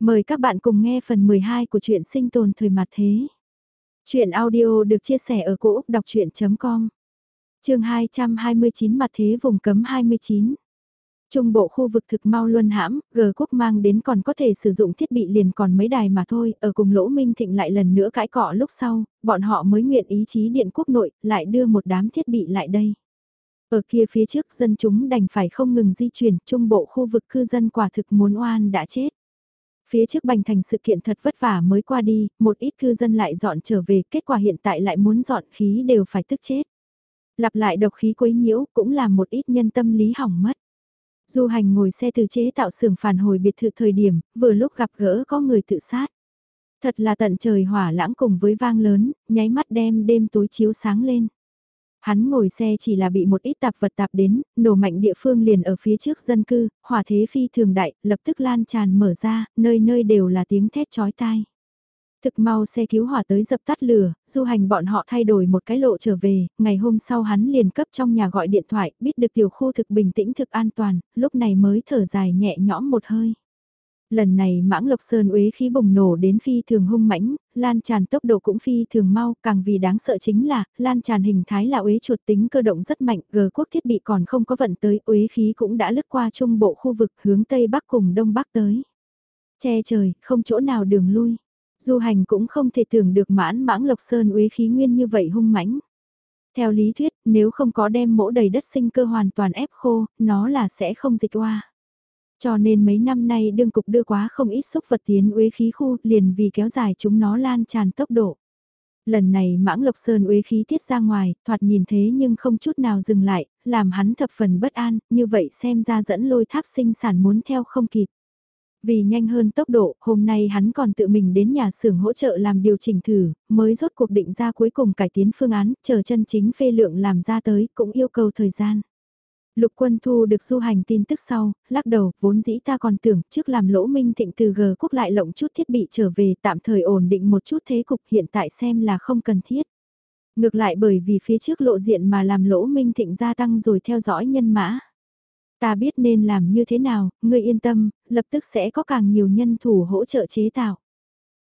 Mời các bạn cùng nghe phần 12 của truyện sinh tồn thời mặt thế. Chuyện audio được chia sẻ ở cỗ đọc chuyện.com Trường 229 mặt thế vùng cấm 29 Trung bộ khu vực thực mau luân hãm, G quốc mang đến còn có thể sử dụng thiết bị liền còn mấy đài mà thôi, ở cùng lỗ minh thịnh lại lần nữa cãi cọ lúc sau, bọn họ mới nguyện ý chí điện quốc nội, lại đưa một đám thiết bị lại đây. Ở kia phía trước dân chúng đành phải không ngừng di chuyển, trung bộ khu vực cư dân quả thực muốn oan đã chết. Phía trước bành thành sự kiện thật vất vả mới qua đi, một ít cư dân lại dọn trở về, kết quả hiện tại lại muốn dọn khí đều phải tức chết. Lặp lại độc khí quấy nhiễu cũng là một ít nhân tâm lý hỏng mất. Du hành ngồi xe từ chế tạo xưởng phản hồi biệt thự thời điểm, vừa lúc gặp gỡ có người tự sát. Thật là tận trời hỏa lãng cùng với vang lớn, nháy mắt đem đêm tối chiếu sáng lên. Hắn ngồi xe chỉ là bị một ít tạp vật tạp đến, nổ mạnh địa phương liền ở phía trước dân cư, hỏa thế phi thường đại, lập tức lan tràn mở ra, nơi nơi đều là tiếng thét chói tai. Thực mau xe cứu hỏa tới dập tắt lửa, du hành bọn họ thay đổi một cái lộ trở về, ngày hôm sau hắn liền cấp trong nhà gọi điện thoại, biết được tiểu khu thực bình tĩnh thực an toàn, lúc này mới thở dài nhẹ nhõm một hơi. Lần này mãng lộc sơn uế khí bùng nổ đến phi thường hung mãnh, lan tràn tốc độ cũng phi thường mau, càng vì đáng sợ chính là, lan tràn hình thái là uế chuột tính cơ động rất mạnh, g quốc thiết bị còn không có vận tới, uế khí cũng đã lướt qua trung bộ khu vực hướng tây bắc cùng đông bắc tới. Che trời, không chỗ nào đường lui. Du hành cũng không thể tưởng được mãn mãng lộc sơn uế khí nguyên như vậy hung mãnh. Theo lý thuyết, nếu không có đem mỗ đầy đất sinh cơ hoàn toàn ép khô, nó là sẽ không dịch qua. Cho nên mấy năm nay đương cục đưa quá không ít xúc vật tiến uế khí khu liền vì kéo dài chúng nó lan tràn tốc độ. Lần này mãng lộc sơn uế khí tiết ra ngoài, thoạt nhìn thế nhưng không chút nào dừng lại, làm hắn thập phần bất an, như vậy xem ra dẫn lôi tháp sinh sản muốn theo không kịp. Vì nhanh hơn tốc độ, hôm nay hắn còn tự mình đến nhà xưởng hỗ trợ làm điều chỉnh thử, mới rốt cuộc định ra cuối cùng cải tiến phương án, chờ chân chính phê lượng làm ra tới, cũng yêu cầu thời gian. Lục quân thu được du hành tin tức sau, lắc đầu, vốn dĩ ta còn tưởng trước làm lỗ minh thịnh từ G quốc lại lộng chút thiết bị trở về tạm thời ổn định một chút thế cục hiện tại xem là không cần thiết. Ngược lại bởi vì phía trước lộ diện mà làm lỗ minh thịnh gia tăng rồi theo dõi nhân mã. Ta biết nên làm như thế nào, ngươi yên tâm, lập tức sẽ có càng nhiều nhân thủ hỗ trợ chế tạo.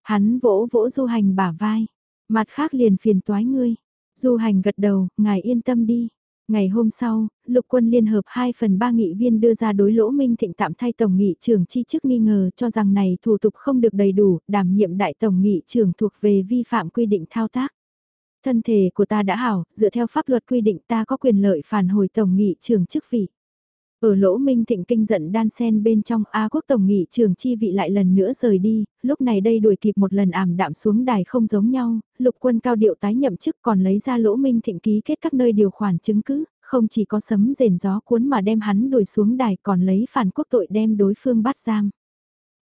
Hắn vỗ vỗ du hành bả vai, mặt khác liền phiền toái ngươi. Du hành gật đầu, ngài yên tâm đi. Ngày hôm sau, lục quân liên hợp 2 phần 3 nghị viên đưa ra đối lỗ minh thịnh tạm thay tổng nghị trưởng chi chức nghi ngờ cho rằng này thủ tục không được đầy đủ, đảm nhiệm đại tổng nghị trưởng thuộc về vi phạm quy định thao tác. Thân thể của ta đã hảo, dựa theo pháp luật quy định ta có quyền lợi phản hồi tổng nghị trưởng chức vị. Ở lỗ minh thịnh kinh giận đan sen bên trong A quốc tổng nghị trường chi vị lại lần nữa rời đi, lúc này đây đuổi kịp một lần ảm đạm xuống đài không giống nhau, lục quân cao điệu tái nhậm chức còn lấy ra lỗ minh thịnh ký kết các nơi điều khoản chứng cứ, không chỉ có sấm rền gió cuốn mà đem hắn đuổi xuống đài còn lấy phản quốc tội đem đối phương bắt giam.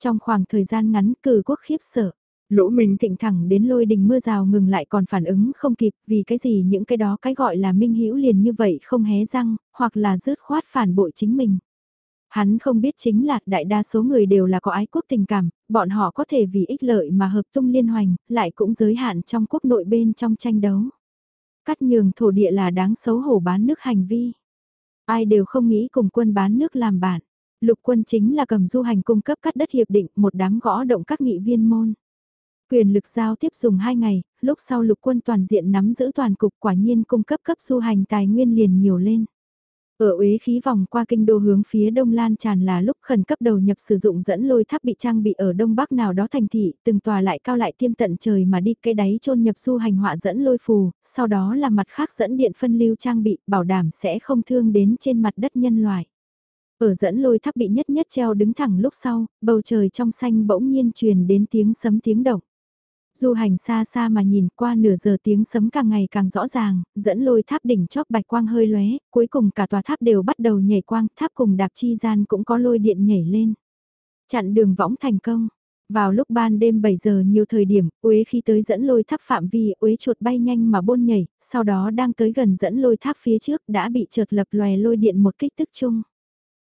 Trong khoảng thời gian ngắn cử quốc khiếp sợ, Lỗ Minh thịnh thẳng đến lôi đình mưa rào ngừng lại còn phản ứng không kịp vì cái gì những cái đó cái gọi là minh hữu liền như vậy không hé răng, hoặc là rớt khoát phản bội chính mình. Hắn không biết chính là đại đa số người đều là có ái quốc tình cảm, bọn họ có thể vì ích lợi mà hợp tung liên hoành, lại cũng giới hạn trong quốc nội bên trong tranh đấu. Cắt nhường thổ địa là đáng xấu hổ bán nước hành vi. Ai đều không nghĩ cùng quân bán nước làm bạn. Lục quân chính là cầm du hành cung cấp cắt đất hiệp định một đám gõ động các nghị viên môn. Quyền lực giao tiếp dùng 2 ngày, lúc sau lục quân toàn diện nắm giữ toàn cục quả nhiên cung cấp cấp du hành tài nguyên liền nhiều lên. Ở uế khí vòng qua kinh đô hướng phía đông lan tràn là lúc khẩn cấp đầu nhập sử dụng dẫn lôi tháp bị trang bị ở đông bắc nào đó thành thị, từng tòa lại cao lại tiêm tận trời mà đi cây đáy chôn nhập du hành họa dẫn lôi phù, sau đó là mặt khác dẫn điện phân lưu trang bị, bảo đảm sẽ không thương đến trên mặt đất nhân loại. Ở dẫn lôi tháp bị nhất nhất treo đứng thẳng lúc sau, bầu trời trong xanh bỗng nhiên truyền đến tiếng sấm tiếng động. Du hành xa xa mà nhìn qua nửa giờ tiếng sấm càng ngày càng rõ ràng, dẫn lôi tháp đỉnh chóp bạch quang hơi lóe, cuối cùng cả tòa tháp đều bắt đầu nhảy quang, tháp cùng đạp chi gian cũng có lôi điện nhảy lên. Chặn đường võng thành công. Vào lúc ban đêm 7 giờ nhiều thời điểm, Uế khi tới dẫn lôi tháp phạm vi, Uế chuột bay nhanh mà bôn nhảy, sau đó đang tới gần dẫn lôi tháp phía trước đã bị trượt lập lòe lôi điện một kích tức chung.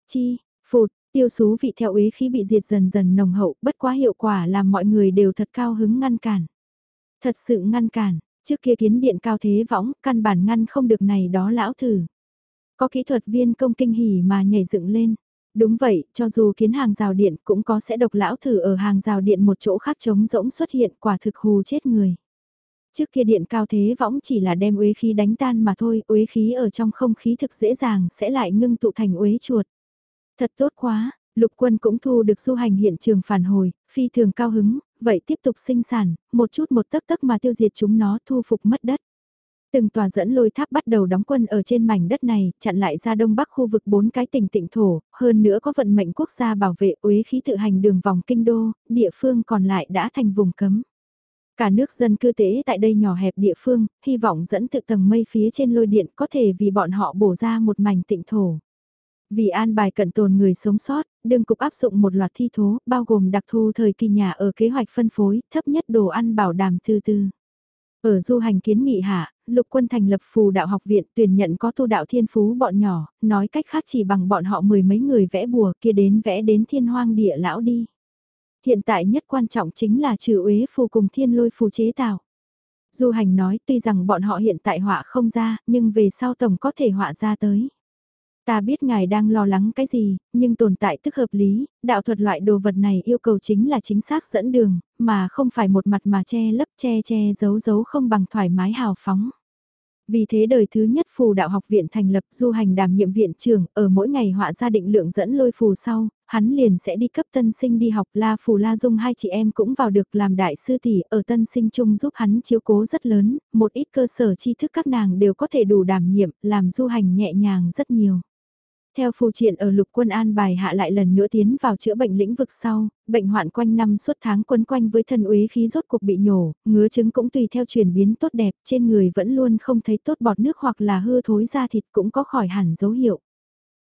Chi, phụt, Tiêu xú vị theo uế khí bị diệt dần dần nồng hậu, bất quá hiệu quả làm mọi người đều thật cao hứng ngăn cản. Thật sự ngăn cản, trước kia kiến điện cao thế võng, căn bản ngăn không được này đó lão thử. Có kỹ thuật viên công kinh hỉ mà nhảy dựng lên. Đúng vậy, cho dù kiến hàng rào điện cũng có sẽ độc lão thử ở hàng rào điện một chỗ khác trống rỗng xuất hiện quả thực hù chết người. Trước kia điện cao thế võng chỉ là đem uế khí đánh tan mà thôi, uế khí ở trong không khí thực dễ dàng sẽ lại ngưng tụ thành uế chuột. Thật tốt quá, lục quân cũng thu được du hành hiện trường phản hồi, phi thường cao hứng, vậy tiếp tục sinh sản, một chút một tấc tấc mà tiêu diệt chúng nó thu phục mất đất. Từng tòa dẫn lôi tháp bắt đầu đóng quân ở trên mảnh đất này, chặn lại ra đông bắc khu vực bốn cái tỉnh tịnh thổ, hơn nữa có vận mệnh quốc gia bảo vệ uế khí tự hành đường vòng kinh đô, địa phương còn lại đã thành vùng cấm. Cả nước dân cư tế tại đây nhỏ hẹp địa phương, hy vọng dẫn tự tầng mây phía trên lôi điện có thể vì bọn họ bổ ra một mảnh tịnh thổ. Vì an bài cận tồn người sống sót, đương cục áp dụng một loạt thi thố, bao gồm đặc thu thời kỳ nhà ở kế hoạch phân phối, thấp nhất đồ ăn bảo đảm từ từ. Ở du hành kiến nghị hạ, lục quân thành lập phù đạo học viện tuyển nhận có tu đạo thiên phú bọn nhỏ, nói cách khác chỉ bằng bọn họ mười mấy người vẽ bùa kia đến vẽ đến thiên hoang địa lão đi. Hiện tại nhất quan trọng chính là trừ uế phù cùng thiên lôi phù chế tạo. Du hành nói tuy rằng bọn họ hiện tại họa không ra, nhưng về sau tổng có thể họa ra tới. Ta biết ngài đang lo lắng cái gì, nhưng tồn tại tức hợp lý, đạo thuật loại đồ vật này yêu cầu chính là chính xác dẫn đường, mà không phải một mặt mà che lấp che che giấu giấu không bằng thoải mái hào phóng. Vì thế đời thứ nhất phù đạo học viện thành lập du hành đảm nhiệm viện trưởng, ở mỗi ngày họa ra định lượng dẫn lôi phù sau, hắn liền sẽ đi cấp tân sinh đi học La Phù La Dung hai chị em cũng vào được làm đại sư tỷ ở tân sinh chung giúp hắn chiếu cố rất lớn, một ít cơ sở tri thức các nàng đều có thể đủ đảm nhiệm, làm du hành nhẹ nhàng rất nhiều. Theo phù triện ở lục quân an bài hạ lại lần nữa tiến vào chữa bệnh lĩnh vực sau, bệnh hoạn quanh năm suốt tháng quấn quanh với thân uế khí rốt cuộc bị nhổ, ngứa chứng cũng tùy theo chuyển biến tốt đẹp, trên người vẫn luôn không thấy tốt bọt nước hoặc là hư thối da thịt cũng có khỏi hẳn dấu hiệu.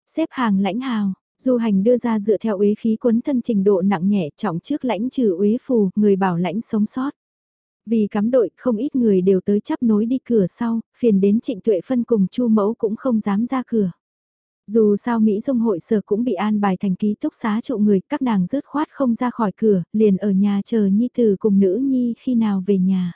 Xếp hàng lãnh hào, du hành đưa ra dựa theo uế khí quấn thân trình độ nặng nhẹ trọng trước lãnh trừ uế phù, người bảo lãnh sống sót. Vì cắm đội không ít người đều tới chấp nối đi cửa sau, phiền đến trịnh tuệ phân cùng chu mẫu cũng không dám ra cửa. Dù sao Mỹ Dung hội sở cũng bị an bài thành ký túc xá trụ người, các nàng rớt khoát không ra khỏi cửa, liền ở nhà chờ Nhi Tử cùng nữ Nhi khi nào về nhà.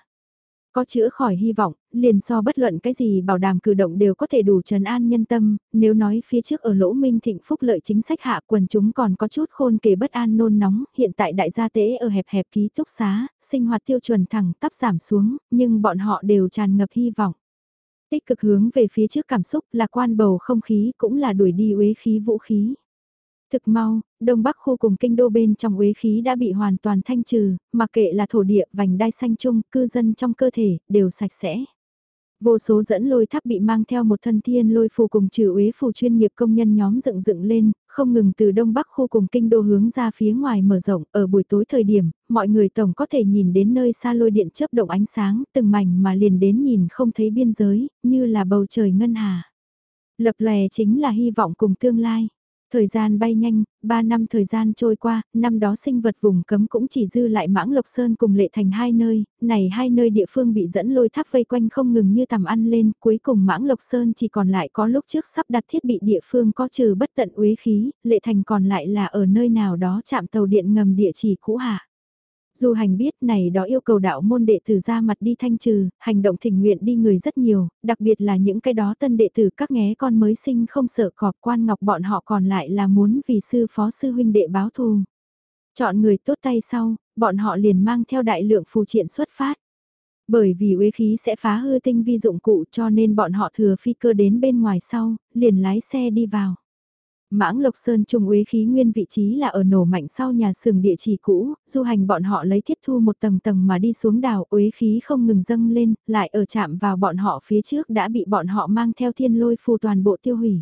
Có chữa khỏi hy vọng, liền so bất luận cái gì bảo đảm cử động đều có thể đủ trấn an nhân tâm, nếu nói phía trước ở lỗ minh thịnh phúc lợi chính sách hạ quần chúng còn có chút khôn kể bất an nôn nóng, hiện tại đại gia tế ở hẹp hẹp ký túc xá, sinh hoạt tiêu chuẩn thẳng tắp giảm xuống, nhưng bọn họ đều tràn ngập hy vọng. Tích cực hướng về phía trước cảm xúc là quan bầu không khí cũng là đuổi đi uế khí vũ khí. Thực mau, đông bắc khu cùng kinh đô bên trong uế khí đã bị hoàn toàn thanh trừ, mặc kệ là thổ địa, vành đai xanh chung, cư dân trong cơ thể, đều sạch sẽ. Vô số dẫn lôi tháp bị mang theo một thân thiên lôi phù cùng trừ uế phù chuyên nghiệp công nhân nhóm dựng dựng lên, không ngừng từ đông bắc khu cùng kinh đô hướng ra phía ngoài mở rộng, ở buổi tối thời điểm, mọi người tổng có thể nhìn đến nơi xa lôi điện chớp động ánh sáng, từng mảnh mà liền đến nhìn không thấy biên giới, như là bầu trời ngân hà. Lập lè chính là hy vọng cùng tương lai. Thời gian bay nhanh, 3 năm thời gian trôi qua, năm đó sinh vật vùng cấm cũng chỉ dư lại mãng Lộc Sơn cùng lệ thành hai nơi, này hai nơi địa phương bị dẫn lôi tháp vây quanh không ngừng như tầm ăn lên, cuối cùng mãng Lộc Sơn chỉ còn lại có lúc trước sắp đặt thiết bị địa phương có trừ bất tận uế khí, lệ thành còn lại là ở nơi nào đó chạm tàu điện ngầm địa chỉ cũ hạ. Dù hành biết này đó yêu cầu đạo môn đệ tử ra mặt đi thanh trừ, hành động thỉnh nguyện đi người rất nhiều, đặc biệt là những cái đó tân đệ tử các nghé con mới sinh không sợ cọp quan ngọc bọn họ còn lại là muốn vì sư phó sư huynh đệ báo thù. Chọn người tốt tay sau, bọn họ liền mang theo đại lượng phù triện xuất phát. Bởi vì uế khí sẽ phá hư tinh vi dụng cụ cho nên bọn họ thừa phi cơ đến bên ngoài sau, liền lái xe đi vào. Mãng Lộc Sơn trùng uế khí nguyên vị trí là ở nổ mạnh sau nhà xưởng địa chỉ cũ, du hành bọn họ lấy thiết thu một tầng tầng mà đi xuống đảo uế khí không ngừng dâng lên, lại ở chạm vào bọn họ phía trước đã bị bọn họ mang theo thiên lôi phù toàn bộ tiêu hủy.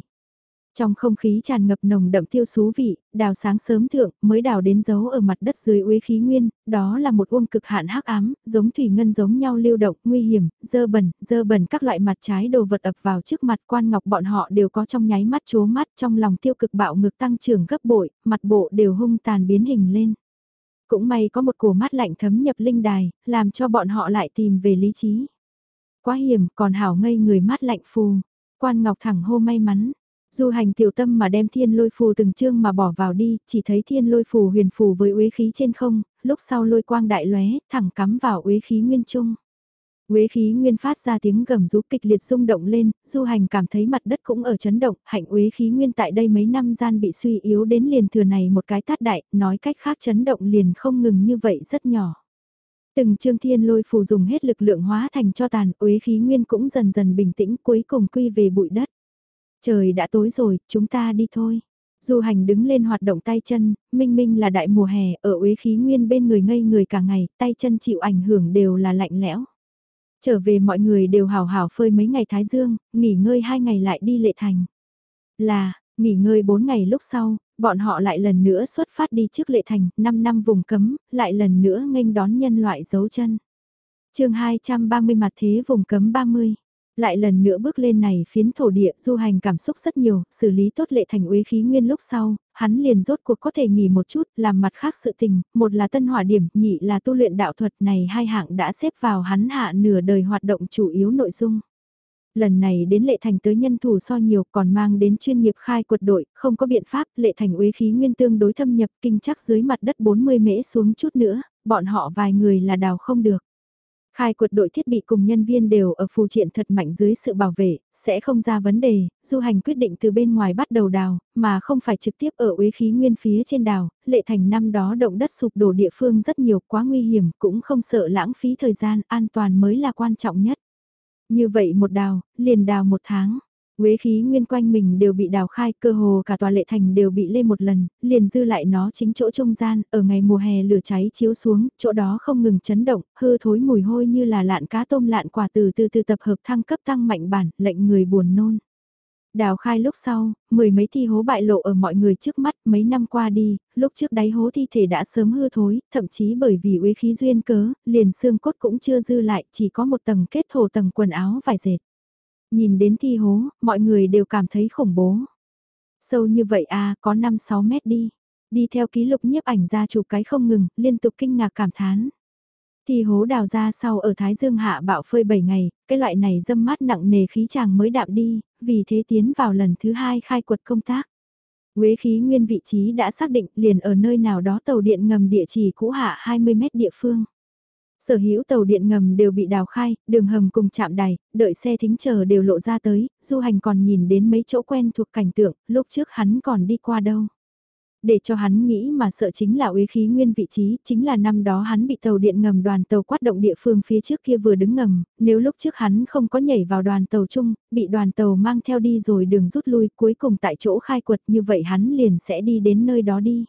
Trong không khí tràn ngập nồng đậm tiêu xú vị, đào sáng sớm thượng, mới đào đến dấu ở mặt đất dưới uế khí nguyên, đó là một uông cực hạn hắc ám, giống thủy ngân giống nhau lưu động, nguy hiểm, dơ bẩn, dơ bẩn các loại mặt trái đồ vật ập vào trước mặt quan ngọc bọn họ đều có trong nháy mắt chố mắt trong lòng tiêu cực bạo ngực tăng trưởng gấp bội, mặt bộ đều hung tàn biến hình lên. Cũng may có một cổ mát lạnh thấm nhập linh đài, làm cho bọn họ lại tìm về lý trí. Quá hiểm, còn hảo ngây người mát lạnh phù. Quan Ngọc thẳng hô may mắn, Du hành tiểu tâm mà đem thiên lôi phù từng chương mà bỏ vào đi, chỉ thấy thiên lôi phù huyền phù với uế khí trên không, lúc sau lôi quang đại lóe, thẳng cắm vào uế khí nguyên trung. Uế khí nguyên phát ra tiếng gầm rú kịch liệt rung động lên, du hành cảm thấy mặt đất cũng ở chấn động, hạnh uế khí nguyên tại đây mấy năm gian bị suy yếu đến liền thừa này một cái tát đại, nói cách khác chấn động liền không ngừng như vậy rất nhỏ. Từng trương thiên lôi phù dùng hết lực lượng hóa thành cho tàn, uế khí nguyên cũng dần dần bình tĩnh cuối cùng quy về bụi đất. Trời đã tối rồi, chúng ta đi thôi. Du hành đứng lên hoạt động tay chân, minh minh là đại mùa hè, ở uế khí nguyên bên người ngây người cả ngày, tay chân chịu ảnh hưởng đều là lạnh lẽo. Trở về mọi người đều hào hào phơi mấy ngày Thái Dương, nghỉ ngơi hai ngày lại đi lệ thành. Là, nghỉ ngơi bốn ngày lúc sau, bọn họ lại lần nữa xuất phát đi trước lệ thành, 5 năm vùng cấm, lại lần nữa nghênh đón nhân loại dấu chân. chương 230 mặt thế vùng cấm 30 lại lần nữa bước lên này phiến thổ địa du hành cảm xúc rất nhiều, xử lý tốt lệ thành uế khí nguyên lúc sau, hắn liền rốt cuộc có thể nghỉ một chút, làm mặt khác sự tình, một là tân hỏa điểm, nhị là tu luyện đạo thuật này hai hạng đã xếp vào hắn hạ nửa đời hoạt động chủ yếu nội dung. Lần này đến lệ thành tới nhân thủ so nhiều còn mang đến chuyên nghiệp khai quật đội, không có biện pháp, lệ thành uế khí nguyên tương đối thâm nhập kinh chắc dưới mặt đất 40 mễ xuống chút nữa, bọn họ vài người là đào không được. Khai quật đội thiết bị cùng nhân viên đều ở phù triện thật mạnh dưới sự bảo vệ, sẽ không ra vấn đề, du hành quyết định từ bên ngoài bắt đầu đào, mà không phải trực tiếp ở uế khí nguyên phía trên đào, lệ thành năm đó động đất sụp đổ địa phương rất nhiều quá nguy hiểm, cũng không sợ lãng phí thời gian, an toàn mới là quan trọng nhất. Như vậy một đào, liền đào một tháng. Quế khí nguyên quanh mình đều bị đào khai, cơ hồ cả tòa lệ thành đều bị lê một lần, liền dư lại nó chính chỗ trung gian, ở ngày mùa hè lửa cháy chiếu xuống, chỗ đó không ngừng chấn động, hư thối mùi hôi như là lạn cá tôm lạn quả từ từ từ tập hợp thăng cấp tăng mạnh bản, lệnh người buồn nôn. Đào khai lúc sau, mười mấy thi hố bại lộ ở mọi người trước mắt mấy năm qua đi, lúc trước đáy hố thi thể đã sớm hư thối, thậm chí bởi vì uế khí duyên cớ, liền xương cốt cũng chưa dư lại, chỉ có một tầng kết thổ tầng quần áo vải dệt. Nhìn đến thi hố, mọi người đều cảm thấy khủng bố. Sâu như vậy à, có 5-6 mét đi. Đi theo ký lục nhiếp ảnh ra chụp cái không ngừng, liên tục kinh ngạc cảm thán. Thi hố đào ra sau ở Thái Dương hạ bạo phơi 7 ngày, cái loại này dâm mát nặng nề khí chàng mới đạm đi, vì thế tiến vào lần thứ hai khai quật công tác. Quế khí nguyên vị trí đã xác định liền ở nơi nào đó tàu điện ngầm địa chỉ cũ hạ 20 mét địa phương. Sở hữu tàu điện ngầm đều bị đào khai, đường hầm cùng chạm đài, đợi xe thính chờ đều lộ ra tới, du hành còn nhìn đến mấy chỗ quen thuộc cảnh tượng, lúc trước hắn còn đi qua đâu. Để cho hắn nghĩ mà sợ chính là uế khí nguyên vị trí, chính là năm đó hắn bị tàu điện ngầm đoàn tàu quát động địa phương phía trước kia vừa đứng ngầm, nếu lúc trước hắn không có nhảy vào đoàn tàu chung, bị đoàn tàu mang theo đi rồi đường rút lui cuối cùng tại chỗ khai quật như vậy hắn liền sẽ đi đến nơi đó đi.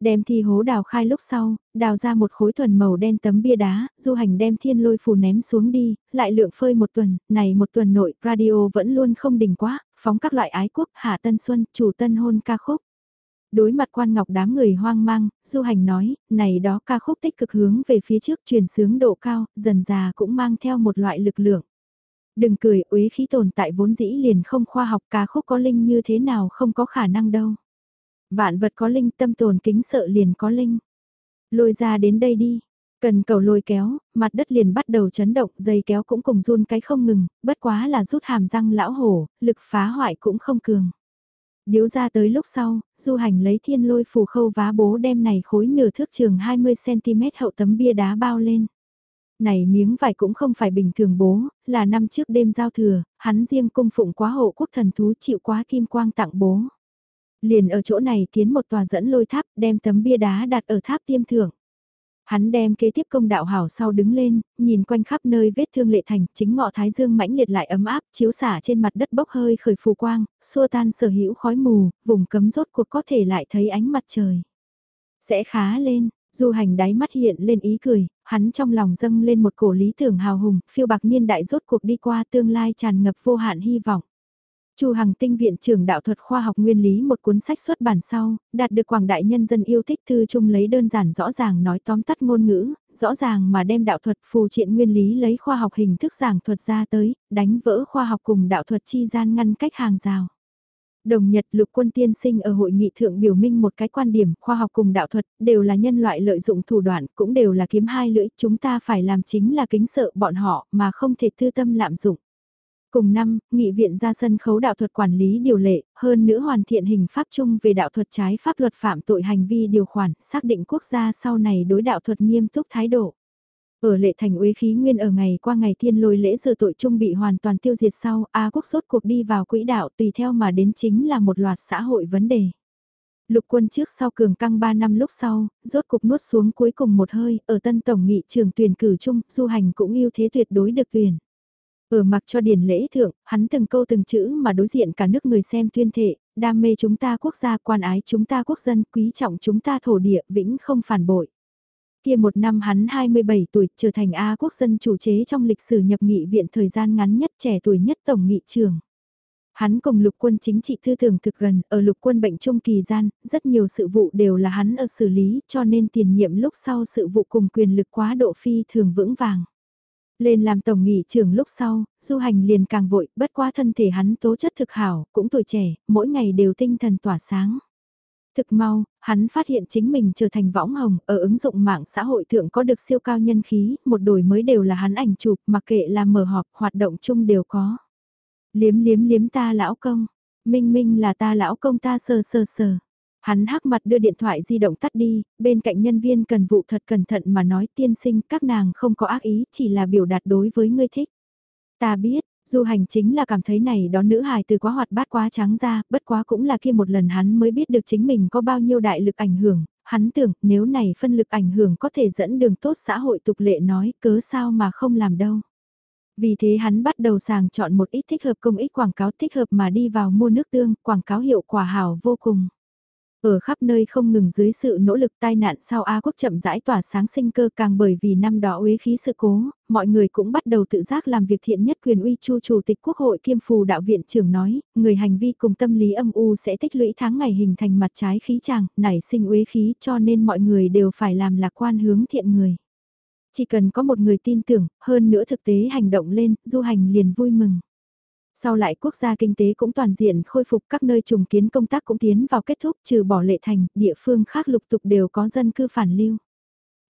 Đem thi hố đào khai lúc sau, đào ra một khối thuần màu đen tấm bia đá, du hành đem thiên lôi phù ném xuống đi, lại lượng phơi một tuần, này một tuần nội, radio vẫn luôn không đỉnh quá, phóng các loại ái quốc, hạ tân xuân, chủ tân hôn ca khúc. Đối mặt quan ngọc đám người hoang mang, du hành nói, này đó ca khúc tích cực hướng về phía trước truyền sướng độ cao, dần già cũng mang theo một loại lực lượng. Đừng cười, uế khí tồn tại vốn dĩ liền không khoa học ca khúc có linh như thế nào không có khả năng đâu. Vạn vật có linh tâm tồn kính sợ liền có linh. Lôi ra đến đây đi. Cần cầu lôi kéo, mặt đất liền bắt đầu chấn động, dây kéo cũng cùng run cái không ngừng, bất quá là rút hàm răng lão hổ, lực phá hoại cũng không cường. Điếu ra tới lúc sau, du hành lấy thiên lôi phù khâu vá bố đem này khối nửa thước trường 20cm hậu tấm bia đá bao lên. Này miếng vải cũng không phải bình thường bố, là năm trước đêm giao thừa, hắn riêng cung phụng quá hộ quốc thần thú chịu quá kim quang tặng bố. Liền ở chỗ này kiến một tòa dẫn lôi tháp đem tấm bia đá đặt ở tháp tiêm thưởng. Hắn đem kế tiếp công đạo hảo sau đứng lên, nhìn quanh khắp nơi vết thương lệ thành, chính ngọ thái dương mãnh liệt lại ấm áp, chiếu xả trên mặt đất bốc hơi khởi phù quang, xua tan sở hữu khói mù, vùng cấm rốt cuộc có thể lại thấy ánh mặt trời. Sẽ khá lên, du hành đáy mắt hiện lên ý cười, hắn trong lòng dâng lên một cổ lý tưởng hào hùng, phiêu bạc niên đại rốt cuộc đi qua tương lai tràn ngập vô hạn hy vọng. Chu Hằng Tinh viện trưởng đạo thuật khoa học nguyên lý một cuốn sách xuất bản sau, đạt được quảng đại nhân dân yêu thích thư chung lấy đơn giản rõ ràng nói tóm tắt ngôn ngữ, rõ ràng mà đem đạo thuật phù triện nguyên lý lấy khoa học hình thức giảng thuật ra tới, đánh vỡ khoa học cùng đạo thuật chi gian ngăn cách hàng rào. Đồng Nhật lục quân tiên sinh ở hội nghị thượng biểu minh một cái quan điểm, khoa học cùng đạo thuật, đều là nhân loại lợi dụng thủ đoạn, cũng đều là kiếm hai lưỡi, chúng ta phải làm chính là kính sợ bọn họ, mà không thể tư tâm lạm dụng. Cùng năm, nghị viện ra sân khấu đạo thuật quản lý điều lệ, hơn nữa hoàn thiện hình pháp chung về đạo thuật trái pháp luật phạm tội hành vi điều khoản, xác định quốc gia sau này đối đạo thuật nghiêm túc thái độ. Ở lệ thành uế khí nguyên ở ngày qua ngày thiên lôi lễ giờ tội chung bị hoàn toàn tiêu diệt sau, A quốc sốt cuộc đi vào quỹ đạo tùy theo mà đến chính là một loạt xã hội vấn đề. Lục quân trước sau cường căng 3 năm lúc sau, rốt cục nuốt xuống cuối cùng một hơi, ở tân tổng nghị trường tuyển cử chung, du hành cũng yêu thế tuyệt đối được tuyển. Ở mặc cho điển lễ thượng, hắn từng câu từng chữ mà đối diện cả nước người xem tuyên thệ, đam mê chúng ta quốc gia, quan ái chúng ta quốc dân, quý trọng chúng ta thổ địa, vĩnh không phản bội. Kia một năm hắn 27 tuổi, trở thành A quốc dân chủ chế trong lịch sử nhập nghị viện thời gian ngắn nhất trẻ tuổi nhất tổng nghị trường. Hắn cùng lục quân chính trị thư thường thực gần, ở lục quân bệnh trung kỳ gian, rất nhiều sự vụ đều là hắn ở xử lý, cho nên tiền nhiệm lúc sau sự vụ cùng quyền lực quá độ phi thường vững vàng. Lên làm tổng nghị trưởng lúc sau, du hành liền càng vội, bất qua thân thể hắn tố chất thực hảo, cũng tuổi trẻ, mỗi ngày đều tinh thần tỏa sáng. Thực mau, hắn phát hiện chính mình trở thành võng hồng, ở ứng dụng mạng xã hội thượng có được siêu cao nhân khí, một đổi mới đều là hắn ảnh chụp, mặc kệ là mở họp, hoạt động chung đều có. Liếm liếm liếm ta lão công, minh minh là ta lão công ta sờ sờ sờ. Hắn hắc mặt đưa điện thoại di động tắt đi, bên cạnh nhân viên cần vụ thật cẩn thận mà nói tiên sinh các nàng không có ác ý chỉ là biểu đạt đối với ngươi thích. Ta biết, Du hành chính là cảm thấy này đó nữ hài từ quá hoạt bát quá trắng ra, bất quá cũng là kia một lần hắn mới biết được chính mình có bao nhiêu đại lực ảnh hưởng, hắn tưởng nếu này phân lực ảnh hưởng có thể dẫn đường tốt xã hội tục lệ nói cớ sao mà không làm đâu. Vì thế hắn bắt đầu sàng chọn một ít thích hợp công ích quảng cáo thích hợp mà đi vào mua nước tương, quảng cáo hiệu quả hảo vô cùng. Ở khắp nơi không ngừng dưới sự nỗ lực tai nạn sau A quốc chậm rãi tỏa sáng sinh cơ càng bởi vì năm đó uế khí sự cố, mọi người cũng bắt đầu tự giác làm việc thiện nhất quyền uy chu chủ tịch quốc hội kiêm phù đạo viện trưởng nói, người hành vi cùng tâm lý âm u sẽ tích lũy tháng ngày hình thành mặt trái khí tràng, nảy sinh uế khí cho nên mọi người đều phải làm lạc quan hướng thiện người. Chỉ cần có một người tin tưởng, hơn nữa thực tế hành động lên, du hành liền vui mừng. Sau lại quốc gia kinh tế cũng toàn diện khôi phục các nơi trùng kiến công tác cũng tiến vào kết thúc trừ bỏ lệ thành, địa phương khác lục tục đều có dân cư phản lưu.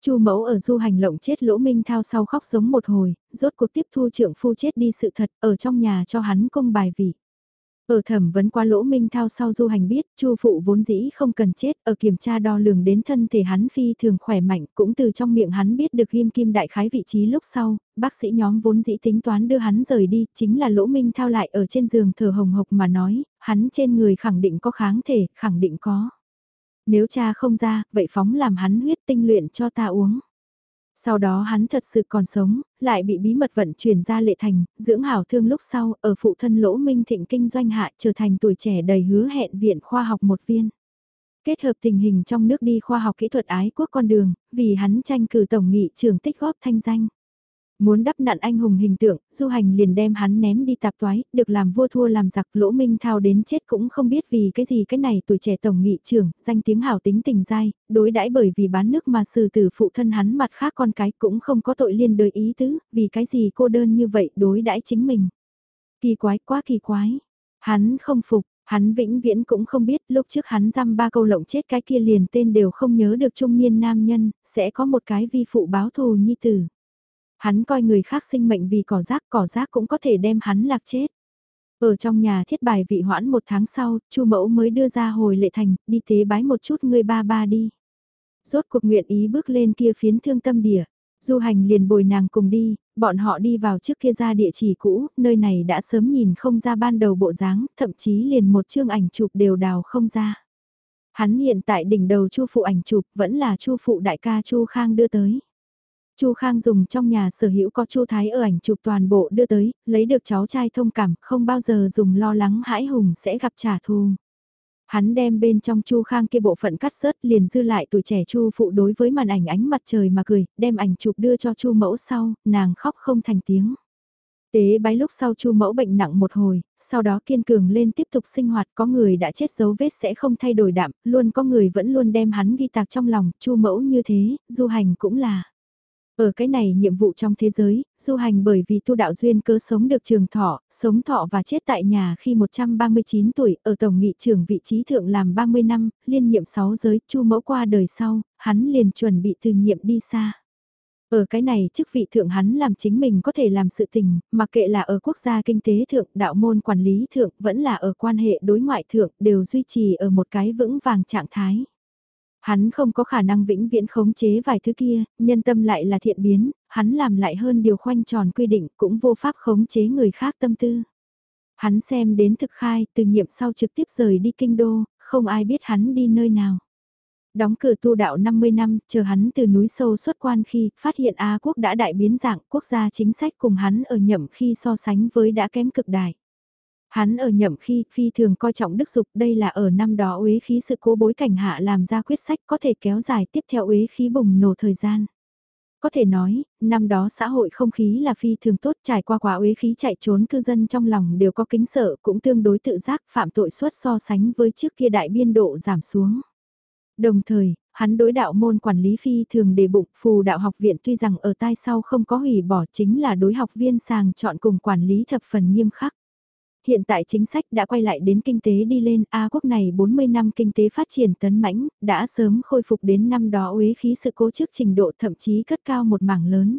Chu mẫu ở du hành lộng chết lỗ minh thao sau khóc sống một hồi, rốt cuộc tiếp thu trưởng phu chết đi sự thật ở trong nhà cho hắn công bài vị. Ở thẩm vấn qua lỗ minh thao sau du hành biết, chu phụ vốn dĩ không cần chết, ở kiểm tra đo lường đến thân thể hắn phi thường khỏe mạnh, cũng từ trong miệng hắn biết được ghim kim đại khái vị trí lúc sau, bác sĩ nhóm vốn dĩ tính toán đưa hắn rời đi, chính là lỗ minh thao lại ở trên giường thở hồng hộc mà nói, hắn trên người khẳng định có kháng thể, khẳng định có. Nếu cha không ra, vậy phóng làm hắn huyết tinh luyện cho ta uống. Sau đó hắn thật sự còn sống, lại bị bí mật vận chuyển ra lệ thành, dưỡng hảo thương lúc sau, ở phụ thân lỗ minh thịnh kinh doanh hạ trở thành tuổi trẻ đầy hứa hẹn viện khoa học một viên. Kết hợp tình hình trong nước đi khoa học kỹ thuật ái quốc con đường, vì hắn tranh cử tổng nghị trường tích góp thanh danh. Muốn đắp nặn anh hùng hình tượng, du hành liền đem hắn ném đi tạp toái, được làm vua thua làm giặc lỗ minh thao đến chết cũng không biết vì cái gì cái này tuổi trẻ tổng nghị trưởng, danh tiếng hảo tính tình dai, đối đãi bởi vì bán nước mà xử tử phụ thân hắn mặt khác con cái cũng không có tội liên đời ý tứ, vì cái gì cô đơn như vậy đối đãi chính mình. Kỳ quái quá kỳ quái, hắn không phục, Hắn vĩnh viễn cũng không biết lúc trước hắn dăm ba câu lộng chết cái kia liền tên đều không nhớ được trung niên nam nhân, sẽ có một cái vi phụ báo thù nhi tử. Hắn coi người khác sinh mệnh vì cỏ rác, cỏ rác cũng có thể đem hắn lạc chết. Ở trong nhà thiết bài vị hoãn một tháng sau, chu mẫu mới đưa ra hồi lệ thành, đi tế bái một chút người ba ba đi. Rốt cuộc nguyện ý bước lên kia phiến thương tâm địa. Du hành liền bồi nàng cùng đi, bọn họ đi vào trước kia ra địa chỉ cũ, nơi này đã sớm nhìn không ra ban đầu bộ dáng, thậm chí liền một chương ảnh chụp đều đào không ra. Hắn hiện tại đỉnh đầu chu phụ ảnh chụp vẫn là chu phụ đại ca chu Khang đưa tới. Chu Khang dùng trong nhà sở hữu có Chu Thái ở ảnh chụp toàn bộ đưa tới, lấy được cháu trai thông cảm, không bao giờ dùng lo lắng hãi hùng sẽ gặp trả thù. Hắn đem bên trong Chu Khang kia bộ phận cắt sớt liền dư lại tuổi trẻ Chu phụ đối với màn ảnh ánh mặt trời mà cười, đem ảnh chụp đưa cho Chu mẫu sau, nàng khóc không thành tiếng. Tế bái lúc sau Chu mẫu bệnh nặng một hồi, sau đó kiên cường lên tiếp tục sinh hoạt, có người đã chết dấu vết sẽ không thay đổi đạm, luôn có người vẫn luôn đem hắn ghi tạc trong lòng, Chu mẫu như thế, du hành cũng là. Ở cái này nhiệm vụ trong thế giới, du hành bởi vì tu đạo duyên cơ sống được trường thọ, sống thọ và chết tại nhà khi 139 tuổi, ở tổng nghị trường vị trí thượng làm 30 năm, liên nhiệm 6 giới, chu mẫu qua đời sau, hắn liền chuẩn bị từ nhiệm đi xa. Ở cái này chức vị thượng hắn làm chính mình có thể làm sự tình, mà kệ là ở quốc gia kinh tế thượng, đạo môn quản lý thượng, vẫn là ở quan hệ đối ngoại thượng, đều duy trì ở một cái vững vàng trạng thái. Hắn không có khả năng vĩnh viễn khống chế vài thứ kia, nhân tâm lại là thiện biến, hắn làm lại hơn điều khoanh tròn quy định cũng vô pháp khống chế người khác tâm tư. Hắn xem đến thực khai, từ nhiệm sau trực tiếp rời đi kinh đô, không ai biết hắn đi nơi nào. Đóng cửa tu đạo 50 năm, chờ hắn từ núi sâu xuất quan khi phát hiện Á quốc đã đại biến dạng, quốc gia chính sách cùng hắn ở nhậm khi so sánh với đã kém cực đại. Hắn ở nhậm khi phi thường coi trọng đức dục đây là ở năm đó uế khí sự cố bối cảnh hạ làm ra quyết sách có thể kéo dài tiếp theo uế khí bùng nổ thời gian. Có thể nói, năm đó xã hội không khí là phi thường tốt trải qua quá uế khí chạy trốn cư dân trong lòng đều có kính sợ cũng tương đối tự giác phạm tội suất so sánh với trước kia đại biên độ giảm xuống. Đồng thời, hắn đối đạo môn quản lý phi thường đề bụng phù đạo học viện tuy rằng ở tai sau không có hủy bỏ chính là đối học viên sàng chọn cùng quản lý thập phần nghiêm khắc. Hiện tại chính sách đã quay lại đến kinh tế đi lên, A quốc này 40 năm kinh tế phát triển tấn mãnh, đã sớm khôi phục đến năm đó uế khí sự cố trước trình độ thậm chí cất cao một mảng lớn.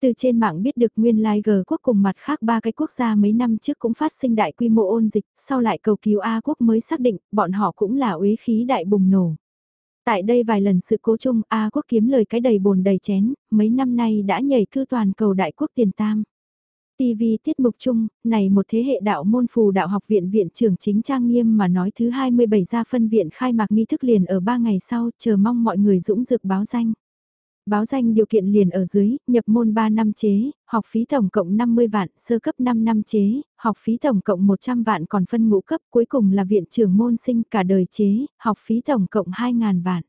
Từ trên mạng biết được nguyên lai G quốc cùng mặt khác ba cái quốc gia mấy năm trước cũng phát sinh đại quy mô ôn dịch, sau lại cầu cứu A quốc mới xác định bọn họ cũng là uế khí đại bùng nổ. Tại đây vài lần sự cố chung A quốc kiếm lời cái đầy bồn đầy chén, mấy năm nay đã nhảy cư toàn cầu đại quốc tiền tam. TV tiết mục chung, này một thế hệ đạo môn phù đạo học viện viện trưởng chính trang nghiêm mà nói thứ 27 ra phân viện khai mạc nghi thức liền ở 3 ngày sau, chờ mong mọi người dũng dược báo danh. Báo danh điều kiện liền ở dưới, nhập môn 3 năm chế, học phí tổng cộng 50 vạn, sơ cấp 5 năm chế, học phí tổng cộng 100 vạn còn phân ngũ cấp, cuối cùng là viện trưởng môn sinh cả đời chế, học phí tổng cộng 2.000 vạn.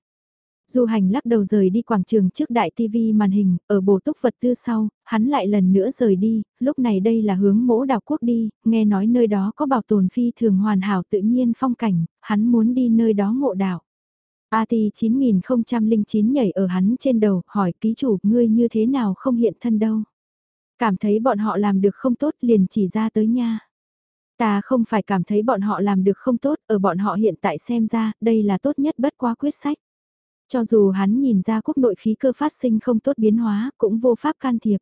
Du hành lắc đầu rời đi quảng trường trước đại TV màn hình, ở bổ túc vật tư sau, hắn lại lần nữa rời đi, lúc này đây là hướng mỗ đảo quốc đi, nghe nói nơi đó có bảo tồn phi thường hoàn hảo tự nhiên phong cảnh, hắn muốn đi nơi đó ngộ đảo. AT 9009 nhảy ở hắn trên đầu, hỏi ký chủ, ngươi như thế nào không hiện thân đâu. Cảm thấy bọn họ làm được không tốt liền chỉ ra tới nha. Ta không phải cảm thấy bọn họ làm được không tốt, ở bọn họ hiện tại xem ra, đây là tốt nhất bất quá quyết sách. Cho dù hắn nhìn ra quốc nội khí cơ phát sinh không tốt biến hóa, cũng vô pháp can thiệp.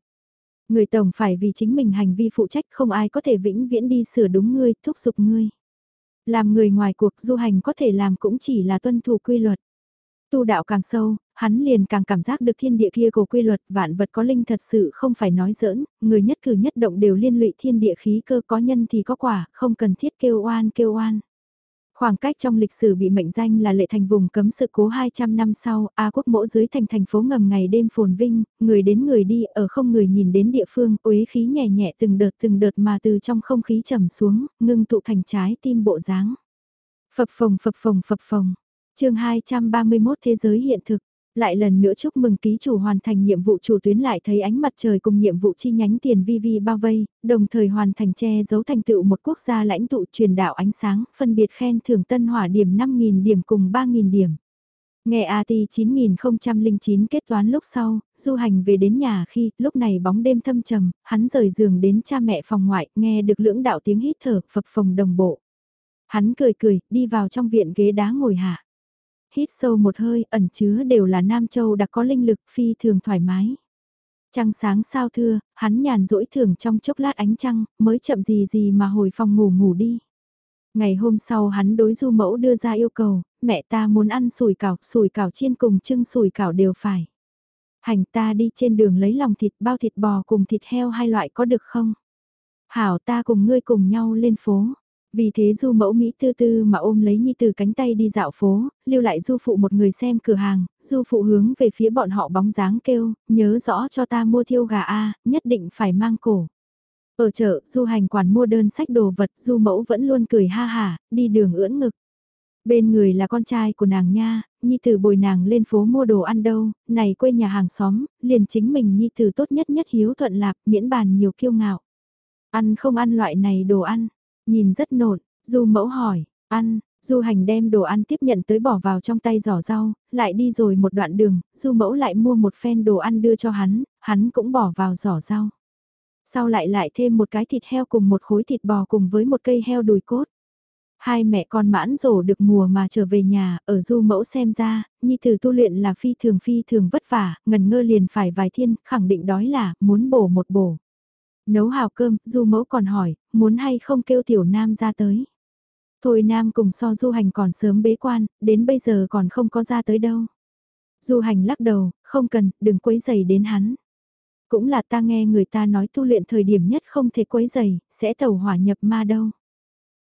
Người tổng phải vì chính mình hành vi phụ trách không ai có thể vĩnh viễn đi sửa đúng ngươi, thúc giục ngươi. Làm người ngoài cuộc du hành có thể làm cũng chỉ là tuân thủ quy luật. Tu đạo càng sâu, hắn liền càng cảm giác được thiên địa kia của quy luật vạn vật có linh thật sự không phải nói giỡn, người nhất cử nhất động đều liên lụy thiên địa khí cơ có nhân thì có quả, không cần thiết kêu oan kêu oan. Khoảng cách trong lịch sử bị mệnh danh là lệ thành vùng cấm sự cố 200 năm sau, A quốc mỗ dưới thành thành phố ngầm ngày đêm phồn vinh, người đến người đi, ở không người nhìn đến địa phương, uế khí nhẹ nhẹ từng đợt từng đợt mà từ trong không khí trầm xuống, ngưng tụ thành trái tim bộ dáng. Phập phồng phập phồng phập phồng. chương 231 Thế giới hiện thực. Lại lần nữa chúc mừng ký chủ hoàn thành nhiệm vụ chủ tuyến lại thấy ánh mặt trời cùng nhiệm vụ chi nhánh tiền vi vi bao vây, đồng thời hoàn thành che giấu thành tựu một quốc gia lãnh tụ truyền đạo ánh sáng, phân biệt khen thưởng tân hỏa điểm 5.000 điểm cùng 3.000 điểm. Nghe AT 9009 kết toán lúc sau, du hành về đến nhà khi, lúc này bóng đêm thâm trầm, hắn rời giường đến cha mẹ phòng ngoại, nghe được lưỡng đạo tiếng hít thở, phập phồng đồng bộ. Hắn cười cười, đi vào trong viện ghế đá ngồi hạ hít sâu một hơi, ẩn chứa đều là Nam Châu đặc có linh lực phi thường thoải mái. Trăng sáng sao thưa, hắn nhàn rỗi thường trong chốc lát ánh trăng, mới chậm gì gì mà hồi phòng ngủ ngủ đi. Ngày hôm sau hắn đối du mẫu đưa ra yêu cầu, mẹ ta muốn ăn sủi cảo, sủi cảo chiên cùng trưng sủi cảo đều phải. Hành ta đi trên đường lấy lòng thịt bao thịt bò cùng thịt heo hai loại có được không? Hảo ta cùng ngươi cùng nhau lên phố. Vì thế du mẫu Mỹ tư tư mà ôm lấy Nhi từ cánh tay đi dạo phố, lưu lại du phụ một người xem cửa hàng, du phụ hướng về phía bọn họ bóng dáng kêu, nhớ rõ cho ta mua thiêu gà A, nhất định phải mang cổ. Ở chợ, du hành quản mua đơn sách đồ vật, du mẫu vẫn luôn cười ha hà đi đường ưỡn ngực. Bên người là con trai của nàng nha, Nhi Tử bồi nàng lên phố mua đồ ăn đâu, này quê nhà hàng xóm, liền chính mình Nhi Tử tốt nhất nhất hiếu thuận lạp, miễn bàn nhiều kiêu ngạo. Ăn không ăn loại này đồ ăn, Nhìn rất nộn, Du mẫu hỏi, ăn, Du hành đem đồ ăn tiếp nhận tới bỏ vào trong tay giỏ rau, lại đi rồi một đoạn đường, Du mẫu lại mua một phen đồ ăn đưa cho hắn, hắn cũng bỏ vào giỏ rau. Sau lại lại thêm một cái thịt heo cùng một khối thịt bò cùng với một cây heo đùi cốt. Hai mẹ con mãn rổ được mùa mà trở về nhà, ở du mẫu xem ra, nhi thử tu luyện là phi thường phi thường vất vả, ngần ngơ liền phải vài thiên, khẳng định đói là, muốn bổ một bổ. Nấu hào cơm, du mẫu còn hỏi, muốn hay không kêu tiểu nam ra tới. Thôi Nam cùng so du hành còn sớm bế quan, đến bây giờ còn không có ra tới đâu. Du hành lắc đầu, không cần, đừng quấy giày đến hắn. Cũng là ta nghe người ta nói tu luyện thời điểm nhất không thể quấy giày, sẽ tẩu hỏa nhập ma đâu.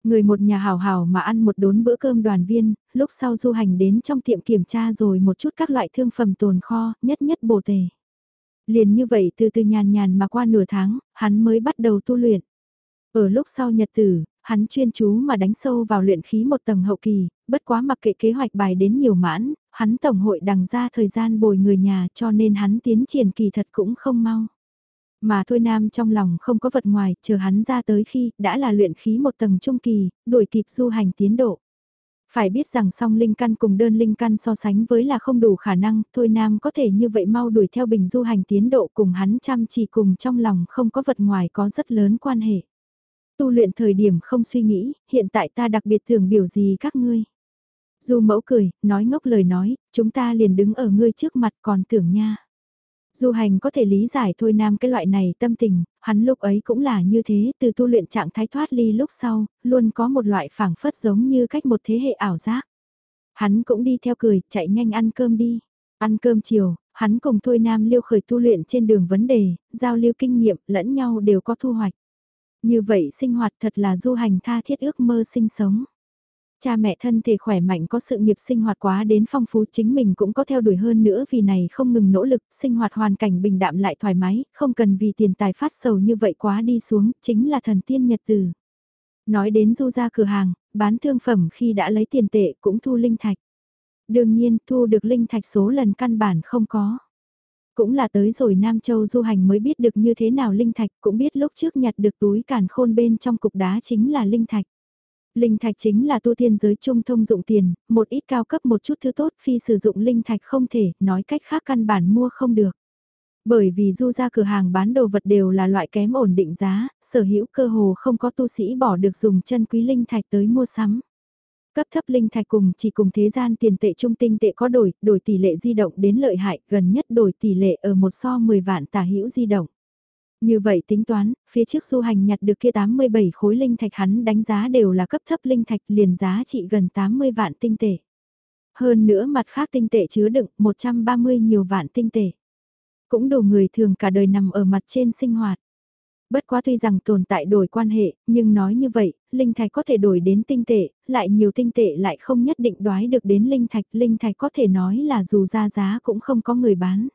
Người một nhà hào hào mà ăn một đốn bữa cơm đoàn viên, lúc sau du hành đến trong tiệm kiểm tra rồi một chút các loại thương phẩm tồn kho, nhất nhất bổ tề. Liền như vậy từ từ nhàn nhàn mà qua nửa tháng, hắn mới bắt đầu tu luyện. Ở lúc sau nhật tử, hắn chuyên chú mà đánh sâu vào luyện khí một tầng hậu kỳ, bất quá mặc kệ kế hoạch bài đến nhiều mãn, hắn tổng hội đằng ra thời gian bồi người nhà cho nên hắn tiến triển kỳ thật cũng không mau. Mà Thôi Nam trong lòng không có vật ngoài, chờ hắn ra tới khi đã là luyện khí một tầng trung kỳ, đuổi kịp du hành tiến độ. Phải biết rằng song linh căn cùng đơn linh căn so sánh với là không đủ khả năng, Thôi Nam có thể như vậy mau đuổi theo bình du hành tiến độ cùng hắn chăm chỉ cùng trong lòng không có vật ngoài có rất lớn quan hệ. Tu luyện thời điểm không suy nghĩ, hiện tại ta đặc biệt thường biểu gì các ngươi. Du mẫu cười, nói ngốc lời nói, chúng ta liền đứng ở ngươi trước mặt còn tưởng nha. Du hành có thể lý giải thôi nam cái loại này tâm tình, hắn lúc ấy cũng là như thế, từ tu luyện trạng thái thoát ly lúc sau, luôn có một loại phảng phất giống như cách một thế hệ ảo giác. Hắn cũng đi theo cười, chạy nhanh ăn cơm đi. Ăn cơm chiều, hắn cùng thôi nam liêu khởi tu luyện trên đường vấn đề, giao lưu kinh nghiệm, lẫn nhau đều có thu hoạch. Như vậy sinh hoạt thật là du hành tha thiết ước mơ sinh sống. Cha mẹ thân thể khỏe mạnh có sự nghiệp sinh hoạt quá đến phong phú chính mình cũng có theo đuổi hơn nữa vì này không ngừng nỗ lực, sinh hoạt hoàn cảnh bình đạm lại thoải mái, không cần vì tiền tài phát sầu như vậy quá đi xuống, chính là thần tiên nhật tử. Nói đến du ra cửa hàng, bán thương phẩm khi đã lấy tiền tệ cũng thu linh thạch. Đương nhiên thu được linh thạch số lần căn bản không có. Cũng là tới rồi Nam Châu du hành mới biết được như thế nào linh thạch cũng biết lúc trước nhặt được túi càn khôn bên trong cục đá chính là linh thạch. Linh thạch chính là tu tiên giới trung thông dụng tiền, một ít cao cấp một chút thứ tốt phi sử dụng linh thạch không thể, nói cách khác căn bản mua không được. Bởi vì du ra cửa hàng bán đồ vật đều là loại kém ổn định giá, sở hữu cơ hồ không có tu sĩ bỏ được dùng chân quý linh thạch tới mua sắm. Cấp thấp linh thạch cùng chỉ cùng thế gian tiền tệ trung tinh tệ có đổi, đổi tỷ lệ di động đến lợi hại, gần nhất đổi tỷ lệ ở một so 10 vạn tả hữu di động. Như vậy tính toán, phía trước du hành nhặt được kia 87 khối linh thạch hắn đánh giá đều là cấp thấp linh thạch liền giá trị gần 80 vạn tinh tệ. Hơn nữa mặt khác tinh tệ chứa đựng 130 nhiều vạn tinh tệ. Cũng đủ người thường cả đời nằm ở mặt trên sinh hoạt. Bất quá tuy rằng tồn tại đổi quan hệ, nhưng nói như vậy, linh thạch có thể đổi đến tinh tệ, lại nhiều tinh tệ lại không nhất định đoái được đến linh thạch. Linh thạch có thể nói là dù ra giá cũng không có người bán.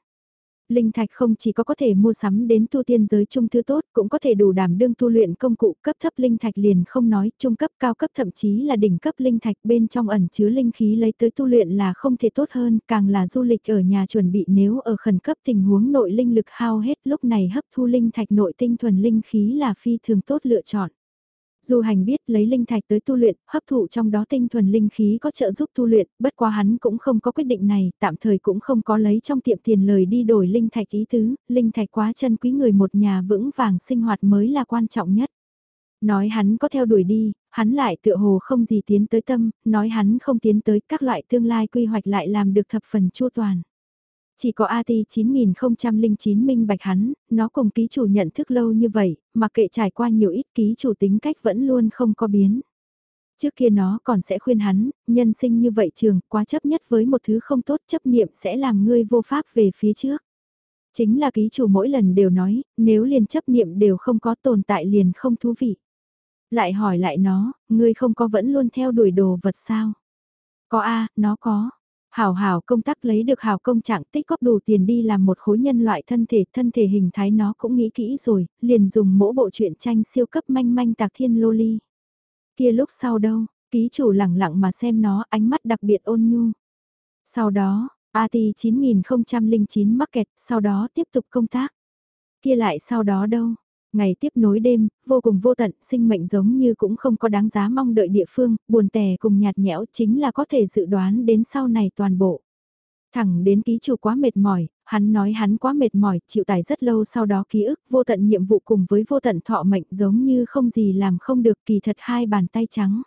Linh thạch không chỉ có có thể mua sắm đến tu tiên giới trung thư tốt, cũng có thể đủ đảm đương tu luyện công cụ cấp thấp linh thạch liền không nói, trung cấp cao cấp thậm chí là đỉnh cấp linh thạch bên trong ẩn chứa linh khí lấy tới tu luyện là không thể tốt hơn, càng là du lịch ở nhà chuẩn bị nếu ở khẩn cấp tình huống nội linh lực hao hết lúc này hấp thu linh thạch nội tinh thuần linh khí là phi thường tốt lựa chọn. Du hành biết lấy linh thạch tới tu luyện, hấp thụ trong đó tinh thuần linh khí có trợ giúp tu luyện, bất quá hắn cũng không có quyết định này, tạm thời cũng không có lấy trong tiệm tiền lời đi đổi linh thạch ý tứ, linh thạch quá chân quý người một nhà vững vàng sinh hoạt mới là quan trọng nhất. Nói hắn có theo đuổi đi, hắn lại tựa hồ không gì tiến tới tâm, nói hắn không tiến tới các loại tương lai quy hoạch lại làm được thập phần chua toàn. Chỉ có AT 9009 minh bạch hắn, nó cùng ký chủ nhận thức lâu như vậy, mà kệ trải qua nhiều ít ký chủ tính cách vẫn luôn không có biến. Trước kia nó còn sẽ khuyên hắn, nhân sinh như vậy trường, quá chấp nhất với một thứ không tốt chấp niệm sẽ làm ngươi vô pháp về phía trước. Chính là ký chủ mỗi lần đều nói, nếu liền chấp niệm đều không có tồn tại liền không thú vị. Lại hỏi lại nó, ngươi không có vẫn luôn theo đuổi đồ vật sao? Có a nó có. Hảo hảo công tác lấy được hảo công trạng tích góp đủ tiền đi làm một khối nhân loại thân thể, thân thể hình thái nó cũng nghĩ kỹ rồi, liền dùng mỗi bộ truyện tranh siêu cấp manh manh tạc thiên lô ly. Kia lúc sau đâu, ký chủ lẳng lặng mà xem nó ánh mắt đặc biệt ôn nhu. Sau đó, AT 9009 mắc kẹt, sau đó tiếp tục công tác. Kia lại sau đó đâu, Ngày tiếp nối đêm, vô cùng vô tận, sinh mệnh giống như cũng không có đáng giá mong đợi địa phương, buồn tẻ cùng nhạt nhẽo chính là có thể dự đoán đến sau này toàn bộ. Thẳng đến ký chủ quá mệt mỏi, hắn nói hắn quá mệt mỏi, chịu tải rất lâu sau đó ký ức vô tận nhiệm vụ cùng với vô tận thọ mệnh giống như không gì làm không được kỳ thật hai bàn tay trắng.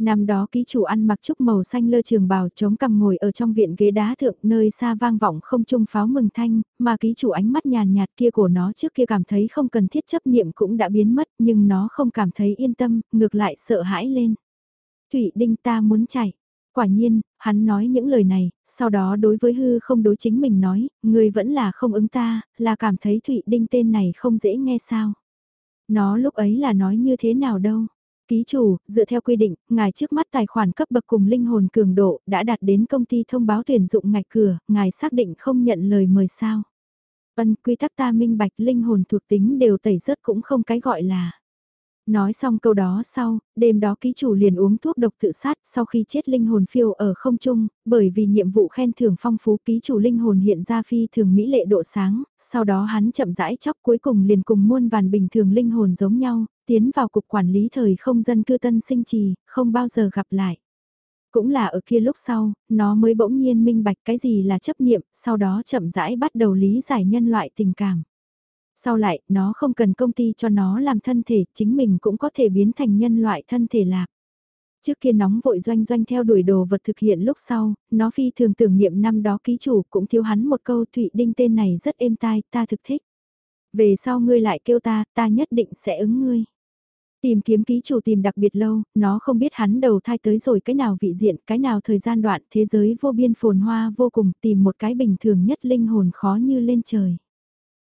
Năm đó ký chủ ăn mặc trúc màu xanh lơ trường bào chống cằm ngồi ở trong viện ghế đá thượng nơi xa vang vọng không trung pháo mừng thanh, mà ký chủ ánh mắt nhàn nhạt kia của nó trước kia cảm thấy không cần thiết chấp niệm cũng đã biến mất nhưng nó không cảm thấy yên tâm, ngược lại sợ hãi lên. Thụy Đinh ta muốn chạy. Quả nhiên, hắn nói những lời này, sau đó đối với hư không đối chính mình nói, người vẫn là không ứng ta, là cảm thấy Thụy Đinh tên này không dễ nghe sao. Nó lúc ấy là nói như thế nào đâu. Ký chủ, dựa theo quy định, ngài trước mắt tài khoản cấp bậc cùng linh hồn cường độ đã đạt đến công ty thông báo tuyển dụng ngạch cửa, ngài xác định không nhận lời mời sao. Ân quy tắc ta minh bạch linh hồn thuộc tính đều tẩy rớt cũng không cái gọi là. Nói xong câu đó sau, đêm đó ký chủ liền uống thuốc độc tự sát sau khi chết linh hồn phiêu ở không trung, bởi vì nhiệm vụ khen thưởng phong phú ký chủ linh hồn hiện ra phi thường mỹ lệ độ sáng, sau đó hắn chậm rãi chóc cuối cùng liền cùng muôn vàn bình thường linh hồn giống nhau, tiến vào cục quản lý thời không dân cư tân sinh trì, không bao giờ gặp lại. Cũng là ở kia lúc sau, nó mới bỗng nhiên minh bạch cái gì là chấp niệm, sau đó chậm rãi bắt đầu lý giải nhân loại tình cảm. Sau lại, nó không cần công ty cho nó làm thân thể, chính mình cũng có thể biến thành nhân loại thân thể lạc. Trước kia nóng vội doanh doanh theo đuổi đồ vật thực hiện lúc sau, nó phi thường tưởng niệm năm đó ký chủ cũng thiếu hắn một câu Thụy Đinh tên này rất êm tai, ta thực thích. Về sau ngươi lại kêu ta, ta nhất định sẽ ứng ngươi. Tìm kiếm ký chủ tìm đặc biệt lâu, nó không biết hắn đầu thai tới rồi cái nào vị diện, cái nào thời gian đoạn, thế giới vô biên phồn hoa vô cùng, tìm một cái bình thường nhất linh hồn khó như lên trời.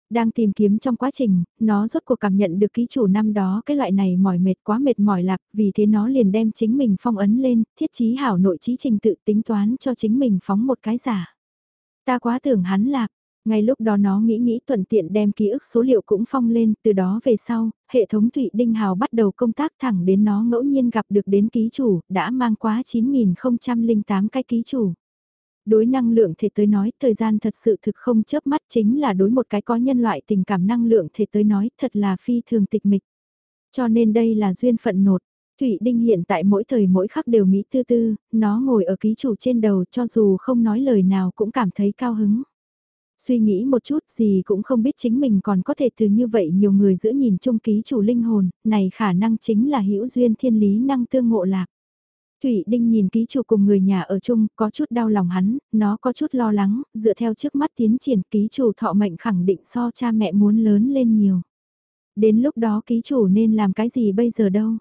Đang tìm kiếm trong quá trình, nó rốt cuộc cảm nhận được ký chủ năm đó cái loại này mỏi mệt quá mệt mỏi lạc, vì thế nó liền đem chính mình phong ấn lên, thiết trí hảo nội trí trình tự tính toán cho chính mình phóng một cái giả. Ta quá tưởng hắn lạc, ngay lúc đó nó nghĩ nghĩ thuận tiện đem ký ức số liệu cũng phong lên, từ đó về sau, hệ thống Thụy Đinh Hào bắt đầu công tác thẳng đến nó ngẫu nhiên gặp được đến ký chủ, đã mang quá 9008 cái ký chủ. Đối năng lượng thể tới nói, thời gian thật sự thực không chớp mắt chính là đối một cái có nhân loại tình cảm năng lượng thể tới nói, thật là phi thường tịch mịch. Cho nên đây là duyên phận nột. Thụy Đinh hiện tại mỗi thời mỗi khắc đều mỹ tư tư, nó ngồi ở ký chủ trên đầu cho dù không nói lời nào cũng cảm thấy cao hứng. Suy nghĩ một chút gì cũng không biết chính mình còn có thể từ như vậy nhiều người giữa nhìn chung ký chủ linh hồn, này khả năng chính là hữu duyên thiên lý năng tương ngộ lạc. Thủy Đinh nhìn ký chủ cùng người nhà ở chung, có chút đau lòng hắn, nó có chút lo lắng, dựa theo trước mắt tiến triển ký chủ thọ mệnh khẳng định so cha mẹ muốn lớn lên nhiều. Đến lúc đó ký chủ nên làm cái gì bây giờ đâu?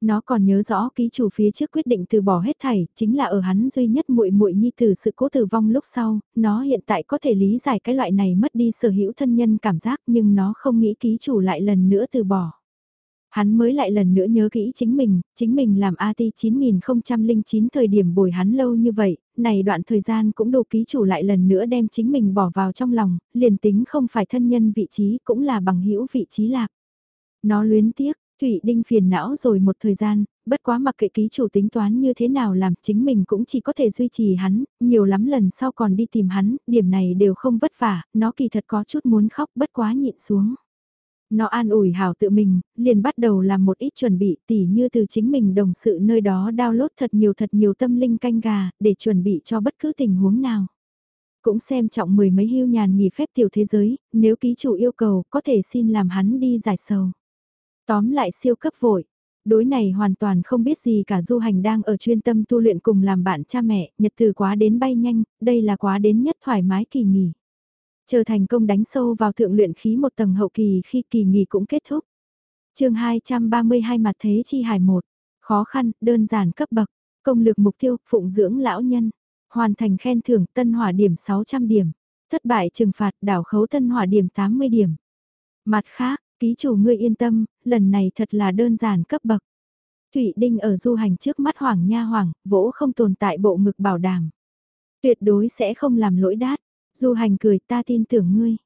Nó còn nhớ rõ ký chủ phía trước quyết định từ bỏ hết thảy, chính là ở hắn duy nhất muội muội nhi từ sự cố tử vong lúc sau, nó hiện tại có thể lý giải cái loại này mất đi sở hữu thân nhân cảm giác nhưng nó không nghĩ ký chủ lại lần nữa từ bỏ. Hắn mới lại lần nữa nhớ kỹ chính mình, chính mình làm AT 9009 thời điểm bồi hắn lâu như vậy, này đoạn thời gian cũng đủ ký chủ lại lần nữa đem chính mình bỏ vào trong lòng, liền tính không phải thân nhân vị trí cũng là bằng hữu vị trí lạc. Nó luyến tiếc, Thụy Đinh phiền não rồi một thời gian, bất quá mặc kệ ký chủ tính toán như thế nào làm chính mình cũng chỉ có thể duy trì hắn, nhiều lắm lần sau còn đi tìm hắn, điểm này đều không vất vả, nó kỳ thật có chút muốn khóc bất quá nhịn xuống. Nó an ủi hảo tự mình, liền bắt đầu làm một ít chuẩn bị tỉ như từ chính mình đồng sự nơi đó download thật nhiều thật nhiều tâm linh canh gà, để chuẩn bị cho bất cứ tình huống nào. Cũng xem trọng mười mấy hưu nhàn nghỉ phép tiểu thế giới, nếu ký chủ yêu cầu có thể xin làm hắn đi giải sầu. Tóm lại siêu cấp vội. Đối này hoàn toàn không biết gì cả du hành đang ở chuyên tâm tu luyện cùng làm bạn cha mẹ, nhật từ quá đến bay nhanh, đây là quá đến nhất thoải mái kỳ nghỉ. Chờ thành công đánh sâu vào thượng luyện khí một tầng hậu kỳ khi kỳ nghỉ cũng kết thúc. chương 232 mặt thế chi hải một khó khăn, đơn giản cấp bậc, công lực mục tiêu, phụng dưỡng lão nhân, hoàn thành khen thưởng tân hỏa điểm 600 điểm, thất bại trừng phạt đảo khấu tân hỏa điểm 80 điểm. Mặt khác, ký chủ ngươi yên tâm, lần này thật là đơn giản cấp bậc. Thụy Đinh ở du hành trước mắt Hoàng Nha Hoàng, vỗ không tồn tại bộ ngực bảo đảm. Tuyệt đối sẽ không làm lỗi đát, Du hành cười ta tin tưởng ngươi.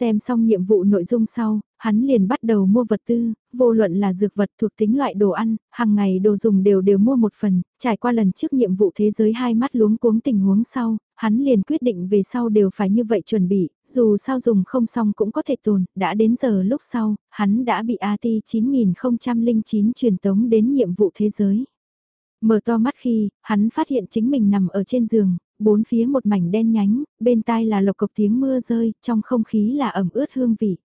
Xem xong nhiệm vụ nội dung sau, hắn liền bắt đầu mua vật tư, vô luận là dược vật thuộc tính loại đồ ăn, hàng ngày đồ dùng đều đều mua một phần, trải qua lần trước nhiệm vụ thế giới hai mắt luống cuống tình huống sau, hắn liền quyết định về sau đều phải như vậy chuẩn bị, dù sao dùng không xong cũng có thể tồn, đã đến giờ lúc sau, hắn đã bị AT 9009 truyền tống đến nhiệm vụ thế giới. Mở to mắt khi, hắn phát hiện chính mình nằm ở trên giường, bốn phía một mảnh đen nhánh, bên tai là lộc cộc tiếng mưa rơi, trong không khí là ẩm ướt hương vị.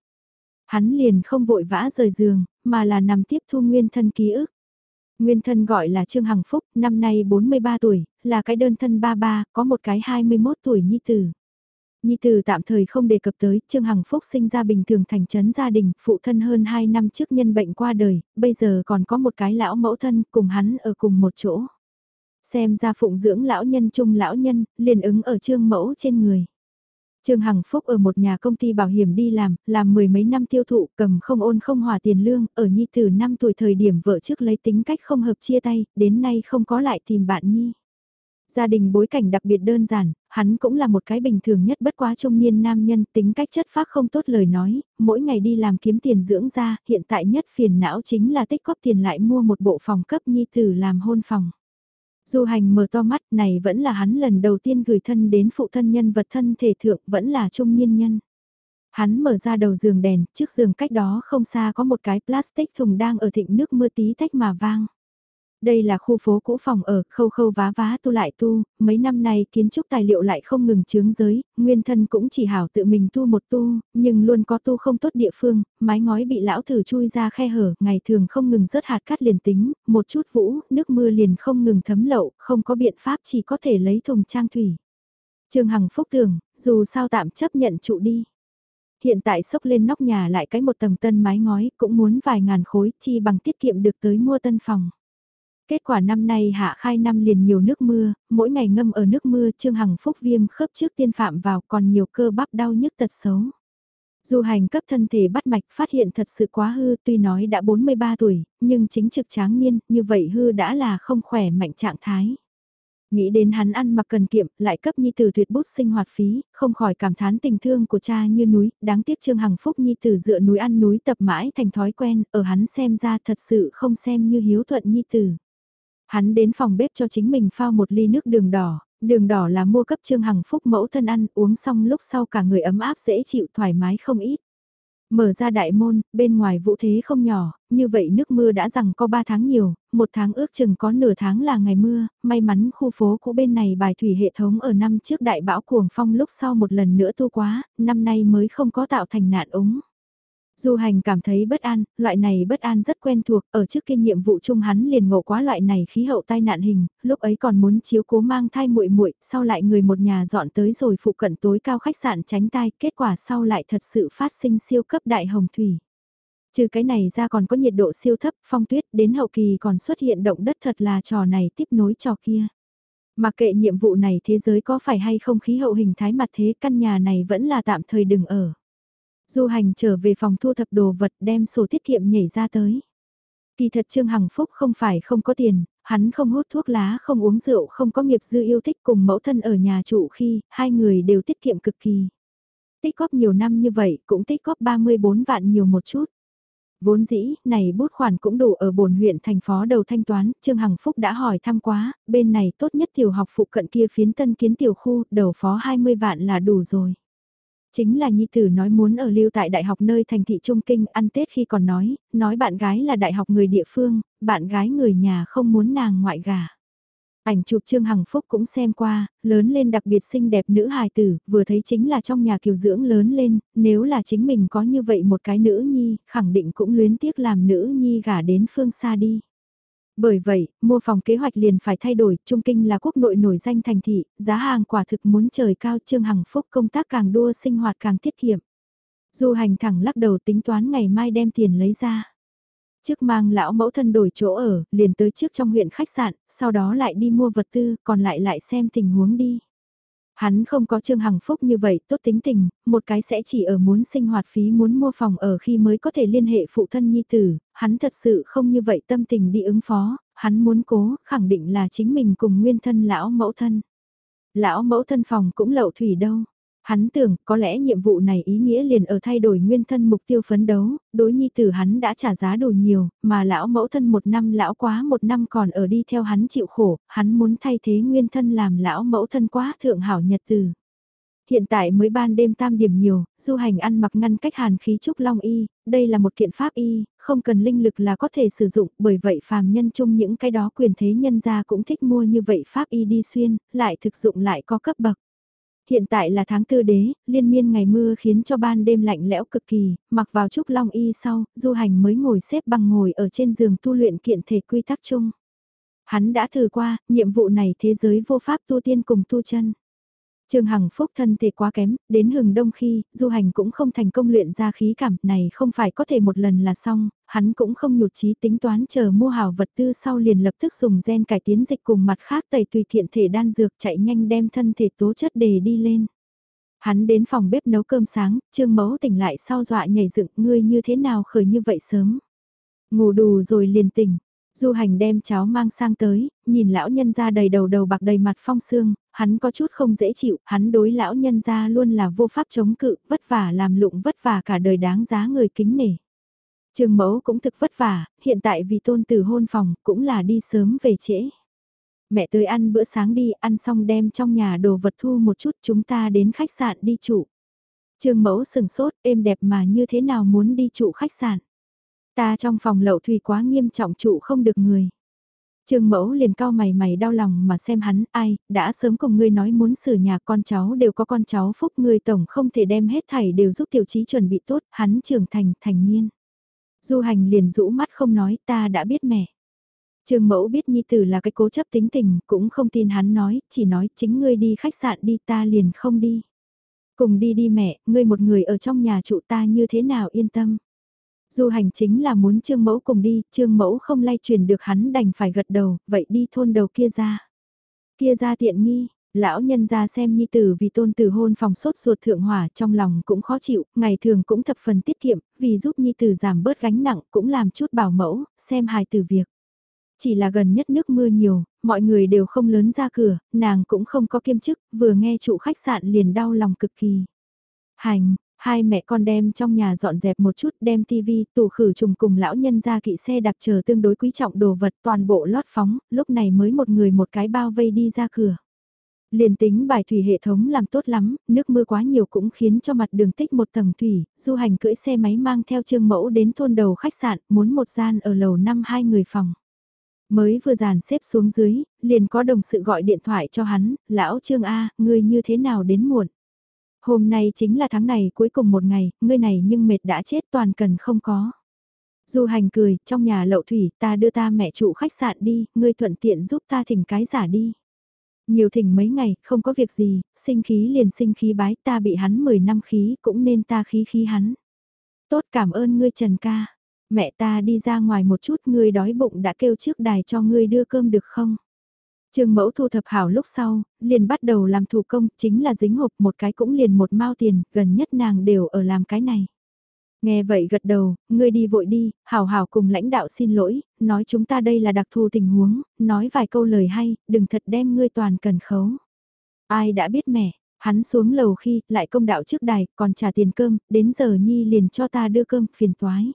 Hắn liền không vội vã rời giường, mà là nằm tiếp thu nguyên thân ký ức. Nguyên thân gọi là Trương Hằng Phúc, năm nay 43 tuổi, là cái đơn thân ba ba, có một cái 21 tuổi nhi tử. Nhi Tử tạm thời không đề cập tới, Trương Hằng Phúc sinh ra bình thường thành trấn gia đình, phụ thân hơn 2 năm trước nhân bệnh qua đời, bây giờ còn có một cái lão mẫu thân cùng hắn ở cùng một chỗ. Xem ra phụng dưỡng lão nhân trung lão nhân, liền ứng ở trương mẫu trên người. Trương Hằng Phúc ở một nhà công ty bảo hiểm đi làm, làm mười mấy năm tiêu thụ, cầm không ôn không hòa tiền lương, ở Nhi từ năm tuổi thời điểm vợ trước lấy tính cách không hợp chia tay, đến nay không có lại tìm bạn Nhi. Gia đình bối cảnh đặc biệt đơn giản, hắn cũng là một cái bình thường nhất bất quá trung niên nam nhân tính cách chất phác không tốt lời nói, mỗi ngày đi làm kiếm tiền dưỡng ra, hiện tại nhất phiền não chính là tích góp tiền lại mua một bộ phòng cấp Nhi tử làm hôn phòng. Du hành mở to mắt này vẫn là hắn lần đầu tiên gửi thân đến phụ thân nhân vật thân thể thượng vẫn là trung niên nhân. Hắn mở ra đầu giường đèn, trước giường cách đó không xa có một cái plastic thùng đang ở thịnh nước mưa tí tách mà vang. Đây là khu phố cũ phòng ở, khâu khâu vá vá tu lại tu, mấy năm nay kiến trúc tài liệu lại không ngừng chướng giới, nguyên thân cũng chỉ hảo tự mình tu một tu, nhưng luôn có tu không tốt địa phương, mái ngói bị lão thử chui ra khe hở, ngày thường không ngừng rớt hạt cát liền tính, một chút vũ, nước mưa liền không ngừng thấm lậu, không có biện pháp chỉ có thể lấy thùng trang thủy. Trương Hằng phúc tưởng, dù sao tạm chấp nhận trụ đi hiện tại sốc lên nóc nhà lại cái một tầng tân mái ngói cũng muốn vài ngàn khối chi bằng tiết kiệm được tới mua tân phòng. Kết quả năm nay hạ khai năm liền nhiều nước mưa, mỗi ngày ngâm ở nước mưa Trương Hằng Phúc viêm khớp trước tiên phạm vào còn nhiều cơ bắp đau nhức tật xấu. Du hành cấp thân thể bắt mạch phát hiện thật sự quá hư tuy nói đã 43 tuổi, nhưng chính trực tráng niên, như vậy hư đã là không khỏe mạnh trạng thái. Nghĩ đến hắn ăn mặc cần kiệm, lại cấp nhi tử tuyệt bút sinh hoạt phí, không khỏi cảm thán tình thương của cha như núi, đáng tiếc Trương Hằng Phúc nhi tử dựa núi ăn núi tập mãi thành thói quen, ở hắn xem ra thật sự không xem như hiếu thuận nhi tử. Hắn đến phòng bếp cho chính mình pha một ly nước đường đỏ, đường đỏ là mua cấp Trương Hằng Phúc mẫu thân ăn, uống xong lúc sau cả người ấm áp dễ chịu thoải mái không ít. Mở ra đại môn, bên ngoài vũ thế không nhỏ, như vậy nước mưa đã rằng có 3 tháng nhiều, một tháng ước chừng có nửa tháng là ngày mưa, may mắn khu phố cũ bên này bài thủy hệ thống ở năm trước đại bão cuồng phong lúc sau một lần nữa tu quá, năm nay mới không có tạo thành nạn ống. Du hành cảm thấy bất an, loại này bất an rất quen thuộc, ở trước kia nhiệm vụ chung hắn liền ngộ quá loại này khí hậu tai nạn hình, lúc ấy còn muốn chiếu cố mang thai muội muội, sau lại người một nhà dọn tới rồi phụ cận tối cao khách sạn tránh tai, kết quả sau lại thật sự phát sinh siêu cấp đại hồng thủy. Trừ cái này ra còn có nhiệt độ siêu thấp, phong tuyết, đến hậu kỳ còn xuất hiện động đất thật là trò này tiếp nối trò kia. Mặc kệ nhiệm vụ này thế giới có phải hay không khí hậu hình thái mặt thế căn nhà này vẫn là tạm thời đừng ở. Du hành trở về phòng thu thập đồ vật đem sổ tiết kiệm nhảy ra tới. Kỳ thật Trương Hằng Phúc không phải không có tiền, hắn không hút thuốc lá, không uống rượu, không có nghiệp dư yêu thích cùng mẫu thân ở nhà trụ khi hai người đều tiết kiệm cực kỳ. Tích góp nhiều năm như vậy cũng tích góp 34 vạn nhiều một chút. Vốn dĩ, này bút khoản cũng đủ ở bồn huyện thành phó đầu thanh toán, Trương Hằng Phúc đã hỏi thăm quá, bên này tốt nhất tiểu học phụ cận kia phiến tân kiến tiểu khu, đầu phó 20 vạn là đủ rồi. Chính là Nhi Tử nói muốn ở lưu tại đại học nơi thành thị Trung Kinh ăn Tết khi còn nói, nói bạn gái là đại học người địa phương, bạn gái người nhà không muốn nàng ngoại gà. Ảnh chụp Trương Hằng Phúc cũng xem qua, lớn lên đặc biệt xinh đẹp nữ hài tử, vừa thấy chính là trong nhà kiều dưỡng lớn lên, nếu là chính mình có như vậy một cái nữ nhi, khẳng định cũng luyến tiếc làm nữ nhi gả đến phương xa đi. Bởi vậy, mua phòng kế hoạch liền phải thay đổi, Trung Kinh là quốc nội nổi danh thành thị, giá hàng quả thực muốn trời cao Trương Hằng Phúc công tác càng đua sinh hoạt càng tiết kiệm. Du hành thẳng lắc đầu tính toán ngày mai đem tiền lấy ra. Trước mang lão mẫu thân đổi chỗ ở, liền tới trước trong huyện khách sạn, sau đó lại đi mua vật tư, còn lại lại xem tình huống đi. Hắn không có Trương Hằng Phúc như vậy, tốt tính tình, một cái sẽ chỉ ở muốn sinh hoạt phí muốn mua phòng ở khi mới có thể liên hệ phụ thân nhi tử, hắn thật sự không như vậy tâm tình đi ứng phó, hắn muốn cố, khẳng định là chính mình cùng nguyên thân lão mẫu thân. Lão mẫu thân phòng cũng lậu thủy đâu, Hắn tưởng có lẽ nhiệm vụ này ý nghĩa liền ở thay đổi nguyên thân mục tiêu phấn đấu, đối nhi tử hắn đã trả giá đủ nhiều, mà lão mẫu thân một năm lão quá một năm còn ở đi theo hắn chịu khổ, hắn muốn thay thế nguyên thân làm lão mẫu thân quá thượng hảo nhật từ. Hiện tại mới ban đêm tam điểm nhiều, du hành ăn mặc ngăn cách hàn khí trúc long y, đây là một kiện pháp y, không cần linh lực là có thể sử dụng, bởi vậy phàm nhân chung những cái đó quyền thế nhân gia cũng thích mua như vậy pháp y đi xuyên, lại thực dụng lại có cấp bậc. Hiện tại là tháng tư đế, liên miên ngày mưa khiến cho ban đêm lạnh lẽo cực kỳ, mặc vào trúc long y sau, du hành mới ngồi xếp bằng ngồi ở trên giường tu luyện kiện thể quy tắc chung. Hắn đã thử qua, nhiệm vụ này thế giới vô pháp tu tiên cùng tu chân. Trương Hằng Phúc thân thể quá kém, đến hừng đông khi, du hành cũng không thành công luyện ra khí cảm, này không phải có thể một lần là xong, hắn cũng không nhụt chí tính toán chờ mua hảo vật tư sau liền lập tức dùng gen cải tiến dịch cùng mặt khác tẩy tùy thiện thể đan dược chạy nhanh đem thân thể tố chất đề đi lên. Hắn đến phòng bếp nấu cơm sáng, Trương Mẫu tỉnh lại sau dọa nhảy dựng, ngươi như thế nào khởi như vậy sớm. Ngủ đủ rồi liền tỉnh, Du hành đem cháu mang sang tới, nhìn lão nhân ra đầy đầu đầu bạc đầy mặt phong xương, hắn có chút không dễ chịu, hắn đối lão nhân ra luôn là vô pháp chống cự, vất vả làm lụng vất vả cả đời đáng giá người kính nể. Trường mẫu cũng thực vất vả, hiện tại vì tôn tử hôn phòng, cũng là đi sớm về trễ. Mẹ tới ăn bữa sáng đi, ăn xong đem trong nhà đồ vật thu một chút chúng ta đến khách sạn đi trụ. Trường mẫu sừng sốt, êm đẹp mà như thế nào muốn đi trụ khách sạn. Ta trong phòng lậu thủy quá nghiêm trọng trụ không được người. Trương mẫu liền cao mày mày đau lòng mà xem hắn, ai, đã sớm cùng ngươi nói muốn sửa nhà con cháu đều có con cháu phúc ngươi tổng không thể đem hết thảy đều giúp tiểu trí chuẩn bị tốt, hắn trưởng thành, thành niên. Du hành liền rũ mắt không nói ta đã biết mẹ. Trương mẫu biết nhi tử là cái cố chấp tính tình, cũng không tin hắn nói, chỉ nói chính ngươi đi khách sạn đi ta liền không đi. Cùng đi đi mẹ, ngươi một người ở trong nhà trụ ta như thế nào yên tâm. Du hành chính là muốn Trương Mẫu cùng đi, Trương Mẫu không lay truyền được hắn đành phải gật đầu, vậy đi thôn đầu kia ra. Kia ra tiện nghi, lão nhân ra xem nhi tử vì tôn tử hôn phòng sốt ruột thượng hỏa trong lòng cũng khó chịu, ngày thường cũng thập phần tiết kiệm, vì giúp nhi tử giảm bớt gánh nặng cũng làm chút bảo mẫu, xem hài tử việc. Chỉ là gần nhất nước mưa nhiều, mọi người đều không lớn ra cửa, nàng cũng không có kiêm chức, vừa nghe trụ khách sạn liền đau lòng cực kỳ. Hành, Hai mẹ con đem trong nhà dọn dẹp một chút đem tivi, tủ khử trùng cùng lão nhân ra kỵ xe đạp chờ tương đối quý trọng đồ vật toàn bộ lót phóng, lúc này mới một người một cái bao vây đi ra cửa. Liền tính bài thủy hệ thống làm tốt lắm, nước mưa quá nhiều cũng khiến cho mặt đường tích một tầng thủy, du hành cưỡi xe máy mang theo trương mẫu đến thôn đầu khách sạn, muốn một gian ở lầu năm hai người phòng. Mới vừa dàn xếp xuống dưới, liền có đồng sự gọi điện thoại cho hắn, lão trương A, ngươi như thế nào đến muộn. Hôm nay chính là tháng này cuối cùng một ngày, ngươi này nhưng mệt đã chết toàn cần không có. Du hành cười, trong nhà lậu thủy, ta đưa ta mẹ trụ khách sạn đi, ngươi thuận tiện giúp ta thỉnh cái giả đi. Nhiều thỉnh mấy ngày, không có việc gì, sinh khí liền sinh khí bái ta bị hắn 10 năm khí, cũng nên ta khí khí hắn. Tốt cảm ơn ngươi Trần ca. Mẹ ta đi ra ngoài một chút, ngươi đói bụng đã kêu trước đài cho ngươi đưa cơm được không? Trương mẫu thu thập hảo lúc sau, liền bắt đầu làm thủ công, chính là dính hộp một cái cũng liền một mao tiền, gần nhất nàng đều ở làm cái này. Nghe vậy gật đầu, ngươi đi vội đi, hảo hảo cùng lãnh đạo xin lỗi, nói chúng ta đây là đặc thù tình huống, nói vài câu lời hay, đừng thật đem ngươi toàn cần khấu. Ai đã biết mẹ, hắn xuống lầu khi, lại công đạo trước đài, còn trả tiền cơm, đến giờ Nhi liền cho ta đưa cơm, phiền toái.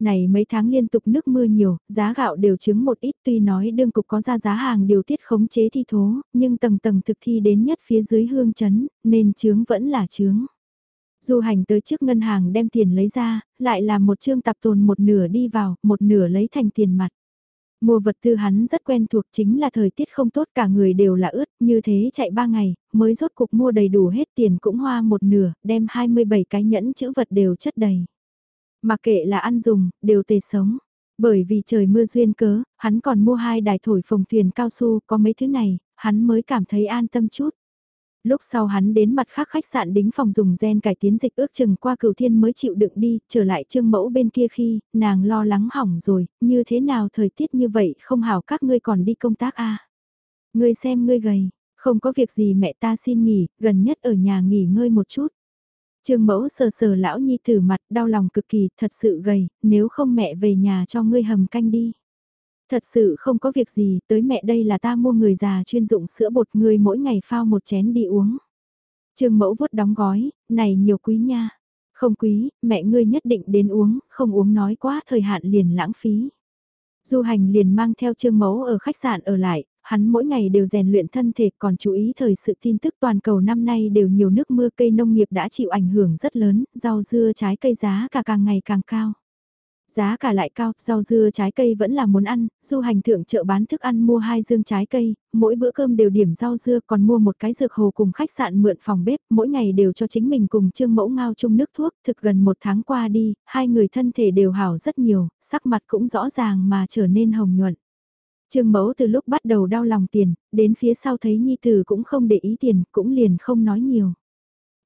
Này mấy tháng liên tục nước mưa nhiều, giá gạo đều chứng một ít tuy nói đương cục có ra giá hàng điều tiết khống chế thi thố, nhưng tầng tầng thực thi đến nhất phía dưới hương chấn, nên chướng vẫn là chướng. Du hành tới trước ngân hàng đem tiền lấy ra, lại làm một chương tập tồn một nửa đi vào, một nửa lấy thành tiền mặt. Mua vật tư hắn rất quen thuộc chính là thời tiết không tốt cả người đều là ướt, như thế chạy ba ngày, mới rốt cục mua đầy đủ hết tiền cũng hoa một nửa, đem 27 cái nhẫn chữ vật đều chất đầy. Mà kệ là ăn dùng, đều tề sống. Bởi vì trời mưa duyên cớ, hắn còn mua hai đài thổi phồng thuyền cao su, có mấy thứ này, hắn mới cảm thấy an tâm chút. Lúc sau hắn đến mặt khác khách sạn đính phòng dùng gen cải tiến dịch ước chừng qua cửu thiên mới chịu đựng đi, trở lại trương mẫu bên kia khi, nàng lo lắng hỏng rồi, như thế nào thời tiết như vậy không hảo các ngươi còn đi công tác a à? Ngươi xem ngươi gầy, không có việc gì mẹ ta xin nghỉ, gần nhất ở nhà nghỉ ngơi một chút. Trương mẫu sờ sờ lão nhi tử mặt đau lòng cực kỳ, thật sự gầy, nếu không mẹ về nhà cho ngươi hầm canh đi. Thật sự không có việc gì, tới mẹ đây là ta mua người già chuyên dụng sữa bột ngươi mỗi ngày phao một chén đi uống. Trương mẫu vuốt đóng gói, này nhiều quý nha. Không quý, mẹ ngươi nhất định đến uống, không uống nói quá thời hạn liền lãng phí. Du hành liền mang theo trương mẫu ở khách sạn ở lại, hắn mỗi ngày đều rèn luyện thân thể còn chú ý thời sự tin tức toàn cầu năm nay đều nhiều nước mưa cây nông nghiệp đã chịu ảnh hưởng rất lớn, rau dưa trái cây giá cả càng ngày càng cao. Giá cả lại cao, rau dưa trái cây vẫn là muốn ăn, du hành thượng chợ bán thức ăn mua hai dương trái cây, mỗi bữa cơm đều điểm rau dưa còn mua một cái dược hồ cùng khách sạn mượn phòng bếp, mỗi ngày đều cho chính mình cùng trương mẫu ngao chung nước thuốc, thực gần một tháng qua đi, hai người thân thể đều hảo rất nhiều, sắc mặt cũng rõ ràng mà trở nên hồng nhuận. Trương Mẫu từ lúc bắt đầu đau lòng tiền, đến phía sau thấy Nhi Tử cũng không để ý tiền, cũng liền không nói nhiều.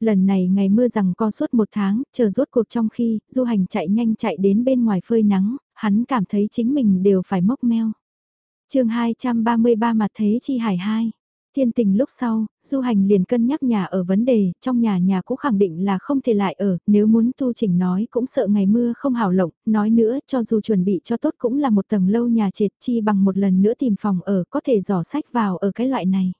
Lần này ngày mưa rằng co suốt một tháng, chờ rốt cuộc trong khi, du hành chạy nhanh chạy đến bên ngoài phơi nắng, hắn cảm thấy chính mình đều phải mốc meo. chương 233 mặt thế chi hải 2 Thiên tình lúc sau, du hành liền cân nhắc nhà ở vấn đề, trong nhà nhà cũng khẳng định là không thể lại ở, nếu muốn tu chỉnh nói cũng sợ ngày mưa không hảo lộng, nói nữa cho dù chuẩn bị cho tốt cũng là một tầng lâu nhà trệt chi bằng một lần nữa tìm phòng ở có thể dò sách vào ở cái loại này.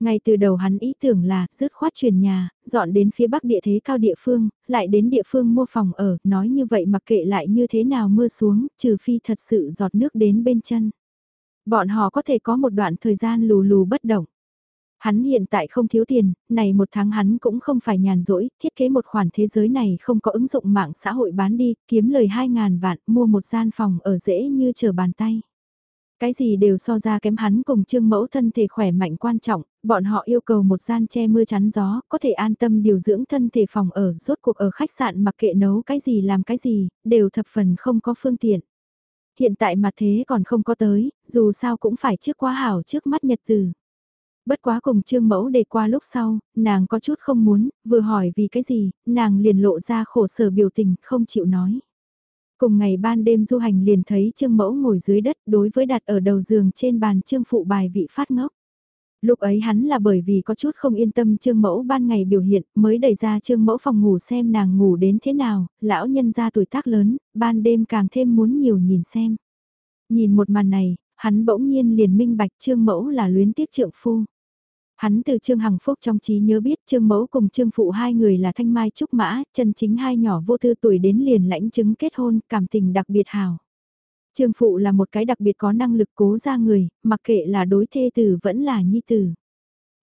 Ngay từ đầu hắn ý tưởng là dứt khoát chuyển nhà, dọn đến phía bắc địa thế cao địa phương, lại đến địa phương mua phòng ở, nói như vậy mặc kệ lại như thế nào mưa xuống, trừ phi thật sự giọt nước đến bên chân. Bọn họ có thể có một đoạn thời gian lù lù bất động. Hắn hiện tại không thiếu tiền, này một tháng hắn cũng không phải nhàn rỗi, thiết kế một khoản thế giới này không có ứng dụng mạng xã hội bán đi, kiếm lời 2.000 vạn, mua một gian phòng ở dễ như chờ bàn tay. Cái gì đều so ra kém hắn cùng trương mẫu thân thể khỏe mạnh quan trọng, bọn họ yêu cầu một gian che mưa chắn gió, có thể an tâm điều dưỡng thân thể phòng ở, rốt cuộc ở khách sạn mặc kệ nấu cái gì làm cái gì, đều thập phần không có phương tiện. Hiện tại mà thế còn không có tới, dù sao cũng phải trước quá hảo trước mắt nhật từ. Bất quá cùng trương mẫu đề qua lúc sau, nàng có chút không muốn, vừa hỏi vì cái gì, nàng liền lộ ra khổ sở biểu tình, không chịu nói. Cùng ngày ban đêm du hành liền thấy trương mẫu ngồi dưới đất đối với đặt ở đầu giường trên bàn trương phụ bài vị phát ngốc. Lúc ấy hắn là bởi vì có chút không yên tâm trương mẫu ban ngày biểu hiện mới đẩy ra trương mẫu phòng ngủ xem nàng ngủ đến thế nào, lão nhân ra tuổi tác lớn, ban đêm càng thêm muốn nhiều nhìn xem. Nhìn một màn này, hắn bỗng nhiên liền minh bạch trương mẫu là luyến tiếc trượng phu. Hắn từ Trương Hằng Phúc trong trí nhớ biết Trương Mẫu cùng Trương Phụ hai người là thanh mai trúc mã, chân chính hai nhỏ vô tư tuổi đến liền lãnh chứng kết hôn, cảm tình đặc biệt hào. Trương Phụ là một cái đặc biệt có năng lực cố ra người, mặc kệ là đối thê tử vẫn là nhi tử.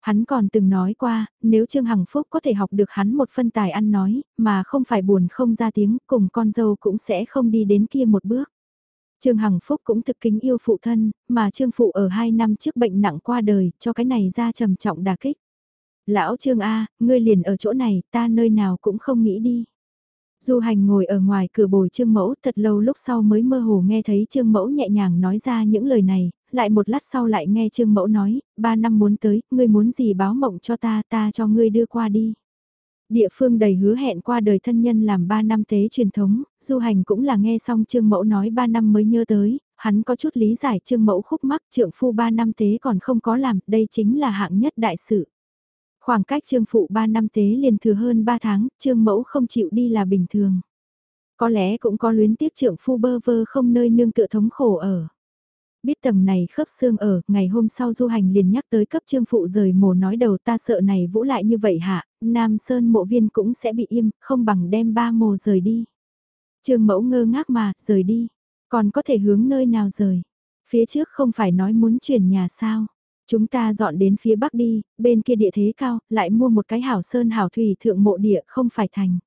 Hắn còn từng nói qua, nếu Trương Hằng Phúc có thể học được hắn một phân tài ăn nói, mà không phải buồn không ra tiếng, cùng con dâu cũng sẽ không đi đến kia một bước. Trương Hằng Phúc cũng thực kính yêu phụ thân, mà Trương Phụ ở 2 năm trước bệnh nặng qua đời, cho cái này ra trầm trọng đả kích. Lão Trương A, ngươi liền ở chỗ này, ta nơi nào cũng không nghĩ đi. Du hành ngồi ở ngoài cửa bồi Trương Mẫu thật lâu lúc sau mới mơ hồ nghe thấy Trương Mẫu nhẹ nhàng nói ra những lời này, lại một lát sau lại nghe Trương Mẫu nói, ba năm muốn tới, ngươi muốn gì báo mộng cho ta, ta cho ngươi đưa qua đi. Địa phương đầy hứa hẹn qua đời thân nhân làm 3 năm tế truyền thống, du hành cũng là nghe xong Trương Mẫu nói 3 năm mới nhớ tới, hắn có chút lý giải Trương Mẫu khúc mắc trượng phu 3 năm tế còn không có làm, đây chính là hạng nhất đại sự. Khoảng cách Trương Phụ 3 năm tế liền thừa hơn 3 tháng, Trương Mẫu không chịu đi là bình thường. Có lẽ cũng có luyến tiếc trượng phu bơ vơ không nơi nương tựa thống khổ ở. Biết tầng này khớp xương ở, ngày hôm sau du hành liền nhắc tới cấp trương phụ rời mồ nói đầu ta sợ này vũ lại như vậy hạ, Nam Sơn mộ viên cũng sẽ bị im, không bằng đem ba mồ rời đi. Trường mẫu ngơ ngác mà, rời đi, còn có thể hướng nơi nào rời. Phía trước không phải nói muốn chuyển nhà sao. Chúng ta dọn đến phía bắc đi, bên kia địa thế cao, lại mua một cái hảo sơn hảo thủy thượng mộ địa không phải thành.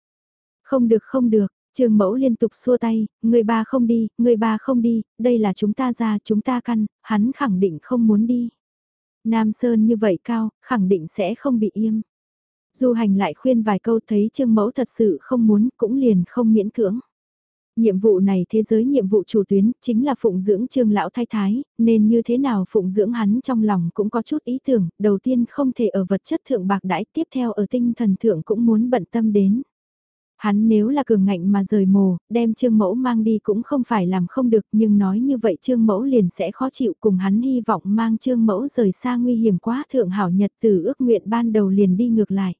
Không được không được, Trường mẫu liên tục xua tay, người ba không đi, người ba không đi, đây là chúng ta ra, chúng ta căn, hắn khẳng định không muốn đi. Nam Sơn như vậy cao, khẳng định sẽ không bị im. Du hành lại khuyên vài câu thấy trương mẫu thật sự không muốn, cũng liền không miễn cưỡng. Nhiệm vụ này thế giới nhiệm vụ chủ tuyến chính là phụng dưỡng trương lão thái thái, nên như thế nào phụng dưỡng hắn trong lòng cũng có chút ý tưởng, đầu tiên không thể ở vật chất thượng bạc đãi, tiếp theo ở tinh thần thượng cũng muốn bận tâm đến. Hắn nếu là cường ngạnh mà rời mồ, đem trương mẫu mang đi cũng không phải làm không được nhưng nói như vậy trương mẫu liền sẽ khó chịu cùng hắn hy vọng mang trương mẫu rời xa nguy hiểm quá thượng hảo nhật từ ước nguyện ban đầu liền đi ngược lại.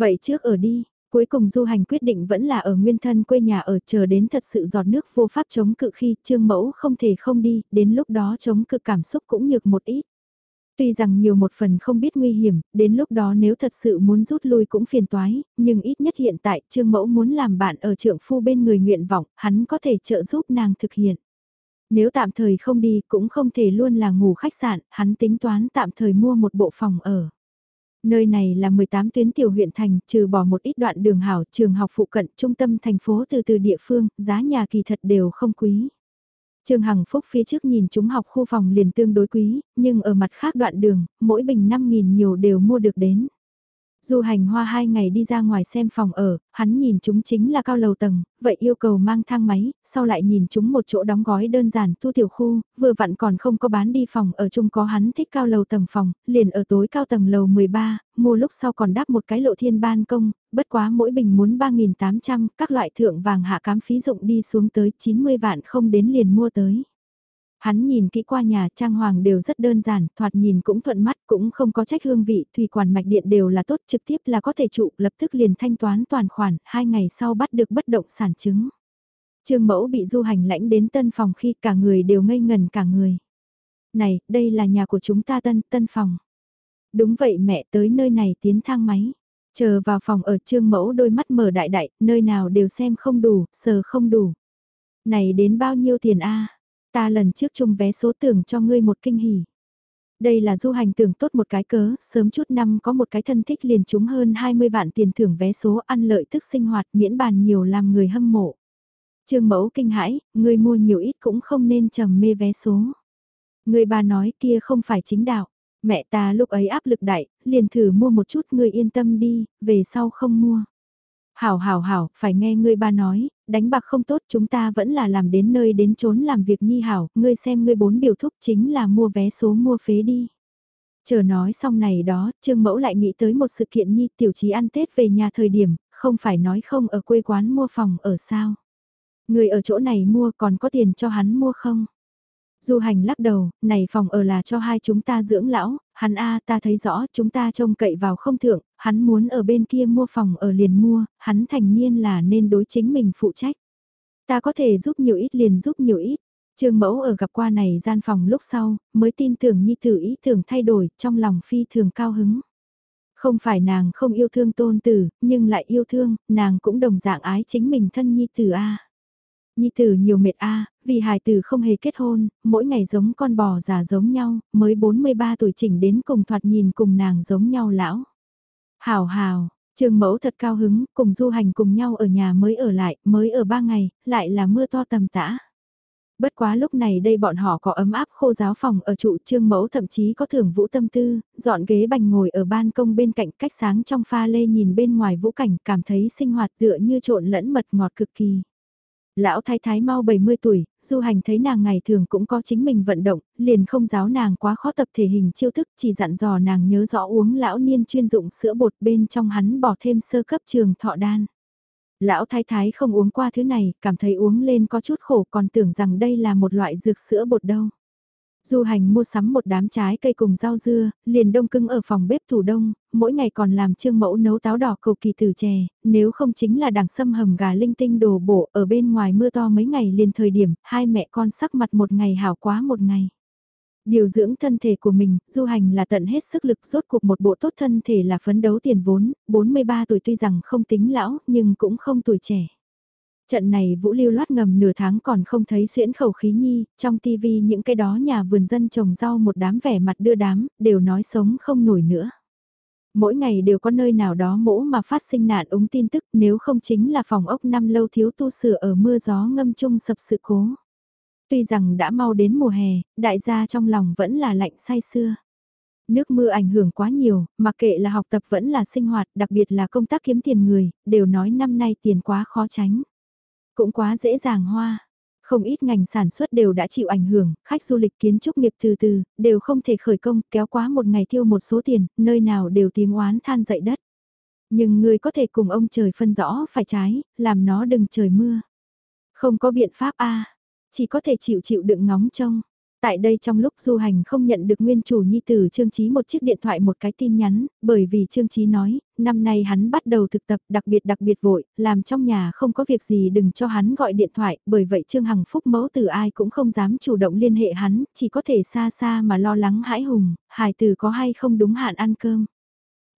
Vậy trước ở đi, cuối cùng du hành quyết định vẫn là ở nguyên thân quê nhà ở chờ đến thật sự giọt nước vô pháp chống cự khi trương mẫu không thể không đi, đến lúc đó chống cự cảm xúc cũng nhược một ít. Tuy rằng nhiều một phần không biết nguy hiểm, đến lúc đó nếu thật sự muốn rút lui cũng phiền toái, nhưng ít nhất hiện tại Trương Mẫu muốn làm bạn ở trượng phu bên người nguyện vọng, hắn có thể trợ giúp nàng thực hiện. Nếu tạm thời không đi cũng không thể luôn là ngủ khách sạn, hắn tính toán tạm thời mua một bộ phòng ở. Nơi này là 18 tuyến tiểu huyện thành, trừ bỏ một ít đoạn đường hảo, trường học phụ cận, trung tâm thành phố từ từ địa phương, giá nhà kỳ thật đều không quý. Trương Hằng Phúc phía trước nhìn chúng học khu phòng liền tương đối quý, nhưng ở mặt khác đoạn đường, mỗi bình 5.000 nhiều đều mua được đến. Du hành hoa hai ngày đi ra ngoài xem phòng ở, hắn nhìn chúng chính là cao lầu tầng, vậy yêu cầu mang thang máy, sau lại nhìn chúng một chỗ đóng gói đơn giản tu tiểu khu, vừa vặn còn không có bán đi phòng ở chung có hắn thích cao lầu tầng phòng, liền ở tối cao tầng lầu 13, mua lúc sau còn đáp một cái lộ thiên ban công, bất quá mỗi bình muốn 3.800, các loại thượng vàng hạ cám phí dụng đi xuống tới 90 vạn không đến liền mua tới. Hắn nhìn kỹ qua nhà trang hoàng đều rất đơn giản, thoạt nhìn cũng thuận mắt, cũng không có trách hương vị, thủy quản mạch điện đều là tốt, trực tiếp là có thể trụ, lập tức liền thanh toán toàn khoản, hai ngày sau bắt được bất động sản chứng. Trương mẫu bị du hành lãnh đến tân phòng khi cả người đều ngây ngần cả người. Này, đây là nhà của chúng ta tân, tân phòng. Đúng vậy mẹ tới nơi này tiến thang máy. Chờ vào phòng ở trương mẫu đôi mắt mở đại đại, nơi nào đều xem không đủ, sờ không đủ. Này đến bao nhiêu tiền a Ta lần trước chung vé số tưởng cho ngươi một kinh hỉ. Đây là du hành tưởng tốt một cái cớ, sớm chút năm có một cái thân thích liền trúng hơn 20 vạn tiền thưởng vé số ăn lợi tức sinh hoạt miễn bàn nhiều làm người hâm mộ. Trương mẫu kinh hãi, người mua nhiều ít cũng không nên trầm mê vé số. Người bà nói kia không phải chính đạo. Mẹ ta lúc ấy áp lực đại, liền thử mua một chút người yên tâm đi, về sau không mua. Hảo hảo hảo, phải nghe ngươi ba nói, đánh bạc không tốt chúng ta vẫn là làm đến nơi đến trốn làm việc nhi hảo, ngươi xem ngươi bốn biểu thúc chính là mua vé số mua phế đi. Chờ nói xong này đó, Trương Mẫu lại nghĩ tới một sự kiện nhi tiểu trí ăn Tết về nhà thời điểm, không phải nói không ở quê quán mua phòng ở sao. Người ở chỗ này mua còn có tiền cho hắn mua không? Du hành lắc đầu, này phòng ở là cho hai chúng ta dưỡng lão, hắn A ta thấy rõ chúng ta trông cậy vào không thượng, hắn muốn ở bên kia mua phòng ở liền mua, hắn thành niên là nên đối chính mình phụ trách. Ta có thể giúp nhiều ít liền giúp nhiều ít. Trương mẫu ở gặp qua này gian phòng lúc sau, mới tin tưởng nhi tử ý tưởng thay đổi, trong lòng phi thường cao hứng. Không phải nàng không yêu thương tôn tử, nhưng lại yêu thương, nàng cũng đồng dạng ái chính mình thân nhi tử A. Nhi tử nhiều mệt a, vì hài tử không hề kết hôn, mỗi ngày giống con bò già giống nhau, mới 43 tuổi chỉnh đến cùng thoạt nhìn cùng nàng giống nhau lão. Hào hào, Trương mẫu thật cao hứng, cùng du hành cùng nhau ở nhà mới ở lại, mới ở ba ngày, lại là mưa to tầm tã. Bất quá lúc này đây bọn họ có ấm áp khô giáo phòng ở trụ trương mẫu thậm chí có thưởng vũ tâm tư, dọn ghế bành ngồi ở ban công bên cạnh cách sáng trong pha lê nhìn bên ngoài vũ cảnh cảm thấy sinh hoạt tựa như trộn lẫn mật ngọt cực kỳ. Lão thái thái mau 70 tuổi, du hành thấy nàng ngày thường cũng có chính mình vận động, liền không giáo nàng quá khó tập thể hình chiêu thức, chỉ dặn dò nàng nhớ rõ uống lão niên chuyên dụng sữa bột bên trong hắn bỏ thêm sơ cấp trường thọ đan. Lão thái thái không uống qua thứ này, cảm thấy uống lên có chút khổ còn tưởng rằng đây là một loại dược sữa bột đâu. Du hành mua sắm một đám trái cây cùng rau dưa, liền đông cưng ở phòng bếp thủ đông, mỗi ngày còn làm trương mẫu nấu táo đỏ cầu kỳ tử chè, nếu không chính là đằng sâm hầm gà linh tinh đồ bộ ở bên ngoài mưa to mấy ngày liền thời điểm, hai mẹ con sắc mặt một ngày hảo quá một ngày. Điều dưỡng thân thể của mình, du hành là tận hết sức lực rốt cuộc một bộ tốt thân thể là phấn đấu tiền vốn, 43 tuổi tuy rằng không tính lão nhưng cũng không tuổi trẻ. Trận này Vũ Lưu loát ngầm nửa tháng còn không thấy xuyễn khẩu khí nhi, trong tivi những cái đó nhà vườn dân trồng rau một đám vẻ mặt đưa đám, đều nói sống không nổi nữa. Mỗi ngày đều có nơi nào đó mỗ mà phát sinh nạn ống tin tức nếu không chính là phòng ốc năm lâu thiếu tu sửa ở mưa gió ngâm chung sập sự cố. Tuy rằng đã mau đến mùa hè, đại gia trong lòng vẫn là lạnh say xưa. Nước mưa ảnh hưởng quá nhiều, mặc kệ là học tập vẫn là sinh hoạt, đặc biệt là công tác kiếm tiền người, đều nói năm nay tiền quá khó tránh. Cũng quá dễ dàng hoa. Không ít ngành sản xuất đều đã chịu ảnh hưởng, khách du lịch kiến trúc nghiệp từ từ, đều không thể khởi công, kéo quá một ngày tiêu một số tiền, nơi nào đều tiếng oán than dậy đất. Nhưng người có thể cùng ông trời phân rõ phải trái, làm nó đừng trời mưa. Không có biện pháp a chỉ có thể chịu chịu đựng ngóng trông. Tại đây trong lúc du hành không nhận được nguyên chủ nhi tử Trương Chí một chiếc điện thoại một cái tin nhắn, bởi vì Trương Chí nói, năm nay hắn bắt đầu thực tập đặc biệt đặc biệt vội, làm trong nhà không có việc gì đừng cho hắn gọi điện thoại, bởi vậy Trương Hằng Phúc mẫu từ ai cũng không dám chủ động liên hệ hắn, chỉ có thể xa xa mà lo lắng hãi hùng, hài tử có hay không đúng hạn ăn cơm.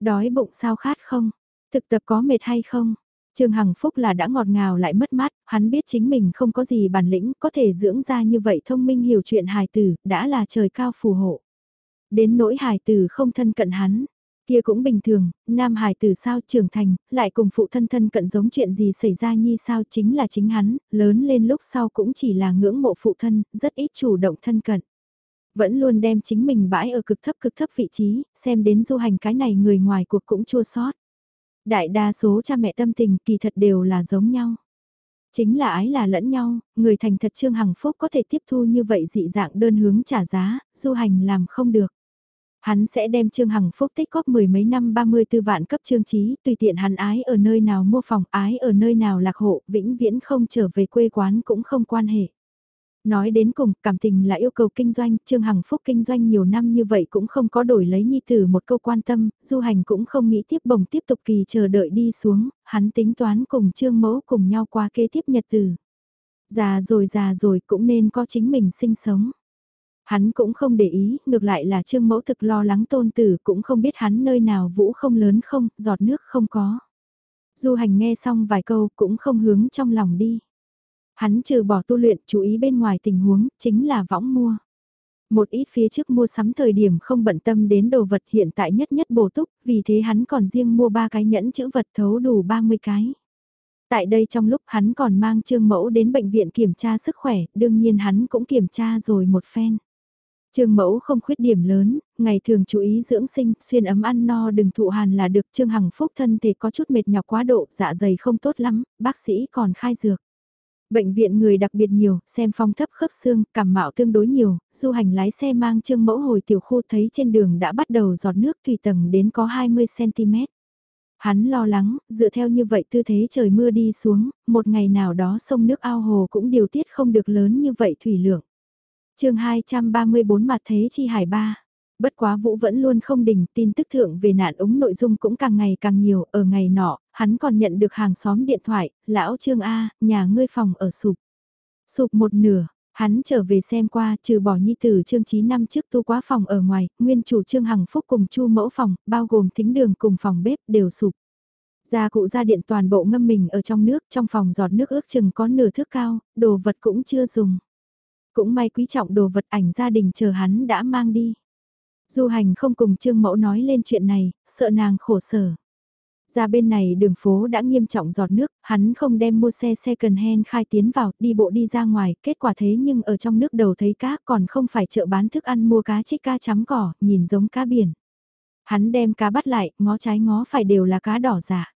Đói bụng sao khát không? Thực tập có mệt hay không? Trương Hằng Phúc là đã ngọt ngào lại mất mát, hắn biết chính mình không có gì bản lĩnh, có thể dưỡng ra như vậy thông minh hiểu chuyện hài tử, đã là trời cao phù hộ. Đến nỗi hài tử không thân cận hắn, kia cũng bình thường, nam hài tử sao trưởng thành, lại cùng phụ thân thân cận giống chuyện gì xảy ra như sao chính là chính hắn, lớn lên lúc sau cũng chỉ là ngưỡng mộ phụ thân, rất ít chủ động thân cận. Vẫn luôn đem chính mình bãi ở cực thấp cực thấp vị trí, xem đến du hành cái này người ngoài cuộc cũng chua sót. Đại đa số cha mẹ tâm tình kỳ thật đều là giống nhau. Chính là ái là lẫn nhau, người thành thật Trương Hằng Phúc có thể tiếp thu như vậy dị dạng đơn hướng trả giá, du hành làm không được. Hắn sẽ đem Trương Hằng Phúc tích góp mười mấy năm 34 vạn cấp trương trí, tùy tiện hắn ái ở nơi nào mua phòng, ái ở nơi nào lạc hộ, vĩnh viễn không trở về quê quán cũng không quan hệ. Nói đến cùng, cảm tình là yêu cầu kinh doanh, Trương Hằng Phúc kinh doanh nhiều năm như vậy cũng không có đổi lấy nhi tử một câu quan tâm, du hành cũng không nghĩ tiếp bồng tiếp tục kỳ chờ đợi đi xuống, hắn tính toán cùng Trương Mẫu cùng nhau qua kế tiếp nhật tử. Già rồi già rồi cũng nên có chính mình sinh sống. Hắn cũng không để ý, ngược lại là Trương Mẫu thực lo lắng tôn tử cũng không biết hắn nơi nào vũ không lớn không, giọt nước không có. Du hành nghe xong vài câu cũng không hướng trong lòng đi. Hắn trừ bỏ tu luyện chú ý bên ngoài tình huống, chính là võng mua. Một ít phía trước mua sắm thời điểm không bận tâm đến đồ vật hiện tại nhất nhất bổ túc, vì thế hắn còn riêng mua ba cái nhẫn chữ vật thấu đủ 30 cái. Tại đây trong lúc hắn còn mang trương mẫu đến bệnh viện kiểm tra sức khỏe, đương nhiên hắn cũng kiểm tra rồi một phen. Trương mẫu không khuyết điểm lớn, ngày thường chú ý dưỡng sinh, xuyên ấm ăn no đừng thụ hàn là được. Trương Hằng Phúc thân thể có chút mệt nhọc quá độ, dạ dày không tốt lắm, bác sĩ còn khai dược. Bệnh viện người đặc biệt nhiều, xem phong thấp khớp xương, cảm mạo tương đối nhiều, du hành lái xe mang trương mẫu hồi tiểu khu thấy trên đường đã bắt đầu giọt nước tùy tầng đến có 20cm. Hắn lo lắng, dựa theo như vậy tư thế trời mưa đi xuống, một ngày nào đó sông nước ao hồ cũng điều tiết không được lớn như vậy thủy lượng. chương 234 mặt thế chi hải ba Bất quá Vũ vẫn luôn không đỉnh, tin tức thượng về nạn ống nội dung cũng càng ngày càng nhiều, ở ngày nọ, hắn còn nhận được hàng xóm điện thoại, lão Trương A, nhà ngươi phòng ở sụp. Sụp một nửa, hắn trở về xem qua, trừ bỏ nhi tử Trương Chí năm trước tu quá phòng ở ngoài, nguyên chủ Trương Hằng Phúc cùng chu mẫu phòng, bao gồm thính đường cùng phòng bếp đều sụp. Gia cụ gia điện toàn bộ ngâm mình ở trong nước, trong phòng giọt nước ước chừng có nửa thước cao, đồ vật cũng chưa dùng. Cũng may quý trọng đồ vật ảnh gia đình chờ hắn đã mang đi. Du hành không cùng Trương Mẫu nói lên chuyện này, sợ nàng khổ sở. Ra bên này đường phố đã nghiêm trọng giọt nước, hắn không đem mua xe second hand khai tiến vào, đi bộ đi ra ngoài, kết quả thế nhưng ở trong nước đầu thấy cá còn không phải chợ bán thức ăn mua cá chích ca chấm cỏ, nhìn giống cá biển. Hắn đem cá bắt lại, ngó trái ngó phải đều là cá đỏ giả.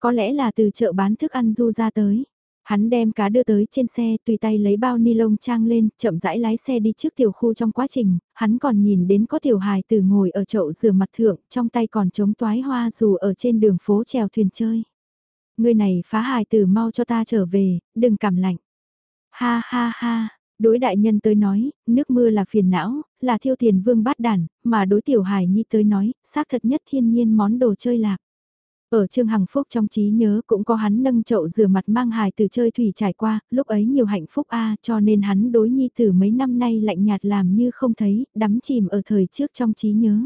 Có lẽ là từ chợ bán thức ăn du ra tới. Hắn đem cá đưa tới trên xe, tùy tay lấy bao ni lông trang lên, chậm rãi lái xe đi trước tiểu khu trong quá trình, hắn còn nhìn đến có tiểu hài từ ngồi ở chậu rửa mặt thượng, trong tay còn chống toái hoa dù ở trên đường phố trèo thuyền chơi. Người này phá hài từ mau cho ta trở về, đừng cảm lạnh. Ha ha ha, đối đại nhân tới nói, nước mưa là phiền não, là thiêu tiền vương bát đàn, mà đối tiểu hài nhi tới nói, xác thật nhất thiên nhiên món đồ chơi lạc. Ở Trương Hằng Phúc trong trí nhớ cũng có hắn nâng chậu rửa mặt mang hài từ chơi thủy trải qua, lúc ấy nhiều hạnh phúc a cho nên hắn đối nhi từ mấy năm nay lạnh nhạt làm như không thấy, đắm chìm ở thời trước trong trí nhớ.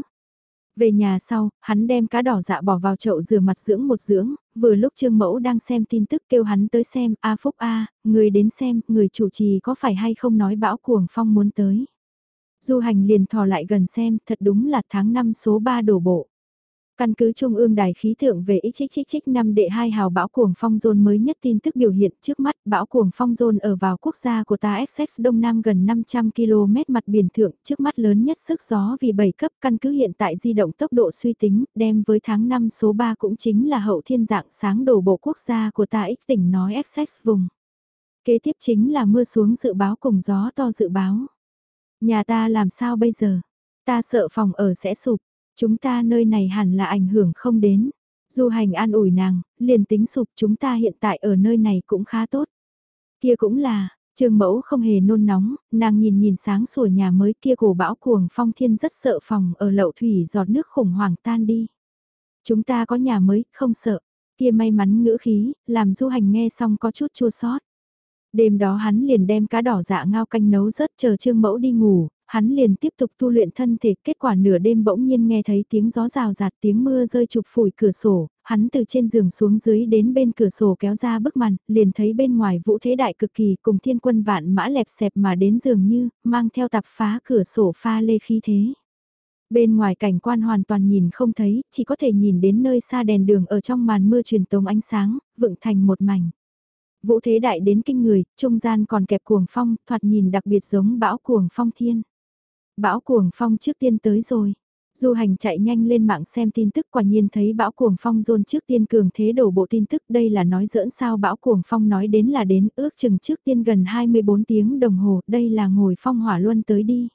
Về nhà sau, hắn đem cá đỏ dạ bỏ vào chậu rửa mặt dưỡng một dưỡng, vừa lúc Trương Mẫu đang xem tin tức kêu hắn tới xem, A Phúc A, người đến xem, người chủ trì có phải hay không nói bão cuồng phong muốn tới. Du hành liền thò lại gần xem, thật đúng là tháng 5 số 3 đổ bộ. Căn cứ Trung ương Đài khí tượng về XXX năm đệ hai hào bão cuồng phong zone mới nhất tin tức biểu hiện, trước mắt, bão cuồng phong zone ở vào quốc gia của ta Essex Đông Nam gần 500 km mặt biển thượng, trước mắt lớn nhất sức gió vì 7 cấp, căn cứ hiện tại di động tốc độ suy tính, đem với tháng 5 số 3 cũng chính là hậu thiên dạng sáng đổ bộ quốc gia của ta X tỉnh nói Essex vùng. Kế tiếp chính là mưa xuống dự báo cùng gió to dự báo. Nhà ta làm sao bây giờ? Ta sợ phòng ở sẽ sụp Chúng ta nơi này hẳn là ảnh hưởng không đến. Du hành an ủi nàng, liền tính sụp chúng ta hiện tại ở nơi này cũng khá tốt. Kia cũng là, Trương mẫu không hề nôn nóng, nàng nhìn nhìn sáng sủa nhà mới kia cổ bão cuồng phong thiên rất sợ phòng ở lậu thủy giọt nước khủng hoảng tan đi. Chúng ta có nhà mới, không sợ. Kia may mắn ngữ khí, làm du hành nghe xong có chút chua sót. Đêm đó hắn liền đem cá đỏ dạ ngao canh nấu rớt chờ trương mẫu đi ngủ, hắn liền tiếp tục tu luyện thân thể, kết quả nửa đêm bỗng nhiên nghe thấy tiếng gió rào rạt tiếng mưa rơi chụp phủi cửa sổ, hắn từ trên giường xuống dưới đến bên cửa sổ kéo ra bức màn, liền thấy bên ngoài vũ thế đại cực kỳ cùng thiên quân vạn mã lẹp xẹp mà đến giường như, mang theo tạp phá cửa sổ pha lê khí thế. Bên ngoài cảnh quan hoàn toàn nhìn không thấy, chỉ có thể nhìn đến nơi xa đèn đường ở trong màn mưa truyền tống ánh sáng, vựng thành một mảnh. Vũ thế đại đến kinh người, trung gian còn kẹp cuồng phong, thoạt nhìn đặc biệt giống bão cuồng phong thiên. Bão cuồng phong trước tiên tới rồi. Du hành chạy nhanh lên mạng xem tin tức quả nhiên thấy bão cuồng phong rôn trước tiên cường thế đổ bộ tin tức đây là nói dỡn sao bão cuồng phong nói đến là đến ước chừng trước tiên gần 24 tiếng đồng hồ đây là ngồi phong hỏa luân tới đi.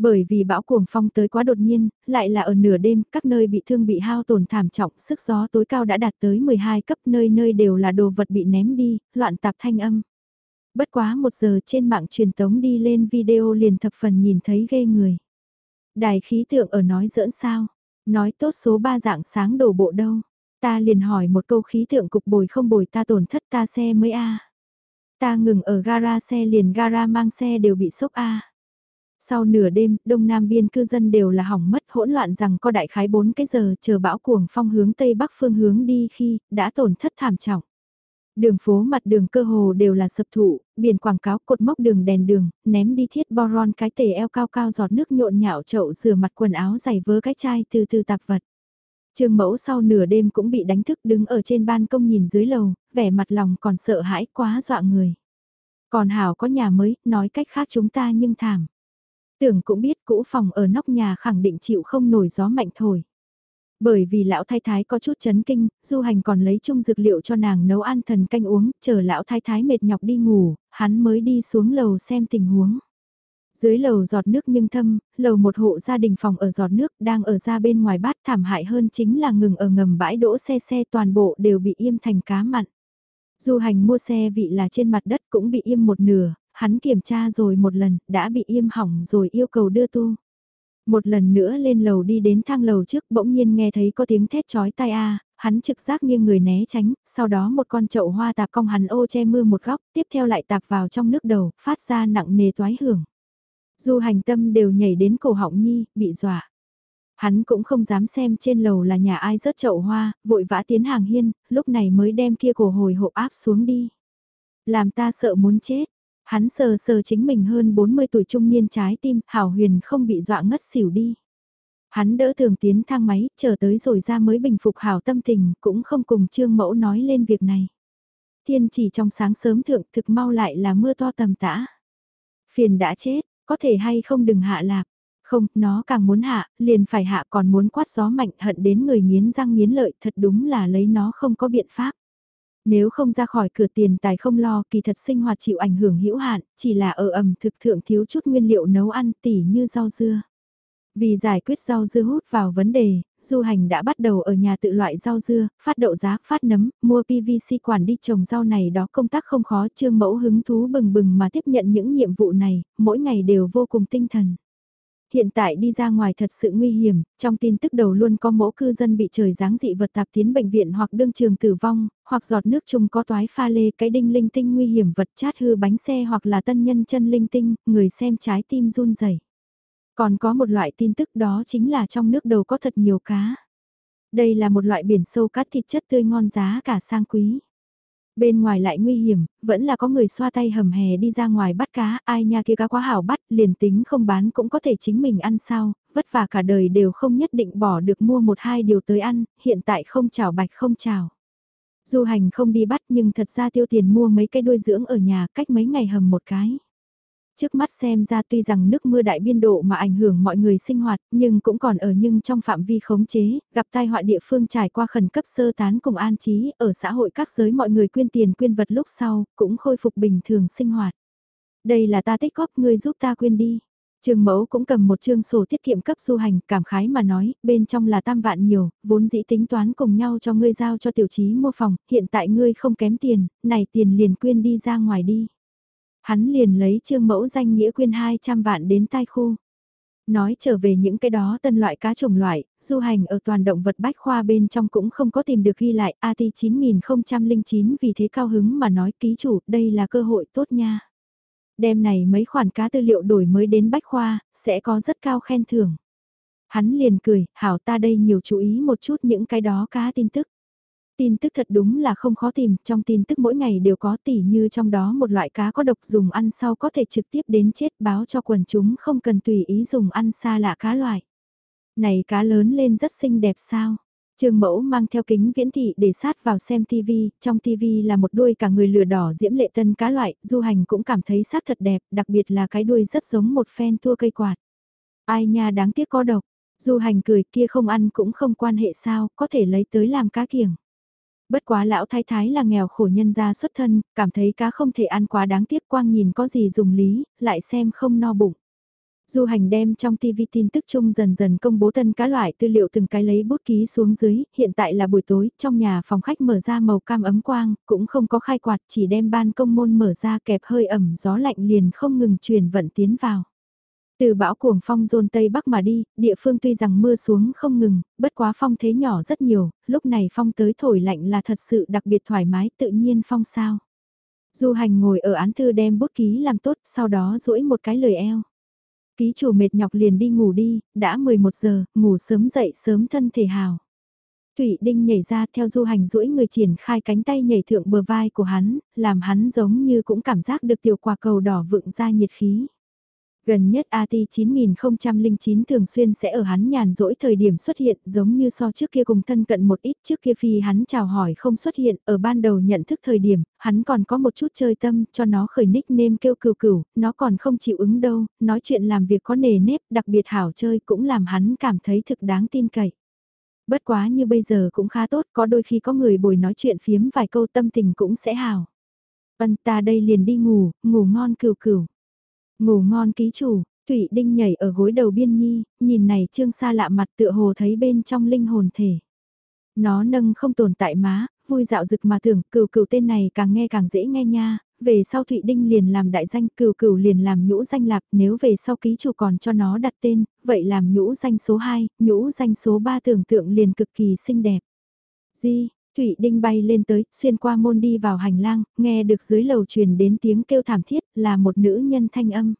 Bởi vì bão cuồng phong tới quá đột nhiên, lại là ở nửa đêm, các nơi bị thương bị hao tổn thảm trọng, sức gió tối cao đã đạt tới 12 cấp nơi nơi đều là đồ vật bị ném đi, loạn tạp thanh âm. Bất quá một giờ trên mạng truyền tống đi lên video liền thập phần nhìn thấy ghê người. Đài khí tượng ở nói giỡn sao, nói tốt số 3 dạng sáng đổ bộ đâu. Ta liền hỏi một câu khí tượng cục bồi không bồi ta tổn thất ta xe mới a Ta ngừng ở gara xe liền gara mang xe đều bị sốc a sau nửa đêm, đông nam biên cư dân đều là hỏng mất hỗn loạn rằng có đại khái 4 cái giờ chờ bão cuồng phong hướng tây bắc phương hướng đi khi đã tổn thất thảm trọng. Đường phố mặt đường cơ hồ đều là sập thụ, biển quảng cáo cột mốc đường đèn đường, ném đi thiết boron cái tề eo cao cao giọt nước nhộn nhạo chậu rửa mặt quần áo giày vớ cái chai từ từ tạp vật. Trương mẫu sau nửa đêm cũng bị đánh thức đứng ở trên ban công nhìn dưới lầu, vẻ mặt lòng còn sợ hãi quá dọa người. Còn Hảo có nhà mới, nói cách khác chúng ta nhưng thảm. Tưởng cũng biết cũ phòng ở nóc nhà khẳng định chịu không nổi gió mạnh thổi. Bởi vì lão thái thái có chút chấn kinh, du hành còn lấy chung dược liệu cho nàng nấu ăn thần canh uống, chờ lão thái thái mệt nhọc đi ngủ, hắn mới đi xuống lầu xem tình huống. Dưới lầu giọt nước nhưng thâm, lầu một hộ gia đình phòng ở giọt nước đang ở ra bên ngoài bát thảm hại hơn chính là ngừng ở ngầm bãi đỗ xe xe toàn bộ đều bị im thành cá mặn. Du hành mua xe vị là trên mặt đất cũng bị im một nửa, hắn kiểm tra rồi một lần, đã bị im hỏng rồi yêu cầu đưa tu. Một lần nữa lên lầu đi đến thang lầu trước bỗng nhiên nghe thấy có tiếng thét chói tai a hắn trực giác nghiêng người né tránh, sau đó một con chậu hoa tạp cong hắn ô che mưa một góc, tiếp theo lại tạp vào trong nước đầu, phát ra nặng nề toái hưởng. Du hành tâm đều nhảy đến cổ họng nhi, bị dọa. Hắn cũng không dám xem trên lầu là nhà ai rớt chậu hoa, vội vã tiến hàng hiên, lúc này mới đem kia cổ hồi hộp áp xuống đi. Làm ta sợ muốn chết, Hắn sờ sờ chính mình hơn 40 tuổi trung niên trái tim, hảo huyền không bị dọa ngất xỉu đi. Hắn đỡ thường tiến thang máy, chờ tới rồi ra mới bình phục hảo tâm tình, cũng không cùng trương mẫu nói lên việc này. Thiên chỉ trong sáng sớm thượng thực mau lại là mưa to tầm tã. Phiền đã chết, có thể hay không đừng hạ lạc. Không, nó càng muốn hạ, liền phải hạ còn muốn quát gió mạnh hận đến người nghiến răng nghiến lợi thật đúng là lấy nó không có biện pháp. Nếu không ra khỏi cửa tiền tài không lo kỳ thật sinh hoạt chịu ảnh hưởng hữu hạn, chỉ là ở ẩm thực thượng thiếu chút nguyên liệu nấu ăn tỉ như rau dưa. Vì giải quyết rau dưa hút vào vấn đề, du hành đã bắt đầu ở nhà tự loại rau dưa, phát đậu giá, phát nấm, mua PVC quản đi trồng rau này đó công tác không khó trương mẫu hứng thú bừng bừng mà tiếp nhận những nhiệm vụ này, mỗi ngày đều vô cùng tinh thần hiện tại đi ra ngoài thật sự nguy hiểm, trong tin tức đầu luôn có mẫu cư dân bị trời giáng dị vật tạp tiến bệnh viện hoặc đương trường tử vong, hoặc giọt nước chung có toái pha lê cái đinh linh tinh nguy hiểm vật chát hư bánh xe hoặc là tân nhân chân linh tinh, người xem trái tim run rẩy. Còn có một loại tin tức đó chính là trong nước đầu có thật nhiều cá. Đây là một loại biển sâu cát thịt chất tươi ngon giá cả sang quý. Bên ngoài lại nguy hiểm, vẫn là có người xoa tay hầm hè đi ra ngoài bắt cá, ai nha kia cá quá hảo bắt, liền tính không bán cũng có thể chính mình ăn sao, vất vả cả đời đều không nhất định bỏ được mua một hai điều tới ăn, hiện tại không chào bạch không chào. Du hành không đi bắt nhưng thật ra tiêu tiền mua mấy cái đuôi dưỡng ở nhà cách mấy ngày hầm một cái. Trước mắt xem ra tuy rằng nước mưa đại biên độ mà ảnh hưởng mọi người sinh hoạt, nhưng cũng còn ở nhưng trong phạm vi khống chế, gặp tai họa địa phương trải qua khẩn cấp sơ tán cùng an trí, ở xã hội các giới mọi người quyên tiền quyên vật lúc sau, cũng khôi phục bình thường sinh hoạt. Đây là ta tích góp người giúp ta quyên đi. Trường mẫu cũng cầm một chương sổ tiết kiệm cấp du hành, cảm khái mà nói, bên trong là tam vạn nhiều, vốn dĩ tính toán cùng nhau cho ngươi giao cho tiểu trí mua phòng, hiện tại ngươi không kém tiền, này tiền liền quyên đi ra ngoài đi. Hắn liền lấy trương mẫu danh nghĩa quyên 200 vạn đến tai khu. Nói trở về những cái đó tân loại cá trồng loại, du hành ở toàn động vật bách khoa bên trong cũng không có tìm được ghi lại AT 9009 vì thế cao hứng mà nói ký chủ đây là cơ hội tốt nha. Đêm này mấy khoản cá tư liệu đổi mới đến bách khoa, sẽ có rất cao khen thưởng. Hắn liền cười, hảo ta đây nhiều chú ý một chút những cái đó cá tin tức. Tin tức thật đúng là không khó tìm, trong tin tức mỗi ngày đều có tỉ như trong đó một loại cá có độc dùng ăn sau có thể trực tiếp đến chết báo cho quần chúng không cần tùy ý dùng ăn xa lạ cá loại. Này cá lớn lên rất xinh đẹp sao? Trường mẫu mang theo kính viễn thị để sát vào xem TV, trong TV là một đuôi cả người lửa đỏ diễm lệ tân cá loại, du hành cũng cảm thấy sát thật đẹp, đặc biệt là cái đuôi rất giống một phen thua cây quạt. Ai nha đáng tiếc có độc. Du hành cười kia không ăn cũng không quan hệ sao, có thể lấy tới làm cá kiểng. Bất quá lão thái thái là nghèo khổ nhân gia xuất thân, cảm thấy cá không thể ăn quá đáng tiếc quang nhìn có gì dùng lý, lại xem không no bụng. Du hành đem trong TV tin tức chung dần dần công bố tân cá loại tư liệu từng cái lấy bút ký xuống dưới, hiện tại là buổi tối, trong nhà phòng khách mở ra màu cam ấm quang, cũng không có khai quạt, chỉ đem ban công môn mở ra kẹp hơi ẩm gió lạnh liền không ngừng truyền vận tiến vào. Từ bão cuồng phong dồn Tây Bắc mà đi, địa phương tuy rằng mưa xuống không ngừng, bất quá phong thế nhỏ rất nhiều, lúc này phong tới thổi lạnh là thật sự đặc biệt thoải mái tự nhiên phong sao. Du hành ngồi ở án thư đem bút ký làm tốt, sau đó duỗi một cái lời eo. Ký chủ mệt nhọc liền đi ngủ đi, đã 11 giờ, ngủ sớm dậy sớm thân thể hào. Thủy Đinh nhảy ra theo du hành duỗi người triển khai cánh tay nhảy thượng bờ vai của hắn, làm hắn giống như cũng cảm giác được tiểu quả cầu đỏ vựng ra nhiệt khí. Gần nhất AT 9009 thường xuyên sẽ ở hắn nhàn rỗi thời điểm xuất hiện giống như so trước kia cùng thân cận một ít trước kia phi hắn chào hỏi không xuất hiện ở ban đầu nhận thức thời điểm, hắn còn có một chút chơi tâm cho nó khởi nickname kêu cừu cừu, nó còn không chịu ứng đâu, nói chuyện làm việc có nề nếp đặc biệt hảo chơi cũng làm hắn cảm thấy thực đáng tin cậy. Bất quá như bây giờ cũng khá tốt, có đôi khi có người bồi nói chuyện phiếm vài câu tâm tình cũng sẽ hảo. Vân ta đây liền đi ngủ, ngủ ngon cừu cừu. Ngủ ngon ký chủ, Thụy Đinh nhảy ở gối đầu biên nhi, nhìn này trương xa lạ mặt tựa hồ thấy bên trong linh hồn thể. Nó nâng không tồn tại má, vui dạo dực mà tưởng cừu cừu tên này càng nghe càng dễ nghe nha, về sau Thụy Đinh liền làm đại danh cừu cừu liền làm nhũ danh lạp nếu về sau ký chủ còn cho nó đặt tên, vậy làm nhũ danh số 2, nhũ danh số 3 tưởng tượng liền cực kỳ xinh đẹp. Di, Thụy Đinh bay lên tới, xuyên qua môn đi vào hành lang, nghe được dưới lầu truyền đến tiếng kêu thảm thiết là một nữ nhân thanh âm.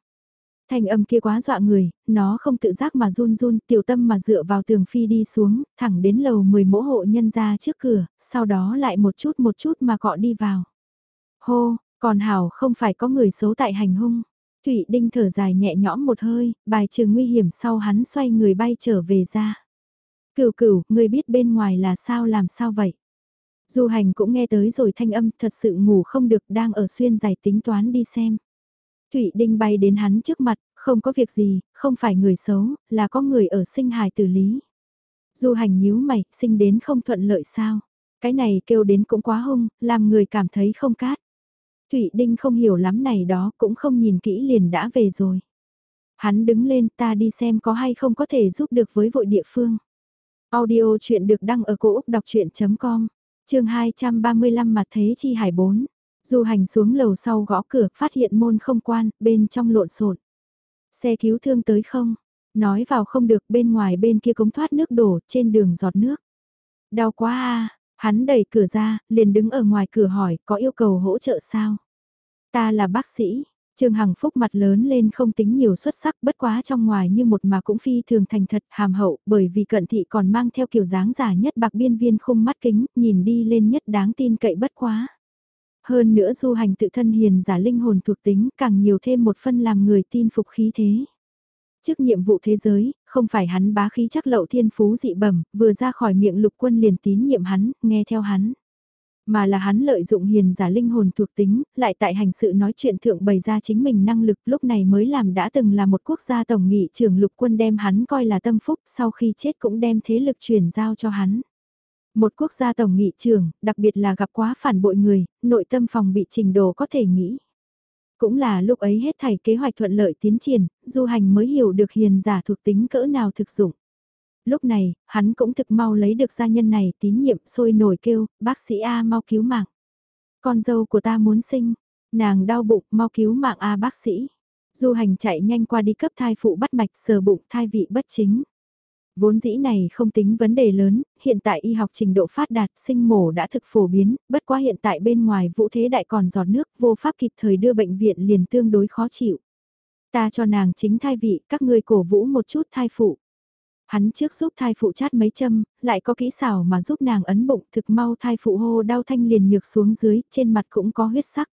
Thanh âm kia quá dọa người, nó không tự giác mà run run, tiểu tâm mà dựa vào tường phi đi xuống, thẳng đến lầu 10 mỗ hộ nhân ra trước cửa, sau đó lại một chút một chút mà cọ đi vào. Hô, còn hảo không phải có người xấu tại hành hung. Thụy Đinh thở dài nhẹ nhõm một hơi, bài trừ nguy hiểm sau hắn xoay người bay trở về ra. Cửu cửu, người biết bên ngoài là sao làm sao vậy? Du hành cũng nghe tới rồi thanh âm thật sự ngủ không được đang ở xuyên giải tính toán đi xem. Thụy Đinh bay đến hắn trước mặt, không có việc gì, không phải người xấu, là có người ở sinh hài tử lý. Du hành nhíu mày, sinh đến không thuận lợi sao. Cái này kêu đến cũng quá hung, làm người cảm thấy không cát. Thụy Đinh không hiểu lắm này đó cũng không nhìn kỹ liền đã về rồi. Hắn đứng lên ta đi xem có hay không có thể giúp được với vội địa phương. Audio chuyện được đăng ở cổ Úc đọc chuyện.com chương 235 mặt thế chi hải 4. Du hành xuống lầu sau gõ cửa, phát hiện môn không quan, bên trong lộn xộn. Xe cứu thương tới không? Nói vào không được, bên ngoài bên kia cống thoát nước đổ, trên đường giọt nước. Đau quá à, hắn đẩy cửa ra, liền đứng ở ngoài cửa hỏi, có yêu cầu hỗ trợ sao? Ta là bác sĩ, Trương Hằng Phúc mặt lớn lên không tính nhiều xuất sắc bất quá trong ngoài như một mà cũng phi thường thành thật hàm hậu bởi vì cận thị còn mang theo kiểu dáng giả nhất bạc biên viên khung mắt kính nhìn đi lên nhất đáng tin cậy bất quá. Hơn nữa du hành tự thân hiền giả linh hồn thuộc tính càng nhiều thêm một phân làm người tin phục khí thế. Trước nhiệm vụ thế giới, không phải hắn bá khí chắc lậu thiên phú dị bẩm, vừa ra khỏi miệng lục quân liền tín nhiệm hắn, nghe theo hắn mà là hắn lợi dụng hiền giả linh hồn thuộc tính, lại tại hành sự nói chuyện thượng bày ra chính mình năng lực lúc này mới làm đã từng là một quốc gia tổng nghị trưởng lục quân đem hắn coi là tâm phúc sau khi chết cũng đem thế lực truyền giao cho hắn. Một quốc gia tổng nghị trưởng, đặc biệt là gặp quá phản bội người, nội tâm phòng bị trình độ có thể nghĩ. Cũng là lúc ấy hết thảy kế hoạch thuận lợi tiến triển, du hành mới hiểu được hiền giả thuộc tính cỡ nào thực dụng. Lúc này, hắn cũng thực mau lấy được gia nhân này tín nhiệm sôi nổi kêu, bác sĩ A mau cứu mạng. Con dâu của ta muốn sinh, nàng đau bụng mau cứu mạng A bác sĩ. Du hành chạy nhanh qua đi cấp thai phụ bắt mạch sờ bụng thai vị bất chính. Vốn dĩ này không tính vấn đề lớn, hiện tại y học trình độ phát đạt sinh mổ đã thực phổ biến, bất quá hiện tại bên ngoài vũ thế đại còn giọt nước vô pháp kịp thời đưa bệnh viện liền tương đối khó chịu. Ta cho nàng chính thai vị, các ngươi cổ vũ một chút thai phụ. Hắn trước giúp thai phụ chát mấy châm, lại có kỹ xảo mà giúp nàng ấn bụng thực mau thai phụ hô đau thanh liền nhược xuống dưới, trên mặt cũng có huyết sắc.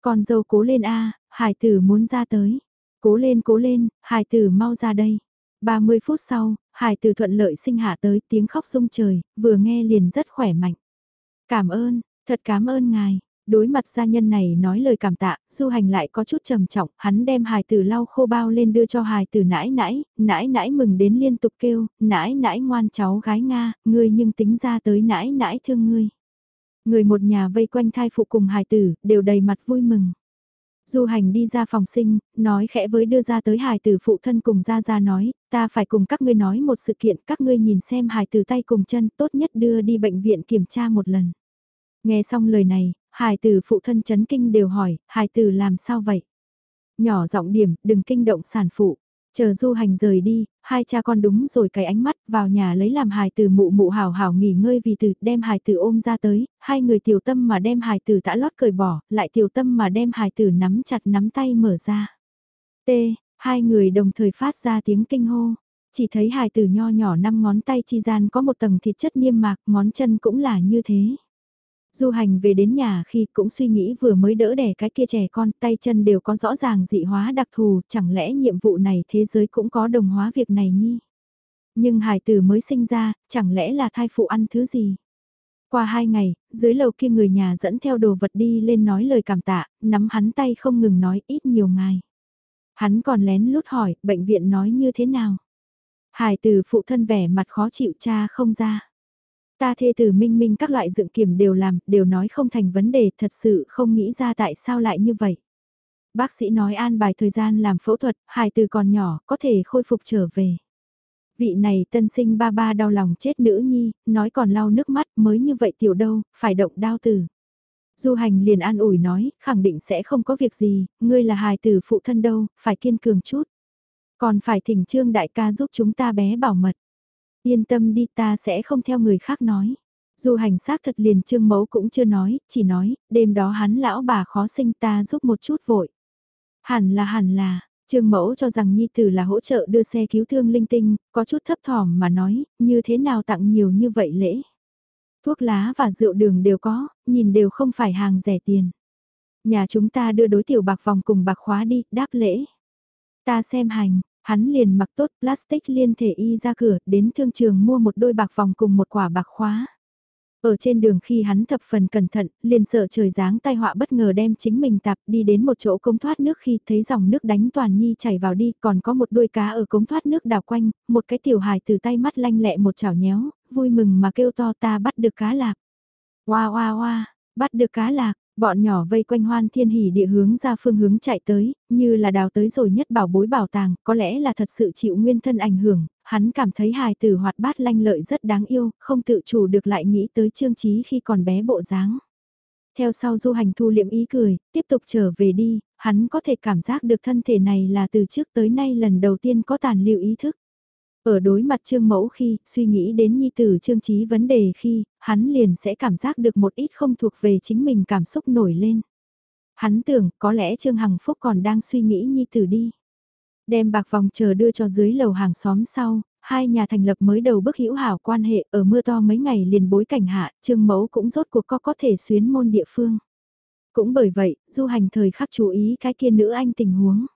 Con dâu cố lên a hải tử muốn ra tới. Cố lên cố lên, hải tử mau ra đây. 30 phút sau, hải tử thuận lợi sinh hạ tới tiếng khóc rung trời, vừa nghe liền rất khỏe mạnh. Cảm ơn, thật cảm ơn ngài. Đối mặt gia nhân này nói lời cảm tạ, du hành lại có chút trầm trọng, hắn đem hài tử lau khô bao lên đưa cho hài tử nãi nãi, nãi nãi mừng đến liên tục kêu, nãi nãi ngoan cháu gái Nga, ngươi nhưng tính ra tới nãi nãi thương ngươi. Người một nhà vây quanh thai phụ cùng hài tử, đều đầy mặt vui mừng. Du hành đi ra phòng sinh, nói khẽ với đưa ra tới hài tử phụ thân cùng ra ra nói, ta phải cùng các ngươi nói một sự kiện, các ngươi nhìn xem hài tử tay cùng chân tốt nhất đưa đi bệnh viện kiểm tra một lần. Nghe xong lời này, hài tử phụ thân chấn kinh đều hỏi, hài tử làm sao vậy? Nhỏ giọng điểm, đừng kinh động sản phụ. Chờ du hành rời đi, hai cha con đúng rồi cái ánh mắt vào nhà lấy làm hài tử mụ mụ hào hào nghỉ ngơi vì từ đem hài tử ôm ra tới, hai người tiểu tâm mà đem hài tử tã lót cởi bỏ, lại tiểu tâm mà đem hài tử nắm chặt nắm tay mở ra. T, hai người đồng thời phát ra tiếng kinh hô, chỉ thấy hài tử nho nhỏ năm ngón tay chi gian có một tầng thịt chất niêm mạc, ngón chân cũng là như thế. Du hành về đến nhà khi cũng suy nghĩ vừa mới đỡ đẻ cái kia trẻ con tay chân đều có rõ ràng dị hóa đặc thù, chẳng lẽ nhiệm vụ này thế giới cũng có đồng hóa việc này nhi. Nhưng hải tử mới sinh ra, chẳng lẽ là thai phụ ăn thứ gì. Qua hai ngày, dưới lầu kia người nhà dẫn theo đồ vật đi lên nói lời cảm tạ, nắm hắn tay không ngừng nói ít nhiều ngày. Hắn còn lén lút hỏi, bệnh viện nói như thế nào? Hải tử phụ thân vẻ mặt khó chịu cha không ra. Ta thê tử minh minh các loại dựng kiểm đều làm, đều nói không thành vấn đề, thật sự không nghĩ ra tại sao lại như vậy. Bác sĩ nói an bài thời gian làm phẫu thuật, hài từ còn nhỏ, có thể khôi phục trở về. Vị này tân sinh ba ba đau lòng chết nữ nhi, nói còn lau nước mắt mới như vậy tiểu đâu, phải động đau tử. Du hành liền an ủi nói, khẳng định sẽ không có việc gì, ngươi là hài tử phụ thân đâu, phải kiên cường chút. Còn phải thỉnh trương đại ca giúp chúng ta bé bảo mật. Yên tâm đi ta sẽ không theo người khác nói. Dù hành xác thật liền trương mẫu cũng chưa nói, chỉ nói, đêm đó hắn lão bà khó sinh ta giúp một chút vội. Hẳn là hẳn là, trương mẫu cho rằng nhi tử là hỗ trợ đưa xe cứu thương linh tinh, có chút thấp thỏm mà nói, như thế nào tặng nhiều như vậy lễ. Thuốc lá và rượu đường đều có, nhìn đều không phải hàng rẻ tiền. Nhà chúng ta đưa đối tiểu bạc vòng cùng bạc khóa đi, đáp lễ. Ta xem hành, Hắn liền mặc tốt plastic liên thể y ra cửa, đến thương trường mua một đôi bạc vòng cùng một quả bạc khóa. Ở trên đường khi hắn thập phần cẩn thận, liền sợ trời giáng tai họa bất ngờ đem chính mình tạp đi đến một chỗ cống thoát nước khi thấy dòng nước đánh toàn nhi chảy vào đi, còn có một đôi cá ở cống thoát nước đào quanh, một cái tiểu hài từ tay mắt lanh lẹ một chảo nhéo, vui mừng mà kêu to ta bắt được cá lạc. Hoa hoa hoa, bắt được cá lạc, Bọn nhỏ vây quanh hoan thiên hỉ địa hướng ra phương hướng chạy tới, như là đào tới rồi nhất bảo bối bảo tàng, có lẽ là thật sự chịu nguyên thân ảnh hưởng, hắn cảm thấy hài tử hoạt bát lanh lợi rất đáng yêu, không tự chủ được lại nghĩ tới trương trí khi còn bé bộ dáng. Theo sau du hành thu liệm ý cười, tiếp tục trở về đi, hắn có thể cảm giác được thân thể này là từ trước tới nay lần đầu tiên có tàn lưu ý thức. Ở đối mặt Trương Mẫu khi, suy nghĩ đến nhi tử Trương Trí vấn đề khi, hắn liền sẽ cảm giác được một ít không thuộc về chính mình cảm xúc nổi lên. Hắn tưởng có lẽ Trương Hằng Phúc còn đang suy nghĩ nhi tử đi. Đem bạc vòng chờ đưa cho dưới lầu hàng xóm sau, hai nhà thành lập mới đầu bức hữu hảo quan hệ ở mưa to mấy ngày liền bối cảnh hạ, Trương Mẫu cũng rốt cuộc có có thể xuyến môn địa phương. Cũng bởi vậy, du hành thời khắc chú ý cái kia nữ anh tình huống.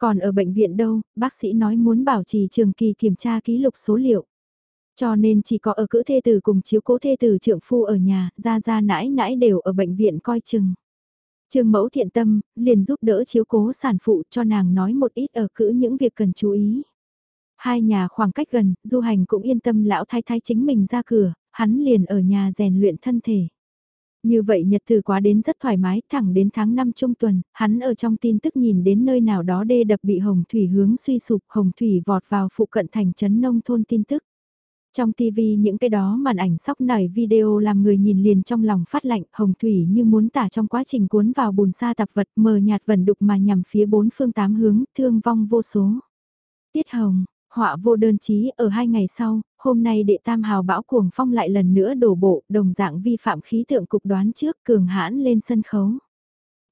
Còn ở bệnh viện đâu, bác sĩ nói muốn bảo trì trường kỳ kiểm tra ký lục số liệu. Cho nên chỉ có ở cữ thê tử cùng chiếu cố thê tử trưởng phu ở nhà, ra ra nãi nãi đều ở bệnh viện coi chừng. Trường mẫu thiện tâm, liền giúp đỡ chiếu cố sản phụ cho nàng nói một ít ở cữ những việc cần chú ý. Hai nhà khoảng cách gần, du hành cũng yên tâm lão thái thái chính mình ra cửa, hắn liền ở nhà rèn luyện thân thể. Như vậy nhật từ quá đến rất thoải mái, thẳng đến tháng 5 trung tuần, hắn ở trong tin tức nhìn đến nơi nào đó đê đập bị hồng thủy hướng suy sụp, hồng thủy vọt vào phụ cận thành trấn nông thôn tin tức. Trong TV những cái đó màn ảnh sóc nảy video làm người nhìn liền trong lòng phát lạnh, hồng thủy như muốn tả trong quá trình cuốn vào bùn sa tạp vật mờ nhạt vần đục mà nhằm phía bốn phương tám hướng, thương vong vô số. Tiết hồng, họa vô đơn chí ở hai ngày sau, hôm nay đệ tam hào bão cuồng phong lại lần nữa đổ bộ, đồng dạng vi phạm khí tượng cục đoán trước cường hãn lên sân khấu.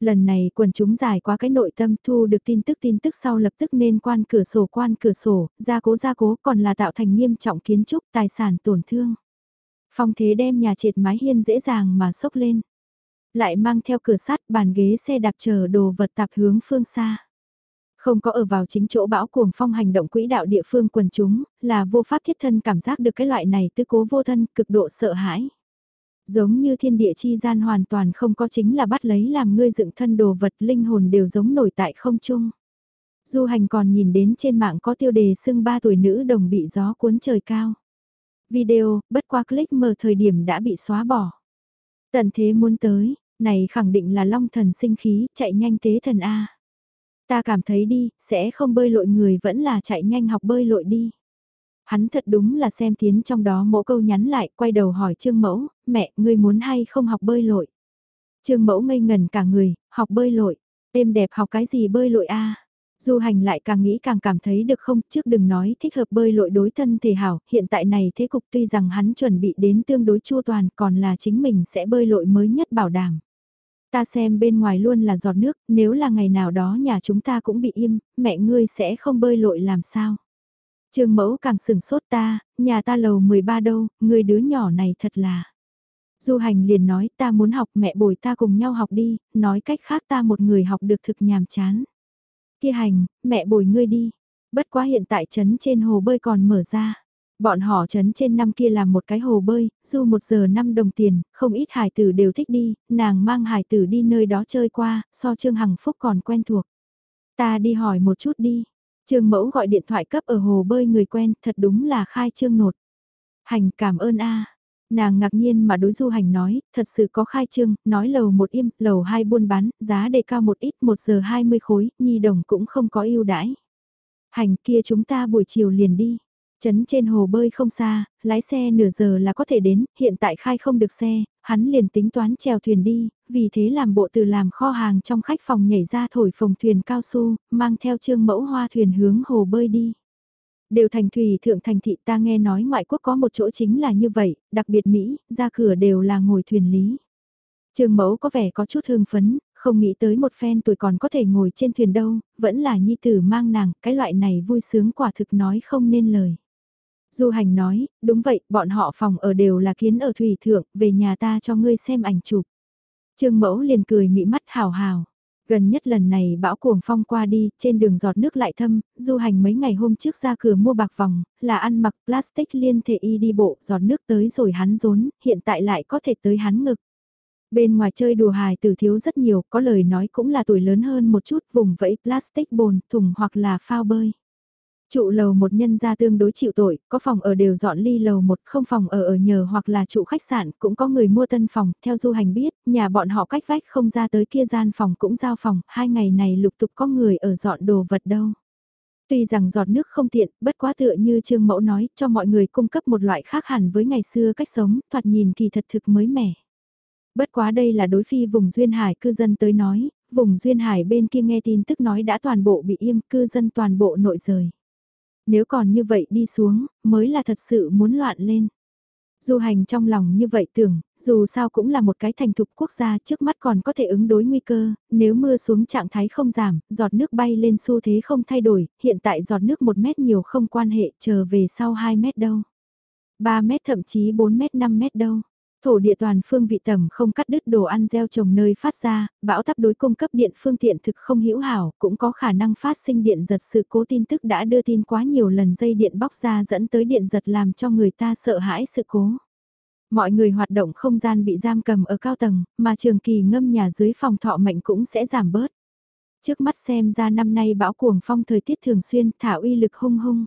Lần này quần chúng giải qua cái nội tâm thu được tin tức tin tức sau lập tức nên quan cửa sổ quan cửa sổ, gia cố gia cố còn là tạo thành nghiêm trọng kiến trúc tài sản tổn thương. Phong thế đem nhà triệt mái hiên dễ dàng mà sốc lên. Lại mang theo cửa sắt bàn ghế xe đạp chờ đồ vật tạp hướng phương xa. Không có ở vào chính chỗ bão cuồng phong hành động quỹ đạo địa phương quần chúng, là vô pháp thiết thân cảm giác được cái loại này tư cố vô thân, cực độ sợ hãi. Giống như thiên địa chi gian hoàn toàn không có chính là bắt lấy làm ngươi dựng thân đồ vật linh hồn đều giống nổi tại không trung. Du hành còn nhìn đến trên mạng có tiêu đề xưng ba tuổi nữ đồng bị gió cuốn trời cao. Video, bất qua click mở thời điểm đã bị xóa bỏ. Tận thế muốn tới, này khẳng định là long thần sinh khí, chạy nhanh tế thần A. Ta cảm thấy đi, sẽ không bơi lội người vẫn là chạy nhanh học bơi lội đi. Hắn thật đúng là xem tiến trong đó mẫu câu nhắn lại, quay đầu hỏi Trương Mẫu, mẹ, ngươi muốn hay không học bơi lội? Trương Mẫu ngây ngần cả người, học bơi lội, êm đẹp học cái gì bơi lội a? Du hành lại càng nghĩ càng cảm thấy được không, trước đừng nói thích hợp bơi lội đối thân thể hảo, hiện tại này thế cục tuy rằng hắn chuẩn bị đến tương đối chua toàn còn là chính mình sẽ bơi lội mới nhất bảo đảm. Ta xem bên ngoài luôn là giọt nước, nếu là ngày nào đó nhà chúng ta cũng bị im, mẹ ngươi sẽ không bơi lội làm sao. Trương mẫu càng sừng sốt ta, nhà ta lầu 13 đâu, người đứa nhỏ này thật là. Du hành liền nói ta muốn học mẹ bồi ta cùng nhau học đi, nói cách khác ta một người học được thực nhàm chán. Kia hành, mẹ bồi ngươi đi. Bất quá hiện tại trấn trên hồ bơi còn mở ra. Bọn họ trấn trên năm kia làm một cái hồ bơi, dù một giờ năm đồng tiền, không ít hải tử đều thích đi, nàng mang hải tử đi nơi đó chơi qua, so Trương Hằng Phúc còn quen thuộc. Ta đi hỏi một chút đi. Trương Mẫu gọi điện thoại cấp ở hồ bơi người quen, thật đúng là khai trương nột. Hành cảm ơn a. Nàng ngạc nhiên mà đối du hành nói, thật sự có khai trương, nói lầu một im, lầu hai buôn bán, giá đề cao một ít, một giờ hai mươi khối, nhi đồng cũng không có ưu đãi. Hành kia chúng ta buổi chiều liền đi. Trấn trên hồ bơi không xa, lái xe nửa giờ là có thể đến, hiện tại khai không được xe, hắn liền tính toán chèo thuyền đi, vì thế làm bộ từ làm kho hàng trong khách phòng nhảy ra thổi phồng thuyền cao su, mang theo trương mẫu hoa thuyền hướng hồ bơi đi. Đều thành thủy thượng thành thị ta nghe nói ngoại quốc có một chỗ chính là như vậy, đặc biệt Mỹ, ra cửa đều là ngồi thuyền lý. Trương mẫu có vẻ có chút hương phấn, không nghĩ tới một phen tuổi còn có thể ngồi trên thuyền đâu, vẫn là nhi tử mang nàng, cái loại này vui sướng quả thực nói không nên lời. Du hành nói, đúng vậy, bọn họ phòng ở đều là kiến ở thủy thượng, về nhà ta cho ngươi xem ảnh chụp. Trương mẫu liền cười mị mắt hào hào. Gần nhất lần này bão cuồng phong qua đi, trên đường giọt nước lại thâm, du hành mấy ngày hôm trước ra cửa mua bạc vòng, là ăn mặc plastic liên thể y đi bộ, giọt nước tới rồi hắn rốn, hiện tại lại có thể tới hắn ngực. Bên ngoài chơi đùa hài tử thiếu rất nhiều, có lời nói cũng là tuổi lớn hơn một chút, vùng vẫy plastic bồn, thùng hoặc là phao bơi. Trụ lầu một nhân gia tương đối chịu tội, có phòng ở đều dọn ly lầu một, không phòng ở ở nhờ hoặc là trụ khách sạn, cũng có người mua tân phòng, theo du hành biết, nhà bọn họ cách vách không ra tới kia gian phòng cũng giao phòng, hai ngày này lục tục có người ở dọn đồ vật đâu. Tuy rằng giọt nước không tiện, bất quá tựa như Trương Mẫu nói, cho mọi người cung cấp một loại khác hẳn với ngày xưa cách sống, thoạt nhìn kỳ thật thực mới mẻ. Bất quá đây là đối phi vùng Duyên Hải cư dân tới nói, vùng Duyên Hải bên kia nghe tin tức nói đã toàn bộ bị im cư dân toàn bộ nội rời. Nếu còn như vậy đi xuống, mới là thật sự muốn loạn lên. Du hành trong lòng như vậy tưởng, dù sao cũng là một cái thành thục quốc gia trước mắt còn có thể ứng đối nguy cơ, nếu mưa xuống trạng thái không giảm, giọt nước bay lên xu thế không thay đổi, hiện tại giọt nước 1 mét nhiều không quan hệ, chờ về sau 2 mét đâu. 3 mét thậm chí 4 mét 5 mét đâu. Thổ địa toàn phương vị tầm không cắt đứt đồ ăn gieo trồng nơi phát ra, bão táp đối cung cấp điện phương tiện thực không hữu hảo, cũng có khả năng phát sinh điện giật sự cố tin tức đã đưa tin quá nhiều lần dây điện bóc ra dẫn tới điện giật làm cho người ta sợ hãi sự cố. Mọi người hoạt động không gian bị giam cầm ở cao tầng, mà trường kỳ ngâm nhà dưới phòng thọ mệnh cũng sẽ giảm bớt. Trước mắt xem ra năm nay bão cuồng phong thời tiết thường xuyên thả uy lực hung hung.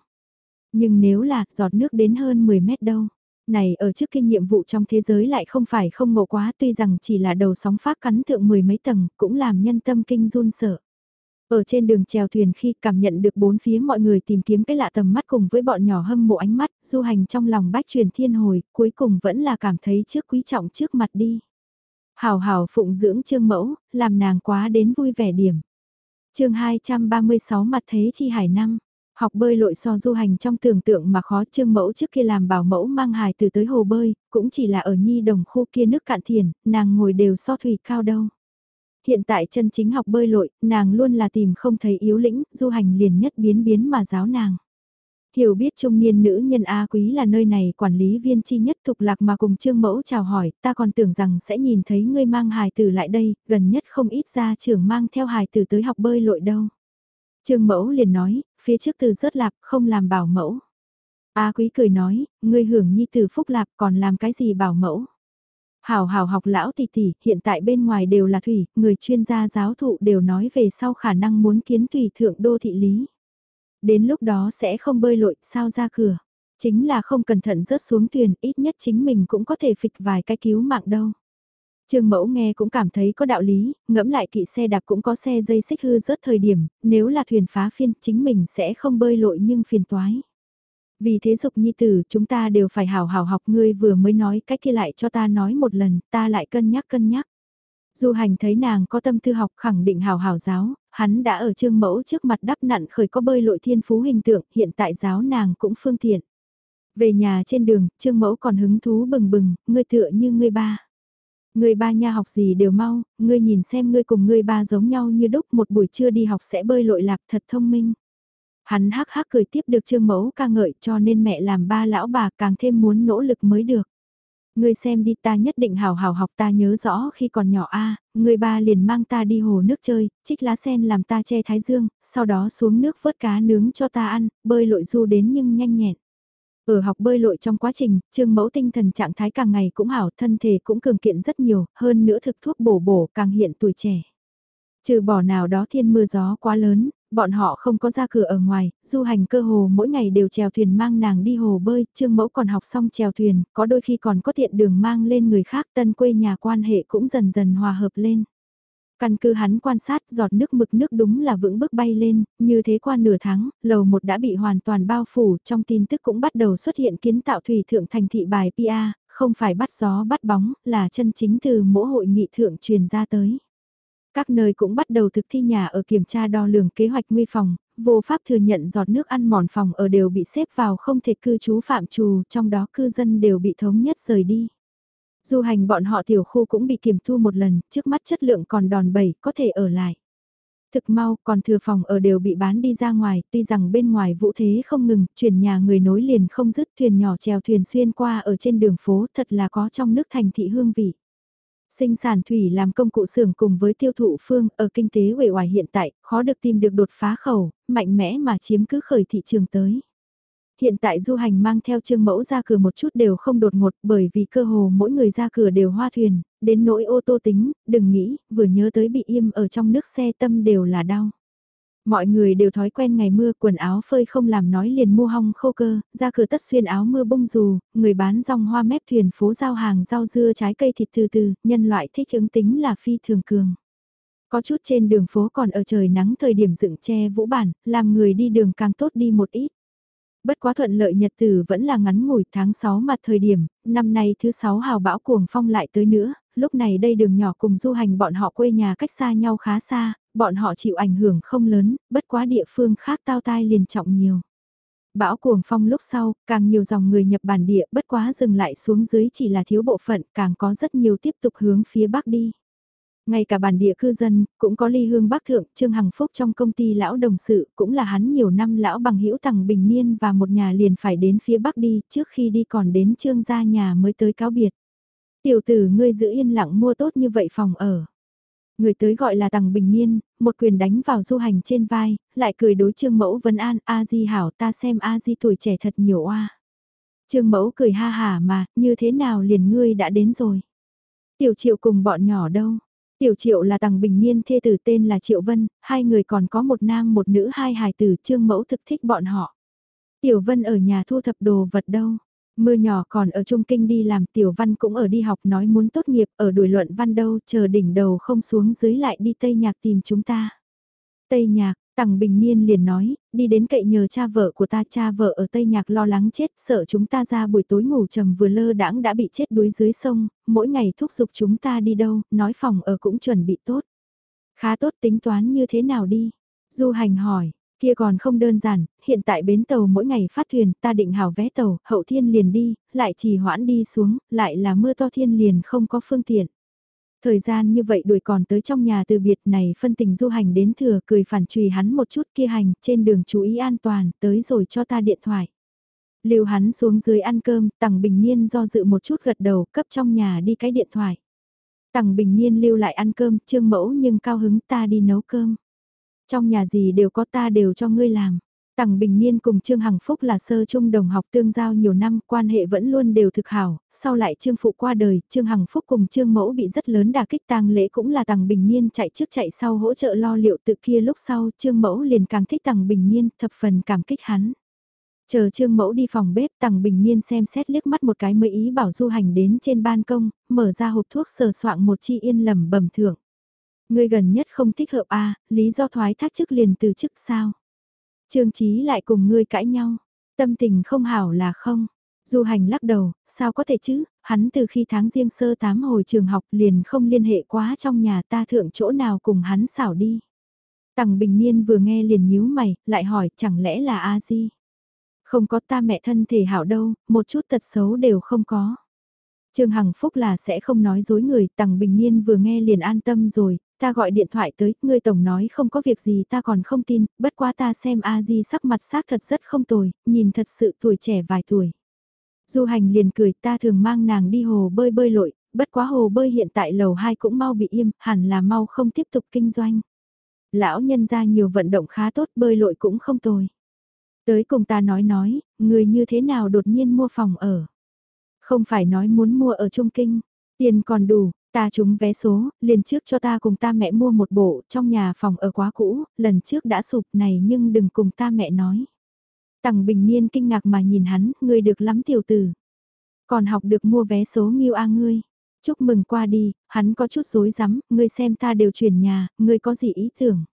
Nhưng nếu là giọt nước đến hơn 10 mét đâu này ở trước kinh nhiệm vụ trong thế giới lại không phải không ngộ quá tuy rằng chỉ là đầu sóng phát cắn thượng mười mấy tầng cũng làm nhân tâm kinh run sợ. Ở trên đường chèo thuyền khi cảm nhận được bốn phía mọi người tìm kiếm cái lạ tầm mắt cùng với bọn nhỏ hâm mộ ánh mắt, du hành trong lòng bách truyền thiên hồi, cuối cùng vẫn là cảm thấy trước quý trọng trước mặt đi. hào hào phụng dưỡng trương mẫu, làm nàng quá đến vui vẻ điểm. chương 236 mặt thế chi hải năm Học bơi lội so du hành trong tưởng tượng mà khó trương mẫu trước kia làm bảo mẫu mang hài từ tới hồ bơi, cũng chỉ là ở nhi đồng khu kia nước cạn thiền, nàng ngồi đều so thủy cao đâu. Hiện tại chân chính học bơi lội, nàng luôn là tìm không thấy yếu lĩnh, du hành liền nhất biến biến mà giáo nàng. Hiểu biết trung niên nữ nhân A quý là nơi này quản lý viên chi nhất thục lạc mà cùng trương mẫu chào hỏi, ta còn tưởng rằng sẽ nhìn thấy ngươi mang hài tử lại đây, gần nhất không ít ra trưởng mang theo hài tử tới học bơi lội đâu. Trương mẫu liền nói, phía trước từ rớt lạp không làm bảo mẫu. A quý cười nói, ngươi hưởng nhi từ phúc lạp còn làm cái gì bảo mẫu. Hảo hảo học lão tỷ tỷ, hiện tại bên ngoài đều là thủy, người chuyên gia giáo thụ đều nói về sau khả năng muốn kiến thủy thượng đô thị lý. Đến lúc đó sẽ không bơi lội, sao ra cửa. Chính là không cẩn thận rớt xuống thuyền, ít nhất chính mình cũng có thể phịch vài cái cứu mạng đâu. Trương Mẫu nghe cũng cảm thấy có đạo lý, ngẫm lại kỵ xe đạp cũng có xe dây xích hư rớt thời điểm, nếu là thuyền phá phiên chính mình sẽ không bơi lội nhưng phiền toái. Vì thế dục nhi tử chúng ta đều phải hào hào học ngươi vừa mới nói cách kia lại cho ta nói một lần, ta lại cân nhắc cân nhắc. Du hành thấy nàng có tâm tư học khẳng định hào hào giáo, hắn đã ở trương mẫu trước mặt đắp nặn khởi có bơi lội thiên phú hình tượng, hiện tại giáo nàng cũng phương tiện. Về nhà trên đường, trương mẫu còn hứng thú bừng bừng, ngươi tựa như ngươi ba người ba nha học gì đều mau, ngươi nhìn xem ngươi cùng ngươi ba giống nhau như đúc một buổi trưa đi học sẽ bơi lội lạc thật thông minh. Hắn hắc hắc cười tiếp được trương mẫu ca ngợi cho nên mẹ làm ba lão bà càng thêm muốn nỗ lực mới được. Ngươi xem đi ta nhất định hào hào học ta nhớ rõ khi còn nhỏ a à, người ba liền mang ta đi hồ nước chơi, trích lá sen làm ta che thái dương, sau đó xuống nước vớt cá nướng cho ta ăn, bơi lội du đến nhưng nhanh nhẹn. Ở học bơi lội trong quá trình, trương mẫu tinh thần trạng thái càng ngày cũng hảo, thân thể cũng cường kiện rất nhiều, hơn nữa thực thuốc bổ bổ càng hiện tuổi trẻ. Trừ bỏ nào đó thiên mưa gió quá lớn, bọn họ không có ra cửa ở ngoài, du hành cơ hồ mỗi ngày đều chèo thuyền mang nàng đi hồ bơi, trương mẫu còn học xong chèo thuyền, có đôi khi còn có tiện đường mang lên người khác tân quê nhà quan hệ cũng dần dần hòa hợp lên. Căn cứ hắn quan sát giọt nước mực nước đúng là vững bước bay lên, như thế qua nửa tháng, lầu một đã bị hoàn toàn bao phủ, trong tin tức cũng bắt đầu xuất hiện kiến tạo thủy thượng thành thị bài PA, không phải bắt gió bắt bóng, là chân chính từ mỗi hội nghị thượng truyền ra tới. Các nơi cũng bắt đầu thực thi nhà ở kiểm tra đo lường kế hoạch nguy phòng, vô pháp thừa nhận giọt nước ăn mòn phòng ở đều bị xếp vào không thể cư trú phạm trù, trong đó cư dân đều bị thống nhất rời đi. Du hành bọn họ tiểu khu cũng bị kiểm thu một lần, trước mắt chất lượng còn đòn bẩy, có thể ở lại. Thực mau, còn thừa phòng ở đều bị bán đi ra ngoài, tuy rằng bên ngoài vũ thế không ngừng, chuyển nhà người nối liền không dứt thuyền nhỏ chèo thuyền xuyên qua ở trên đường phố thật là có trong nước thành thị hương vị. Sinh sản thủy làm công cụ xưởng cùng với tiêu thụ phương ở kinh tế uể oải hiện tại, khó được tìm được đột phá khẩu, mạnh mẽ mà chiếm cứ khởi thị trường tới. Hiện tại du hành mang theo trương mẫu ra cửa một chút đều không đột ngột bởi vì cơ hồ mỗi người ra cửa đều hoa thuyền, đến nỗi ô tô tính, đừng nghĩ, vừa nhớ tới bị im ở trong nước xe tâm đều là đau. Mọi người đều thói quen ngày mưa quần áo phơi không làm nói liền mua hong khô cơ, ra cửa tất xuyên áo mưa bông dù, người bán rong hoa mép thuyền phố giao hàng rau dưa trái cây thịt từ từ, nhân loại thích ứng tính là phi thường cường. Có chút trên đường phố còn ở trời nắng thời điểm dựng che vũ bản, làm người đi đường càng tốt đi một ít. Bất quá thuận lợi nhật tử vẫn là ngắn ngủi tháng 6 mặt thời điểm, năm nay thứ 6 hào bão cuồng phong lại tới nữa, lúc này đây đường nhỏ cùng du hành bọn họ quê nhà cách xa nhau khá xa, bọn họ chịu ảnh hưởng không lớn, bất quá địa phương khác tao tai liền trọng nhiều. Bão cuồng phong lúc sau, càng nhiều dòng người nhập bản địa bất quá dừng lại xuống dưới chỉ là thiếu bộ phận, càng có rất nhiều tiếp tục hướng phía bắc đi. Ngay cả bản địa cư dân, cũng có ly hương bác thượng, Trương Hằng Phúc trong công ty lão đồng sự, cũng là hắn nhiều năm lão bằng hữu Tằng bình niên và một nhà liền phải đến phía bắc đi, trước khi đi còn đến Trương gia nhà mới tới cáo biệt. Tiểu tử ngươi giữ yên lặng mua tốt như vậy phòng ở. Người tới gọi là Tằng bình niên, một quyền đánh vào du hành trên vai, lại cười đối trương mẫu vấn an, A Di hảo ta xem A Di tuổi trẻ thật nhiều oa. Trương mẫu cười ha hả mà, như thế nào liền ngươi đã đến rồi. Tiểu triệu cùng bọn nhỏ đâu, Tiểu Triệu là tàng bình niên thê tử tên là Triệu Vân, hai người còn có một nam một nữ hai hài tử trương mẫu thực thích bọn họ. Tiểu Vân ở nhà thu thập đồ vật đâu. Mưa nhỏ còn ở Trung Kinh đi làm Tiểu Văn cũng ở đi học nói muốn tốt nghiệp ở đuổi luận văn đâu chờ đỉnh đầu không xuống dưới lại đi Tây Nhạc tìm chúng ta. Tây Nhạc, Tằng Bình Niên liền nói, đi đến cậy nhờ cha vợ của ta cha vợ ở Tây Nhạc lo lắng chết sợ chúng ta ra buổi tối ngủ trầm vừa lơ đãng đã bị chết đuối dưới sông, mỗi ngày thúc giục chúng ta đi đâu, nói phòng ở cũng chuẩn bị tốt. Khá tốt tính toán như thế nào đi? Du hành hỏi, kia còn không đơn giản, hiện tại bến tàu mỗi ngày phát thuyền ta định hào vé tàu, hậu thiên liền đi, lại chỉ hoãn đi xuống, lại là mưa to thiên liền không có phương tiện. Thời gian như vậy đuổi còn tới trong nhà từ biệt này phân tình du hành đến thừa cười phản trùy hắn một chút kia hành trên đường chú ý an toàn tới rồi cho ta điện thoại. Lưu hắn xuống dưới ăn cơm, tằng bình niên do dự một chút gật đầu cấp trong nhà đi cái điện thoại. Tằng bình niên lưu lại ăn cơm, trương mẫu nhưng cao hứng ta đi nấu cơm. Trong nhà gì đều có ta đều cho ngươi làm. Tằng Bình Niên cùng Trương Hằng Phúc là sơ trung đồng học tương giao nhiều năm, quan hệ vẫn luôn đều thực hảo, sau lại Trương Phụ qua đời, Trương Hằng Phúc cùng Trương Mẫu bị rất lớn đả kích tang lễ cũng là Tằng Bình Niên chạy trước chạy sau hỗ trợ lo liệu tự kia lúc sau Trương Mẫu liền càng thích Tằng Bình Niên, thập phần cảm kích hắn. Chờ Trương Mẫu đi phòng bếp Tằng Bình Niên xem xét liếc mắt một cái mới ý bảo du hành đến trên ban công, mở ra hộp thuốc sờ soạn một chi yên lầm bẩm thưởng. Người gần nhất không thích hợp a lý do thoái thác chức liền từ chức sao? Trương Chí lại cùng ngươi cãi nhau, tâm tình không hảo là không. Du hành lắc đầu, sao có thể chứ, hắn từ khi tháng riêng sơ tám hồi trường học liền không liên hệ quá trong nhà ta thượng chỗ nào cùng hắn xảo đi. Tằng Bình Niên vừa nghe liền nhíu mày, lại hỏi chẳng lẽ là A Di? Không có ta mẹ thân thể hảo đâu, một chút tật xấu đều không có. Trương Hằng Phúc là sẽ không nói dối người, Tằng Bình Niên vừa nghe liền an tâm rồi, ta gọi điện thoại tới, ngươi tổng nói không có việc gì ta còn không tin, bất quá ta xem A Di sắc mặt xác thật rất không tồi, nhìn thật sự tuổi trẻ vài tuổi. Du hành liền cười ta thường mang nàng đi hồ bơi bơi lội, bất quá hồ bơi hiện tại lầu 2 cũng mau bị im, hẳn là mau không tiếp tục kinh doanh. Lão nhân ra nhiều vận động khá tốt bơi lội cũng không tồi. Tới cùng ta nói nói, người như thế nào đột nhiên mua phòng ở. Không phải nói muốn mua ở Trung Kinh, tiền còn đủ, Ta trúng vé số, liền trước cho ta cùng ta mẹ mua một bộ trong nhà phòng ở quá cũ, lần trước đã sụp này nhưng đừng cùng ta mẹ nói. Tằng bình niên kinh ngạc mà nhìn hắn, ngươi được lắm tiểu tử. Còn học được mua vé số nghiêu a ngươi. Chúc mừng qua đi, hắn có chút rối rắm, ngươi xem ta đều chuyển nhà, ngươi có gì ý tưởng.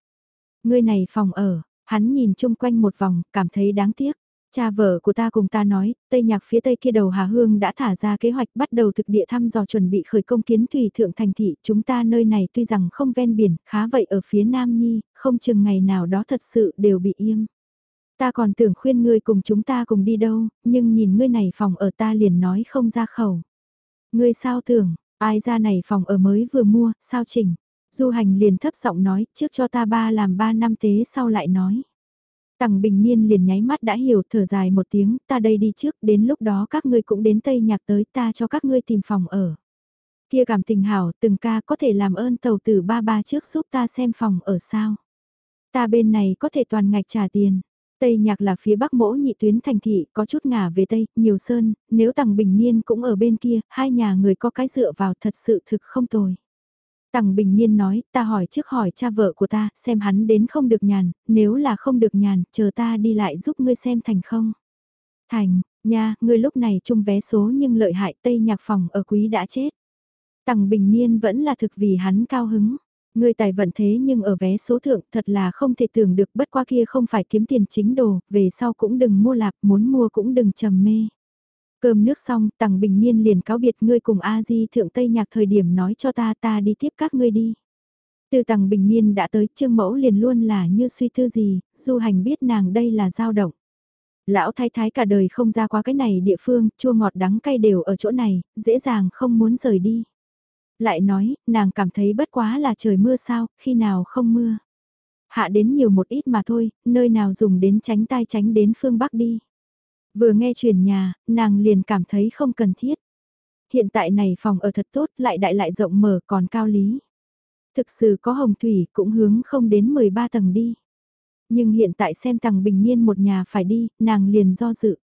Ngươi này phòng ở, hắn nhìn chung quanh một vòng, cảm thấy đáng tiếc. Cha vợ của ta cùng ta nói, Tây Nhạc phía Tây kia đầu Hà Hương đã thả ra kế hoạch bắt đầu thực địa thăm dò chuẩn bị khởi công kiến thủy thượng thành thị. Chúng ta nơi này tuy rằng không ven biển, khá vậy ở phía Nam Nhi, không chừng ngày nào đó thật sự đều bị im. Ta còn tưởng khuyên ngươi cùng chúng ta cùng đi đâu, nhưng nhìn ngươi này phòng ở ta liền nói không ra khẩu. Ngươi sao tưởng, ai ra này phòng ở mới vừa mua, sao chỉnh? Du hành liền thấp giọng nói, trước cho ta ba làm ba năm tế sau lại nói. Tằng Bình Niên liền nháy mắt đã hiểu thở dài một tiếng, ta đây đi trước, đến lúc đó các ngươi cũng đến Tây Nhạc tới ta cho các ngươi tìm phòng ở. Kia cảm tình hảo, từng ca có thể làm ơn tàu tử ba ba trước giúp ta xem phòng ở sao. Ta bên này có thể toàn ngạch trả tiền. Tây Nhạc là phía bắc mỗ nhị tuyến thành thị, có chút ngả về Tây, nhiều sơn, nếu Tằng Bình Niên cũng ở bên kia, hai nhà người có cái dựa vào thật sự thực không tồi. Tằng Bình Niên nói, ta hỏi trước hỏi cha vợ của ta, xem hắn đến không được nhàn, nếu là không được nhàn, chờ ta đi lại giúp ngươi xem thành không. Thành, nha, ngươi lúc này chung vé số nhưng lợi hại Tây nhạc phòng ở quý đã chết. Tằng Bình Niên vẫn là thực vì hắn cao hứng. Ngươi tài vận thế nhưng ở vé số thượng thật là không thể tưởng được bất qua kia không phải kiếm tiền chính đồ, về sau cũng đừng mua lạp, muốn mua cũng đừng trầm mê. Cơm nước xong, Tằng Bình Niên liền cáo biệt ngươi cùng A Di thượng Tây Nhạc thời điểm nói cho ta ta đi tiếp các ngươi đi. Từ Tằng Bình Niên đã tới, Trương Mẫu liền luôn là như suy tư gì, du hành biết nàng đây là dao động. Lão thái thái cả đời không ra qua cái này địa phương, chua ngọt đắng cay đều ở chỗ này, dễ dàng không muốn rời đi. Lại nói, nàng cảm thấy bất quá là trời mưa sao, khi nào không mưa. Hạ đến nhiều một ít mà thôi, nơi nào dùng đến tránh tai tránh đến phương Bắc đi. Vừa nghe chuyển nhà, nàng liền cảm thấy không cần thiết. Hiện tại này phòng ở thật tốt lại đại lại rộng mở còn cao lý. Thực sự có hồng thủy cũng hướng không đến 13 tầng đi. Nhưng hiện tại xem tầng bình niên một nhà phải đi, nàng liền do dự.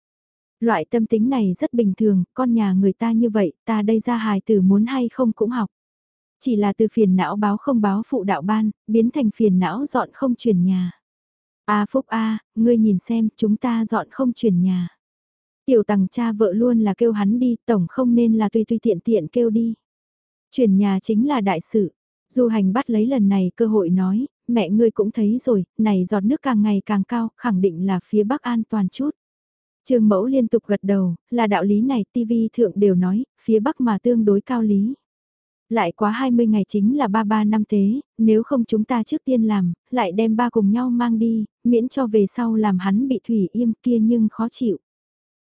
Loại tâm tính này rất bình thường, con nhà người ta như vậy, ta đây ra hài tử muốn hay không cũng học. Chỉ là từ phiền não báo không báo phụ đạo ban, biến thành phiền não dọn không chuyển nhà. A Phúc A, ngươi nhìn xem, chúng ta dọn không chuyển nhà. Tiểu tằng cha vợ luôn là kêu hắn đi, tổng không nên là tùy tùy tiện tiện kêu đi. Chuyển nhà chính là đại sự. Du hành bắt lấy lần này cơ hội nói, mẹ ngươi cũng thấy rồi, này giọt nước càng ngày càng cao, khẳng định là phía bắc an toàn chút. Trương mẫu liên tục gật đầu, là đạo lý này TV thượng đều nói, phía bắc mà tương đối cao lý. Lại quá 20 ngày chính là ba ba năm tế, nếu không chúng ta trước tiên làm, lại đem ba cùng nhau mang đi, miễn cho về sau làm hắn bị thủy im kia nhưng khó chịu.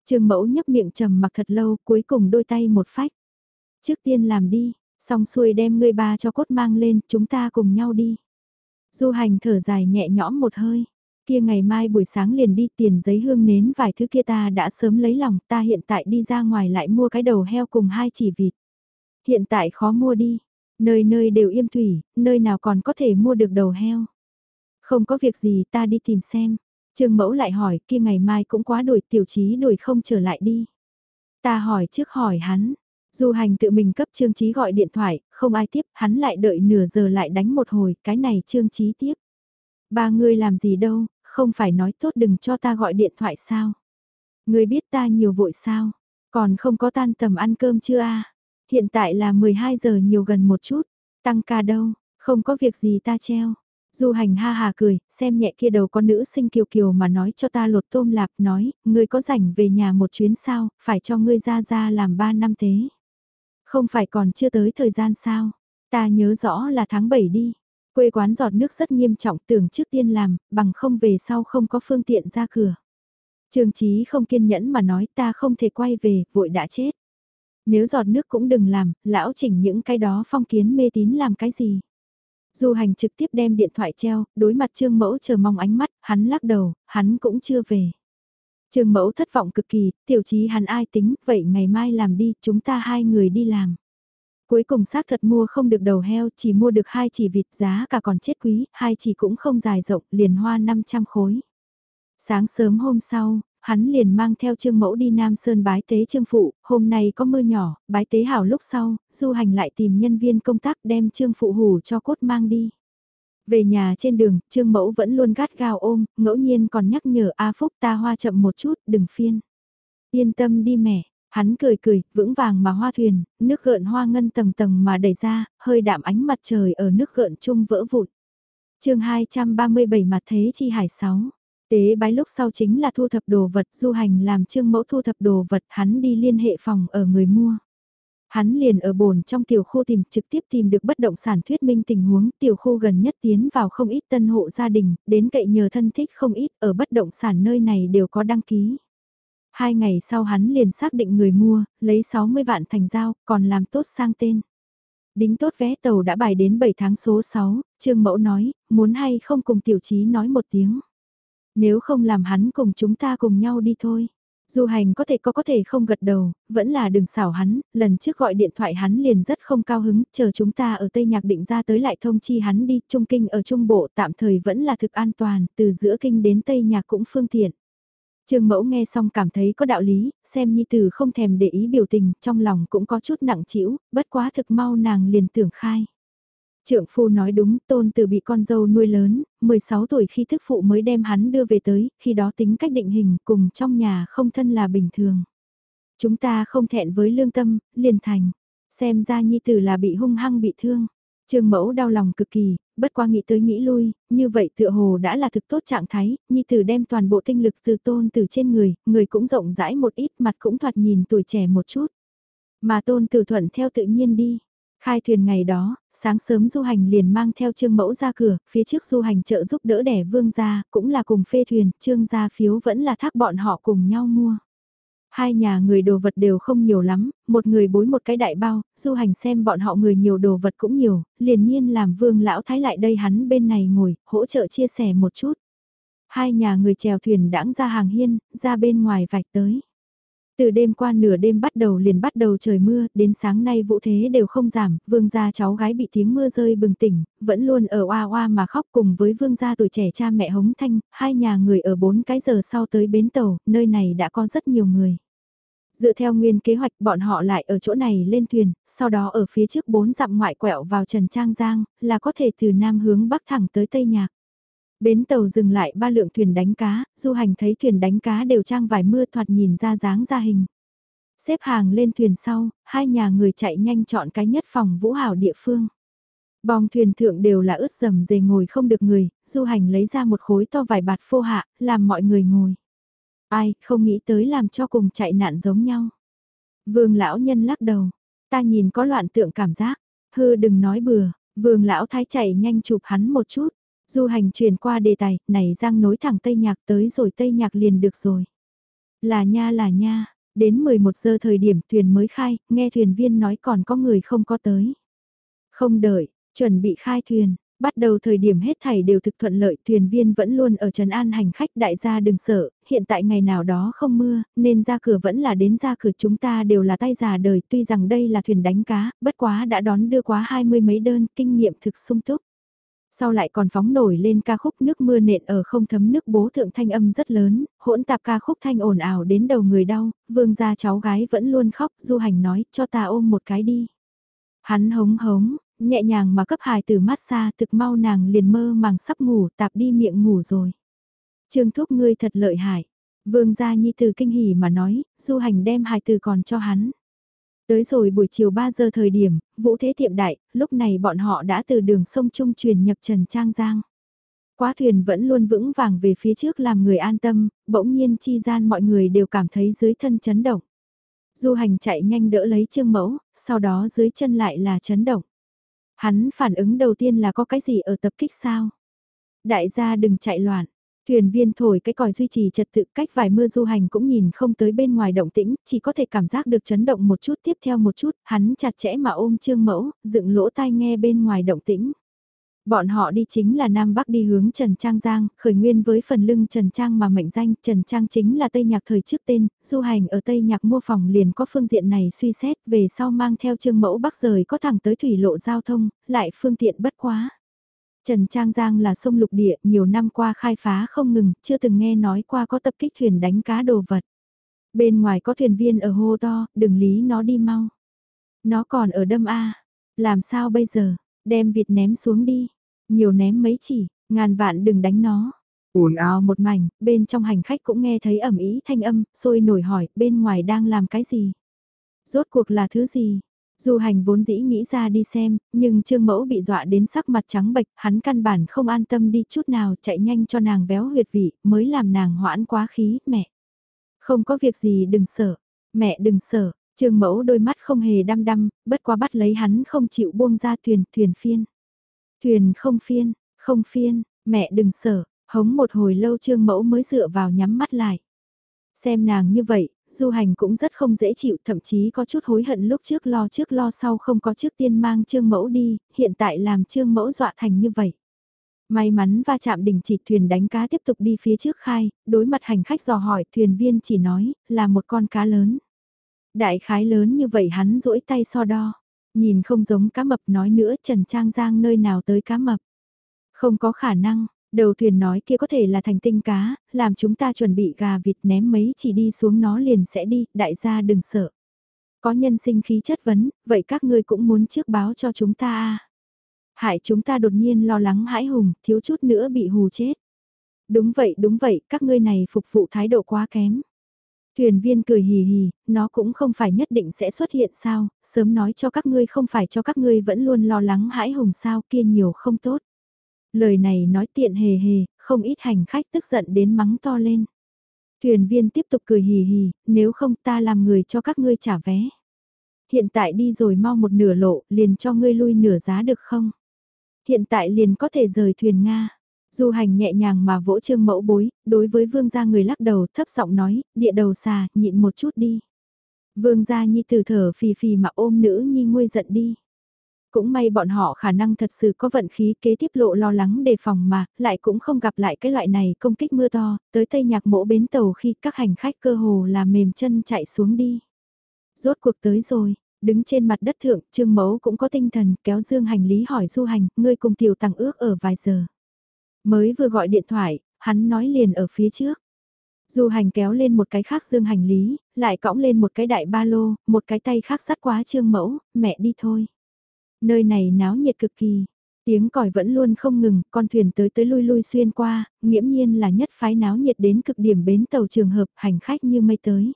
Trương mẫu nhấp miệng trầm mặc thật lâu cuối cùng đôi tay một phách. Trước tiên làm đi, xong xuôi đem ngươi ba cho cốt mang lên, chúng ta cùng nhau đi. Du hành thở dài nhẹ nhõm một hơi. Kia ngày mai buổi sáng liền đi tiền giấy hương nến vài thứ kia ta đã sớm lấy lòng ta hiện tại đi ra ngoài lại mua cái đầu heo cùng hai chỉ vịt. Hiện tại khó mua đi, nơi nơi đều im thủy, nơi nào còn có thể mua được đầu heo. Không có việc gì ta đi tìm xem. Trương Mẫu lại hỏi kia ngày mai cũng quá đuổi tiểu trí đuổi không trở lại đi. Ta hỏi trước hỏi hắn, Du hành tự mình cấp Trương trí gọi điện thoại, không ai tiếp, hắn lại đợi nửa giờ lại đánh một hồi, cái này Trương trí tiếp. Ba người làm gì đâu, không phải nói tốt đừng cho ta gọi điện thoại sao. Người biết ta nhiều vội sao, còn không có tan tầm ăn cơm chưa a Hiện tại là 12 giờ nhiều gần một chút, tăng ca đâu, không có việc gì ta treo. Du hành ha hà cười, xem nhẹ kia đầu con nữ sinh kiều kiều mà nói cho ta lột tôm lạp nói, ngươi có rảnh về nhà một chuyến sao, phải cho ngươi ra ra làm ba năm thế Không phải còn chưa tới thời gian sao, ta nhớ rõ là tháng 7 đi. Quê quán giọt nước rất nghiêm trọng tưởng trước tiên làm, bằng không về sau không có phương tiện ra cửa. Trường Chí không kiên nhẫn mà nói ta không thể quay về, vội đã chết. Nếu giọt nước cũng đừng làm, lão chỉnh những cái đó phong kiến mê tín làm cái gì. Du hành trực tiếp đem điện thoại treo, đối mặt Trương Mẫu chờ mong ánh mắt, hắn lắc đầu, hắn cũng chưa về. Trương Mẫu thất vọng cực kỳ, tiểu chí hắn ai tính, vậy ngày mai làm đi, chúng ta hai người đi làm. Cuối cùng xác thật mua không được đầu heo, chỉ mua được hai chỉ vịt giá cả còn chết quý, hai chỉ cũng không dài rộng, liền hoa 500 khối. Sáng sớm hôm sau, hắn liền mang theo Trương Mẫu đi Nam Sơn bái tế Trương Phụ, hôm nay có mưa nhỏ, bái tế hảo lúc sau, du hành lại tìm nhân viên công tác đem Trương Phụ hủ cho cốt mang đi. Về nhà trên đường, Trương Mẫu vẫn luôn gắt gao ôm, ngẫu nhiên còn nhắc nhở A Phúc ta hoa chậm một chút, đừng phiên. Yên tâm đi mẹ, hắn cười cười, vững vàng mà hoa thuyền, nước gợn hoa ngân tầng tầng mà đẩy ra, hơi đạm ánh mặt trời ở nước gợn chung vỡ vụt chương 237 mặt thế chi hải 6 Tế bái lúc sau chính là thu thập đồ vật, du hành làm trương mẫu thu thập đồ vật, hắn đi liên hệ phòng ở người mua. Hắn liền ở bồn trong tiểu khu tìm trực tiếp tìm được bất động sản thuyết minh tình huống tiểu khu gần nhất tiến vào không ít tân hộ gia đình, đến cậy nhờ thân thích không ít ở bất động sản nơi này đều có đăng ký. Hai ngày sau hắn liền xác định người mua, lấy 60 vạn thành giao, còn làm tốt sang tên. Đính tốt vé tàu đã bài đến 7 tháng số 6, Trương Mẫu nói, muốn hay không cùng tiểu trí nói một tiếng. Nếu không làm hắn cùng chúng ta cùng nhau đi thôi. Du hành có thể có có thể không gật đầu, vẫn là đừng xảo hắn, lần trước gọi điện thoại hắn liền rất không cao hứng, chờ chúng ta ở Tây Nhạc định ra tới lại thông chi hắn đi, Trung Kinh ở Trung Bộ tạm thời vẫn là thực an toàn, từ giữa Kinh đến Tây Nhạc cũng phương tiện. Trương Mẫu nghe xong cảm thấy có đạo lý, xem Nhi Tử không thèm để ý biểu tình, trong lòng cũng có chút nặng trĩu, bất quá thực mau nàng liền tưởng khai. Trượng phu nói đúng, tôn từ bị con dâu nuôi lớn, 16 tuổi khi thức phụ mới đem hắn đưa về tới, khi đó tính cách định hình cùng trong nhà không thân là bình thường. Chúng ta không thẹn với lương tâm, liền thành, xem ra nhi tử là bị hung hăng bị thương. Trương mẫu đau lòng cực kỳ, bất qua nghĩ tới nghĩ lui, như vậy tựa hồ đã là thực tốt trạng thái, nhi tử đem toàn bộ tinh lực từ tôn từ trên người, người cũng rộng rãi một ít mặt cũng thoạt nhìn tuổi trẻ một chút. Mà tôn từ thuận theo tự nhiên đi, Khai thuyền ngày đó, sáng sớm du hành liền mang theo trương mẫu ra cửa, phía trước du hành trợ giúp đỡ đẻ vương gia, cũng là cùng phê thuyền, trương gia phiếu vẫn là thác bọn họ cùng nhau mua. Hai nhà người đồ vật đều không nhiều lắm, một người bối một cái đại bao, du hành xem bọn họ người nhiều đồ vật cũng nhiều, liền nhiên làm vương lão thái lại đây hắn bên này ngồi, hỗ trợ chia sẻ một chút. Hai nhà người chèo thuyền đãng ra hàng hiên, ra bên ngoài vạch tới. Từ đêm qua nửa đêm bắt đầu liền bắt đầu trời mưa, đến sáng nay vũ thế đều không giảm, vương gia cháu gái bị tiếng mưa rơi bừng tỉnh, vẫn luôn ở oa oa mà khóc cùng với vương gia tuổi trẻ cha mẹ hống thanh, hai nhà người ở bốn cái giờ sau tới bến tàu, nơi này đã có rất nhiều người. Dựa theo nguyên kế hoạch bọn họ lại ở chỗ này lên thuyền, sau đó ở phía trước bốn dặm ngoại quẹo vào Trần Trang Giang, là có thể từ Nam hướng Bắc thẳng tới Tây Nhạc. Bến tàu dừng lại ba lượng thuyền đánh cá, du hành thấy thuyền đánh cá đều trang vải mưa thoạt nhìn ra dáng ra hình. Xếp hàng lên thuyền sau, hai nhà người chạy nhanh chọn cái nhất phòng vũ hảo địa phương. Bong thuyền thượng đều là ướt dầm dề ngồi không được người, du hành lấy ra một khối to vải bạt phô hạ, làm mọi người ngồi. Ai, không nghĩ tới làm cho cùng chạy nạn giống nhau. Vương lão nhân lắc đầu, ta nhìn có loạn tượng cảm giác, hư đừng nói bừa, vương lão thái chạy nhanh chụp hắn một chút, Du hành chuyển qua đề tài, này giang nối thẳng Tây Nhạc tới rồi Tây Nhạc liền được rồi. Là nha là nha, đến 11 giờ thời điểm thuyền mới khai, nghe thuyền viên nói còn có người không có tới. Không đợi, chuẩn bị khai thuyền, bắt đầu thời điểm hết thảy đều thực thuận lợi, thuyền viên vẫn luôn ở Trần An hành khách đại gia đừng sợ, hiện tại ngày nào đó không mưa, nên ra cửa vẫn là đến ra cửa chúng ta đều là tay già đời, tuy rằng đây là thuyền đánh cá, bất quá đã đón đưa quá hai mươi mấy đơn, kinh nghiệm thực sung túc. Sau lại còn phóng nổi lên ca khúc nước mưa nện ở không thấm nước bố thượng thanh âm rất lớn, hỗn tạp ca khúc thanh ồn ào đến đầu người đau, vương gia cháu gái vẫn luôn khóc, du hành nói cho ta ôm một cái đi. Hắn hống hống, nhẹ nhàng mà cấp hài từ mát xa thực mau nàng liền mơ màng sắp ngủ tạp đi miệng ngủ rồi. Trương thúc ngươi thật lợi hại. Vương gia nhi từ kinh hỉ mà nói, du hành đem hài từ còn cho hắn. Tới rồi buổi chiều 3 giờ thời điểm, vũ thế tiệm đại, lúc này bọn họ đã từ đường sông Trung truyền nhập Trần Trang Giang. Quá thuyền vẫn luôn vững vàng về phía trước làm người an tâm, bỗng nhiên chi gian mọi người đều cảm thấy dưới thân chấn động. Du hành chạy nhanh đỡ lấy trương mẫu, sau đó dưới chân lại là chấn động. Hắn phản ứng đầu tiên là có cái gì ở tập kích sao? Đại gia đừng chạy loạn. Thuyền viên thổi cái còi duy trì trật tự cách vài mưa du hành cũng nhìn không tới bên ngoài động tĩnh, chỉ có thể cảm giác được chấn động một chút tiếp theo một chút, hắn chặt chẽ mà ôm trương mẫu, dựng lỗ tai nghe bên ngoài động tĩnh. Bọn họ đi chính là Nam Bắc đi hướng Trần Trang Giang, khởi nguyên với phần lưng Trần Trang mà mệnh danh, Trần Trang chính là Tây Nhạc thời trước tên, du hành ở Tây Nhạc mua phòng liền có phương diện này suy xét, về sau mang theo trương mẫu Bắc rời có thẳng tới thủy lộ giao thông, lại phương tiện bất quá. Trần Trang Giang là sông lục địa, nhiều năm qua khai phá không ngừng, chưa từng nghe nói qua có tập kích thuyền đánh cá đồ vật. Bên ngoài có thuyền viên ở hô to, đừng lý nó đi mau. Nó còn ở đâm A, làm sao bây giờ, đem vịt ném xuống đi, nhiều ném mấy chỉ, ngàn vạn đừng đánh nó. ồn ào một mảnh, bên trong hành khách cũng nghe thấy ẩm ý thanh âm, sôi nổi hỏi, bên ngoài đang làm cái gì? Rốt cuộc là thứ gì? Du hành vốn dĩ nghĩ ra đi xem, nhưng trương mẫu bị dọa đến sắc mặt trắng bệch, hắn căn bản không an tâm đi chút nào chạy nhanh cho nàng véo huyệt vị, mới làm nàng hoãn quá khí, mẹ. Không có việc gì đừng sợ, mẹ đừng sợ, trương mẫu đôi mắt không hề đăm đăm, bất quá bắt lấy hắn không chịu buông ra thuyền, thuyền phiên. Thuyền không phiên, không phiên, mẹ đừng sợ, hống một hồi lâu trương mẫu mới dựa vào nhắm mắt lại. Xem nàng như vậy, du hành cũng rất không dễ chịu, thậm chí có chút hối hận lúc trước lo trước lo sau không có trước tiên mang trương mẫu đi, hiện tại làm trương mẫu dọa thành như vậy. May mắn va chạm đỉnh chỉ thuyền đánh cá tiếp tục đi phía trước khai, đối mặt hành khách dò hỏi thuyền viên chỉ nói là một con cá lớn. Đại khái lớn như vậy hắn duỗi tay so đo, nhìn không giống cá mập nói nữa Trần Trang Giang nơi nào tới cá mập. Không có khả năng, Đầu thuyền nói kia có thể là thành tinh cá, làm chúng ta chuẩn bị gà vịt ném mấy chỉ đi xuống nó liền sẽ đi, đại gia đừng sợ. Có nhân sinh khí chất vấn, vậy các ngươi cũng muốn trước báo cho chúng ta à? Hại chúng ta đột nhiên lo lắng hãi hùng, thiếu chút nữa bị hù chết. Đúng vậy, đúng vậy, các ngươi này phục vụ thái độ quá kém. Thuyền viên cười hì hì, nó cũng không phải nhất định sẽ xuất hiện sao, sớm nói cho các ngươi không phải cho các ngươi vẫn luôn lo lắng hãi hùng sao kia nhiều không tốt. Lời này nói tiện hề hề, không ít hành khách tức giận đến mắng to lên. Thuyền viên tiếp tục cười hì hì, nếu không ta làm người cho các ngươi trả vé. Hiện tại đi rồi mau một nửa lộ, liền cho ngươi lui nửa giá được không? Hiện tại liền có thể rời thuyền Nga. Du hành nhẹ nhàng mà vỗ trương mẫu bối, đối với vương gia người lắc đầu thấp giọng nói, địa đầu xà, nhịn một chút đi. Vương gia nhi từ thở phì phì mà ôm nữ nhi nguôi giận đi. Cũng may bọn họ khả năng thật sự có vận khí kế tiếp lộ lo lắng đề phòng mà, lại cũng không gặp lại cái loại này công kích mưa to, tới Tây Nhạc mỗ bến tàu khi các hành khách cơ hồ là mềm chân chạy xuống đi. Rốt cuộc tới rồi, đứng trên mặt đất thượng, Trương Mẫu cũng có tinh thần kéo dương hành lý hỏi du hành, ngươi cùng tiểu tăng ước ở vài giờ. Mới vừa gọi điện thoại, hắn nói liền ở phía trước. Du hành kéo lên một cái khác dương hành lý, lại cõng lên một cái đại ba lô, một cái tay khác sắt quá Trương Mẫu, mẹ đi thôi. Nơi này náo nhiệt cực kỳ. Tiếng còi vẫn luôn không ngừng, con thuyền tới tới lui lui xuyên qua, nghiễm nhiên là nhất phái náo nhiệt đến cực điểm bến tàu trường hợp hành khách như mây tới.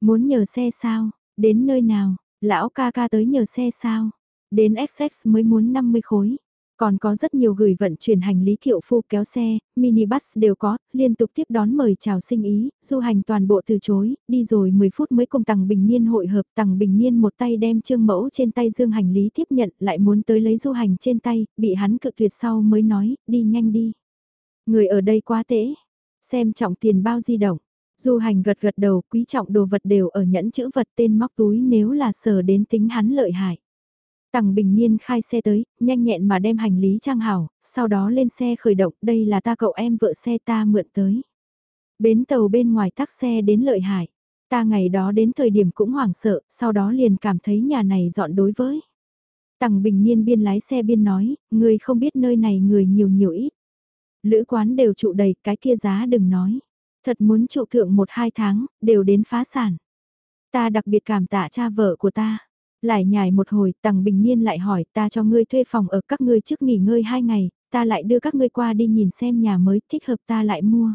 Muốn nhờ xe sao? Đến nơi nào? Lão ca ca tới nhờ xe sao? Đến XX mới muốn 50 khối. Còn có rất nhiều gửi vận chuyển hành lý thiệu phu kéo xe, minibus đều có, liên tục tiếp đón mời chào sinh ý, du hành toàn bộ từ chối, đi rồi 10 phút mới cùng Tằng Bình Niên hội hợp. Tằng Bình Niên một tay đem trương mẫu trên tay dương hành lý tiếp nhận lại muốn tới lấy du hành trên tay, bị hắn cự tuyệt sau mới nói, đi nhanh đi. Người ở đây quá tễ, xem trọng tiền bao di động. Du hành gật gật đầu quý trọng đồ vật đều ở nhẫn chữ vật tên móc túi nếu là sờ đến tính hắn lợi hại. Tằng Bình Niên khai xe tới, nhanh nhẹn mà đem hành lý trang hảo, sau đó lên xe khởi động, đây là ta cậu em vợ xe ta mượn tới. Bến tàu bên ngoài tắc xe đến lợi hại. Ta ngày đó đến thời điểm cũng hoảng sợ, sau đó liền cảm thấy nhà này dọn đối với. Tằng Bình Niên biên lái xe biên nói, người không biết nơi này người nhiều nhiều ít. Lữ quán đều trụ đầy, cái kia giá đừng nói. Thật muốn trụ thượng một hai tháng, đều đến phá sản. Ta đặc biệt cảm tạ cha vợ của ta. Lại nhài một hồi, Tằng Bình Niên lại hỏi ta cho ngươi thuê phòng ở các ngươi trước nghỉ ngơi hai ngày, ta lại đưa các ngươi qua đi nhìn xem nhà mới thích hợp ta lại mua.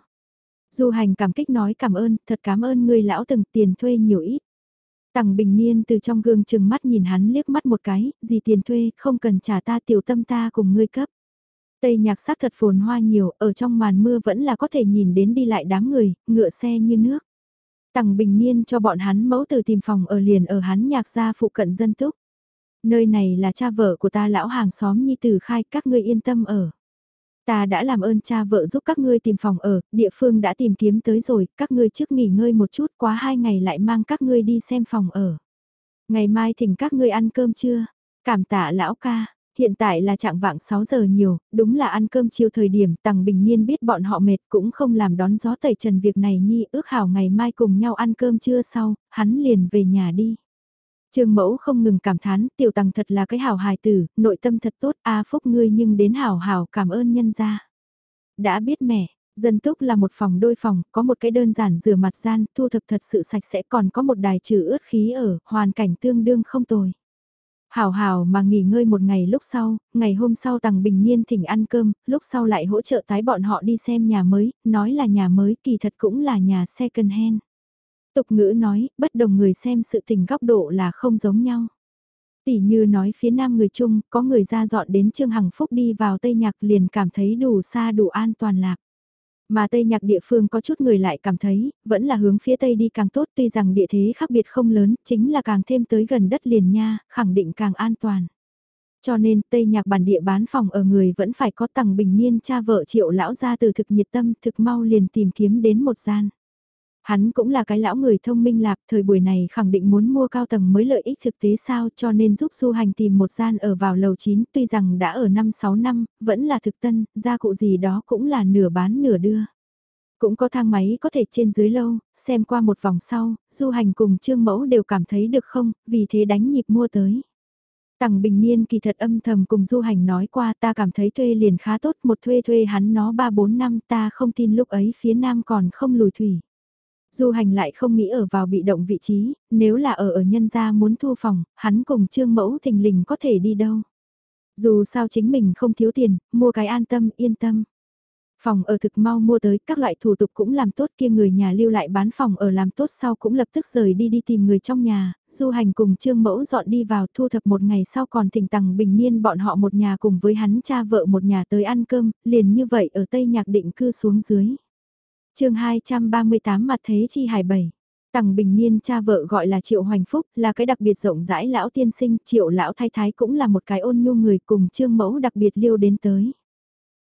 Du hành cảm kích nói cảm ơn, thật cảm ơn ngươi lão từng tiền thuê nhiều ít. Tằng Bình Niên từ trong gương chừng mắt nhìn hắn liếc mắt một cái, gì tiền thuê, không cần trả ta tiểu tâm ta cùng ngươi cấp. Tây nhạc sắc thật phồn hoa nhiều, ở trong màn mưa vẫn là có thể nhìn đến đi lại đám người, ngựa xe như nước. Tằng Bình Niên cho bọn hắn mẫu từ tìm phòng ở liền ở hắn nhạc gia phụ cận dân túc. Nơi này là cha vợ của ta lão hàng xóm nhi tử khai các ngươi yên tâm ở. Ta đã làm ơn cha vợ giúp các ngươi tìm phòng ở, địa phương đã tìm kiếm tới rồi, các ngươi trước nghỉ ngơi một chút quá hai ngày lại mang các ngươi đi xem phòng ở. Ngày mai thỉnh các ngươi ăn cơm trưa Cảm tạ lão ca, hiện tại là trạng vạng 6 giờ nhiều, đúng là ăn cơm chiều thời điểm Tằng Bình Nhiên biết bọn họ mệt cũng không làm đón gió tẩy trần việc này nhi ước hảo ngày mai cùng nhau ăn cơm trưa sau, hắn liền về nhà đi. Trương mẫu không ngừng cảm thán, tiểu tằng thật là cái hảo hài tử, nội tâm thật tốt, a phúc ngươi nhưng đến hảo hảo cảm ơn nhân gia. Đã biết mẹ, dân túc là một phòng đôi phòng, có một cái đơn giản rửa mặt gian, thu thập thật sự sạch sẽ còn có một đài trừ ướt khí ở, hoàn cảnh tương đương không tồi. Hảo hảo mà nghỉ ngơi một ngày lúc sau, ngày hôm sau tằng bình niên thỉnh ăn cơm, lúc sau lại hỗ trợ tái bọn họ đi xem nhà mới, nói là nhà mới kỳ thật cũng là nhà second hand. Tục ngữ nói, bất đồng người xem sự tình góc độ là không giống nhau. Tỷ như nói phía nam người Trung, có người ra dọn đến Trương Hằng Phúc đi vào Tây Nhạc liền cảm thấy đủ xa đủ an toàn lạc. Mà Tây Nhạc địa phương có chút người lại cảm thấy, vẫn là hướng phía Tây đi càng tốt tuy rằng địa thế khác biệt không lớn, chính là càng thêm tới gần đất liền nha, khẳng định càng an toàn. Cho nên Tây Nhạc bản địa bán phòng ở người vẫn phải có tầng bình niên cha vợ triệu lão ra từ thực nhiệt tâm thực mau liền tìm kiếm đến một gian. Hắn cũng là cái lão người thông minh lạc, thời buổi này khẳng định muốn mua cao tầng mới lợi ích thực tế sao cho nên giúp du hành tìm một gian ở vào lầu 9 tuy rằng đã ở 5-6 năm, vẫn là thực tân, gia cụ gì đó cũng là nửa bán nửa đưa. Cũng có thang máy có thể trên dưới lâu, xem qua một vòng sau, du hành cùng trương mẫu đều cảm thấy được không, vì thế đánh nhịp mua tới. Tằng Bình Niên kỳ thật âm thầm cùng du hành nói qua ta cảm thấy thuê liền khá tốt một thuê thuê hắn nó 3-4 năm ta không tin lúc ấy phía nam còn không lùi thủy. Du hành lại không nghĩ ở vào bị động vị trí, nếu là ở ở nhân gia muốn thu phòng, hắn cùng trương mẫu thình lình có thể đi đâu. Dù sao chính mình không thiếu tiền, mua cái an tâm, yên tâm. Phòng ở thực mau mua tới, các loại thủ tục cũng làm tốt kia người nhà lưu lại bán phòng ở làm tốt sau cũng lập tức rời đi đi tìm người trong nhà, du hành cùng trương mẫu dọn đi vào thu thập một ngày sau còn thỉnh tằng bình niên bọn họ một nhà cùng với hắn cha vợ một nhà tới ăn cơm, liền như vậy ở Tây Nhạc định cư xuống dưới chương 238 mặt thế chi hải bảy. Tằng Bình Niên cha vợ gọi là Triệu Hoành Phúc, là cái đặc biệt rộng rãi lão tiên sinh, Triệu lão thái thái cũng là một cái ôn nhu người cùng trương mẫu đặc biệt liêu đến tới.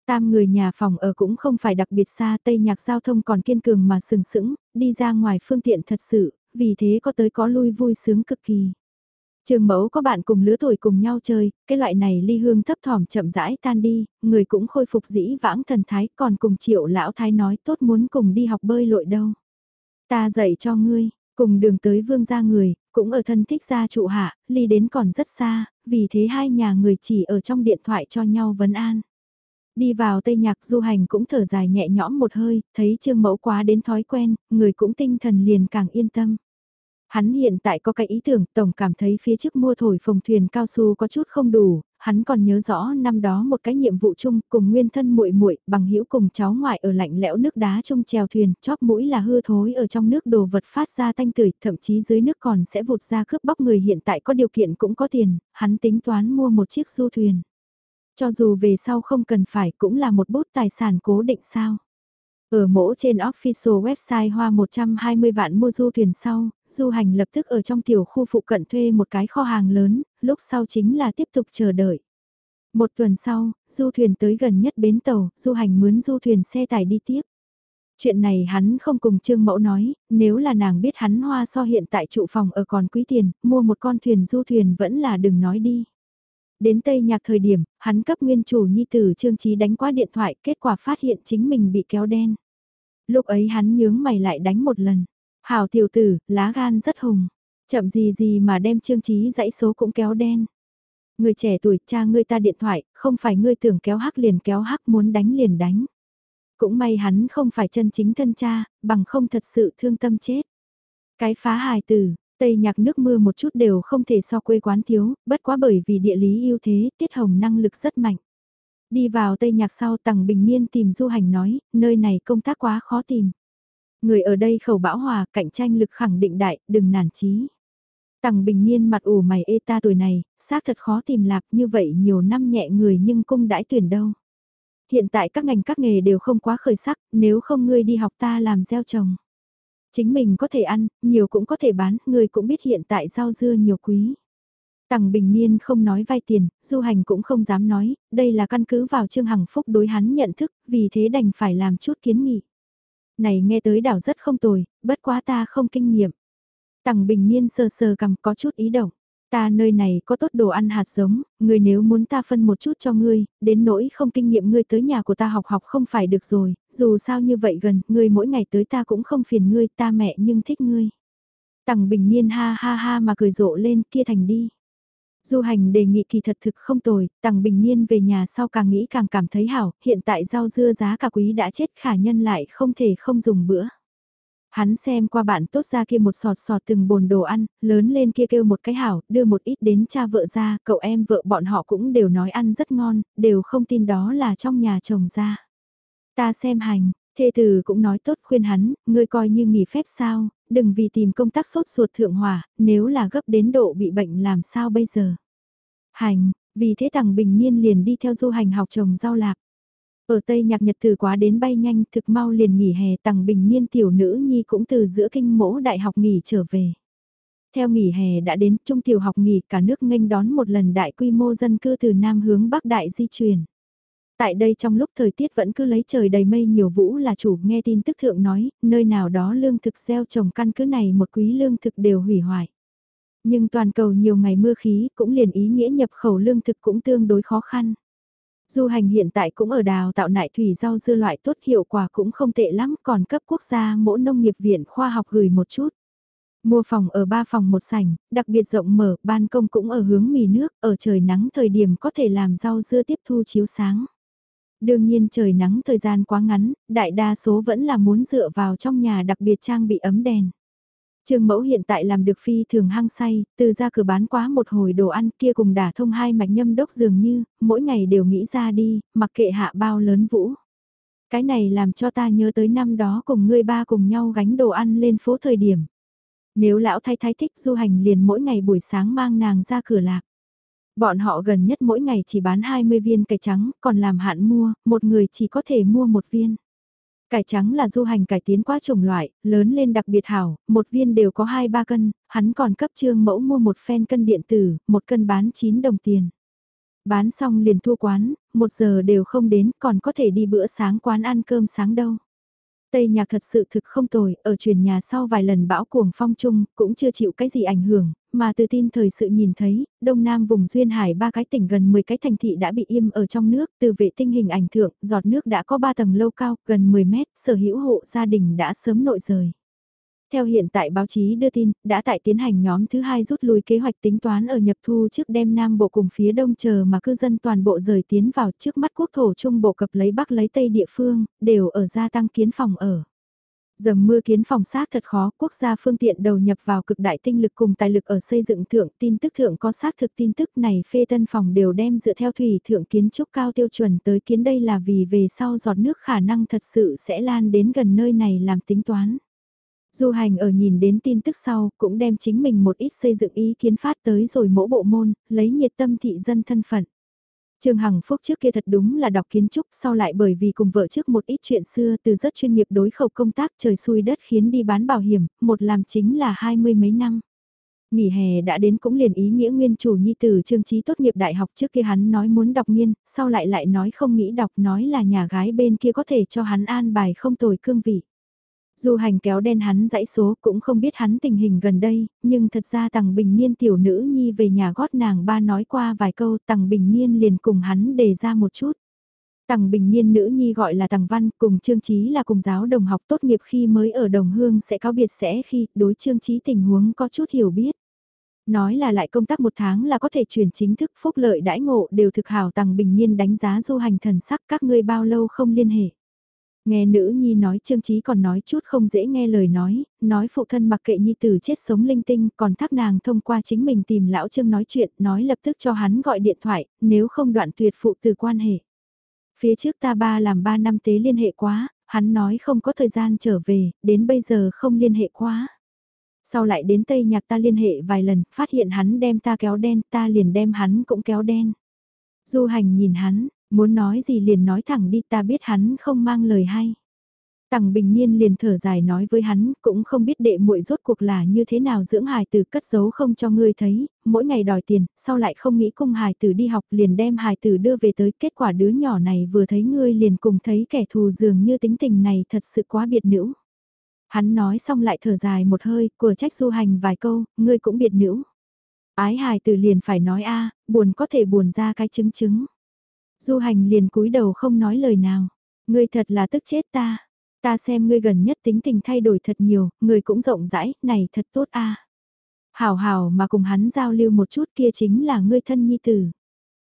Tam người nhà phòng ở cũng không phải đặc biệt xa, tây nhạc giao thông còn kiên cường mà sừng sững, đi ra ngoài phương tiện thật sự, vì thế có tới có lui vui sướng cực kỳ. Trường mẫu có bạn cùng lứa tuổi cùng nhau chơi, cái loại này ly hương thấp thỏm chậm rãi tan đi, người cũng khôi phục dĩ vãng thần thái còn cùng triệu lão thái nói tốt muốn cùng đi học bơi lội đâu. Ta dạy cho ngươi, cùng đường tới vương gia người, cũng ở thân thích gia trụ hạ, ly đến còn rất xa, vì thế hai nhà người chỉ ở trong điện thoại cho nhau vấn an. Đi vào tây nhạc du hành cũng thở dài nhẹ nhõm một hơi, thấy trương mẫu quá đến thói quen, người cũng tinh thần liền càng yên tâm. Hắn hiện tại có cái ý tưởng, tổng cảm thấy phía trước mua thổi phồng thuyền cao su có chút không đủ, hắn còn nhớ rõ năm đó một cái nhiệm vụ chung cùng nguyên thân muội muội bằng hữu cùng cháu ngoại ở lạnh lẽo nước đá chung chèo thuyền, chóp mũi là hư thối ở trong nước đồ vật phát ra tanh tưởi, thậm chí dưới nước còn sẽ vụt ra cướp bóc người hiện tại có điều kiện cũng có tiền, hắn tính toán mua một chiếc du thuyền. Cho dù về sau không cần phải cũng là một bút tài sản cố định sao. Ở mỗ trên official website hoa 120 vạn mua du thuyền sau, du hành lập tức ở trong tiểu khu phụ cận thuê một cái kho hàng lớn, lúc sau chính là tiếp tục chờ đợi. Một tuần sau, du thuyền tới gần nhất bến tàu, du hành mướn du thuyền xe tải đi tiếp. Chuyện này hắn không cùng Trương Mẫu nói, nếu là nàng biết hắn hoa so hiện tại trụ phòng ở còn quý tiền, mua một con thuyền du thuyền vẫn là đừng nói đi. Đến Tây Nhạc thời điểm, hắn cấp nguyên chủ nhi tử Trương Trí đánh qua điện thoại, kết quả phát hiện chính mình bị kéo đen. Lúc ấy hắn nhướng mày lại đánh một lần. Hảo tiểu tử, lá gan rất hùng. Chậm gì gì mà đem Trương Trí dãy số cũng kéo đen. Người trẻ tuổi cha ngươi ta điện thoại, không phải ngươi tưởng kéo hắc liền kéo hắc muốn đánh liền đánh. Cũng may hắn không phải chân chính thân cha, bằng không thật sự thương tâm chết. Cái phá hài tử Tây nhạc nước mưa một chút đều không thể so quê quán thiếu, bất quá bởi vì địa lý ưu thế, tiết hồng năng lực rất mạnh. Đi vào Tây nhạc sau tầng bình niên tìm du hành nói, nơi này công tác quá khó tìm. Người ở đây khẩu bão hòa, cạnh tranh lực khẳng định đại, đừng nản chí. Tằng bình niên mặt ủ mày ê ta tuổi này, xác thật khó tìm lạp như vậy nhiều năm nhẹ người nhưng cung đãi tuyển đâu. Hiện tại các ngành các nghề đều không quá khởi sắc, nếu không ngươi đi học ta làm gieo trồng. Chính mình có thể ăn, nhiều cũng có thể bán, ngươi cũng biết hiện tại rau dưa nhiều quý. Tằng Bình Niên không nói vay tiền, du hành cũng không dám nói, đây là căn cứ vào Trương Hằng Phúc đối hắn nhận thức, vì thế đành phải làm chút kiến nghị. Này nghe tới đảo rất không tồi, bất quá ta không kinh nghiệm. Tằng Bình Nhiên sờ sờ cầm có chút ý động. Ta nơi này có tốt đồ ăn hạt giống, người nếu muốn ta phân một chút cho ngươi, đến nỗi không kinh nghiệm ngươi tới nhà của ta học học không phải được rồi, dù sao như vậy gần, ngươi mỗi ngày tới ta cũng không phiền ngươi, ta mẹ nhưng thích ngươi. Tằng bình niên ha ha ha mà cười rộ lên kia thành đi. Du hành đề nghị kỳ thật thực không tồi, tằng bình niên về nhà sau càng nghĩ càng cảm thấy hảo, hiện tại rau dưa giá cả quý đã chết khả nhân lại không thể không dùng bữa. Hắn xem qua bạn tốt ra kia một sọt sọt từng bồn đồ ăn, lớn lên kia kêu một cái hảo, đưa một ít đến cha vợ ra, cậu em vợ bọn họ cũng đều nói ăn rất ngon, đều không tin đó là trong nhà chồng ra. Ta xem hành, thê tử cũng nói tốt khuyên hắn, ngươi coi như nghỉ phép sao, đừng vì tìm công tác sốt ruột thượng hòa nếu là gấp đến độ bị bệnh làm sao bây giờ. Hành, vì thế tằng bình niên liền đi theo du hành học trồng rau lạc. Ở Tây Nhạc Nhật từ quá đến bay nhanh thực mau liền nghỉ hè tặng bình niên tiểu nữ nhi cũng từ giữa kinh mỗ đại học nghỉ trở về. Theo nghỉ hè đã đến trung tiểu học nghỉ cả nước nghênh đón một lần đại quy mô dân cư từ Nam hướng Bắc đại di chuyển. Tại đây trong lúc thời tiết vẫn cứ lấy trời đầy mây nhiều vũ là chủ nghe tin tức thượng nói, nơi nào đó lương thực gieo trồng căn cứ này một quý lương thực đều hủy hoại. Nhưng toàn cầu nhiều ngày mưa khí cũng liền ý nghĩa nhập khẩu lương thực cũng tương đối khó khăn. Du hành hiện tại cũng ở đào tạo nại thủy rau dưa loại tốt hiệu quả cũng không tệ lắm còn cấp quốc gia mỗi nông nghiệp viện khoa học gửi một chút. Mua phòng ở ba phòng một sảnh, đặc biệt rộng mở, ban công cũng ở hướng mì nước, ở trời nắng thời điểm có thể làm rau dưa tiếp thu chiếu sáng. Đương nhiên trời nắng thời gian quá ngắn, đại đa số vẫn là muốn dựa vào trong nhà đặc biệt trang bị ấm đèn. Trương mẫu hiện tại làm được phi thường hăng say, từ ra cửa bán quá một hồi đồ ăn kia cùng đả thông hai mạch nhâm đốc dường như, mỗi ngày đều nghĩ ra đi, mặc kệ hạ bao lớn vũ. Cái này làm cho ta nhớ tới năm đó cùng ngươi ba cùng nhau gánh đồ ăn lên phố thời điểm. Nếu lão thay thái thích du hành liền mỗi ngày buổi sáng mang nàng ra cửa lạc. Bọn họ gần nhất mỗi ngày chỉ bán 20 viên cải trắng, còn làm hạn mua, một người chỉ có thể mua một viên. Cải trắng là du hành cải tiến quá chủng loại, lớn lên đặc biệt hảo, một viên đều có 2-3 cân, hắn còn cấp trương mẫu mua một phen cân điện tử, một cân bán 9 đồng tiền. Bán xong liền thua quán, một giờ đều không đến, còn có thể đi bữa sáng quán ăn cơm sáng đâu. Tây nhạc thật sự thực không tồi, ở truyền nhà sau vài lần bão cuồng phong chung, cũng chưa chịu cái gì ảnh hưởng, mà từ tin thời sự nhìn thấy, đông nam vùng duyên hải ba cái tỉnh gần 10 cái thành thị đã bị im ở trong nước, từ vệ tinh hình ảnh thượng, giọt nước đã có 3 tầng lâu cao, gần 10 mét, sở hữu hộ gia đình đã sớm nội rời. Theo hiện tại báo chí đưa tin, đã tại tiến hành nhóm thứ hai rút lui kế hoạch tính toán ở nhập thu trước đem Nam Bộ cùng phía Đông chờ mà cư dân toàn bộ rời tiến vào trước mắt quốc thổ Trung Bộ cập lấy Bắc lấy Tây địa phương, đều ở gia tăng kiến phòng ở. Dầm mưa kiến phòng xác thật khó, quốc gia phương tiện đầu nhập vào cực đại tinh lực cùng tài lực ở xây dựng thượng tin tức thượng có xác thực tin tức này phê tân phòng đều đem dựa theo thủy thượng kiến trúc cao tiêu chuẩn tới kiến đây là vì về sau giọt nước khả năng thật sự sẽ lan đến gần nơi này làm tính toán. Du hành ở nhìn đến tin tức sau cũng đem chính mình một ít xây dựng ý kiến phát tới rồi mỗi bộ môn, lấy nhiệt tâm thị dân thân phận. Trương Hằng Phúc trước kia thật đúng là đọc kiến trúc sau lại bởi vì cùng vợ trước một ít chuyện xưa từ rất chuyên nghiệp đối khẩu công tác trời xui đất khiến đi bán bảo hiểm, một làm chính là hai mươi mấy năm. Nghỉ hè đã đến cũng liền ý nghĩa nguyên chủ nhi tử trương trí tốt nghiệp đại học trước kia hắn nói muốn đọc nghiên, sau lại lại nói không nghĩ đọc nói là nhà gái bên kia có thể cho hắn an bài không tồi cương vị. Du hành kéo đen hắn dãy số cũng không biết hắn tình hình gần đây, nhưng thật ra tằng bình niên tiểu nữ nhi về nhà gót nàng ba nói qua vài câu tằng bình niên liền cùng hắn đề ra một chút. Tằng bình niên nữ nhi gọi là tằng văn cùng trương trí là cùng giáo đồng học tốt nghiệp khi mới ở đồng hương sẽ có biệt sẽ khi đối trương trí tình huống có chút hiểu biết. Nói là lại công tác một tháng là có thể chuyển chính thức phúc lợi đãi ngộ đều thực hảo Tằng bình Niên đánh giá du hành thần sắc các ngươi bao lâu không liên hệ. Nghe nữ nhi nói Trương trí còn nói chút không dễ nghe lời nói, nói phụ thân mặc kệ nhi tử chết sống linh tinh còn thác nàng thông qua chính mình tìm lão Trương nói chuyện nói lập tức cho hắn gọi điện thoại, nếu không đoạn tuyệt phụ từ quan hệ. Phía trước ta ba làm ba năm tế liên hệ quá, hắn nói không có thời gian trở về, đến bây giờ không liên hệ quá. Sau lại đến Tây Nhạc ta liên hệ vài lần, phát hiện hắn đem ta kéo đen, ta liền đem hắn cũng kéo đen. Du hành nhìn hắn, muốn nói gì liền nói thẳng đi ta biết hắn không mang lời hay. Tằng Bình Nhiên liền thở dài nói với hắn, cũng không biết đệ muội rốt cuộc là như thế nào dưỡng hài tử cất giấu không cho ngươi thấy, mỗi ngày đòi tiền, sau lại không nghĩ cung hài tử đi học liền đem hài tử đưa về tới, kết quả đứa nhỏ này vừa thấy ngươi liền cùng thấy kẻ thù dường như tính tình này thật sự quá biệt nữ. Hắn nói xong lại thở dài một hơi, của trách du hành vài câu, ngươi cũng biệt nữ. Ái hài tử liền phải nói a buồn có thể buồn ra cái chứng chứng. Du hành liền cúi đầu không nói lời nào, ngươi thật là tức chết ta. Ta xem ngươi gần nhất tính tình thay đổi thật nhiều, ngươi cũng rộng rãi, này thật tốt a. Hảo hảo mà cùng hắn giao lưu một chút kia chính là ngươi thân nhi tử.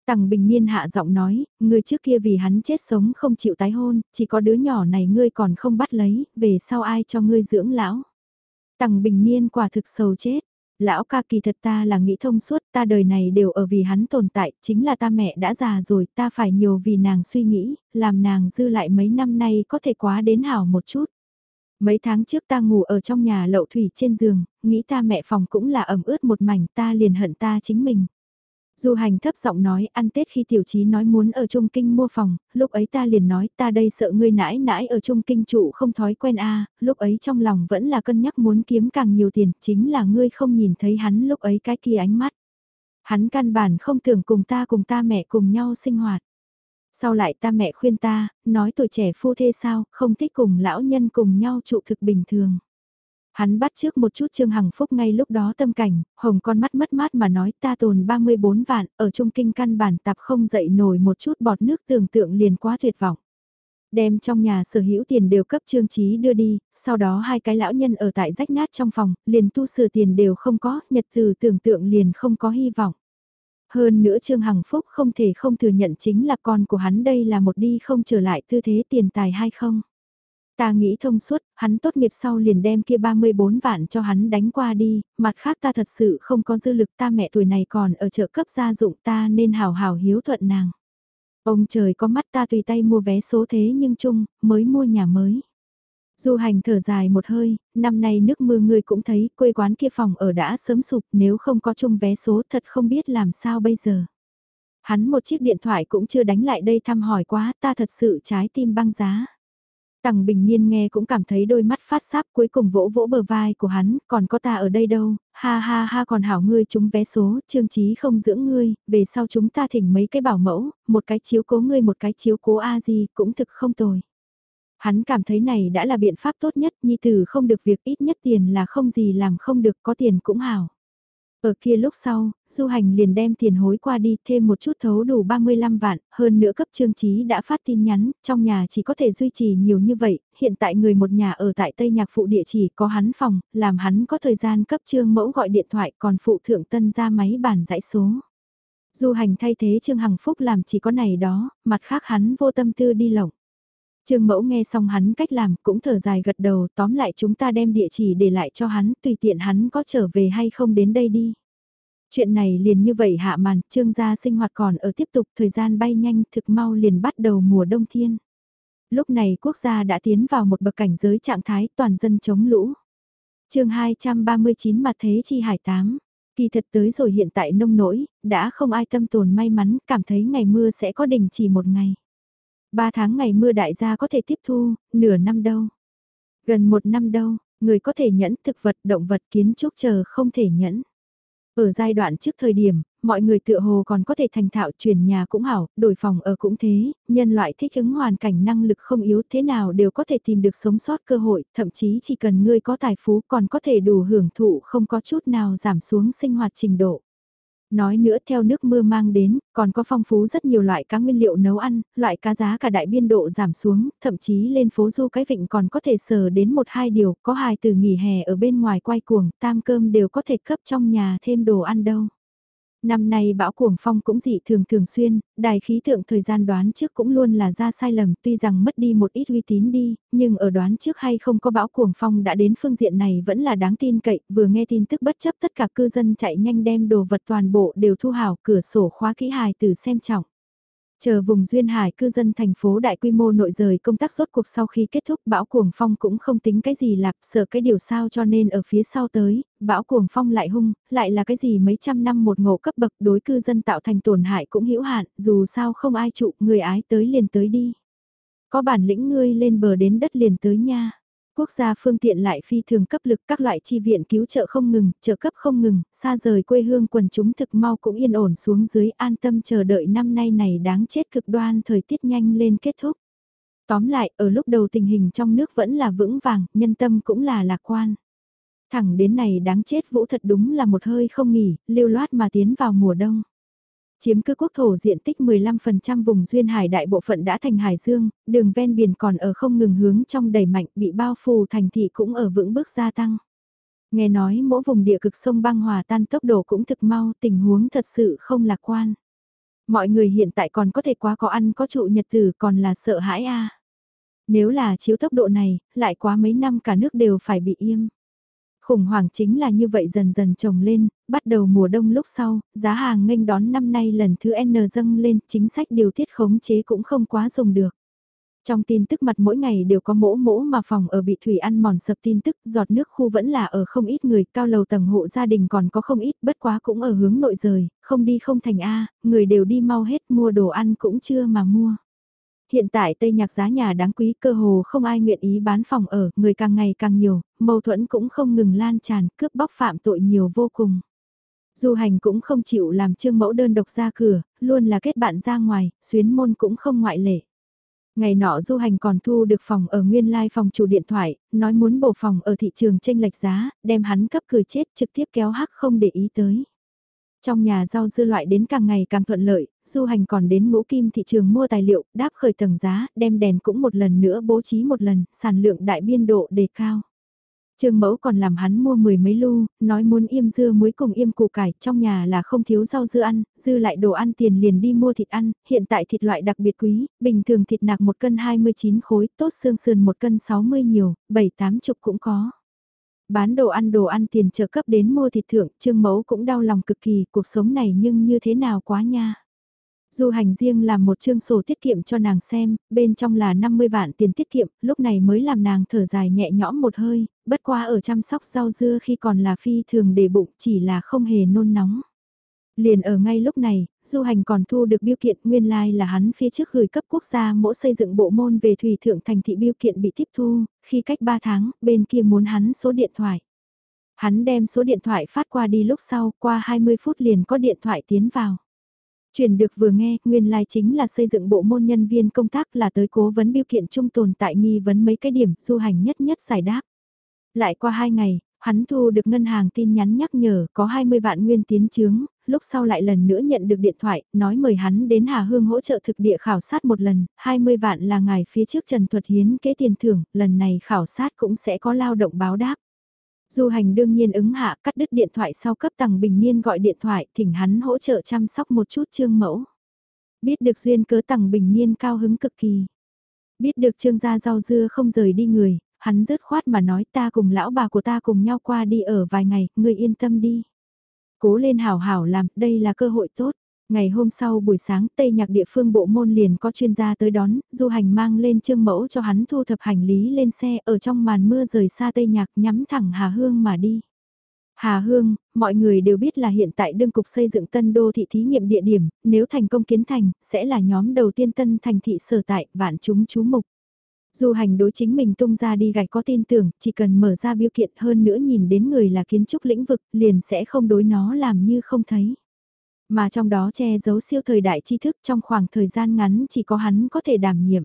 Tằng Bình Niên hạ giọng nói, ngươi trước kia vì hắn chết sống không chịu tái hôn, chỉ có đứa nhỏ này ngươi còn không bắt lấy, về sau ai cho ngươi dưỡng lão. Tằng Bình Niên quả thực sầu chết, lão ca kỳ thật ta là nghĩ thông suốt, ta đời này đều ở vì hắn tồn tại, chính là ta mẹ đã già rồi, ta phải nhiều vì nàng suy nghĩ, làm nàng dư lại mấy năm nay có thể quá đến hảo một chút. Mấy tháng trước ta ngủ ở trong nhà lậu thủy trên giường, nghĩ ta mẹ phòng cũng là ẩm ướt một mảnh ta liền hận ta chính mình. Du hành thấp giọng nói ăn Tết khi tiểu trí nói muốn ở Trung Kinh mua phòng, lúc ấy ta liền nói ta đây sợ ngươi nãi nãi ở Trung Kinh trụ không thói quen a lúc ấy trong lòng vẫn là cân nhắc muốn kiếm càng nhiều tiền, chính là ngươi không nhìn thấy hắn lúc ấy cái kia ánh mắt. Hắn căn bản không tưởng cùng ta cùng ta mẹ cùng nhau sinh hoạt. Sau lại ta mẹ khuyên ta, nói tuổi trẻ phu thê sao, không thích cùng lão nhân cùng nhau trụ thực bình thường. Hắn bắt trước một chút Trương Hằng Phúc ngay lúc đó tâm cảnh, hồng con mắt mất mát mà nói ta tồn 34 vạn, ở trung kinh căn bản tạp không dậy nổi một chút bọt nước tưởng tượng liền quá tuyệt vọng. Đem trong nhà sở hữu tiền đều cấp trương trí đưa đi, sau đó hai cái lão nhân ở tại rách nát trong phòng, liền tu sửa tiền đều không có, nhật từ tưởng tượng liền không có hy vọng. Hơn nữa Trương Hằng Phúc không thể không thừa nhận chính là con của hắn đây là một đi không trở lại tư thế tiền tài hay không. Ta nghĩ thông suốt, hắn tốt nghiệp sau liền đem kia 34 vạn cho hắn đánh qua đi, mặt khác ta thật sự không có dư lực ta mẹ tuổi này còn ở chợ cấp gia dụng ta nên hào hào hiếu thuận nàng. Ông trời có mắt ta tùy tay mua vé số thế nhưng chung, mới mua nhà mới. Du hành thở dài một hơi, năm nay nước mưa người cũng thấy quê quán kia phòng ở đã sớm sụp nếu không có chung vé số thật không biết làm sao bây giờ. Hắn một chiếc điện thoại cũng chưa đánh lại đây thăm hỏi quá ta thật sự trái tim băng giá. Tằng Bình Nhiên nghe cũng cảm thấy đôi mắt phát sáp cuối cùng vỗ vỗ bờ vai của hắn, còn có ta ở đây đâu, ha ha ha còn hảo ngươi chúng vé số, trương trí không dưỡng ngươi, về sau chúng ta thỉnh mấy cái bảo mẫu, một cái chiếu cố ngươi một cái chiếu cố a gì cũng thực không tồi. Hắn cảm thấy này đã là biện pháp tốt nhất, nhi tử không được việc ít nhất tiền là không gì làm không được, có tiền cũng hảo. Ở kia lúc sau, du hành liền đem tiền hối qua đi thêm một chút thấu đủ 35 vạn, hơn nữa cấp trương trí đã phát tin nhắn, trong nhà chỉ có thể duy trì nhiều như vậy, hiện tại người một nhà ở tại Tây Nhạc Phụ địa chỉ có hắn phòng, làm hắn có thời gian cấp trương mẫu gọi điện thoại còn phụ thượng tân ra máy bản dãy số. Du hành thay thế Trương Hằng Phúc làm chỉ có này đó, mặt khác hắn vô tâm tư đi lộng. Trương mẫu nghe xong hắn cách làm cũng thở dài gật đầu tóm lại chúng ta đem địa chỉ để lại cho hắn tùy tiện hắn có trở về hay không đến đây đi. Chuyện này liền như vậy hạ màn, trương gia sinh hoạt còn ở tiếp tục thời gian bay nhanh thực mau liền bắt đầu mùa đông thiên. Lúc này quốc gia đã tiến vào một bậc cảnh giới trạng thái toàn dân chống lũ. chương 239 mặt thế chi hải tám. Kỳ thật tới rồi hiện tại nông nỗi, đã không ai tâm tồn may mắn, cảm thấy ngày mưa sẽ có đình chỉ một ngày. Ba tháng ngày mưa đại gia có thể tiếp thu, nửa năm đâu. Gần một năm đâu, người có thể nhẫn thực vật, động vật, kiến trúc chờ không thể nhẫn. Ở giai đoạn trước thời điểm, mọi người tựa hồ còn có thể thành thạo chuyển nhà cũng hảo, đổi phòng ở cũng thế, nhân loại thích ứng hoàn cảnh năng lực không yếu thế nào đều có thể tìm được sống sót cơ hội, thậm chí chỉ cần ngươi có tài phú còn có thể đủ hưởng thụ không có chút nào giảm xuống sinh hoạt trình độ. Nói nữa theo nước mưa mang đến, còn có phong phú rất nhiều loại cá nguyên liệu nấu ăn, loại cá giá cả đại biên độ giảm xuống, thậm chí lên phố du cái vịnh còn có thể sờ đến một hai điều, có hài từ nghỉ hè ở bên ngoài quay cuồng, tam cơm đều có thể cấp trong nhà thêm đồ ăn đâu. Năm nay bão cuồng phong cũng dị thường thường xuyên, đài khí tượng thời gian đoán trước cũng luôn là ra sai lầm tuy rằng mất đi một ít uy tín đi, nhưng ở đoán trước hay không có bão cuồng phong đã đến phương diện này vẫn là đáng tin cậy, vừa nghe tin tức bất chấp tất cả cư dân chạy nhanh đem đồ vật toàn bộ đều thu hảo cửa sổ khóa kỹ hài từ xem trọng. Chờ vùng duyên hải cư dân thành phố đại quy mô nội rời công tác rốt cuộc sau khi kết thúc bão cuồng phong cũng không tính cái gì lạc sợ cái điều sao cho nên ở phía sau tới, bão cuồng phong lại hung, lại là cái gì mấy trăm năm một ngộ cấp bậc đối cư dân tạo thành tổn hại cũng hữu hạn, dù sao không ai trụ, người ái tới liền tới đi. Có bản lĩnh ngươi lên bờ đến đất liền tới nha. Quốc gia phương tiện lại phi thường cấp lực các loại chi viện cứu trợ không ngừng, trợ cấp không ngừng, xa rời quê hương quần chúng thực mau cũng yên ổn xuống dưới an tâm chờ đợi năm nay này đáng chết cực đoan thời tiết nhanh lên kết thúc. Tóm lại, ở lúc đầu tình hình trong nước vẫn là vững vàng, nhân tâm cũng là lạc quan. Thẳng đến này đáng chết vũ thật đúng là một hơi không nghỉ, lưu loát mà tiến vào mùa đông. Chiếm cứ quốc thổ diện tích 15% vùng duyên hải đại bộ phận đã thành hải dương, đường ven biển còn ở không ngừng hướng trong đầy mạnh bị bao phủ thành thị cũng ở vững bước gia tăng. Nghe nói mỗi vùng địa cực sông băng hòa tan tốc độ cũng thực mau tình huống thật sự không lạc quan. Mọi người hiện tại còn có thể quá có ăn có trụ nhật tử còn là sợ hãi a Nếu là chiếu tốc độ này, lại quá mấy năm cả nước đều phải bị im. Khủng hoảng chính là như vậy dần dần trồng lên, bắt đầu mùa đông lúc sau, giá hàng nghênh đón năm nay lần thứ N dâng lên, chính sách điều tiết khống chế cũng không quá dùng được. Trong tin tức mặt mỗi ngày đều có mỗ mỗ mà phòng ở bị thủy ăn mòn sập tin tức, giọt nước khu vẫn là ở không ít người, cao lầu tầng hộ gia đình còn có không ít, bất quá cũng ở hướng nội rời, không đi không thành A, người đều đi mau hết mua đồ ăn cũng chưa mà mua. Hiện tại Tây Nhạc giá nhà đáng quý cơ hồ không ai nguyện ý bán phòng ở, người càng ngày càng nhiều, mâu thuẫn cũng không ngừng lan tràn, cướp bóc phạm tội nhiều vô cùng. Du hành cũng không chịu làm trương mẫu đơn độc ra cửa, luôn là kết bạn ra ngoài, xuyến môn cũng không ngoại lệ. Ngày nọ du hành còn thu được phòng ở nguyên lai phòng chủ điện thoại, nói muốn bổ phòng ở thị trường tranh lệch giá, đem hắn cấp cười chết trực tiếp kéo hắc không để ý tới. Trong nhà rau dưa loại đến càng ngày càng thuận lợi, du hành còn đến ngũ kim thị trường mua tài liệu, đáp khởi tầng giá, đem đèn cũng một lần nữa bố trí một lần, sản lượng đại biên độ đề cao. Trương mẫu còn làm hắn mua mười mấy lu, nói muốn im dưa muối cùng im củ cải, trong nhà là không thiếu rau dưa ăn, dư lại đồ ăn tiền liền đi mua thịt ăn, hiện tại thịt loại đặc biệt quý, bình thường thịt nạc một cân 29 khối, tốt xương sườn một cân 60 nhiều, 7-8 chục cũng có. Bán đồ ăn đồ ăn tiền trợ cấp đến mua thịt thượng, Trương Mẫu cũng đau lòng cực kỳ, cuộc sống này nhưng như thế nào quá nha. Du hành riêng làm một chương sổ tiết kiệm cho nàng xem, bên trong là 50 vạn tiền tiết kiệm, lúc này mới làm nàng thở dài nhẹ nhõm một hơi, bất qua ở chăm sóc rau dưa khi còn là phi thường để bụng chỉ là không hề nôn nóng. Liền ở ngay lúc này, du hành còn thu được biêu kiện nguyên lai like là hắn phía trước gửi cấp quốc gia mỗi xây dựng bộ môn về thủy thượng thành thị biêu kiện bị tiếp thu, khi cách 3 tháng, bên kia muốn hắn số điện thoại. Hắn đem số điện thoại phát qua đi lúc sau, qua 20 phút liền có điện thoại tiến vào. chuyển được vừa nghe, nguyên lai like chính là xây dựng bộ môn nhân viên công tác là tới cố vấn biêu kiện trung tồn tại nghi vấn mấy cái điểm, du hành nhất nhất giải đáp. Lại qua 2 ngày, hắn thu được ngân hàng tin nhắn nhắc nhở có 20 vạn nguyên tiến chướng, lúc sau lại lần nữa nhận được điện thoại, nói mời hắn đến Hà Hương hỗ trợ thực địa khảo sát một lần, 20 vạn là ngài phía trước Trần Thuật Hiến kế tiền thưởng, lần này khảo sát cũng sẽ có lao động báo đáp. Du hành đương nhiên ứng hạ cắt đứt điện thoại sau cấp tầng bình niên gọi điện thoại thỉnh hắn hỗ trợ chăm sóc một chút trương mẫu. Biết được duyên cớ tầng bình niên cao hứng cực kỳ. Biết được trương gia rau dưa không rời đi người, hắn rứt khoát mà nói ta cùng lão bà của ta cùng nhau qua đi ở vài ngày, người yên tâm đi. Cố lên hảo hảo làm, đây là cơ hội tốt. Ngày hôm sau buổi sáng Tây Nhạc địa phương bộ môn liền có chuyên gia tới đón, du hành mang lên trương mẫu cho hắn thu thập hành lý lên xe ở trong màn mưa rời xa Tây Nhạc nhắm thẳng Hà Hương mà đi. Hà Hương, mọi người đều biết là hiện tại đương cục xây dựng tân đô thị thí nghiệm địa điểm, nếu thành công kiến thành, sẽ là nhóm đầu tiên tân thành thị sở tại, vạn chúng chú mục. Du hành đối chính mình tung ra đi gạch có tin tưởng, chỉ cần mở ra biểu kiện hơn nữa nhìn đến người là kiến trúc lĩnh vực, liền sẽ không đối nó làm như không thấy. Mà trong đó che giấu siêu thời đại tri thức trong khoảng thời gian ngắn chỉ có hắn có thể đảm nhiệm.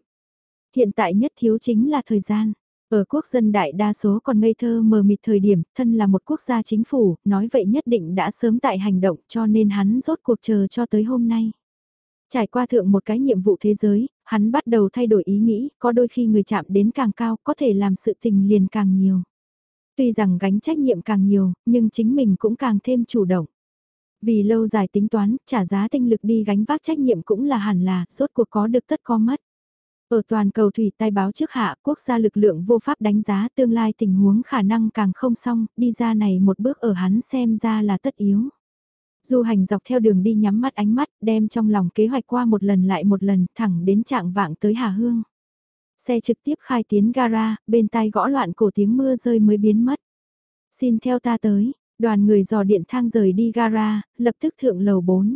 Hiện tại nhất thiếu chính là thời gian. Ở quốc dân đại đa số còn ngây thơ mờ mịt thời điểm, thân là một quốc gia chính phủ, nói vậy nhất định đã sớm tại hành động cho nên hắn rốt cuộc chờ cho tới hôm nay. Trải qua thượng một cái nhiệm vụ thế giới, hắn bắt đầu thay đổi ý nghĩ, có đôi khi người chạm đến càng cao có thể làm sự tình liền càng nhiều. Tuy rằng gánh trách nhiệm càng nhiều, nhưng chính mình cũng càng thêm chủ động. Vì lâu dài tính toán, trả giá tinh lực đi gánh vác trách nhiệm cũng là hẳn là, rốt cuộc có được tất có mất. Ở toàn cầu thủy tai báo trước hạ, quốc gia lực lượng vô pháp đánh giá tương lai tình huống khả năng càng không xong, đi ra này một bước ở hắn xem ra là tất yếu. Du hành dọc theo đường đi nhắm mắt ánh mắt, đem trong lòng kế hoạch qua một lần lại một lần, thẳng đến trạng vạng tới Hà Hương. Xe trực tiếp khai tiến gara, bên tai gõ loạn cổ tiếng mưa rơi mới biến mất. Xin theo ta tới, đoàn người dò điện thang rời đi gara, lập tức thượng lầu 4.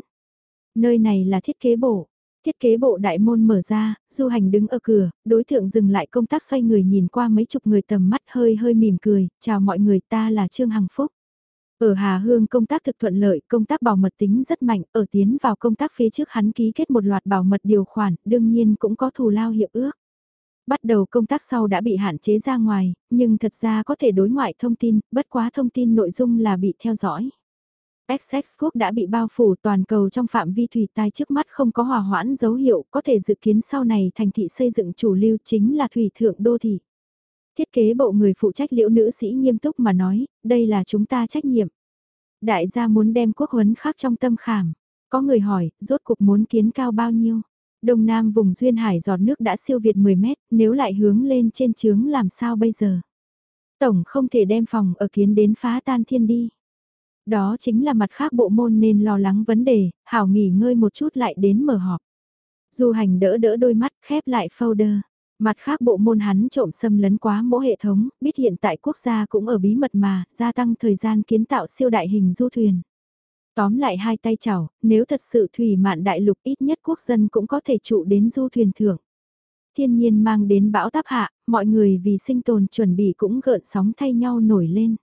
Nơi này là thiết kế bộ. Thiết kế bộ đại môn mở ra, du hành đứng ở cửa, đối tượng dừng lại công tác xoay người nhìn qua mấy chục người tầm mắt hơi hơi mỉm cười, chào mọi người ta là Trương Hằng Phúc. Ở Hà Hương công tác thực thuận lợi, công tác bảo mật tính rất mạnh, ở tiến vào công tác phía trước hắn ký kết một loạt bảo mật điều khoản, đương nhiên cũng có thù lao hiệp ước. Bắt đầu công tác sau đã bị hạn chế ra ngoài, nhưng thật ra có thể đối ngoại thông tin, bất quá thông tin nội dung là bị theo dõi. XX quốc đã bị bao phủ toàn cầu trong phạm vi thủy tai trước mắt không có hòa hoãn dấu hiệu có thể dự kiến sau này thành thị xây dựng chủ lưu chính là thủy thượng đô thị. Thiết kế bộ người phụ trách liễu nữ sĩ nghiêm túc mà nói, đây là chúng ta trách nhiệm. Đại gia muốn đem quốc huấn khác trong tâm khảm. Có người hỏi, rốt cục muốn kiến cao bao nhiêu? Đông Nam vùng duyên hải giọt nước đã siêu việt 10 mét, nếu lại hướng lên trên trướng làm sao bây giờ? Tổng không thể đem phòng ở kiến đến phá tan thiên đi. Đó chính là mặt khác bộ môn nên lo lắng vấn đề, hảo nghỉ ngơi một chút lại đến mở họp. Du hành đỡ đỡ đôi mắt khép lại folder. Mặt khác bộ môn hắn trộm xâm lấn quá mỗi hệ thống, biết hiện tại quốc gia cũng ở bí mật mà, gia tăng thời gian kiến tạo siêu đại hình du thuyền. Tóm lại hai tay chảo, nếu thật sự thủy mạn đại lục ít nhất quốc dân cũng có thể trụ đến du thuyền thưởng. Thiên nhiên mang đến bão táp hạ, mọi người vì sinh tồn chuẩn bị cũng gợn sóng thay nhau nổi lên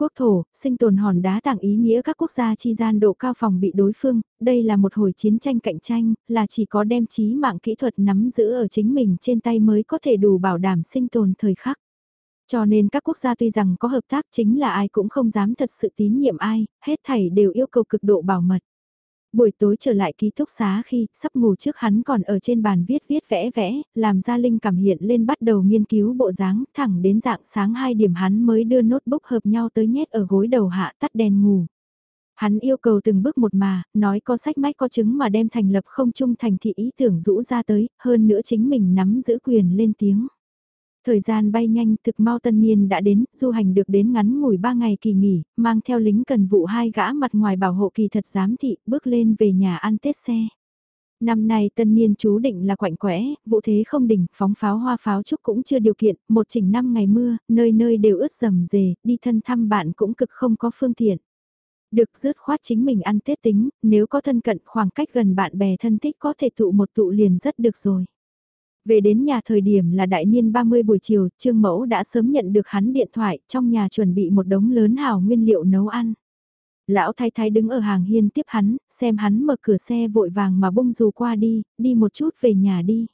quốc thổ, sinh tồn hòn đá tặng ý nghĩa các quốc gia chi gian độ cao phòng bị đối phương, đây là một hồi chiến tranh cạnh tranh, là chỉ có đem trí mạng kỹ thuật nắm giữ ở chính mình trên tay mới có thể đủ bảo đảm sinh tồn thời khắc. Cho nên các quốc gia tuy rằng có hợp tác chính là ai cũng không dám thật sự tín nhiệm ai, hết thảy đều yêu cầu cực độ bảo mật. Buổi tối trở lại ký túc xá khi sắp ngủ trước hắn còn ở trên bàn viết viết vẽ vẽ, làm ra linh cảm hiện lên bắt đầu nghiên cứu bộ dáng, thẳng đến dạng sáng 2 điểm hắn mới đưa notebook hợp nhau tới nhét ở gối đầu hạ tắt đèn ngủ. Hắn yêu cầu từng bước một mà, nói có sách mách có chứng mà đem thành lập không trung thành thị ý tưởng rũ ra tới, hơn nữa chính mình nắm giữ quyền lên tiếng. Thời gian bay nhanh thực mau tân niên đã đến, du hành được đến ngắn ngủi 3 ngày kỳ nghỉ, mang theo lính cần vụ hai gã mặt ngoài bảo hộ kỳ thật giám thị, bước lên về nhà ăn Tết xe. Năm nay tân niên chú định là quạnh quẽ, vụ thế không đỉnh, phóng pháo hoa pháo trúc cũng chưa điều kiện, một chỉnh năm ngày mưa, nơi nơi đều ướt rầm rề, đi thân thăm bạn cũng cực không có phương tiện. Được dứt khoát chính mình ăn Tết tính, nếu có thân cận khoảng cách gần bạn bè thân thích có thể tụ một tụ liền rất được rồi. Về đến nhà thời điểm là đại niên 30 buổi chiều, Trương Mẫu đã sớm nhận được hắn điện thoại, trong nhà chuẩn bị một đống lớn hào nguyên liệu nấu ăn. Lão thái thái đứng ở hàng hiên tiếp hắn, xem hắn mở cửa xe vội vàng mà bung dù qua đi, đi một chút về nhà đi.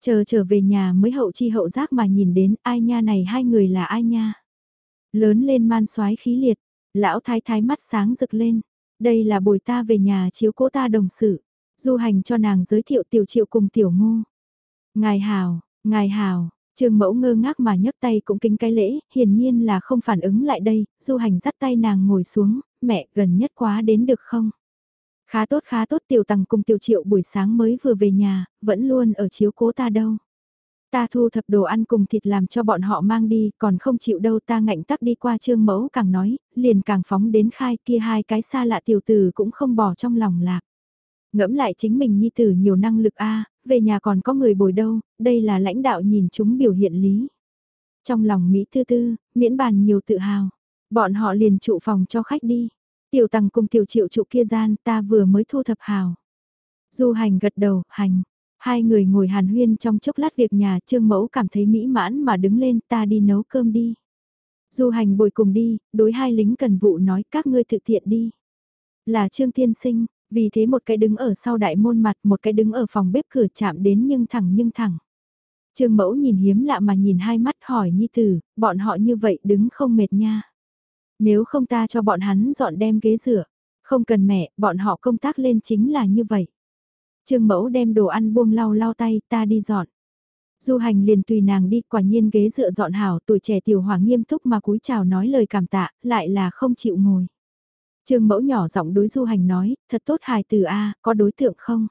Chờ trở về nhà mới hậu chi hậu giác mà nhìn đến ai nha này hai người là ai nha. Lớn lên man soái khí liệt, lão thái thái mắt sáng rực lên. Đây là bồi ta về nhà chiếu cố ta đồng sự. Du hành cho nàng giới thiệu tiểu triệu cùng tiểu ngô. Ngài hào, ngài hào, Trương mẫu ngơ ngác mà nhấc tay cũng kính cái lễ, hiển nhiên là không phản ứng lại đây, du hành dắt tay nàng ngồi xuống, mẹ gần nhất quá đến được không? Khá tốt khá tốt tiểu tằng cùng tiểu triệu buổi sáng mới vừa về nhà, vẫn luôn ở chiếu cố ta đâu. Ta thu thập đồ ăn cùng thịt làm cho bọn họ mang đi, còn không chịu đâu ta ngạnh tắc đi qua trương mẫu càng nói, liền càng phóng đến khai kia hai cái xa lạ tiểu tử cũng không bỏ trong lòng lạc. Ngẫm lại chính mình nhi tử nhiều năng lực a về nhà còn có người bồi đâu, đây là lãnh đạo nhìn chúng biểu hiện lý. Trong lòng Mỹ tư tư, miễn bàn nhiều tự hào, bọn họ liền trụ phòng cho khách đi. Tiểu tăng cùng tiểu triệu trụ kia gian ta vừa mới thu thập hào. Du hành gật đầu, hành. Hai người ngồi hàn huyên trong chốc lát việc nhà trương mẫu cảm thấy mỹ mãn mà đứng lên ta đi nấu cơm đi. Du hành bồi cùng đi, đối hai lính cần vụ nói các ngươi thực thiện đi. Là trương tiên sinh, vì thế một cái đứng ở sau đại môn mặt, một cái đứng ở phòng bếp cửa chạm đến nhưng thẳng nhưng thẳng. Trương Mẫu nhìn hiếm lạ mà nhìn hai mắt hỏi Nhi Tử, bọn họ như vậy đứng không mệt nha. Nếu không ta cho bọn hắn dọn đem ghế rửa, không cần mẹ, bọn họ công tác lên chính là như vậy. Trương Mẫu đem đồ ăn buông lau lau tay, ta đi dọn. Du hành liền tùy nàng đi, quả nhiên ghế dựa dọn hảo, tuổi trẻ tiểu hòa nghiêm túc mà cúi chào nói lời cảm tạ, lại là không chịu ngồi. Trương mẫu nhỏ giọng đối du hành nói, thật tốt hài từ A, có đối tượng không?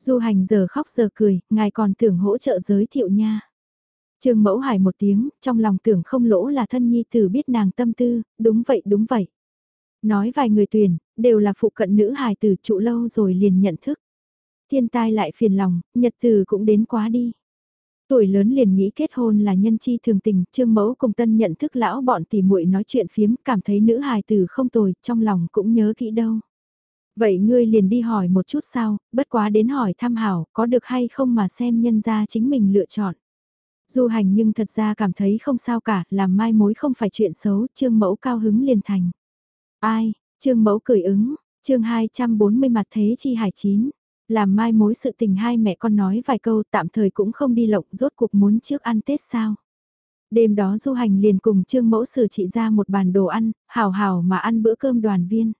Du hành giờ khóc giờ cười, ngài còn tưởng hỗ trợ giới thiệu nha. Trương mẫu hài một tiếng, trong lòng tưởng không lỗ là thân nhi tử biết nàng tâm tư, đúng vậy đúng vậy. Nói vài người tuyển, đều là phụ cận nữ hài tử trụ lâu rồi liền nhận thức. Thiên tai lại phiền lòng, nhật từ cũng đến quá đi. Tuổi lớn liền nghĩ kết hôn là nhân chi thường tình, trương mẫu cùng tân nhận thức lão bọn tỷ muội nói chuyện phiếm, cảm thấy nữ hài tử không tồi, trong lòng cũng nhớ kỹ đâu. Vậy ngươi liền đi hỏi một chút sao, bất quá đến hỏi thăm hảo, có được hay không mà xem nhân ra chính mình lựa chọn. Du hành nhưng thật ra cảm thấy không sao cả, làm mai mối không phải chuyện xấu, trương mẫu cao hứng liền thành. Ai, trương mẫu cười ứng, chương 240 mặt thế chi hải chín. Làm mai mối sự tình hai mẹ con nói vài câu tạm thời cũng không đi lộng rốt cuộc muốn trước ăn Tết sao. Đêm đó du hành liền cùng trương mẫu sử trị ra một bàn đồ ăn, hào hào mà ăn bữa cơm đoàn viên.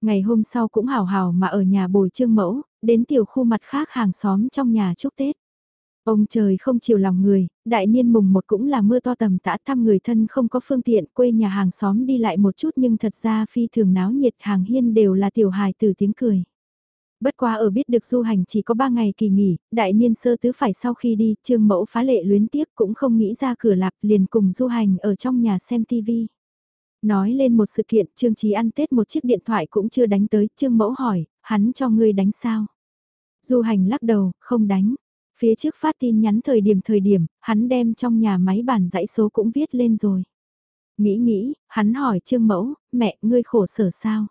Ngày hôm sau cũng hào hào mà ở nhà bồi trương mẫu, đến tiểu khu mặt khác hàng xóm trong nhà chúc Tết. Ông trời không chiều lòng người, đại niên mùng một cũng là mưa to tầm tã thăm người thân không có phương tiện quê nhà hàng xóm đi lại một chút nhưng thật ra phi thường náo nhiệt hàng hiên đều là tiểu hài từ tiếng cười. Bất qua ở biết được du hành chỉ có 3 ngày kỳ nghỉ, đại niên sơ tứ phải sau khi đi, trương mẫu phá lệ luyến tiếc cũng không nghĩ ra cửa lạp liền cùng du hành ở trong nhà xem tivi. Nói lên một sự kiện, trương trí ăn Tết một chiếc điện thoại cũng chưa đánh tới, trương mẫu hỏi, hắn cho ngươi đánh sao? Du hành lắc đầu, không đánh. Phía trước phát tin nhắn thời điểm thời điểm, hắn đem trong nhà máy bản dãy số cũng viết lên rồi. Nghĩ nghĩ, hắn hỏi trương mẫu, mẹ, ngươi khổ sở sao?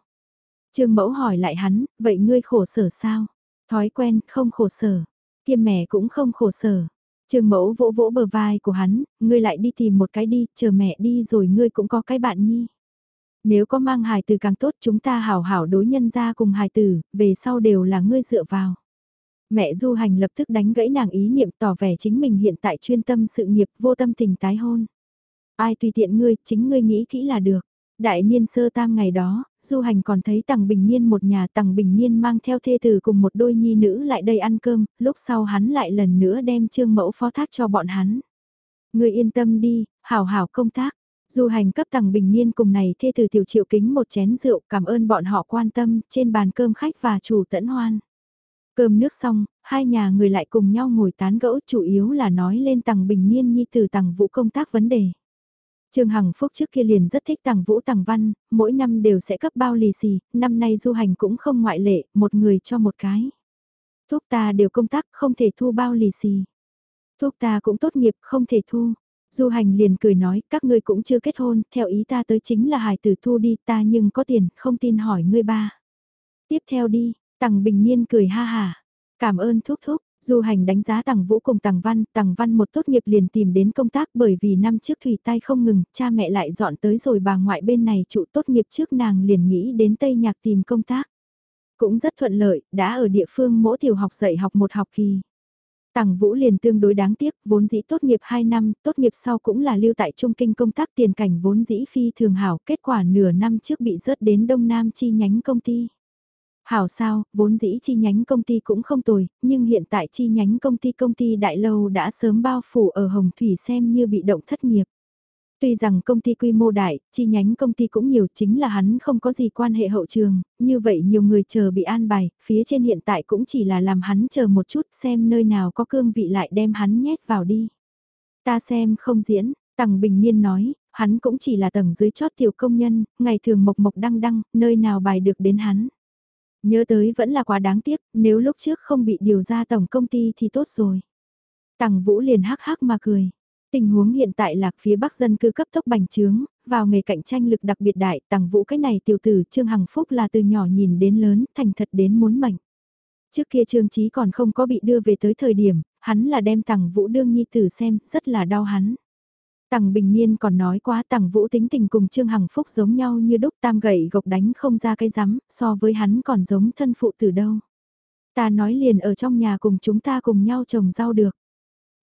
Trương mẫu hỏi lại hắn, vậy ngươi khổ sở sao? Thói quen, không khổ sở. Kiêm mẹ cũng không khổ sở. Trương mẫu vỗ vỗ bờ vai của hắn, ngươi lại đi tìm một cái đi, chờ mẹ đi rồi ngươi cũng có cái bạn nhi. Nếu có mang hài tử càng tốt chúng ta hảo hảo đối nhân ra cùng hài tử, về sau đều là ngươi dựa vào. Mẹ du hành lập tức đánh gãy nàng ý niệm tỏ vẻ chính mình hiện tại chuyên tâm sự nghiệp vô tâm tình tái hôn. Ai tùy tiện ngươi, chính ngươi nghĩ kỹ là được. Đại niên sơ tam ngày đó, du hành còn thấy Tằng Bình Niên một nhà Tằng Bình Niên mang theo thê tử cùng một đôi nhi nữ lại đây ăn cơm, lúc sau hắn lại lần nữa đem trương mẫu phó thác cho bọn hắn. Người yên tâm đi, hảo hảo công tác. Du hành cấp Tằng Bình Niên cùng này thê tử tiểu triệu kính một chén rượu cảm ơn bọn họ quan tâm trên bàn cơm khách và chủ tẫn hoan. Cơm nước xong, hai nhà người lại cùng nhau ngồi tán gẫu chủ yếu là nói lên Tằng Bình Niên nhi từ Tằng Vũ công tác vấn đề. Trương Hằng Phúc trước kia liền rất thích tàng vũ tàng văn, mỗi năm đều sẽ cấp bao lì xì, năm nay du hành cũng không ngoại lệ, một người cho một cái. Thuốc ta đều công tác, không thể thu bao lì xì. Thuốc ta cũng tốt nghiệp, không thể thu. Du hành liền cười nói, các ngươi cũng chưa kết hôn, theo ý ta tới chính là hải tử thu đi, ta nhưng có tiền, không tin hỏi ngươi ba. Tiếp theo đi, Tằng Bình Nhiên cười ha hà, cảm ơn thúc thúc, Du hành đánh giá Tằng Vũ cùng Tằng Văn, Tằng Văn một tốt nghiệp liền tìm đến công tác bởi vì năm trước thủy tai không ngừng, cha mẹ lại dọn tới rồi bà ngoại bên này trụ tốt nghiệp trước nàng liền nghĩ đến Tây Nhạc tìm công tác. Cũng rất thuận lợi, đã ở địa phương mỗi tiểu học dạy học một học kỳ. Tằng Vũ liền tương đối đáng tiếc, vốn dĩ tốt nghiệp 2 năm, tốt nghiệp sau cũng là lưu tại Trung Kinh công tác tiền cảnh vốn dĩ phi thường hảo, kết quả nửa năm trước bị rớt đến Đông Nam chi nhánh công ty. Hảo sao, vốn dĩ chi nhánh công ty cũng không tồi, nhưng hiện tại chi nhánh công ty công ty đại lâu đã sớm bao phủ ở Hồng Thủy xem như bị động thất nghiệp. Tuy rằng công ty quy mô đại, chi nhánh công ty cũng nhiều chính là hắn không có gì quan hệ hậu trường, như vậy nhiều người chờ bị an bài, phía trên hiện tại cũng chỉ là làm hắn chờ một chút xem nơi nào có cương vị lại đem hắn nhét vào đi. Ta xem không diễn, Tằng Bình Niên nói, hắn cũng chỉ là tầng dưới chót tiểu công nhân, ngày thường mộc mộc đăng đăng, nơi nào bài được đến hắn. Nhớ tới vẫn là quá đáng tiếc, nếu lúc trước không bị điều ra tổng công ty thì tốt rồi. Tằng Vũ liền hắc hắc mà cười. Tình huống hiện tại là phía Bắc dân cư cấp tốc bành trướng, vào nghề cạnh tranh lực đặc biệt đại, Tằng Vũ cái này tiểu tử Trương Hằng Phúc là từ nhỏ nhìn đến lớn, thành thật đến muốn mệnh. Trước kia Trương Chí còn không có bị đưa về tới thời điểm, hắn là đem Tằng Vũ đương nhi tử xem, rất là đau hắn. Tằng Bình Niên còn nói quá Tằng Vũ tính tình cùng Trương Hằng Phúc giống nhau như đúc tam gậy gộc đánh không ra cái rắm, so với hắn còn giống thân phụ từ đâu. Ta nói liền ở trong nhà cùng chúng ta cùng nhau trồng rau được.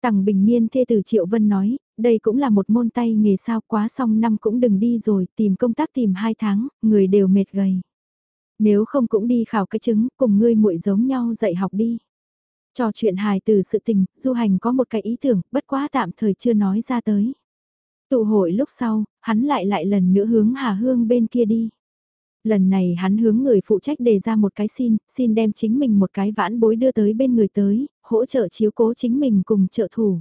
Tằng Bình Niên thê từ Triệu Vân nói, đây cũng là một môn tay nghề sao quá xong năm cũng đừng đi rồi, tìm công tác tìm hai tháng, người đều mệt gầy. Nếu không cũng đi khảo cái chứng, cùng ngươi muội giống nhau dạy học đi. Trò chuyện hài từ sự tình, du hành có một cái ý tưởng, bất quá tạm thời chưa nói ra tới. Tụ hội lúc sau, hắn lại lại lần nữa hướng Hà Hương bên kia đi. Lần này hắn hướng người phụ trách đề ra một cái xin, xin đem chính mình một cái vãn bối đưa tới bên người tới, hỗ trợ chiếu cố chính mình cùng trợ thủ.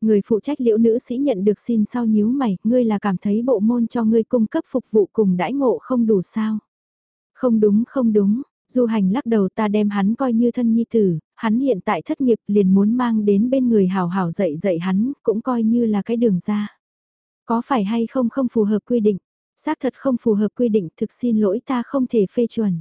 Người phụ trách liễu nữ sĩ nhận được xin sau nhíu mày, ngươi là cảm thấy bộ môn cho ngươi cung cấp phục vụ cùng đãi ngộ không đủ sao. Không đúng không đúng, Du hành lắc đầu ta đem hắn coi như thân nhi tử, hắn hiện tại thất nghiệp liền muốn mang đến bên người hào hào dạy dạy hắn, cũng coi như là cái đường ra. Có phải hay không không phù hợp quy định? Xác thật không phù hợp quy định thực xin lỗi ta không thể phê chuẩn.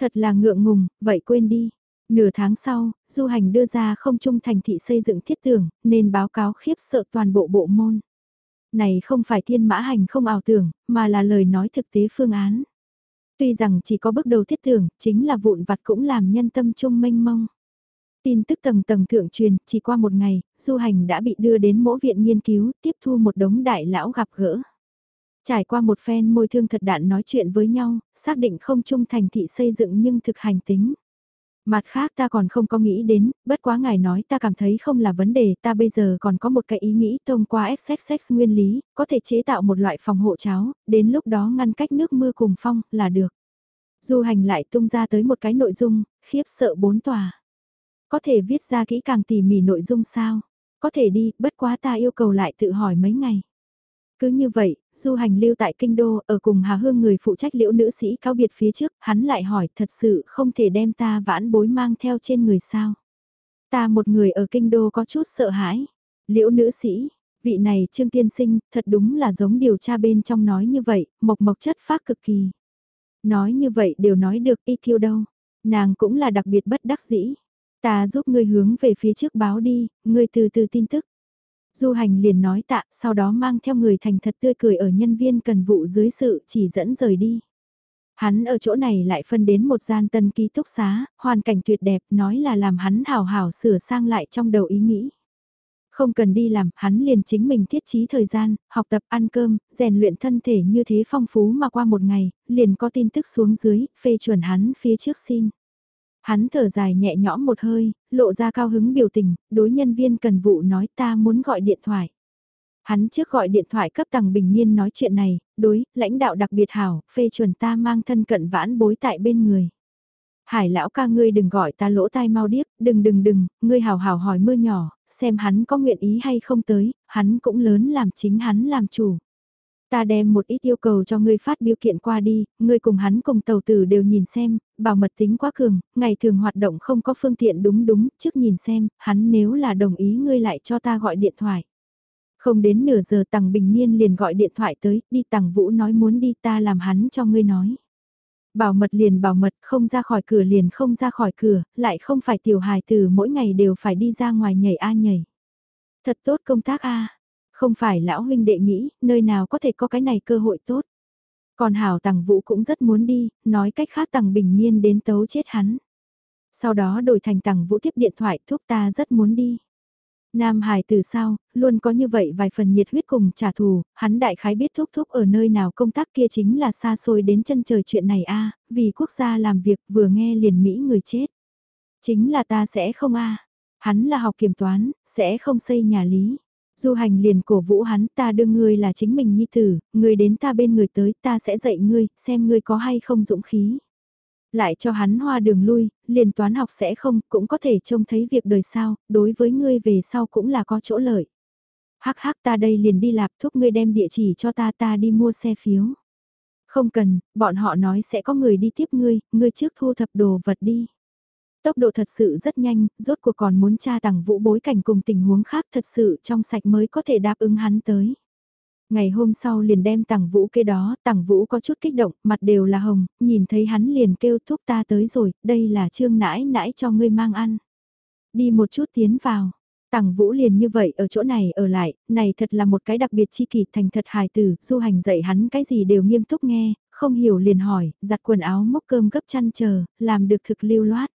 Thật là ngượng ngùng, vậy quên đi. Nửa tháng sau, du hành đưa ra không trung thành thị xây dựng thiết tưởng, nên báo cáo khiếp sợ toàn bộ bộ môn. Này không phải thiên mã hành không ảo tưởng, mà là lời nói thực tế phương án. Tuy rằng chỉ có bước đầu thiết tưởng, chính là vụn vặt cũng làm nhân tâm trung mênh mông. Tin tức tầng tầng thượng truyền, chỉ qua một ngày, du hành đã bị đưa đến mỗi viện nghiên cứu, tiếp thu một đống đại lão gặp gỡ. Trải qua một phen môi thương thật đạn nói chuyện với nhau, xác định không trung thành thị xây dựng nhưng thực hành tính. Mặt khác ta còn không có nghĩ đến, bất quá ngài nói ta cảm thấy không là vấn đề, ta bây giờ còn có một cái ý nghĩ thông qua XXX nguyên lý, có thể chế tạo một loại phòng hộ cháo, đến lúc đó ngăn cách nước mưa cùng phong là được. Du hành lại tung ra tới một cái nội dung, khiếp sợ bốn tòa. Có thể viết ra kỹ càng tỉ mỉ nội dung sao? Có thể đi, bất quá ta yêu cầu lại tự hỏi mấy ngày. Cứ như vậy, du hành lưu tại kinh đô ở cùng Hà Hương người phụ trách liễu nữ sĩ cáo biệt phía trước, hắn lại hỏi thật sự không thể đem ta vãn bối mang theo trên người sao. Ta một người ở kinh đô có chút sợ hãi. Liễu nữ sĩ, vị này trương tiên sinh thật đúng là giống điều tra bên trong nói như vậy, mộc mộc chất phác cực kỳ. Nói như vậy đều nói được y thiêu đâu. Nàng cũng là đặc biệt bất đắc dĩ. Ta giúp ngươi hướng về phía trước báo đi, ngươi từ từ tin tức. Du hành liền nói tạ, sau đó mang theo người thành thật tươi cười ở nhân viên cần vụ dưới sự chỉ dẫn rời đi. Hắn ở chỗ này lại phân đến một gian tân ký túc xá, hoàn cảnh tuyệt đẹp, nói là làm hắn hào hào sửa sang lại trong đầu ý nghĩ. Không cần đi làm, hắn liền chính mình thiết trí thời gian, học tập ăn cơm, rèn luyện thân thể như thế phong phú mà qua một ngày, liền có tin tức xuống dưới, phê chuẩn hắn phía trước xin. Hắn thở dài nhẹ nhõm một hơi, lộ ra cao hứng biểu tình, đối nhân viên cần vụ nói ta muốn gọi điện thoại. Hắn trước gọi điện thoại cấp tầng bình niên nói chuyện này, đối, lãnh đạo đặc biệt hảo, phê chuẩn ta mang thân cận vãn bối tại bên người. Hải lão ca ngươi đừng gọi ta lỗ tai mau điếc, đừng đừng đừng, ngươi hào hào hỏi mưa nhỏ, xem hắn có nguyện ý hay không tới, hắn cũng lớn làm chính hắn làm chủ. Ta đem một ít yêu cầu cho ngươi phát biểu kiện qua đi, ngươi cùng hắn cùng tàu tử đều nhìn xem, bảo mật tính quá cường, ngày thường hoạt động không có phương tiện đúng đúng, trước nhìn xem, hắn nếu là đồng ý ngươi lại cho ta gọi điện thoại. Không đến nửa giờ Tằng Bình Niên liền gọi điện thoại tới, đi Tằng Vũ nói muốn đi ta làm hắn cho ngươi nói. Bảo mật liền bảo mật, không ra khỏi cửa liền không ra khỏi cửa, lại không phải tiểu hài từ mỗi ngày đều phải đi ra ngoài nhảy a nhảy. Thật tốt công tác a không phải lão huynh đệ nghĩ, nơi nào có thể có cái này cơ hội tốt. Còn Hảo Tằng Vũ cũng rất muốn đi, nói cách khác Tằng Bình Nhiên đến tấu chết hắn. Sau đó đổi thành Tằng Vũ tiếp điện thoại thúc ta rất muốn đi. Nam Hải từ sao, luôn có như vậy vài phần nhiệt huyết cùng trả thù, hắn đại khái biết thúc thúc ở nơi nào công tác kia chính là xa xôi đến chân trời chuyện này a vì quốc gia làm việc vừa nghe liền Mỹ người chết. Chính là ta sẽ không a hắn là học kiểm toán, sẽ không xây nhà lý. Du hành liền cổ vũ hắn ta đương ngươi là chính mình nhi tử, ngươi đến ta bên người tới ta sẽ dạy ngươi, xem ngươi có hay không dũng khí. Lại cho hắn hoa đường lui, liền toán học sẽ không, cũng có thể trông thấy việc đời sao, đối với ngươi về sau cũng là có chỗ lợi. Hắc hắc ta đây liền đi lạp thúc ngươi đem địa chỉ cho ta ta đi mua xe phiếu. Không cần, bọn họ nói sẽ có người đi tiếp ngươi, ngươi trước thu thập đồ vật đi. Tốc độ thật sự rất nhanh, rốt cuộc còn muốn tra tặng vũ bối cảnh cùng tình huống khác thật sự trong sạch mới có thể đáp ứng hắn tới. Ngày hôm sau liền đem tặng vũ kia đó, tặng vũ có chút kích động, mặt đều là hồng, nhìn thấy hắn liền kêu thúc ta tới rồi, đây là trương nãi nãi cho ngươi mang ăn. Đi một chút tiến vào, Tằng Vũ liền như vậy ở chỗ này ở lại, này thật là một cái đặc biệt chi kỳ thành thật hài tử, du hành dạy hắn cái gì đều nghiêm túc nghe, không hiểu liền hỏi, giặt quần áo mốc cơm gấp chăn chờ, làm được thực lưu loát.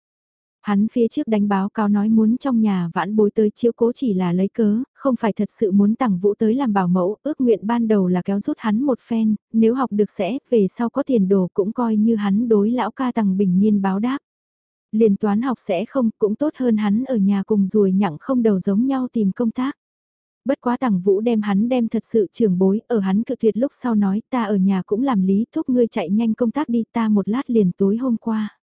Hắn phía trước đánh báo cáo nói muốn trong nhà vãn bối tới chiếu cố chỉ là lấy cớ, không phải thật sự muốn tặng vũ tới làm bảo mẫu, ước nguyện ban đầu là kéo rút hắn một phen, nếu học được sẽ, về sau có tiền đồ cũng coi như hắn đối lão ca tặng bình nhiên báo đáp. Liền toán học sẽ không, cũng tốt hơn hắn ở nhà cùng ruồi nhặng không đầu giống nhau tìm công tác. Bất quá tàng vũ đem hắn đem thật sự trưởng bối, ở hắn cự tuyệt lúc sau nói ta ở nhà cũng làm lý thúc ngươi chạy nhanh công tác đi ta một lát liền tối hôm qua.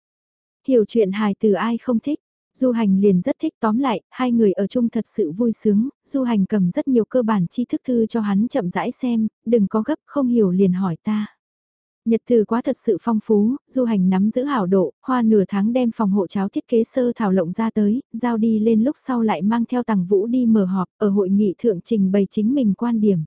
Hiểu chuyện hài từ ai không thích, Du hành liền rất thích tóm lại, hai người ở chung thật sự vui sướng, Du hành cầm rất nhiều cơ bản tri thức thư cho hắn chậm rãi xem, đừng có gấp không hiểu liền hỏi ta. Nhật từ quá thật sự phong phú, du hành nắm giữ hảo độ, hoa nửa tháng đem phòng hộ cháo thiết kế sơ thảo lộng ra tới, giao đi lên lúc sau lại mang theo tàng vũ đi mở họp ở hội nghị thượng trình bày chính mình quan điểm.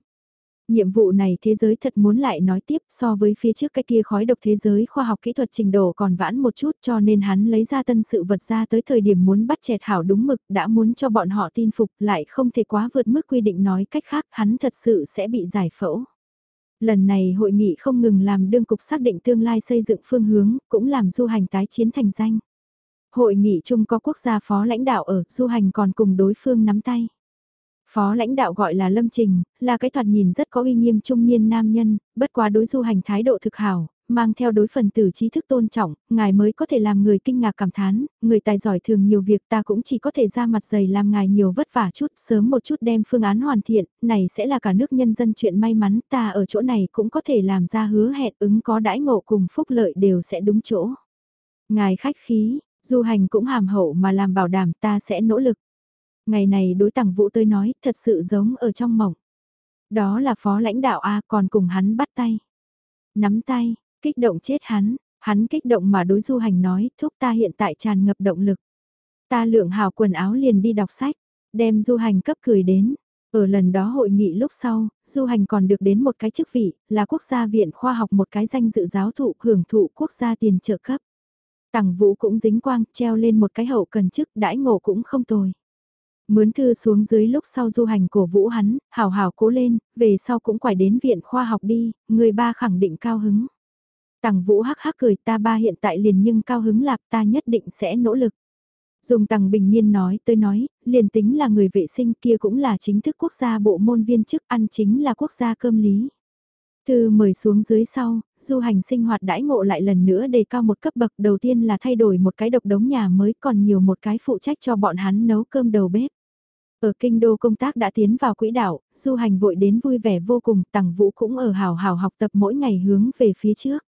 Nhiệm vụ này thế giới thật muốn lại nói tiếp so với phía trước cái kia khói độc thế giới khoa học kỹ thuật trình độ còn vãn một chút cho nên hắn lấy ra tân sự vật ra tới thời điểm muốn bắt chẹt hảo đúng mực đã muốn cho bọn họ tin phục lại không thể quá vượt mức quy định nói cách khác hắn thật sự sẽ bị giải phẫu. Lần này hội nghị không ngừng làm đương cục xác định tương lai xây dựng phương hướng, cũng làm du hành tái chiến thành danh. Hội nghị chung có quốc gia phó lãnh đạo ở, du hành còn cùng đối phương nắm tay. Phó lãnh đạo gọi là Lâm Trình, là cái thoạt nhìn rất có uy nghiêm trung niên nam nhân, bất quá đối du hành thái độ thực hảo, mang theo đối phần tử trí thức tôn trọng, ngài mới có thể làm người kinh ngạc cảm thán, người tài giỏi thường nhiều việc ta cũng chỉ có thể ra mặt dày làm ngài nhiều vất vả chút, sớm một chút đem phương án hoàn thiện, này sẽ là cả nước nhân dân chuyện may mắn, ta ở chỗ này cũng có thể làm ra hứa hẹn ứng có đãi ngộ cùng phúc lợi đều sẽ đúng chỗ. Ngài khách khí, du hành cũng hàm hậu mà làm bảo đảm ta sẽ nỗ lực. Ngày này đối tặng vũ tới nói thật sự giống ở trong mộng. Đó là phó lãnh đạo A còn cùng hắn bắt tay. Nắm tay, Kích động chết hắn, hắn kích động mà đối du hành nói, thúc ta hiện tại tràn ngập động lực. Ta lượng hào quần áo liền đi đọc sách, đem du hành cấp cười đến. Ở lần đó hội nghị lúc sau, du hành còn được đến một cái chức vị, là quốc gia viện khoa học một cái danh dự giáo thụ hưởng thụ quốc gia tiền trợ cấp. Tằng vũ cũng dính quang, treo lên một cái hậu cần chức, đãi ngộ cũng không tồi. Mướn thư xuống dưới lúc sau du hành cổ vũ hắn, hào hào cố lên, về sau cũng quải đến viện khoa học đi, người ba khẳng định cao hứng. Tằng Vũ hắc hắc cười ta ba hiện tại liền nhưng cao hứng lạc ta nhất định sẽ nỗ lực. Dùng Tằng Bình Nhiên nói tới nói, liền tính là người vệ sinh kia cũng là chính thức quốc gia bộ môn viên chức ăn chính là quốc gia cơm lý. Thư mời xuống dưới sau, du hành sinh hoạt đãi ngộ lại lần nữa đề cao một cấp bậc đầu tiên là thay đổi một cái độc đống nhà mới còn nhiều một cái phụ trách cho bọn hắn nấu cơm đầu bếp. Ở kinh đô công tác đã tiến vào quỹ đạo, du hành vội đến vui vẻ vô cùng, tằng vũ cũng ở hào hào học tập mỗi ngày hướng về phía trước.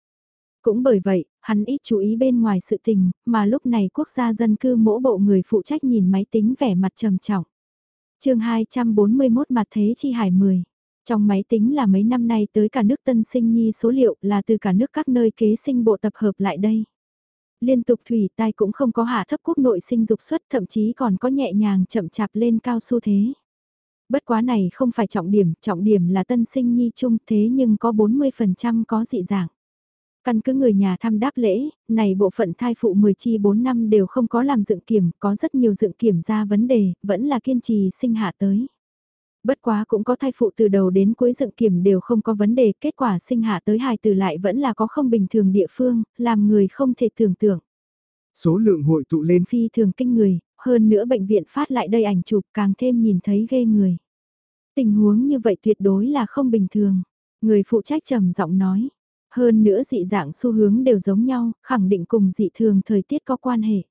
Cũng bởi vậy, hắn ít chú ý bên ngoài sự tình, mà lúc này quốc gia dân cư mỗi bộ người phụ trách nhìn máy tính vẻ mặt trầm trọng. chương 241 mặt thế chi hải 10. Trong máy tính là mấy năm nay tới cả nước tân sinh nhi số liệu là từ cả nước các nơi kế sinh bộ tập hợp lại đây. Liên tục thủy tai cũng không có hạ thấp quốc nội sinh dục xuất thậm chí còn có nhẹ nhàng chậm chạp lên cao xu thế. Bất quá này không phải trọng điểm, trọng điểm là tân sinh nhi chung thế nhưng có 40% có dị dạng. Căn cứ người nhà thăm đáp lễ, này bộ phận thai phụ 10 chi 4 năm đều không có làm dựng kiểm, có rất nhiều dựng kiểm ra vấn đề, vẫn là kiên trì sinh hạ tới. Bất quá cũng có thai phụ từ đầu đến cuối dựng kiểm đều không có vấn đề, kết quả sinh hạ tới hài từ lại vẫn là có không bình thường địa phương, làm người không thể tưởng tượng. Số lượng hội tụ lên phi thường kinh người, hơn nữa bệnh viện phát lại đây ảnh chụp càng thêm nhìn thấy ghê người. Tình huống như vậy tuyệt đối là không bình thường. Người phụ trách trầm giọng nói, hơn nữa dị dạng xu hướng đều giống nhau, khẳng định cùng dị thường thời tiết có quan hệ.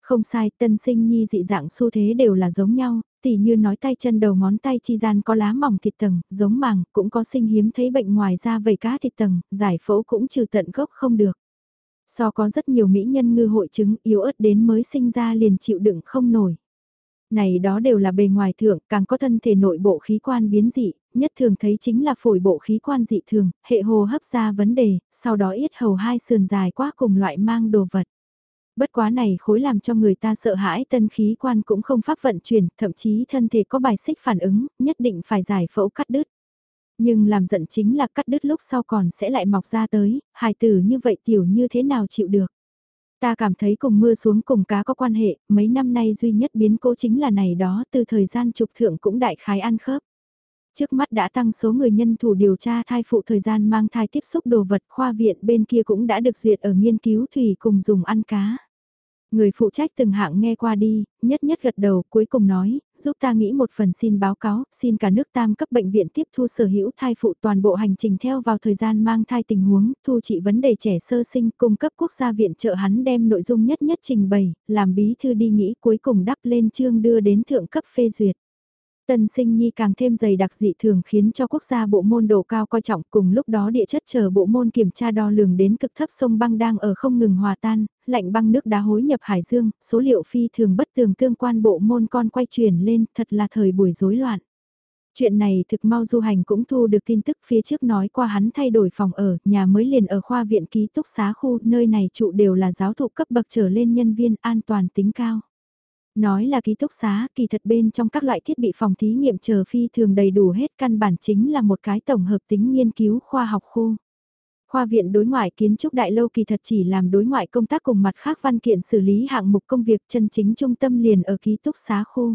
Không sai, tân sinh nhi dị dạng xu thế đều là giống nhau, tỉ như nói tay chân đầu ngón tay chi gian có lá mỏng thịt tầng, giống màng, cũng có sinh hiếm thấy bệnh ngoài da vầy cá thịt tầng, giải phẫu cũng trừ tận gốc không được. So có rất nhiều mỹ nhân ngư hội chứng yếu ớt đến mới sinh ra liền chịu đựng không nổi. Này đó đều là bề ngoài thượng, càng có thân thể nội bộ khí quan biến dị, nhất thường thấy chính là phổi bộ khí quan dị thường, hệ hô hấp ra vấn đề, sau đó ít hầu hai sườn dài quá cùng loại mang đồ vật. Bất quá này khối làm cho người ta sợ hãi tân khí quan cũng không pháp vận chuyển, thậm chí thân thể có bài xích phản ứng, nhất định phải giải phẫu cắt đứt. Nhưng làm giận chính là cắt đứt lúc sau còn sẽ lại mọc ra tới, hài tử như vậy tiểu như thế nào chịu được. Ta cảm thấy cùng mưa xuống cùng cá có quan hệ, mấy năm nay duy nhất biến cố chính là này đó từ thời gian trục thượng cũng đại khái ăn khớp. Trước mắt đã tăng số người nhân thủ điều tra thai phụ thời gian mang thai tiếp xúc đồ vật khoa viện bên kia cũng đã được duyệt ở nghiên cứu thủy cùng dùng ăn cá. Người phụ trách từng hạng nghe qua đi, nhất nhất gật đầu, cuối cùng nói, giúp ta nghĩ một phần xin báo cáo, xin cả nước tam cấp bệnh viện tiếp thu sở hữu thai phụ toàn bộ hành trình theo vào thời gian mang thai tình huống, thu trị vấn đề trẻ sơ sinh, cung cấp quốc gia viện trợ hắn đem nội dung nhất nhất trình bày, làm bí thư đi nghĩ cuối cùng đắp lên chương đưa đến thượng cấp phê duyệt. Tân sinh nhi càng thêm dày đặc dị thường khiến cho quốc gia bộ môn độ cao coi trọng cùng lúc đó địa chất chờ bộ môn kiểm tra đo lường đến cực thấp sông băng đang ở không ngừng hòa tan, lạnh băng nước đá hối nhập hải dương, số liệu phi thường bất thường tương quan bộ môn con quay chuyển lên thật là thời buổi rối loạn. Chuyện này thực mau du hành cũng thu được tin tức phía trước nói qua hắn thay đổi phòng ở, nhà mới liền ở khoa viện ký túc xá khu, nơi này trụ đều là giáo thụ cấp bậc trở lên nhân viên an toàn tính cao. Nói là ký túc xá, kỳ thật bên trong các loại thiết bị phòng thí nghiệm chờ phi thường đầy đủ hết căn bản chính là một cái tổng hợp tính nghiên cứu khoa học khu. Khoa viện đối ngoại kiến trúc đại lâu kỳ thật chỉ làm đối ngoại công tác cùng mặt khác văn kiện xử lý hạng mục công việc chân chính trung tâm liền ở ký túc xá khu.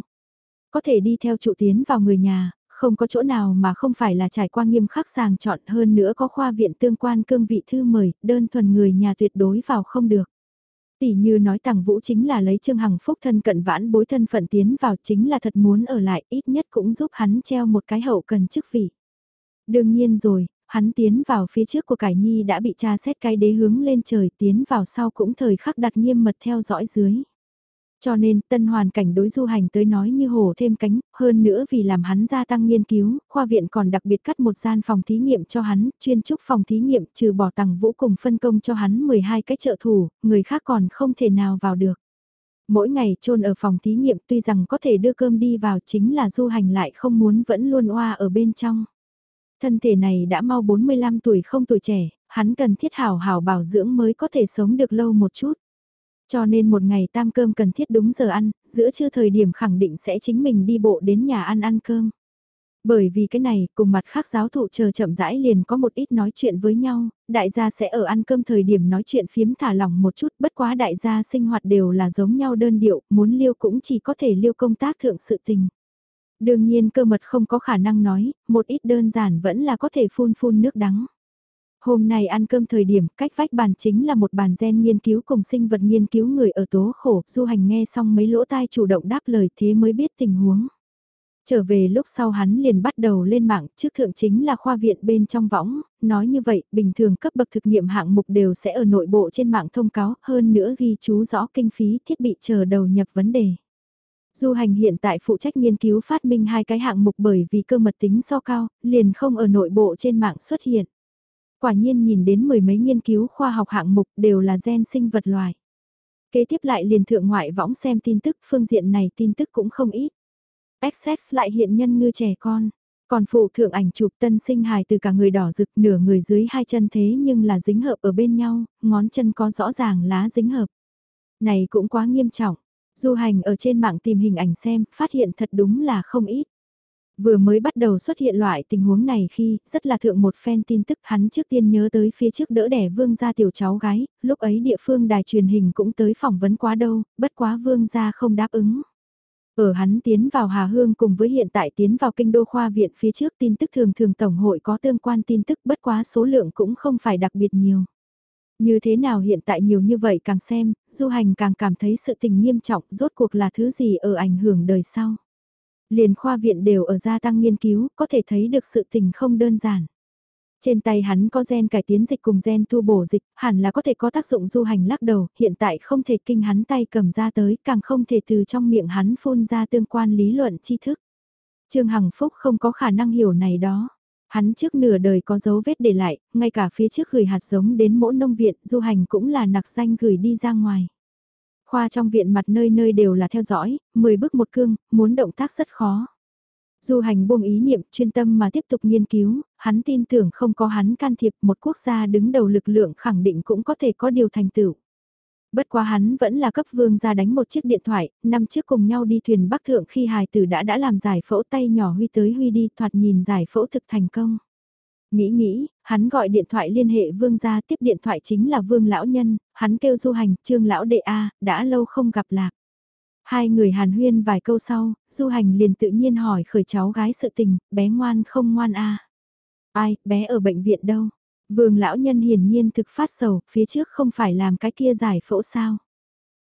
Có thể đi theo trụ tiến vào người nhà, không có chỗ nào mà không phải là trải qua nghiêm khắc sàng chọn hơn nữa có khoa viện tương quan cương vị thư mời, đơn thuần người nhà tuyệt đối vào không được. Tỷ như nói tàng vũ chính là lấy Trương Hằng Phúc thân cận vãn bối thân phận tiến vào chính là thật muốn ở lại ít nhất cũng giúp hắn treo một cái hậu cần chức vị. Đương nhiên rồi, hắn tiến vào phía trước của cải nhi đã bị cha xét cái đế hướng lên trời tiến vào sau cũng thời khắc đặt nghiêm mật theo dõi dưới. Cho nên, tân hoàn cảnh đối du hành tới nói như hổ thêm cánh, hơn nữa vì làm hắn gia tăng nghiên cứu, khoa viện còn đặc biệt cắt một gian phòng thí nghiệm cho hắn, chuyên trúc phòng thí nghiệm trừ bỏ tặng vũ cùng phân công cho hắn 12 cái trợ thủ, người khác còn không thể nào vào được. Mỗi ngày trôn ở phòng thí nghiệm tuy rằng có thể đưa cơm đi vào chính là du hành lại không muốn vẫn luôn oa ở bên trong. Thân thể này đã mau 45 tuổi không tuổi trẻ, hắn cần thiết hảo hảo bảo dưỡng mới có thể sống được lâu một chút. Cho nên một ngày tam cơm cần thiết đúng giờ ăn, giữa trưa thời điểm khẳng định sẽ chính mình đi bộ đến nhà ăn ăn cơm. Bởi vì cái này, cùng mặt khác giáo thụ chờ chậm rãi liền có một ít nói chuyện với nhau, đại gia sẽ ở ăn cơm thời điểm nói chuyện phiếm thả lỏng một chút, bất quá đại gia sinh hoạt đều là giống nhau đơn điệu, muốn liêu cũng chỉ có thể liêu công tác thượng sự tình. Đương nhiên cơ mật không có khả năng nói, một ít đơn giản vẫn là có thể phun phun nước đắng. Hôm nay ăn cơm thời điểm, cách vách bàn chính là một bàn gen nghiên cứu cùng sinh vật nghiên cứu người ở tố khổ, du hành nghe xong mấy lỗ tai chủ động đáp lời thế mới biết tình huống. Trở về lúc sau hắn liền bắt đầu lên mạng, trước thượng chính là khoa viện bên trong võng, nói như vậy, bình thường cấp bậc thực nghiệm hạng mục đều sẽ ở nội bộ trên mạng thông cáo, hơn nữa ghi chú rõ kinh phí thiết bị chờ đầu nhập vấn đề. Du hành hiện tại phụ trách nghiên cứu phát minh hai cái hạng mục bởi vì cơ mật tính so cao, liền không ở nội bộ trên mạng xuất hiện quả nhiên nhìn đến mười mấy nghiên cứu khoa học hạng mục đều là gen sinh vật loài. Kế tiếp lại liền thượng ngoại võng xem tin tức phương diện này tin tức cũng không ít. XX lại hiện nhân ngư trẻ con. Còn phụ thượng ảnh chụp tân sinh hài từ cả người đỏ rực nửa người dưới hai chân thế nhưng là dính hợp ở bên nhau, ngón chân có rõ ràng lá dính hợp. Này cũng quá nghiêm trọng. Du hành ở trên mạng tìm hình ảnh xem, phát hiện thật đúng là không ít. Vừa mới bắt đầu xuất hiện loại tình huống này khi, rất là thượng một phen tin tức hắn trước tiên nhớ tới phía trước đỡ đẻ vương gia tiểu cháu gái, lúc ấy địa phương đài truyền hình cũng tới phỏng vấn quá đâu, bất quá vương gia không đáp ứng. Ở hắn tiến vào Hà Hương cùng với hiện tại tiến vào kinh đô khoa viện phía trước tin tức thường thường tổng hội có tương quan tin tức bất quá số lượng cũng không phải đặc biệt nhiều. Như thế nào hiện tại nhiều như vậy càng xem, du hành càng cảm thấy sự tình nghiêm trọng rốt cuộc là thứ gì ở ảnh hưởng đời sau. Liền khoa viện đều ở gia tăng nghiên cứu, có thể thấy được sự tình không đơn giản. Trên tay hắn có gen cải tiến dịch cùng gen tu bổ dịch, hẳn là có thể có tác dụng du hành lắc đầu, hiện tại không thể kinh hắn tay cầm ra tới, càng không thể từ trong miệng hắn phun ra tương quan lý luận tri thức. Trương Hằng Phúc không có khả năng hiểu này đó. Hắn trước nửa đời có dấu vết để lại, ngay cả phía trước gửi hạt giống đến mỗi nông viện, du hành cũng là nặc danh gửi đi ra ngoài. Khoa trong viện mặt nơi nơi đều là theo dõi, 10 bước một cương, muốn động tác rất khó. Du hành buông ý niệm chuyên tâm mà tiếp tục nghiên cứu, hắn tin tưởng không có hắn can thiệp một quốc gia đứng đầu lực lượng khẳng định cũng có thể có điều thành tựu. Bất quá hắn vẫn là cấp vương ra đánh một chiếc điện thoại, năm chiếc cùng nhau đi thuyền bắc thượng khi hài tử đã đã làm giải phẫu tay nhỏ huy tới huy đi thoạt nhìn giải phẫu thực thành công. Nghĩ nghĩ, hắn gọi điện thoại liên hệ vương gia tiếp điện thoại chính là vương lão nhân, hắn kêu du hành, trương lão đệ A, đã lâu không gặp lạc. Hai người hàn huyên vài câu sau, du hành liền tự nhiên hỏi khởi cháu gái sự tình, bé ngoan không ngoan A. Ai, bé ở bệnh viện đâu? Vương lão nhân hiển nhiên thực phát sầu, phía trước không phải làm cái kia giải phẫu sao?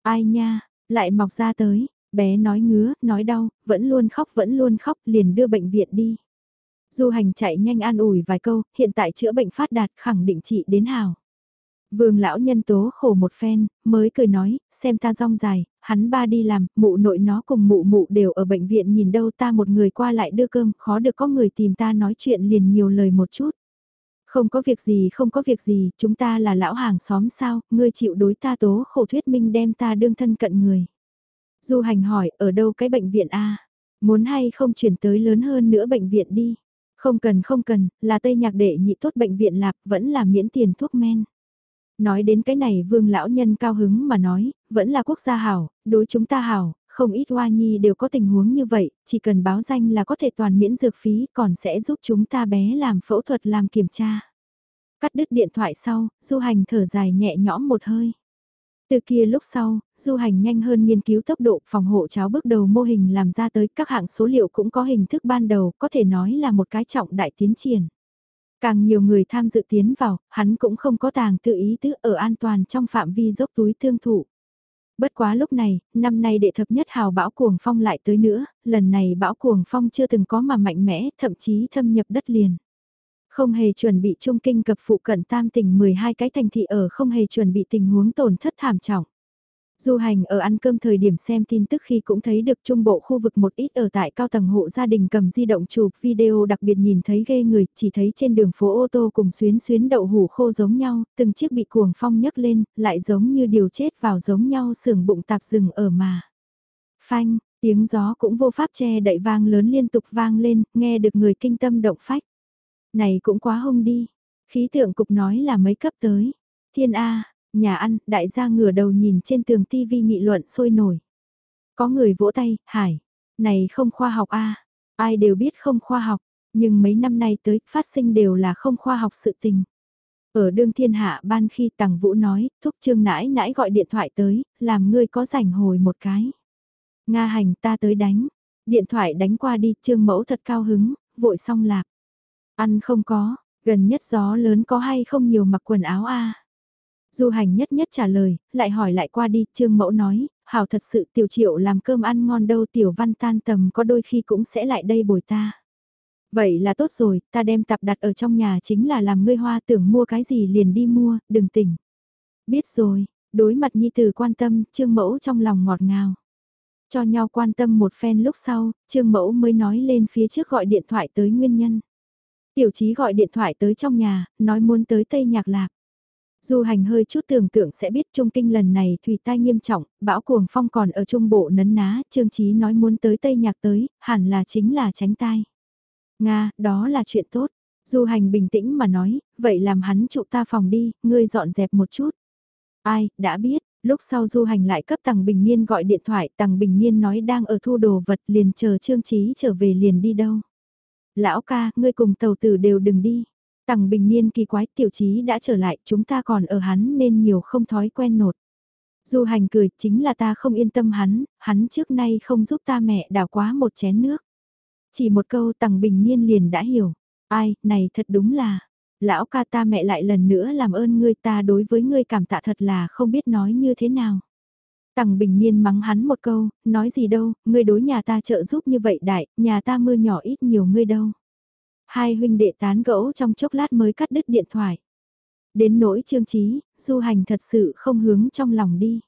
Ai nha, lại mọc ra tới, bé nói ngứa, nói đau, vẫn luôn khóc vẫn luôn khóc liền đưa bệnh viện đi. Du hành chạy nhanh an ủi vài câu, hiện tại chữa bệnh phát đạt khẳng định trị đến hào. Vương lão nhân tố khổ một phen, mới cười nói, xem ta rong dài, hắn ba đi làm, mụ nội nó cùng mụ mụ đều ở bệnh viện nhìn đâu ta một người qua lại đưa cơm, khó được có người tìm ta nói chuyện liền nhiều lời một chút. Không có việc gì không có việc gì, chúng ta là lão hàng xóm sao, ngươi chịu đối ta tố khổ thuyết minh đem ta đương thân cận người. Du hành hỏi, ở đâu cái bệnh viện A? Muốn hay không chuyển tới lớn hơn nữa bệnh viện đi? Không cần không cần, là Tây Nhạc đệ nhị tốt bệnh viện lạp, vẫn là miễn tiền thuốc men. Nói đến cái này vương lão nhân cao hứng mà nói, vẫn là quốc gia hảo, đối chúng ta hảo, không ít hoa nhi đều có tình huống như vậy, chỉ cần báo danh là có thể toàn miễn dược phí còn sẽ giúp chúng ta bé làm phẫu thuật làm kiểm tra. Cắt đứt điện thoại sau, du hành thở dài nhẹ nhõm một hơi. Từ kia lúc sau, du hành nhanh hơn nghiên cứu tốc độ phòng hộ cháo bước đầu mô hình làm ra tới các hạng số liệu cũng có hình thức ban đầu, có thể nói là một cái trọng đại tiến triển. Càng nhiều người tham dự tiến vào, hắn cũng không có tàng tự ý tứ ở an toàn trong phạm vi dốc túi tương thụ. Bất quá lúc này, năm nay đệ thập nhất hào bão cuồng phong lại tới nữa, lần này bão cuồng phong chưa từng có mà mạnh mẽ, thậm chí thâm nhập đất liền. Không hề chuẩn bị trung kinh cập phụ cận tam tỉnh 12 cái thành thị ở không hề chuẩn bị tình huống tổn thất thảm trọng. Du hành ở ăn cơm thời điểm xem tin tức khi cũng thấy được trung bộ khu vực một ít ở tại cao tầng hộ gia đình cầm di động chụp video đặc biệt nhìn thấy ghê người, chỉ thấy trên đường phố ô tô cùng xuyến xuyến đậu hủ khô giống nhau, từng chiếc bị cuồng phong nhấc lên, lại giống như điều chết vào giống nhau sườn bụng tạp rừng ở mà. Phanh, tiếng gió cũng vô pháp che đậy vang lớn liên tục vang lên, nghe được người kinh tâm động phách. Này cũng quá hông đi, khí tượng cục nói là mấy cấp tới. Thiên A, Nhà ăn, đại gia ngửa đầu nhìn trên tường tivi nghị luận sôi nổi. Có người vỗ tay, hải, này không khoa học a ai đều biết không khoa học, nhưng mấy năm nay tới phát sinh đều là không khoa học sự tình. Ở đương thiên hạ ban khi tàng vũ nói, thúc trương nãi nãi gọi điện thoại tới, làm ngươi có rảnh hồi một cái. Nga hành ta tới đánh, điện thoại đánh qua đi trương mẫu thật cao hứng, vội xong lạc. Ăn không có, gần nhất gió lớn có hay không nhiều mặc quần áo a Du hành nhất nhất trả lời, lại hỏi lại qua đi, trương mẫu nói, hảo thật sự tiểu triệu làm cơm ăn ngon đâu tiểu văn tan tầm có đôi khi cũng sẽ lại đây bồi ta. Vậy là tốt rồi, ta đem tập đặt ở trong nhà chính là làm ngươi hoa tưởng mua cái gì liền đi mua, đừng tỉnh. Biết rồi, đối mặt nhi tử quan tâm, trương mẫu trong lòng ngọt ngào. Cho nhau quan tâm một phen lúc sau, trương mẫu mới nói lên phía trước gọi điện thoại tới nguyên nhân. Tiểu trí gọi điện thoại tới trong nhà, nói muốn tới Tây Nhạc Lạc. Du hành hơi chút tưởng tượng sẽ biết trung kinh lần này thủy tai nghiêm trọng, bão cuồng phong còn ở trung bộ nấn ná, trương trí nói muốn tới Tây Nhạc tới, hẳn là chính là tránh tai. Nga, đó là chuyện tốt. Du hành bình tĩnh mà nói, vậy làm hắn trụ ta phòng đi, ngươi dọn dẹp một chút. Ai, đã biết, lúc sau du hành lại cấp Tằng Bình Niên gọi điện thoại, Tằng Bình Niên nói đang ở thu đồ vật liền chờ Trương Trí trở về liền đi đâu. Lão ca, ngươi cùng tàu tử đều đừng đi. Tằng bình niên kỳ quái tiểu trí đã trở lại chúng ta còn ở hắn nên nhiều không thói quen nột. Du hành cười chính là ta không yên tâm hắn, hắn trước nay không giúp ta mẹ đào quá một chén nước. Chỉ một câu tằng bình niên liền đã hiểu. Ai, này thật đúng là, lão ca ta mẹ lại lần nữa làm ơn ngươi ta đối với ngươi cảm tạ thật là không biết nói như thế nào. Tằng bình niên mắng hắn một câu, nói gì đâu, ngươi đối nhà ta trợ giúp như vậy đại, nhà ta mưa nhỏ ít nhiều ngươi đâu. Hai huynh đệ tán gẫu trong chốc lát mới cắt đứt điện thoại. Đến nỗi trương trí, du hành thật sự không hướng trong lòng đi.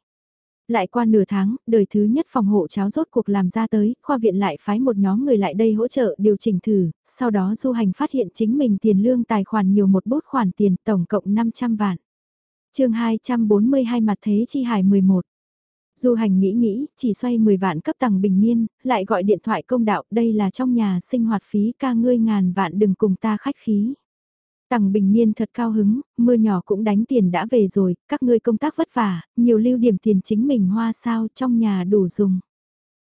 Lại qua nửa tháng, đời thứ nhất phòng hộ cháo rốt cuộc làm ra tới, khoa viện lại phái một nhóm người lại đây hỗ trợ điều chỉnh thử, sau đó du hành phát hiện chính mình tiền lương tài khoản nhiều một bút khoản tiền tổng cộng 500 vạn. chương 242 mặt thế chi hải 11 Du hành nghĩ nghĩ, chỉ xoay 10 vạn cấp tầng bình niên, lại gọi điện thoại công đạo, đây là trong nhà sinh hoạt phí ca ngươi ngàn vạn đừng cùng ta khách khí. Tằng bình niên thật cao hứng, mưa nhỏ cũng đánh tiền đã về rồi, các ngươi công tác vất vả, nhiều lưu điểm tiền chính mình hoa sao trong nhà đủ dùng.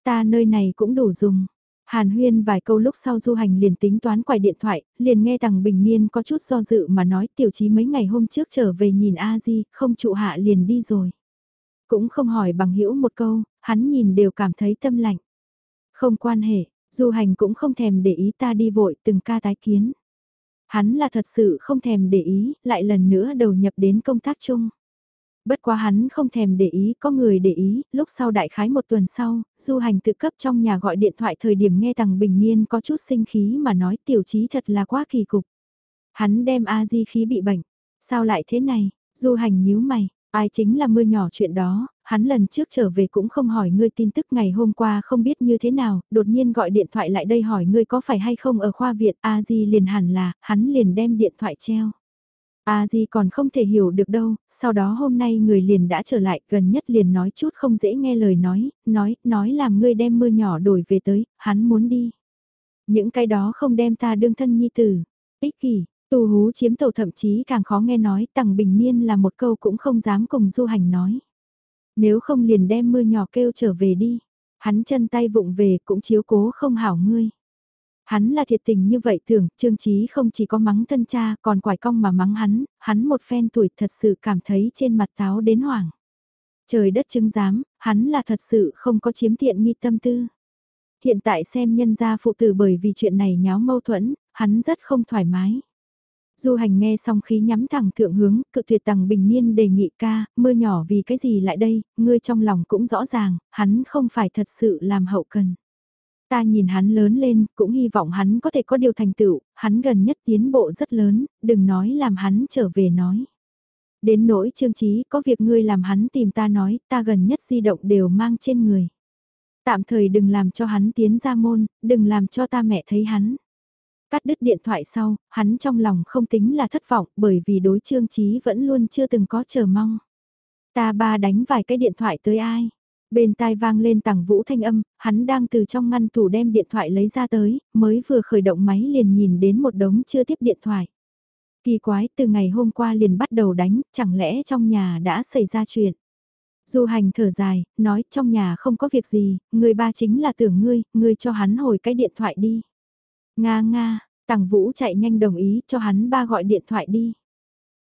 Ta nơi này cũng đủ dùng. Hàn huyên vài câu lúc sau du hành liền tính toán quài điện thoại, liền nghe tằng bình niên có chút do dự mà nói tiểu chí mấy ngày hôm trước trở về nhìn A-di, không trụ hạ liền đi rồi. Cũng không hỏi bằng hữu một câu, hắn nhìn đều cảm thấy tâm lạnh. Không quan hệ, du hành cũng không thèm để ý ta đi vội từng ca tái kiến. Hắn là thật sự không thèm để ý, lại lần nữa đầu nhập đến công tác chung. Bất quá hắn không thèm để ý, có người để ý, lúc sau đại khái một tuần sau, du hành tự cấp trong nhà gọi điện thoại thời điểm nghe tàng bình niên có chút sinh khí mà nói tiểu chí thật là quá kỳ cục. Hắn đem A-di khí bị bệnh, sao lại thế này, du hành nhíu mày, ai chính là mưa nhỏ chuyện đó, hắn lần trước trở về cũng không hỏi ngươi tin tức ngày hôm qua không biết như thế nào, đột nhiên gọi điện thoại lại đây hỏi ngươi có phải hay không ở khoa viện A-di liền hẳn là, hắn liền đem điện thoại treo. A Di còn không thể hiểu được đâu, sau đó hôm nay người liền đã trở lại, gần nhất liền nói chút không dễ nghe lời nói, nói, nói làm ngươi đem mưa nhỏ đổi về tới, hắn muốn đi. Những cái đó không đem ta đương thân nhi tử, ích kỷ, tu hú chiếm tàu thậm chí càng khó nghe nói, tằng bình niên là một câu cũng không dám cùng du hành nói. Nếu không liền đem mưa nhỏ kêu trở về đi, hắn chân tay vụng về cũng chiếu cố không hảo ngươi. Hắn là thiệt tình như vậy tưởng, Trương Chí không chỉ có mắng thân cha còn quải cong mà mắng hắn, hắn một phen tuổi thật sự cảm thấy trên mặt táo đến hoảng. Trời đất chứng giám, hắn là thật sự không có chiếm tiện nghi tâm tư. Hiện tại xem nhân gia phụ tử bởi vì chuyện này nháo mâu thuẫn, hắn rất không thoải mái. Du hành nghe xong khí nhắm thẳng thượng hướng, cự tuyệt tầng bình niên đề nghị ca, mưa nhỏ vì cái gì lại đây, ngươi trong lòng cũng rõ ràng, hắn không phải thật sự làm hậu cần. Ta nhìn hắn lớn lên, cũng hy vọng hắn có thể có điều thành tựu, hắn gần nhất tiến bộ rất lớn, đừng nói làm hắn trở về nói. Đến nỗi trương trí có việc ngươi làm hắn tìm ta nói, ta gần nhất di động đều mang trên người. Tạm thời đừng làm cho hắn tiến ra môn, đừng làm cho ta mẹ thấy hắn. Cắt đứt điện thoại sau, hắn trong lòng không tính là thất vọng bởi vì đối trương trí vẫn luôn chưa từng có chờ mong. Ta ba đánh vài cái điện thoại tới ai? Bên tai vang lên tàng vũ thanh âm, hắn đang từ trong ngăn tủ đem điện thoại lấy ra tới, mới vừa khởi động máy liền nhìn đến một đống chưa tiếp điện thoại. Kỳ quái, từ ngày hôm qua liền bắt đầu đánh, chẳng lẽ trong nhà đã xảy ra chuyện. Du hành thở dài, nói trong nhà không có việc gì, người ba chính là tưởng ngươi, ngươi cho hắn hồi cái điện thoại đi. Nga nga, tàng vũ chạy nhanh đồng ý cho hắn ba gọi điện thoại đi.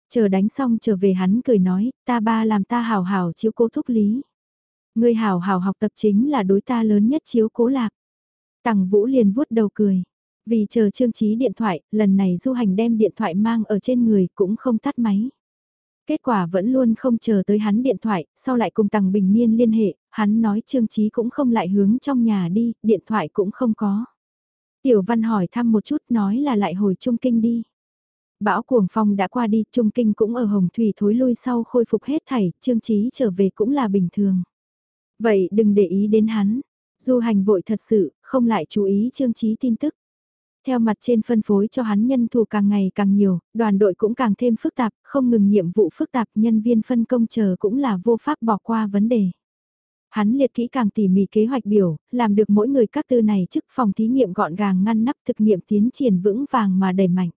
Chờ đánh xong trở về hắn cười nói, ta ba làm ta hào hào chiếu cố thúc lý. Ngươi hào hào học tập chính là đối ta lớn nhất chiếu cố lạc. Tằng Vũ liền vuốt đầu cười. Vì chờ trương trí điện thoại, lần này du hành đem điện thoại mang ở trên người cũng không tắt máy. Kết quả vẫn luôn không chờ tới hắn điện thoại, sau lại cùng Tằng Bình Niên liên hệ, hắn nói Trương Chí cũng không lại hướng trong nhà đi, điện thoại cũng không có. Tiểu Văn hỏi thăm một chút nói là lại hồi Trung Kinh đi. Bão cuồng phong đã qua đi, Trung Kinh cũng ở Hồng Thủy thối lui sau khôi phục hết thảy, Trương Chí trở về cũng là bình thường. Vậy đừng để ý đến hắn. Du hành vội thật sự, không lại chú ý trương Chí tin tức. Theo mặt trên phân phối cho hắn nhân thủ càng ngày càng nhiều, đoàn đội cũng càng thêm phức tạp, không ngừng nhiệm vụ phức tạp, nhân viên phân công chờ cũng là vô pháp bỏ qua vấn đề. Hắn liệt kỹ càng tỉ mỉ kế hoạch biểu, làm được mỗi người các tư này chức phòng thí nghiệm gọn gàng ngăn nắp thực nghiệm tiến triển vững vàng mà đẩy mạnh.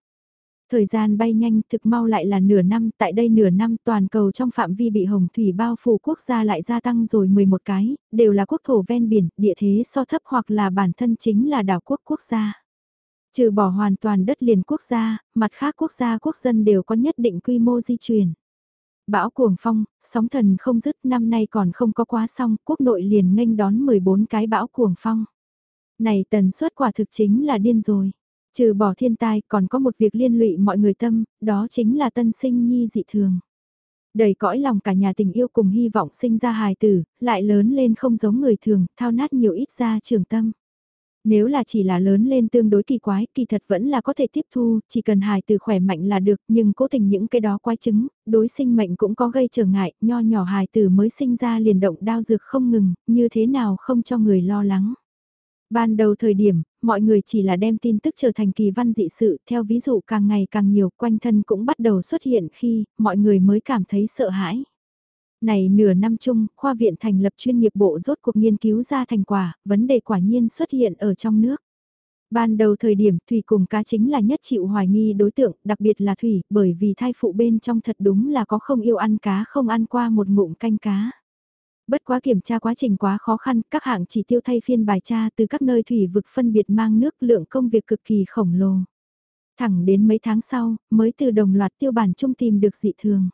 Thời gian bay nhanh thực mau lại là nửa năm, tại đây nửa năm toàn cầu trong phạm vi bị hồng thủy bao phủ quốc gia lại gia tăng rồi 11 cái, đều là quốc thổ ven biển, địa thế so thấp hoặc là bản thân chính là đảo quốc quốc gia. Trừ bỏ hoàn toàn đất liền quốc gia, mặt khác quốc gia quốc dân đều có nhất định quy mô di chuyển. Bão cuồng phong, sóng thần không dứt năm nay còn không có quá xong, quốc nội liền nghênh đón 14 cái bão cuồng phong. Này tần suất quả thực chính là điên rồi. Trừ bỏ thiên tai còn có một việc liên lụy mọi người tâm, đó chính là tân sinh nhi dị thường. Đầy cõi lòng cả nhà tình yêu cùng hy vọng sinh ra hài tử, lại lớn lên không giống người thường, thao nát nhiều ít ra trường tâm. Nếu là chỉ là lớn lên tương đối kỳ quái, kỳ thật vẫn là có thể tiếp thu, chỉ cần hài tử khỏe mạnh là được, nhưng cố tình những cái đó quái chứng, đối sinh mệnh cũng có gây trở ngại, nho nhỏ hài tử mới sinh ra liền động đao dược không ngừng, như thế nào không cho người lo lắng. Ban đầu thời điểm, mọi người chỉ là đem tin tức trở thành kỳ văn dị sự, theo ví dụ càng ngày càng nhiều quanh thân cũng bắt đầu xuất hiện khi mọi người mới cảm thấy sợ hãi. Này nửa năm chung, khoa viện thành lập chuyên nghiệp bộ rốt cuộc nghiên cứu ra thành quả, vấn đề quả nhiên xuất hiện ở trong nước. Ban đầu thời điểm Thủy cùng cá chính là nhất chịu hoài nghi đối tượng, đặc biệt là Thủy, bởi vì thai phụ bên trong thật đúng là có không yêu ăn cá không ăn qua một ngụm canh cá. Bất quá kiểm tra quá trình quá khó khăn, các hạng chỉ tiêu thay phiên bài tra từ các nơi thủy vực phân biệt mang nước lượng công việc cực kỳ khổng lồ. Thẳng đến mấy tháng sau, mới từ đồng loạt tiêu bản chung tìm được dị thường.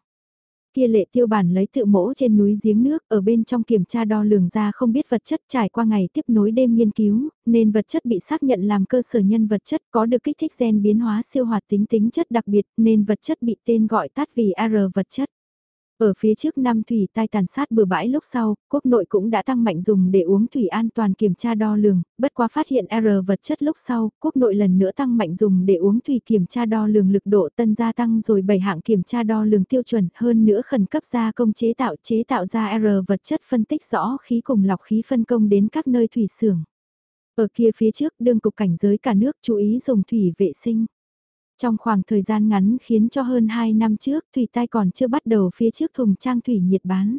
Kia lệ tiêu bản lấy tự mỗ trên núi giếng nước ở bên trong kiểm tra đo lường ra không biết vật chất trải qua ngày tiếp nối đêm nghiên cứu, nên vật chất bị xác nhận làm cơ sở nhân vật chất có được kích thích gen biến hóa siêu hoạt tính tính chất đặc biệt nên vật chất bị tên gọi tắt vì R vật chất. Ở phía trước năm thủy tai tàn sát bừa bãi lúc sau, quốc nội cũng đã tăng mạnh dùng để uống thủy an toàn kiểm tra đo lường, bất quá phát hiện R vật chất lúc sau, quốc nội lần nữa tăng mạnh dùng để uống thủy kiểm tra đo lường lực độ tân gia tăng rồi 7 hạng kiểm tra đo lường tiêu chuẩn hơn nữa khẩn cấp gia công chế tạo chế tạo ra R vật chất phân tích rõ khí cùng lọc khí phân công đến các nơi thủy xưởng. Ở kia phía trước đương cục cảnh giới cả nước chú ý dùng thủy vệ sinh. Trong khoảng thời gian ngắn khiến cho hơn 2 năm trước thủy tai còn chưa bắt đầu phía trước thùng trang thủy nhiệt bán.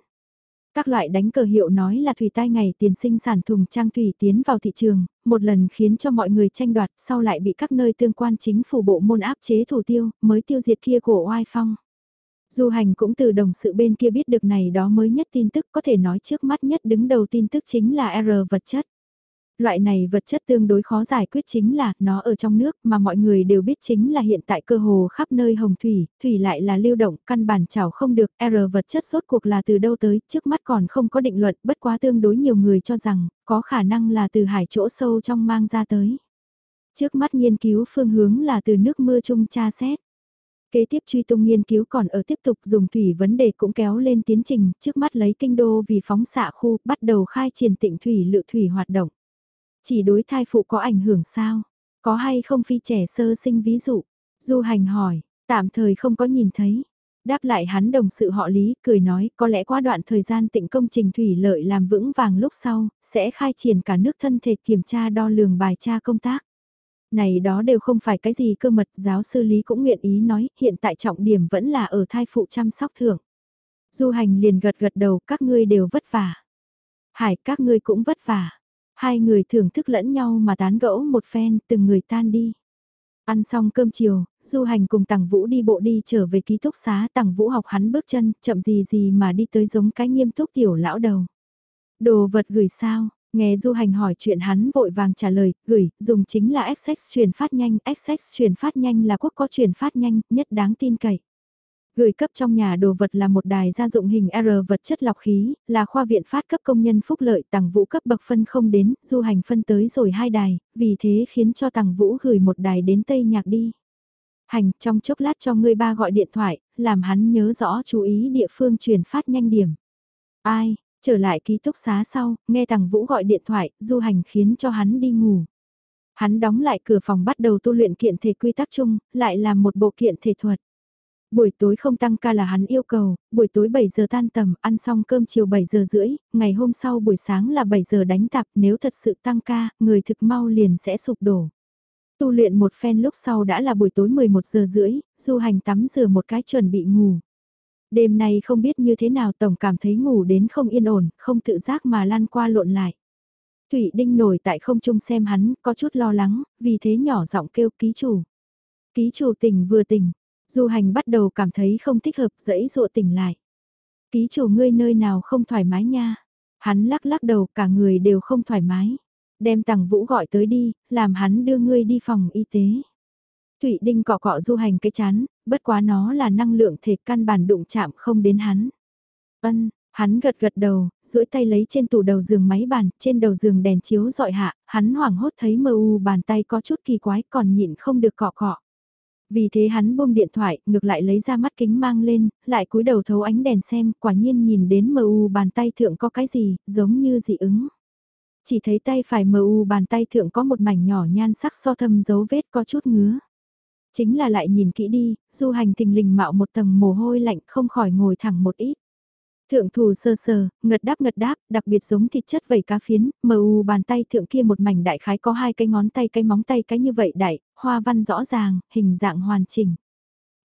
Các loại đánh cờ hiệu nói là thủy tai ngày tiền sinh sản thùng trang thủy tiến vào thị trường, một lần khiến cho mọi người tranh đoạt, sau lại bị các nơi tương quan chính phủ bộ môn áp chế thủ tiêu, mới tiêu diệt kia của oai phong. Du hành cũng từ đồng sự bên kia biết được này đó mới nhất tin tức có thể nói trước mắt nhất đứng đầu tin tức chính là R vật chất. Loại này vật chất tương đối khó giải quyết chính là nó ở trong nước mà mọi người đều biết chính là hiện tại cơ hồ khắp nơi hồng thủy, thủy lại là lưu động, căn bản chảo không được, R vật chất rốt cuộc là từ đâu tới, trước mắt còn không có định luận, bất quá tương đối nhiều người cho rằng, có khả năng là từ hải chỗ sâu trong mang ra tới. Trước mắt nghiên cứu phương hướng là từ nước mưa chung tra xét. Kế tiếp truy tung nghiên cứu còn ở tiếp tục dùng thủy vấn đề cũng kéo lên tiến trình, trước mắt lấy kinh đô vì phóng xạ khu, bắt đầu khai triển tịnh thủy lự thủy hoạt động. Chỉ đối thai phụ có ảnh hưởng sao? Có hay không phi trẻ sơ sinh ví dụ? Du hành hỏi, tạm thời không có nhìn thấy. Đáp lại hắn đồng sự họ Lý, cười nói có lẽ qua đoạn thời gian tịnh công trình thủy lợi làm vững vàng lúc sau, sẽ khai triển cả nước thân thể kiểm tra đo lường bài tra công tác. Này đó đều không phải cái gì cơ mật, giáo sư Lý cũng nguyện ý nói, hiện tại trọng điểm vẫn là ở thai phụ chăm sóc thưởng. Du hành liền gật gật đầu, các ngươi đều vất vả. Hải, các ngươi cũng vất vả. Hai người thưởng thức lẫn nhau mà tán gẫu một phen, từng người tan đi. Ăn xong cơm chiều, du hành cùng tàng vũ đi bộ đi trở về ký túc xá tàng vũ học hắn bước chân, chậm gì gì mà đi tới giống cái nghiêm túc tiểu lão đầu. Đồ vật gửi sao, nghe du hành hỏi chuyện hắn vội vàng trả lời, gửi, dùng chính là XX truyền phát nhanh, XX truyền phát nhanh là quốc có truyền phát nhanh, nhất đáng tin cậy. Gửi cấp trong nhà đồ vật là một đài gia dụng hình R vật chất lọc khí, là khoa viện phát cấp công nhân phúc lợi tàng vũ cấp bậc phân không đến, du hành phân tới rồi hai đài, vì thế khiến cho tàng vũ gửi một đài đến Tây Nhạc đi. Hành trong chốc lát cho người ba gọi điện thoại, làm hắn nhớ rõ chú ý địa phương truyền phát nhanh điểm. Ai, trở lại ký túc xá sau, nghe tàng vũ gọi điện thoại, du hành khiến cho hắn đi ngủ. Hắn đóng lại cửa phòng bắt đầu tu luyện kiện thể quy tắc chung, lại làm một bộ kiện thể thuật. Buổi tối không tăng ca là hắn yêu cầu, buổi tối 7 giờ tan tầm, ăn xong cơm chiều 7 giờ rưỡi, ngày hôm sau buổi sáng là 7 giờ đánh tạp, nếu thật sự tăng ca, người thực mau liền sẽ sụp đổ. Tu luyện một phen lúc sau đã là buổi tối 11 giờ rưỡi, du hành tắm rửa một cái chuẩn bị ngủ. Đêm nay không biết như thế nào tổng cảm thấy ngủ đến không yên ổn, không tự giác mà lăn qua lộn lại. Thủy Đinh nổi tại không trung xem hắn, có chút lo lắng, vì thế nhỏ giọng kêu ký chủ. Ký chủ tỉnh vừa tỉnh, Du hành bắt đầu cảm thấy không thích hợp dẫy dụa tỉnh lại. Ký chủ ngươi nơi nào không thoải mái nha. Hắn lắc lắc đầu cả người đều không thoải mái. Đem tàng vũ gọi tới đi, làm hắn đưa ngươi đi phòng y tế. Thụy Đinh cọ cọ du hành cái chán, bất quá nó là năng lượng thể căn bản đụng chạm không đến hắn. Ân, hắn gật gật đầu, duỗi tay lấy trên tủ đầu giường máy bàn, trên đầu giường đèn chiếu dọi hạ, hắn hoảng hốt thấy mờ u bàn tay có chút kỳ quái còn nhịn không được cọ cọ. Vì thế hắn buông điện thoại, ngược lại lấy ra mắt kính mang lên, lại cúi đầu thấu ánh đèn xem, quả nhiên nhìn đến mờ u bàn tay thượng có cái gì, giống như dị ứng. Chỉ thấy tay phải mờ u bàn tay thượng có một mảnh nhỏ nhan sắc so thâm dấu vết có chút ngứa. Chính là lại nhìn kỹ đi, du hành thình lình mạo một tầng mồ hôi lạnh không khỏi ngồi thẳng một ít. Thượng thủ sơ sờ, ngật đáp ngật đáp, đặc biệt giống thịt chất vẩy cá phiến, mờ u bàn tay thượng kia một mảnh đại khái có hai cái ngón tay cái móng tay cái như vậy đại, hoa văn rõ ràng, hình dạng hoàn chỉnh.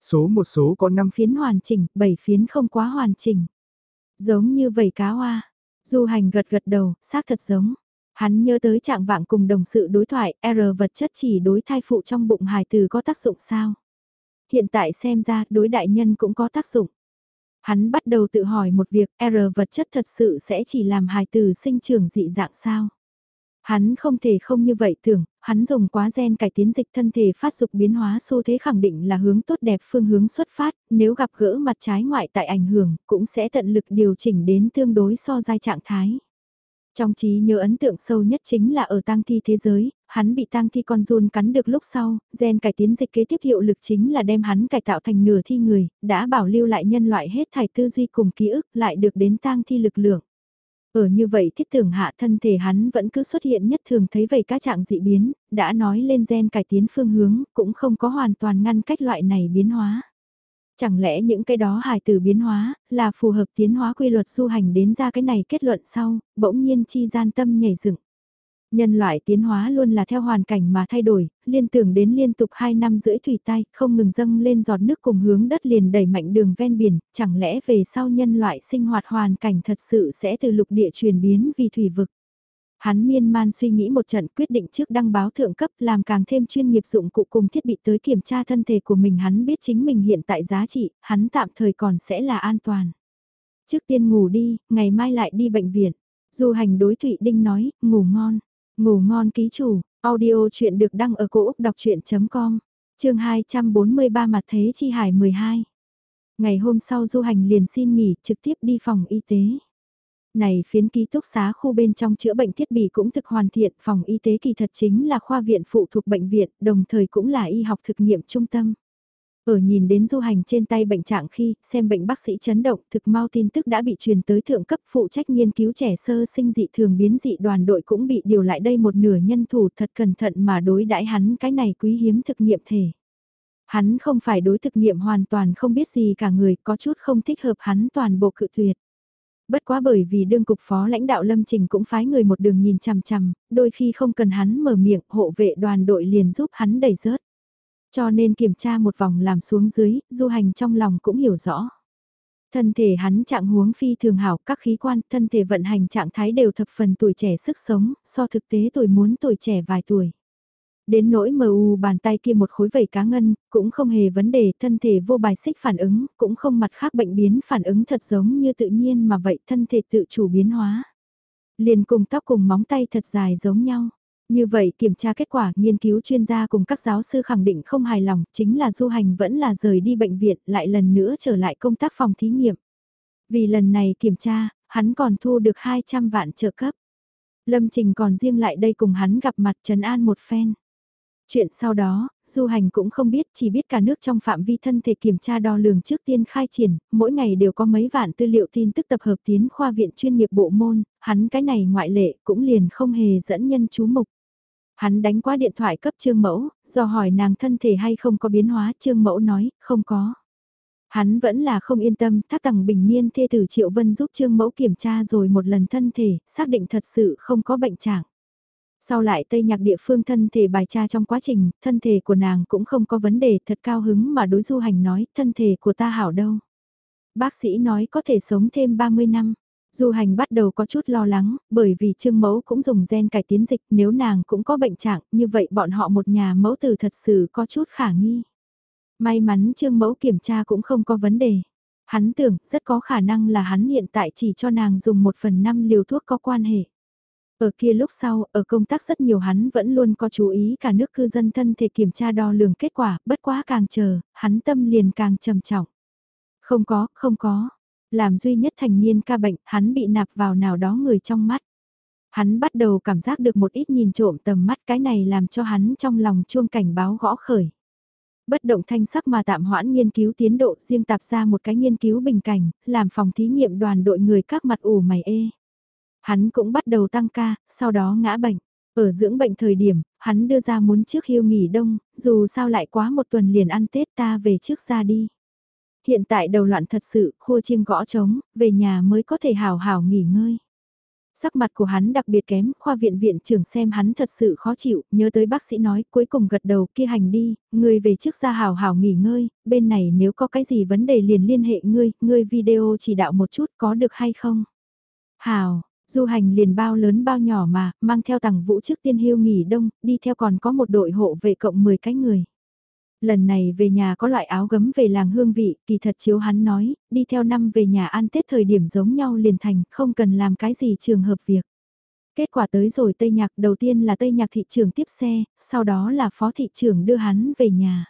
Số một số có 5 phiến hoàn chỉnh, 7 phiến không quá hoàn chỉnh. Giống như vẩy cá hoa. Du hành gật gật đầu, xác thật giống. Hắn nhớ tới trạng vạng cùng đồng sự đối thoại, R vật chất chỉ đối thai phụ trong bụng hài từ có tác dụng sao? Hiện tại xem ra đối đại nhân cũng có tác dụng. Hắn bắt đầu tự hỏi một việc, R vật chất thật sự sẽ chỉ làm hài từ sinh trưởng dị dạng sao? Hắn không thể không như vậy tưởng, hắn dùng quá gen cải tiến dịch thân thể phát dục biến hóa xu thế khẳng định là hướng tốt đẹp phương hướng xuất phát, nếu gặp gỡ mặt trái ngoại tại ảnh hưởng, cũng sẽ tận lực điều chỉnh đến tương đối so giai trạng thái. Trong trí nhớ ấn tượng sâu nhất chính là ở tang thi thế giới, hắn bị tang thi con run cắn được lúc sau, gen cải tiến dịch kế tiếp hiệu lực chính là đem hắn cải tạo thành nửa thi người, đã bảo lưu lại nhân loại hết thải tư duy cùng ký ức lại được đến tang thi lực lượng. Ở như vậy thiết tưởng hạ thân thể hắn vẫn cứ xuất hiện nhất thường thấy vậy các trạng dị biến, đã nói lên gen cải tiến phương hướng, cũng không có hoàn toàn ngăn cách loại này biến hóa. Chẳng lẽ những cái đó hài tử biến hóa, là phù hợp tiến hóa quy luật du hành đến ra cái này kết luận sau, bỗng nhiên chi gian tâm nhảy dựng. Nhân loại tiến hóa luôn là theo hoàn cảnh mà thay đổi, liên tưởng đến liên tục 2 năm rưỡi thủy tai, không ngừng dâng lên giọt nước cùng hướng đất liền đẩy mạnh đường ven biển, chẳng lẽ về sau nhân loại sinh hoạt hoàn cảnh thật sự sẽ từ lục địa chuyển biến vì thủy vực. Hắn miên man suy nghĩ một trận quyết định trước đăng báo thượng cấp làm càng thêm chuyên nghiệp dụng cụ cùng thiết bị tới kiểm tra thân thể của mình hắn biết chính mình hiện tại giá trị, hắn tạm thời còn sẽ là an toàn. Trước tiên ngủ đi, ngày mai lại đi bệnh viện. Du hành đối Thụy Đinh nói, ngủ ngon. Ngủ ngon ký chủ, audio chuyện được đăng ở cổ Úc đọc chuyện.com, trường 243 mặt thế chi hải 12. Ngày hôm sau du hành liền xin nghỉ trực tiếp đi phòng y tế. Này phiến ký túc xá khu bên trong chữa bệnh thiết bị cũng thực hoàn thiện, phòng y tế kỳ thật chính là khoa viện phụ thuộc bệnh viện, đồng thời cũng là y học thực nghiệm trung tâm. Ở nhìn đến du hành trên tay bệnh trạng khi, xem bệnh bác sĩ chấn động, thực mau tin tức đã bị truyền tới thượng cấp phụ trách nghiên cứu trẻ sơ sinh dị thường biến dị đoàn đội cũng bị điều lại đây một nửa nhân thủ thật cẩn thận mà đối đãi hắn cái này quý hiếm thực nghiệm thể. Hắn không phải đối thực nghiệm hoàn toàn không biết gì cả người, có chút không thích hợp hắn toàn bộ cự tuyệt. Bất quá bởi vì đương cục phó lãnh đạo Lâm Trình cũng phái người một đường nhìn chằm chằm, đôi khi không cần hắn mở miệng, hộ vệ đoàn đội liền giúp hắn đẩy rớt. Cho nên kiểm tra một vòng làm xuống dưới, du hành trong lòng cũng hiểu rõ. Thân thể hắn trạng huống phi thường hảo, các khí quan, thân thể vận hành trạng thái đều thập phần tuổi trẻ sức sống, so thực tế tuổi muốn tuổi trẻ vài tuổi. Đến nỗi mờ u bàn tay kia một khối vẩy cá ngân, cũng không hề vấn đề, thân thể vô bài xích phản ứng, cũng không mặt khác bệnh biến phản ứng thật giống như tự nhiên mà vậy thân thể tự chủ biến hóa. Liền cùng tóc cùng móng tay thật dài giống nhau. Như vậy kiểm tra kết quả nghiên cứu chuyên gia cùng các giáo sư khẳng định không hài lòng, chính là du hành vẫn là rời đi bệnh viện lại lần nữa trở lại công tác phòng thí nghiệm. Vì lần này kiểm tra, hắn còn thu được 200 vạn trợ cấp. Lâm Trình còn riêng lại đây cùng hắn gặp mặt Trần An một phen. Chuyện sau đó, du hành cũng không biết chỉ biết cả nước trong phạm vi thân thể kiểm tra đo lường trước tiên khai triển, mỗi ngày đều có mấy vạn tư liệu tin tức tập hợp tiến khoa viện chuyên nghiệp bộ môn, hắn cái này ngoại lệ cũng liền không hề dẫn nhân chú mục. Hắn đánh qua điện thoại cấp trương mẫu, do hỏi nàng thân thể hay không có biến hóa, trương mẫu nói, không có. Hắn vẫn là không yên tâm, thác tầng bình niên thê tử Triệu Vân giúp trương mẫu kiểm tra rồi một lần thân thể, xác định thật sự không có bệnh trạng. Sau lại Tây Nhạc địa phương thân thể bài tra trong quá trình, thân thể của nàng cũng không có vấn đề thật cao hứng mà đối du hành nói, thân thể của ta hảo đâu. Bác sĩ nói có thể sống thêm 30 năm. Du hành bắt đầu có chút lo lắng, bởi vì trương mẫu cũng dùng gen cải tiến dịch nếu nàng cũng có bệnh trạng, như vậy bọn họ một nhà mẫu tử thật sự có chút khả nghi. May mắn trương mẫu kiểm tra cũng không có vấn đề. Hắn tưởng rất có khả năng là hắn hiện tại chỉ cho nàng dùng một phần năm liều thuốc có quan hệ. Ở kia lúc sau, ở công tác rất nhiều hắn vẫn luôn có chú ý cả nước cư dân thân thể kiểm tra đo lường kết quả, bất quá càng chờ, hắn tâm liền càng trầm trọng. Không có, không có, làm duy nhất thành niên ca bệnh, hắn bị nạp vào nào đó người trong mắt. Hắn bắt đầu cảm giác được một ít nhìn trộm tầm mắt cái này làm cho hắn trong lòng chuông cảnh báo gõ khởi. Bất động thanh sắc mà tạm hoãn nghiên cứu tiến độ riêng tạp ra một cái nghiên cứu bình cảnh, làm phòng thí nghiệm đoàn đội người các mặt ủ mày ê. Hắn cũng bắt đầu tăng ca, sau đó ngã bệnh. Ở dưỡng bệnh thời điểm, hắn đưa ra muốn trước hiêu nghỉ đông, dù sao lại quá một tuần liền ăn Tết ta về trước ra đi. Hiện tại đầu loạn thật sự, khua chiêng gõ trống, về nhà mới có thể hào hào nghỉ ngơi. Sắc mặt của hắn đặc biệt kém, khoa viện viện trưởng xem hắn thật sự khó chịu, nhớ tới bác sĩ nói, cuối cùng gật đầu kia hành đi, ngươi về trước ra hào hào nghỉ ngơi, bên này nếu có cái gì vấn đề liền liên hệ ngươi, ngươi video chỉ đạo một chút có được hay không? Hào, du hành liền bao lớn bao nhỏ mà, mang theo tàng vũ trước tiên hưu nghỉ đông, đi theo còn có một đội hộ vệ cộng 10 cái người. Lần này về nhà có loại áo gấm về làng hương vị, kỳ thật chiếu hắn nói, đi theo năm về nhà ăn Tết thời điểm giống nhau liền thành, không cần làm cái gì trường hợp việc. Kết quả tới rồi Tây Nhạc đầu tiên là Tây Nhạc thị trường tiếp xe, sau đó là phó thị trường đưa hắn về nhà.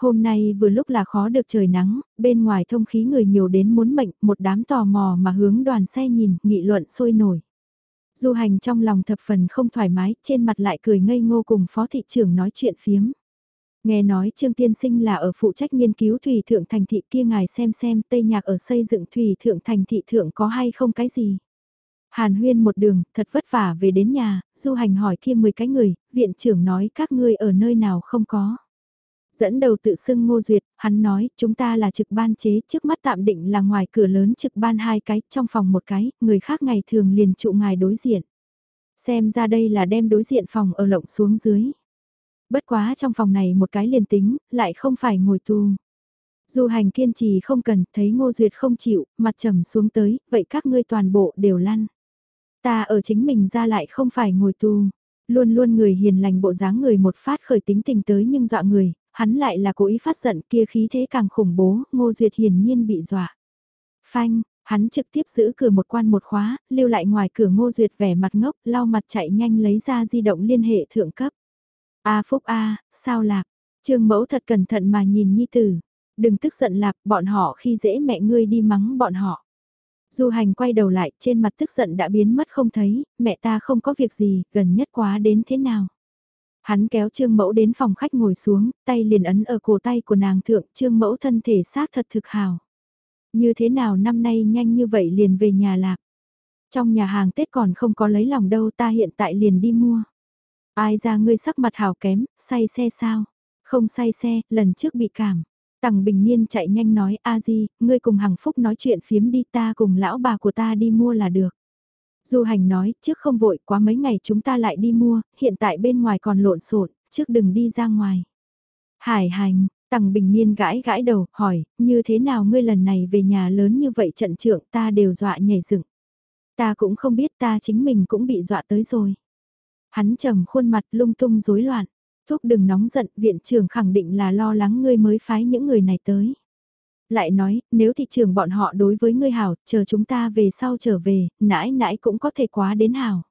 Hôm nay vừa lúc là khó được trời nắng, bên ngoài thông khí người nhiều đến muốn mệnh, một đám tò mò mà hướng đoàn xe nhìn, nghị luận sôi nổi. Du hành trong lòng thập phần không thoải mái, trên mặt lại cười ngây ngô cùng phó thị trưởng nói chuyện phiếm. Nghe nói Trương Tiên Sinh là ở phụ trách nghiên cứu thủy thượng thành thị kia ngài xem xem Tây Nhạc ở xây dựng thủy thượng thành thị thượng có hay không cái gì. Hàn huyên một đường, thật vất vả về đến nhà, du hành hỏi kia 10 cái người, viện trưởng nói các ngươi ở nơi nào không có. Dẫn đầu tự xưng ngô duyệt, hắn nói, chúng ta là trực ban chế, trước mắt tạm định là ngoài cửa lớn trực ban hai cái, trong phòng một cái, người khác ngày thường liền trụ ngài đối diện. Xem ra đây là đem đối diện phòng ở lộng xuống dưới. Bất quá trong phòng này một cái liền tính, lại không phải ngồi tù. Du hành kiên trì không cần, thấy ngô duyệt không chịu, mặt trầm xuống tới, vậy các ngươi toàn bộ đều lăn. Ta ở chính mình ra lại không phải ngồi tù. Luôn luôn người hiền lành bộ dáng người một phát khởi tính tình tới nhưng dọa người, hắn lại là cố ý phát giận kia khí thế càng khủng bố, ngô duyệt hiển nhiên bị dọa. Phanh, hắn trực tiếp giữ cửa một quan một khóa, lưu lại ngoài cửa ngô duyệt vẻ mặt ngốc, lau mặt chạy nhanh lấy ra di động liên hệ thượng cấp. A Phúc A, sao lạc? Trương mẫu thật cẩn thận mà nhìn Nhi Tử. Đừng tức giận lạc, bọn họ khi dễ mẹ ngươi đi mắng bọn họ. Du hành quay đầu lại, trên mặt tức giận đã biến mất không thấy, mẹ ta không có việc gì, gần nhất quá đến thế nào. Hắn kéo Trương Mẫu đến phòng khách ngồi xuống, tay liền ấn ở cổ tay của nàng thượng, Trương Mẫu thân thể xác thật thực hào. Như thế nào năm nay nhanh như vậy liền về nhà lạc. Trong nhà hàng Tết còn không có lấy lòng đâu ta hiện tại liền đi mua. Ai ra ngươi sắc mặt hào kém, say xe sao? Không say xe, lần trước bị cảm. Tằng Bình Niên chạy nhanh nói, a di, ngươi cùng Hằng Phúc nói chuyện phiếm đi ta cùng lão bà của ta đi mua là được. Du hành nói, trước không vội, quá mấy ngày chúng ta lại đi mua, hiện tại bên ngoài còn lộn xộn, trước đừng đi ra ngoài. Hải hành, Tằng Bình Niên gãi gãi đầu, hỏi, như thế nào ngươi lần này về nhà lớn như vậy trận trưởng ta đều dọa nhảy dựng. Ta cũng không biết ta chính mình cũng bị dọa tới rồi. Hắn trầm khuôn mặt lung tung rối loạn. Thúc đừng nóng giận, viện trưởng khẳng định là lo lắng ngươi mới phái những người này tới. Lại nói, nếu thị trường bọn họ đối với ngươi hảo, chờ chúng ta về sau trở về, nãi nãi cũng có thể quá đến hảo.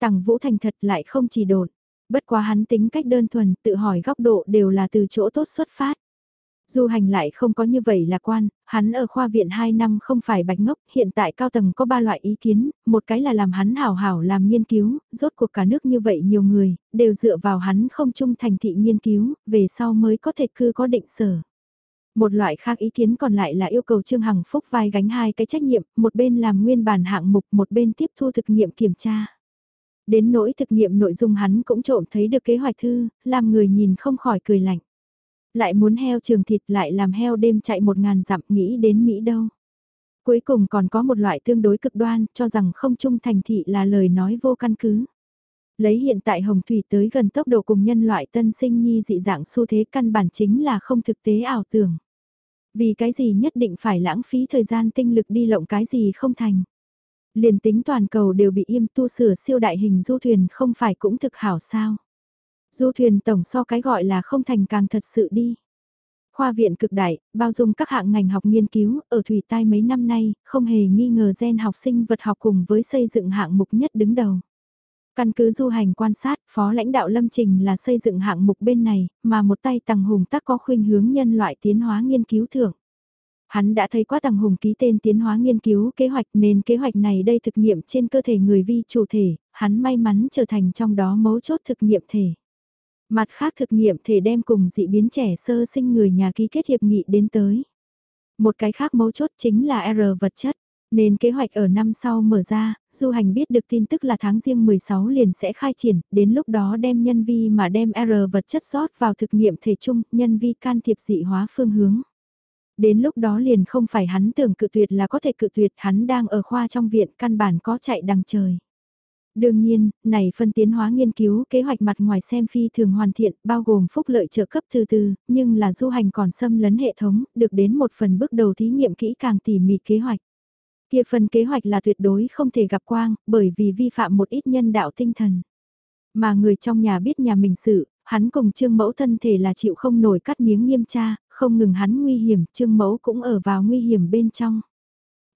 Tằng Vũ Thành thật lại không chỉ đột, bất quá hắn tính cách đơn thuần, tự hỏi góc độ đều là từ chỗ tốt xuất phát. Du hành lại không có như vậy là quan, hắn ở khoa viện 2 năm không phải bạch ngốc, hiện tại cao tầng có 3 loại ý kiến, một cái là làm hắn hảo hảo làm nghiên cứu, rốt cuộc cả nước như vậy nhiều người, đều dựa vào hắn không trung thành thị nghiên cứu, về sau mới có thể cư có định sở. Một loại khác ý kiến còn lại là yêu cầu Trương Hằng Phúc vai gánh hai cái trách nhiệm, một bên làm nguyên bản hạng mục, một bên tiếp thu thực nghiệm kiểm tra. Đến nỗi thực nghiệm nội dung hắn cũng trộm thấy được kế hoạch thư, làm người nhìn không khỏi cười lạnh. Lại muốn heo trường thịt lại làm heo đêm chạy một ngàn dặm nghĩ đến Mỹ đâu. Cuối cùng còn có một loại tương đối cực đoan cho rằng không trung thành thị là lời nói vô căn cứ. Lấy hiện tại Hồng Thủy tới gần tốc độ cùng nhân loại tân sinh nhi dị dạng xu thế căn bản chính là không thực tế ảo tưởng. Vì cái gì nhất định phải lãng phí thời gian tinh lực đi lộng cái gì không thành. Liền tính toàn cầu đều bị im tu sửa siêu đại hình du thuyền không phải cũng thực hảo sao. Du thuyền tổng so cái gọi là không thành càng thật sự đi. Khoa viện cực đại, bao dung các hạng ngành học nghiên cứu, ở Thủy Tai mấy năm nay, không hề nghi ngờ gen học sinh vật học cùng với xây dựng hạng mục nhất đứng đầu. Căn cứ du hành quan sát, phó lãnh đạo Lâm Trình là xây dựng hạng mục bên này, mà một tay Tằng Hùng tắc có khuynh hướng nhân loại tiến hóa nghiên cứu thưởng. Hắn đã thấy quá Tằng Hùng ký tên tiến hóa nghiên cứu kế hoạch nên kế hoạch này đây thực nghiệm trên cơ thể người vi chủ thể, hắn may mắn trở thành trong đó mấu chốt thực nghiệm thể. Mặt khác thực nghiệm thể đem cùng dị biến trẻ sơ sinh người nhà ký kết hiệp nghị đến tới. Một cái khác mấu chốt chính là R vật chất. Nên kế hoạch ở năm sau mở ra, du hành biết được tin tức là tháng riêng 16 liền sẽ khai triển, đến lúc đó đem nhân vi mà đem R vật chất rót vào thực nghiệm thể chung, nhân vi can thiệp dị hóa phương hướng. Đến lúc đó liền không phải hắn tưởng cự tuyệt là có thể cự tuyệt hắn đang ở khoa trong viện căn bản có chạy đằng trời. Đương nhiên, này phân tiến hóa nghiên cứu kế hoạch mặt ngoài xem phi thường hoàn thiện, bao gồm phúc lợi trợ cấp từ từ, nhưng là du hành còn xâm lấn hệ thống, được đến một phần bước đầu thí nghiệm kỹ càng tỉ mỉ kế hoạch. Kia phần kế hoạch là tuyệt đối không thể gặp quang, bởi vì vi phạm một ít nhân đạo tinh thần. Mà người trong nhà biết nhà mình sự, hắn cùng trương mẫu thân thể là chịu không nổi cắt miếng nghiêm tra, không ngừng hắn nguy hiểm, trương mẫu cũng ở vào nguy hiểm bên trong.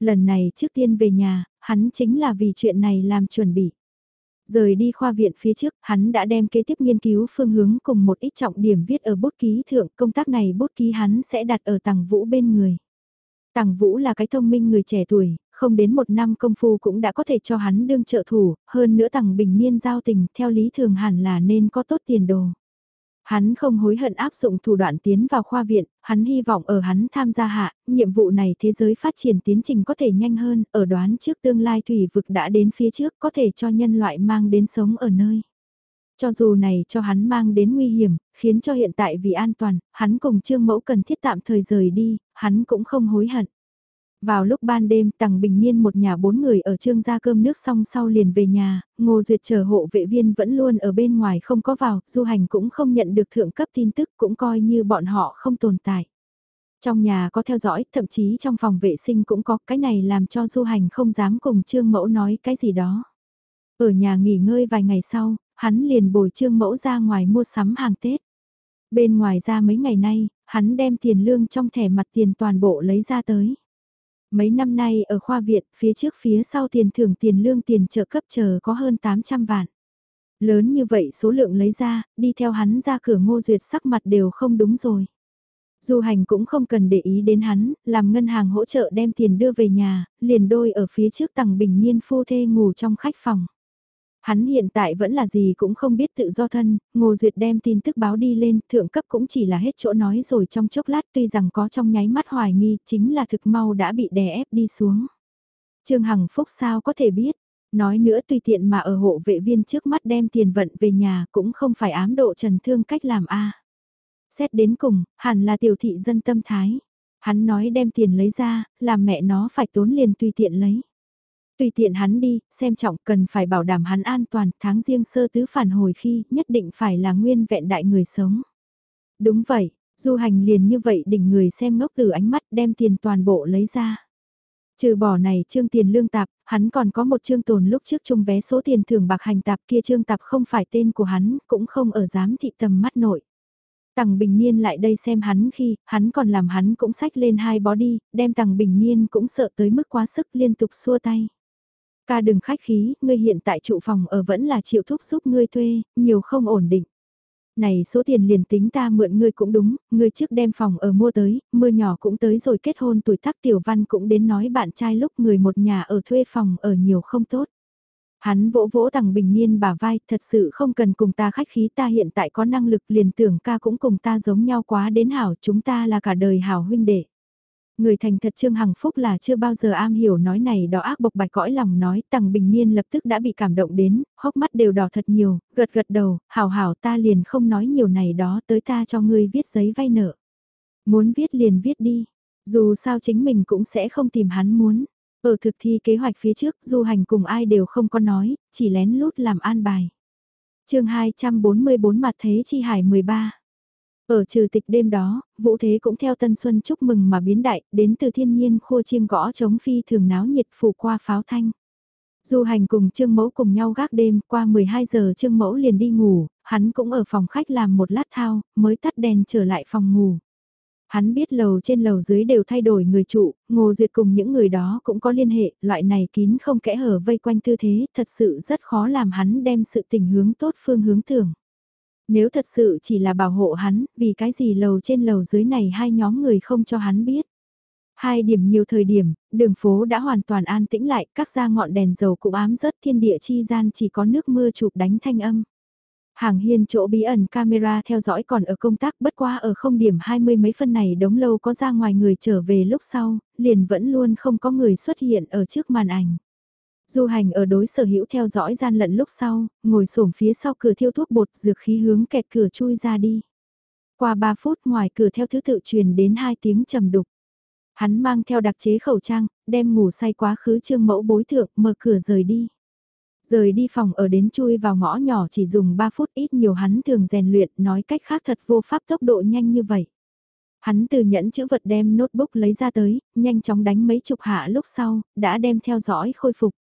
Lần này trước tiên về nhà, hắn chính là vì chuyện này làm chuẩn bị. Rời đi khoa viện phía trước, hắn đã đem kế tiếp nghiên cứu phương hướng cùng một ít trọng điểm viết ở bút ký thượng, công tác này bút ký hắn sẽ đặt ở tàng vũ bên người. Tàng Vũ là cái thông minh người trẻ tuổi, không đến một năm công phu cũng đã có thể cho hắn đương trợ thủ, hơn nữa tầng bình niên giao tình theo lý thường hẳn là nên có tốt tiền đồ. Hắn không hối hận áp dụng thủ đoạn tiến vào khoa viện, hắn hy vọng ở hắn tham gia hạ, nhiệm vụ này thế giới phát triển tiến trình có thể nhanh hơn, ở đoán trước tương lai thủy vực đã đến phía trước có thể cho nhân loại mang đến sống ở nơi. Cho dù này cho hắn mang đến nguy hiểm, khiến cho hiện tại vì an toàn, hắn cùng Trương Mẫu cần thiết tạm thời rời đi, hắn cũng không hối hận. Vào lúc ban đêm, Tằng Bình Niên một nhà bốn người ở trương gia cơm nước xong sau liền về nhà, Ngô Duyệt chờ hộ vệ viên vẫn luôn ở bên ngoài không có vào, du hành cũng không nhận được thượng cấp tin tức cũng coi như bọn họ không tồn tại. Trong nhà có theo dõi, thậm chí trong phòng vệ sinh cũng có, cái này làm cho du hành không dám cùng trương mẫu nói cái gì đó. Ở nhà nghỉ ngơi vài ngày sau, hắn liền bồi trương mẫu ra ngoài mua sắm hàng Tết. Bên ngoài ra mấy ngày nay, hắn đem tiền lương trong thẻ mặt tiền toàn bộ lấy ra tới. Mấy năm nay ở khoa viện, phía trước phía sau tiền thưởng tiền lương tiền trợ cấp chờ có hơn 800 vạn. Lớn như vậy số lượng lấy ra, đi theo hắn ra cửa ngô duyệt sắc mặt đều không đúng rồi. Du hành cũng không cần để ý đến hắn, làm ngân hàng hỗ trợ đem tiền đưa về nhà, liền đôi ở phía trước tầng bình nhiên phu thê ngủ trong khách phòng. Hắn hiện tại vẫn là gì cũng không biết tự do thân, Ngô Duyệt đem tin tức báo đi lên, thượng cấp cũng chỉ là hết chỗ nói rồi trong chốc lát tuy rằng có trong nháy mắt hoài nghi, chính là thực mau đã bị đè ép đi xuống. Trương Hằng Phúc sao có thể biết, nói nữa tùy tiện mà ở hộ vệ viên trước mắt đem tiền vận về nhà cũng không phải ám độ trần thương cách làm a Xét đến cùng, hẳn là tiểu thị dân tâm thái. Hắn nói đem tiền lấy ra, làm mẹ nó phải tốn liền tùy tiện lấy. Tùy tiện hắn đi, xem trọng cần phải bảo đảm hắn an toàn, tháng riêng sơ tứ phản hồi khi nhất định phải là nguyên vẹn đại người sống. Đúng vậy, du hành liền như vậy đỉnh người xem ngốc từ ánh mắt đem tiền toàn bộ lấy ra. Trừ bỏ này trương tiền lương tạp, hắn còn có một trương tồn lúc trước chung vé số tiền thường bạc hành tạp kia trương tạp không phải tên của hắn, cũng không ở giám thị tầm mắt nội. Tằng Bình Niên lại đây xem hắn khi, hắn còn làm hắn cũng sách lên hai bó đi, đem Tằng Bình Niên cũng sợ tới mức quá sức liên tục xua tay. Ca đừng khách khí, ngươi hiện tại trụ phòng ở vẫn là chịu thúc giúp ngươi thuê, nhiều không ổn định. Này số tiền liền tính ta mượn ngươi cũng đúng, ngươi trước đem phòng ở mua tới, mưa nhỏ cũng tới rồi kết hôn tuổi tác tiểu văn cũng đến nói bạn trai lúc người một nhà ở thuê phòng ở nhiều không tốt. Hắn vỗ vỗ tằng bình nhiên bà vai, thật sự không cần cùng ta khách khí ta hiện tại có năng lực liền tưởng ca cũng cùng ta giống nhau quá đến hảo chúng ta là cả đời hảo huynh đệ. Người thành thật Trương Hằng Phúc là chưa bao giờ am hiểu nói này đó ác bộc bạch cõi lòng nói tằng bình niên lập tức đã bị cảm động đến, hốc mắt đều đỏ thật nhiều, gật gật đầu, hảo hảo ta liền không nói nhiều này đó tới ta cho ngươi viết giấy vay nợ. Muốn viết liền viết đi, dù sao chính mình cũng sẽ không tìm hắn muốn. Ở thực thi kế hoạch phía trước du hành cùng ai đều không có nói, chỉ lén lút làm an bài. chương 244 mặt thế chi hải 13 ở trừ tịch đêm đó, vũ thế cũng theo tân xuân chúc mừng mà biến đại, đến từ thiên nhiên khua chiêng gõ chống phi thường náo nhiệt phủ qua pháo thanh. Du hành cùng Trương Mẫu cùng nhau gác đêm, qua 12 giờ Trương Mẫu liền đi ngủ, hắn cũng ở phòng khách làm một lát thao, mới tắt đèn trở lại phòng ngủ. Hắn biết lầu trên lầu dưới đều thay đổi người trụ, Ngô Duyệt cùng những người đó cũng có liên hệ, loại này kín không kẽ hở vây quanh tư thế, thật sự rất khó làm hắn đem sự tình hướng tốt phương hướng tưởng. Nếu thật sự chỉ là bảo hộ hắn, vì cái gì lầu trên lầu dưới này hai nhóm người không cho hắn biết. Hai điểm nhiều thời điểm, đường phố đã hoàn toàn an tĩnh lại, các gia ngọn đèn dầu cũng ám rớt thiên địa chi gian chỉ có nước mưa chụp đánh thanh âm. Hàng hiên chỗ bí ẩn camera theo dõi còn ở công tác bất qua ở không điểm hai mươi mấy phân này đống lâu có ra ngoài người trở về lúc sau, liền vẫn luôn không có người xuất hiện ở trước màn ảnh. Du hành ở đối sở hữu theo dõi gian lận lúc sau, ngồi xổm phía sau cửa thiêu thuốc bột dược khí hướng kẹt cửa chui ra đi. Qua 3 phút ngoài cửa theo thứ tự truyền đến hai tiếng trầm đục. Hắn mang theo đặc chế khẩu trang, đem ngủ say quá khứ trương mẫu bối thượng, mở cửa rời đi. Rời đi phòng ở đến chui vào ngõ nhỏ chỉ dùng 3 phút ít nhiều hắn thường rèn luyện nói cách khác thật vô pháp tốc độ nhanh như vậy. Hắn từ nhẫn chữ vật đem notebook lấy ra tới, nhanh chóng đánh mấy chục hạ lúc sau, đã đem theo dõi khôi phục.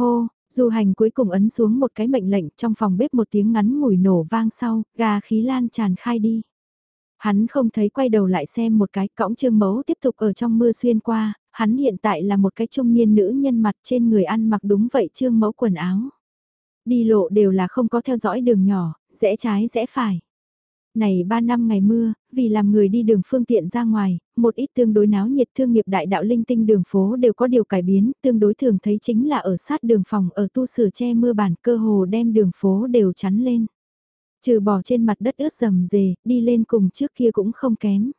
Hô, du hành cuối cùng ấn xuống một cái mệnh lệnh trong phòng bếp một tiếng ngắn mùi nổ vang sau, gà khí lan tràn khai đi. Hắn không thấy quay đầu lại xem một cái cõng trương mẫu tiếp tục ở trong mưa xuyên qua, hắn hiện tại là một cái trung niên nữ nhân mặt trên người ăn mặc đúng vậy trương mẫu quần áo. Đi lộ đều là không có theo dõi đường nhỏ, rẽ trái rẽ phải. Này 3 năm ngày mưa, vì làm người đi đường phương tiện ra ngoài, một ít tương đối náo nhiệt thương nghiệp đại đạo linh tinh đường phố đều có điều cải biến, tương đối thường thấy chính là ở sát đường phòng ở tu sửa che mưa bản cơ hồ đem đường phố đều chắn lên. Trừ bỏ trên mặt đất ướt rầm rề, đi lên cùng trước kia cũng không kém.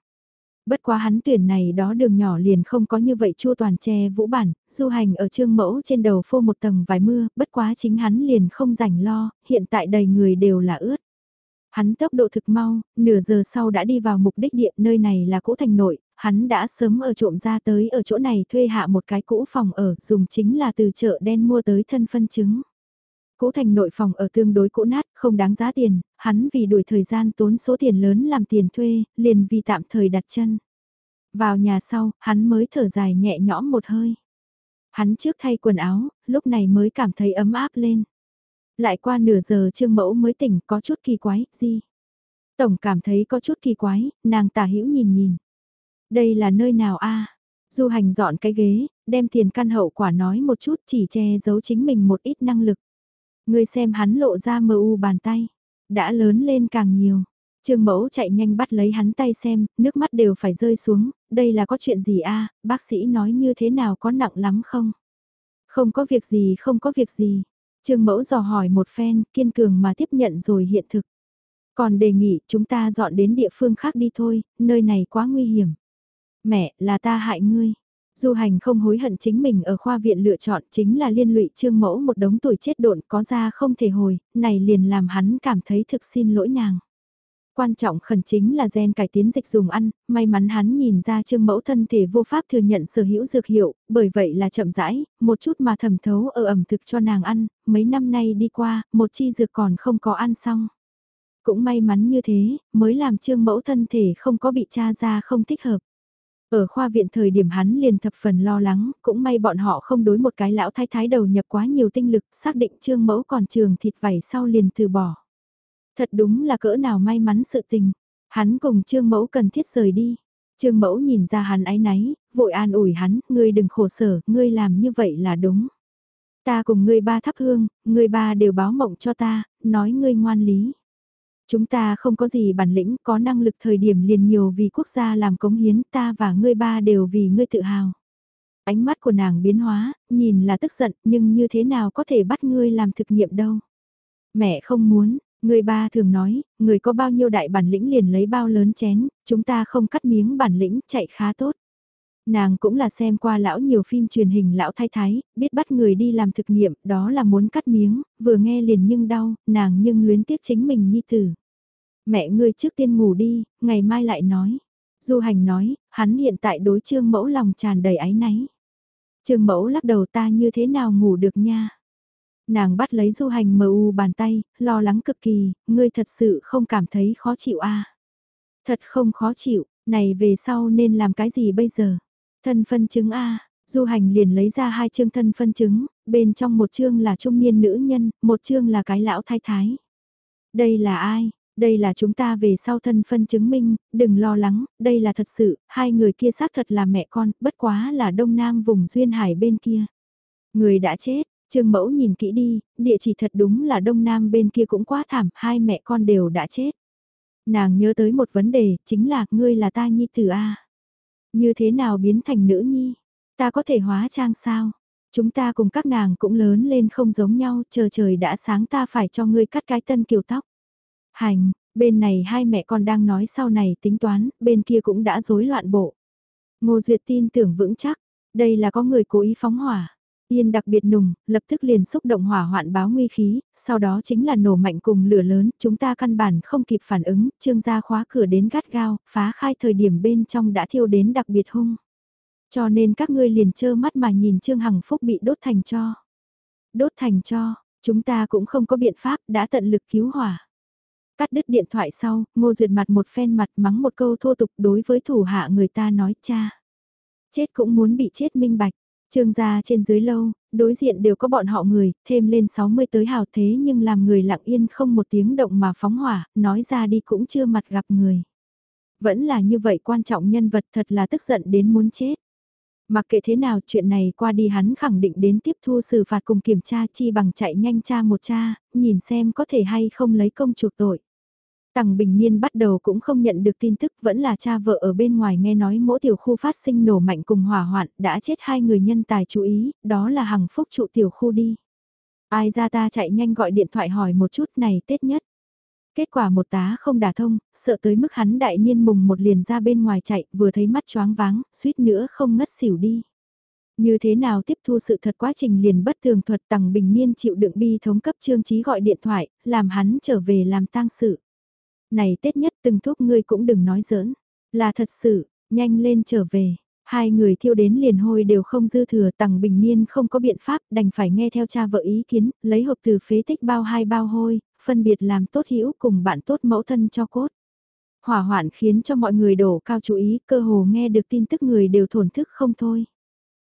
Bất quá hắn tuyển này đó đường nhỏ liền không có như vậy chua toàn che vũ bản, du hành ở trương mẫu trên đầu phô một tầng vài mưa, bất quá chính hắn liền không rảnh lo, hiện tại đầy người đều là ướt. Hắn tốc độ thực mau, nửa giờ sau đã đi vào mục đích địa nơi này là cũ thành nội, hắn đã sớm ở trộm ra tới ở chỗ này thuê hạ một cái cũ phòng ở, dùng chính là từ chợ đen mua tới thân phân chứng. Cũ thành nội phòng ở tương đối cũ nát, không đáng giá tiền, hắn vì đuổi thời gian tốn số tiền lớn làm tiền thuê, liền vì tạm thời đặt chân. Vào nhà sau, hắn mới thở dài nhẹ nhõm một hơi. Hắn trước thay quần áo, lúc này mới cảm thấy ấm áp lên. Lại qua nửa giờ trương mẫu mới tỉnh có chút kỳ quái, gì? Tổng cảm thấy có chút kỳ quái, nàng tả hữu nhìn nhìn. Đây là nơi nào a Du hành dọn cái ghế, đem tiền căn hậu quả nói một chút chỉ che giấu chính mình một ít năng lực. Người xem hắn lộ ra mờ u bàn tay, đã lớn lên càng nhiều. Trương mẫu chạy nhanh bắt lấy hắn tay xem, nước mắt đều phải rơi xuống, đây là có chuyện gì a bác sĩ nói như thế nào có nặng lắm không? Không có việc gì không có việc gì, Trương mẫu dò hỏi một phen, kiên cường mà tiếp nhận rồi hiện thực. Còn đề nghị chúng ta dọn đến địa phương khác đi thôi, nơi này quá nguy hiểm. Mẹ, là ta hại ngươi. Du hành không hối hận chính mình ở khoa viện lựa chọn chính là liên lụy trương mẫu một đống tuổi chết độn có ra không thể hồi, này liền làm hắn cảm thấy thực xin lỗi nàng. Quan trọng khẩn chính là gen cải tiến dịch dùng ăn, may mắn hắn nhìn ra trương mẫu thân thể vô pháp thừa nhận sở hữu dược hiệu, bởi vậy là chậm rãi, một chút mà thẩm thấu ở ẩm thực cho nàng ăn, mấy năm nay đi qua, một chi dược còn không có ăn xong. Cũng may mắn như thế, mới làm trương mẫu thân thể không có bị tra ra không thích hợp. Ở khoa viện thời điểm hắn liền thập phần lo lắng, cũng may bọn họ không đối một cái lão thái thái đầu nhập quá nhiều tinh lực, xác định trương mẫu còn trường thịt vảy sau liền từ bỏ. Thật đúng là cỡ nào may mắn sự tình. Hắn cùng Trương Mẫu cần thiết rời đi. Trương Mẫu nhìn ra hắn áy náy, vội an ủi hắn, ngươi đừng khổ sở, ngươi làm như vậy là đúng. Ta cùng ngươi ba thắp hương, ngươi ba đều báo mộng cho ta, nói ngươi ngoan lý. Chúng ta không có gì bản lĩnh, có năng lực thời điểm liền nhiều vì quốc gia làm cống hiến, ta và ngươi ba đều vì ngươi tự hào. Ánh mắt của nàng biến hóa, nhìn là tức giận, nhưng như thế nào có thể bắt ngươi làm thực nghiệm đâu. Mẹ không muốn, Người ba thường nói, người có bao nhiêu đại bản lĩnh liền lấy bao lớn chén, chúng ta không cắt miếng bản lĩnh, chạy khá tốt. Nàng cũng là xem qua lão nhiều phim truyền hình lão thái thái, biết bắt người đi làm thực nghiệm, đó là muốn cắt miếng, vừa nghe liền nhưng đau, nàng nhưng luyến tiếc chính mình nhi tử. Mẹ ngươi trước tiên ngủ đi, ngày mai lại nói. Du hành nói, hắn hiện tại đối trương mẫu lòng tràn đầy áy náy. Trương mẫu lắc đầu ta như thế nào ngủ được nha. Nàng bắt lấy du hành mờ u bàn tay, lo lắng cực kỳ, ngươi thật sự không cảm thấy khó chịu à. Thật không khó chịu, này về sau nên làm cái gì bây giờ? Thân phân chứng a Du hành liền lấy ra hai chương thân phân chứng, bên trong một chương là trung niên nữ nhân, một chương là cái lão thái thái. Đây là ai? Đây là chúng ta về sau thân phân chứng minh, đừng lo lắng, đây là thật sự, hai người kia xác thật là mẹ con, bất quá là đông nam vùng duyên hải bên kia. Người đã chết, Trương mẫu nhìn kỹ đi, địa chỉ thật đúng là đông nam bên kia cũng quá thảm, hai mẹ con đều đã chết. Nàng nhớ tới một vấn đề, chính là, ngươi là ta nhi tử A. Như thế nào biến thành nữ nhi? Ta có thể hóa trang sao? Chúng ta cùng các nàng cũng lớn lên không giống nhau, chờ trời đã sáng ta phải cho ngươi cắt cái tân kiều tóc. Hành, bên này hai mẹ con đang nói sau này tính toán, bên kia cũng đã rối loạn bộ. Ngô Duyệt tin tưởng vững chắc, đây là có người cố ý phóng hỏa. Yên đặc biệt nùng, lập tức liền xúc động hỏa hoạn báo nguy khí, sau đó chính là nổ mạnh cùng lửa lớn, chúng ta căn bản không kịp phản ứng, trương gia khóa cửa đến gắt gao, phá khai thời điểm bên trong đã thiêu đến đặc biệt hung. Cho nên các ngươi liền trơ mắt mà nhìn trương hằng phúc bị đốt thành cho. Đốt thành cho, chúng ta cũng không có biện pháp đã tận lực cứu hỏa. Cắt đứt điện thoại sau, ngô duyệt mặt một phen mặt mắng một câu thô tục đối với thủ hạ người ta nói cha. Chết cũng muốn bị chết minh bạch Trương gia trên dưới lâu, đối diện đều có bọn họ người, thêm lên 60 tới hào thế nhưng làm người lặng yên không một tiếng động mà phóng hỏa, nói ra đi cũng chưa mặt gặp người. Vẫn là như vậy quan trọng nhân vật thật là tức giận đến muốn chết. Mặc kệ thế nào chuyện này qua đi hắn khẳng định đến tiếp thu xử phạt cùng kiểm tra chi bằng chạy nhanh cha một cha, nhìn xem có thể hay không lấy công chuộc tội. Tằng Bình Niên bắt đầu cũng không nhận được tin tức vẫn là cha vợ ở bên ngoài nghe nói mỗi tiểu khu phát sinh nổ mạnh cùng hỏa hoạn đã chết hai người nhân tài chú ý, đó là hằng phúc trụ tiểu khu đi. Ai ra ta chạy nhanh gọi điện thoại hỏi một chút này Tết nhất. Kết quả một tá không đả thông, sợ tới mức hắn đại niên mùng một liền ra bên ngoài chạy, vừa thấy mắt choáng váng, suýt nữa không ngất xỉu đi. Như thế nào tiếp thu sự thật quá trình liền bất thường thuật tằng bình niên chịu đựng bi thống cấp trương trí gọi điện thoại, làm hắn trở về làm tang sự. Này Tết nhất từng thuốc ngươi cũng đừng nói giỡn, là thật sự, nhanh lên trở về. Hai người thiêu đến liền hôi đều không dư thừa tặng bình niên không có biện pháp đành phải nghe theo cha vợ ý kiến, lấy hộp từ phế tích bao hai bao hôi, phân biệt làm tốt hữu cùng bạn tốt mẫu thân cho cốt. Hỏa hoạn khiến cho mọi người đổ cao chú ý, cơ hồ nghe được tin tức người đều thổn thức không thôi.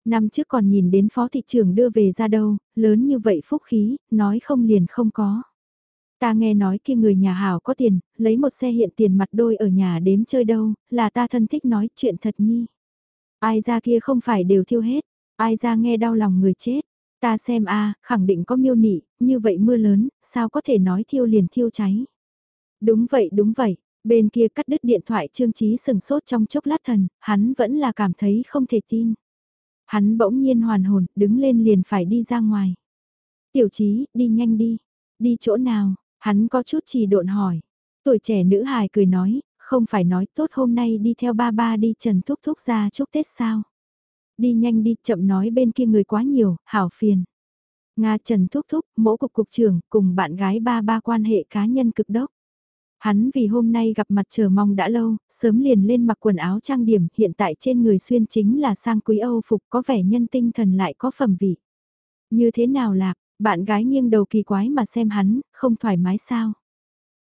Năm trước còn nhìn đến phó thị trường đưa về ra đâu, lớn như vậy phúc khí, nói không liền không có. Ta nghe nói kia người nhà hảo có tiền, lấy một xe hiện tiền mặt đôi ở nhà đếm chơi đâu, là ta thân thích nói chuyện thật nhi. Ai ra kia không phải đều thiêu hết, ai ra nghe đau lòng người chết. Ta xem a khẳng định có miêu nị, như vậy mưa lớn, sao có thể nói thiêu liền thiêu cháy. Đúng vậy đúng vậy, bên kia cắt đứt điện thoại Trương Trí sừng sốt trong chốc lát thần, hắn vẫn là cảm thấy không thể tin. Hắn bỗng nhiên hoàn hồn, đứng lên liền phải đi ra ngoài. Tiểu Trí, đi nhanh đi. Đi chỗ nào? Hắn có chút trì độn hỏi. Tuổi trẻ nữ hài cười nói, không phải nói tốt hôm nay đi theo ba ba đi Trần Thúc Thúc ra chúc Tết sao? Đi nhanh đi, chậm nói bên kia người quá nhiều, hảo phiền. Nga Trần Thúc Thúc, mẫu cục cục trưởng, cùng bạn gái ba ba quan hệ cá nhân cực đốc. Hắn vì hôm nay gặp mặt chờ mong đã lâu, sớm liền lên mặc quần áo trang điểm, hiện tại trên người xuyên chính là sang quý Âu phục có vẻ nhân tinh thần lại có phẩm vị. Như thế nào lạc, bạn gái nghiêng đầu kỳ quái mà xem hắn, không thoải mái sao?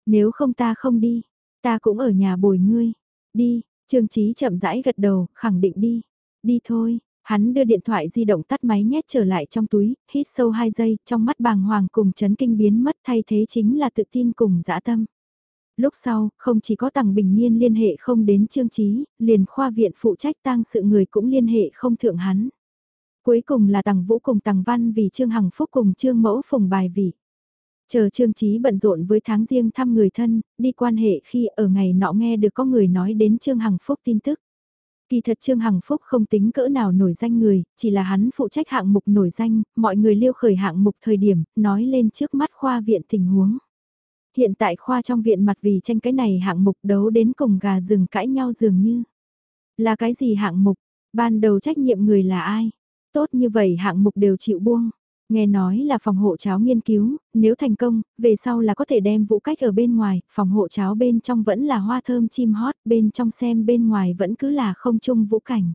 Nếu không ta không đi, ta cũng ở nhà bồi ngươi. Đi, Trương Chí chậm rãi gật đầu, khẳng định đi. Đi thôi, hắn đưa điện thoại di động tắt máy nhét trở lại trong túi, hít sâu 2 giây, trong mắt bàng hoàng cùng chấn kinh biến mất thay thế chính là tự tin cùng dã tâm. Lúc sau, không chỉ có tàng bình nhiên liên hệ không đến trương trí, liền khoa viện phụ trách tang sự người cũng liên hệ không thượng hắn. Cuối cùng là Tằng vũ cùng Tằng văn vì trương hằng phúc cùng trương mẫu phùng bài vị. Chờ trương trí bận rộn với tháng riêng thăm người thân, đi quan hệ khi ở ngày nọ nghe được có người nói đến trương hằng phúc tin tức. Kỳ thật Trương Hằng Phúc không tính cỡ nào nổi danh người, chỉ là hắn phụ trách hạng mục nổi danh, mọi người liêu khởi hạng mục thời điểm, nói lên trước mắt khoa viện tình huống. Hiện tại khoa trong viện mặt vì tranh cái này hạng mục đấu đến cùng gà rừng cãi nhau dường như. Là cái gì hạng mục? Ban đầu trách nhiệm người là ai? Tốt như vậy hạng mục đều chịu buông. Nghe nói là phòng hộ cháo nghiên cứu, nếu thành công, về sau là có thể đem vũ cách ở bên ngoài, phòng hộ cháo bên trong vẫn là hoa thơm chim hót, bên trong xem bên ngoài vẫn cứ là không chung vũ cảnh.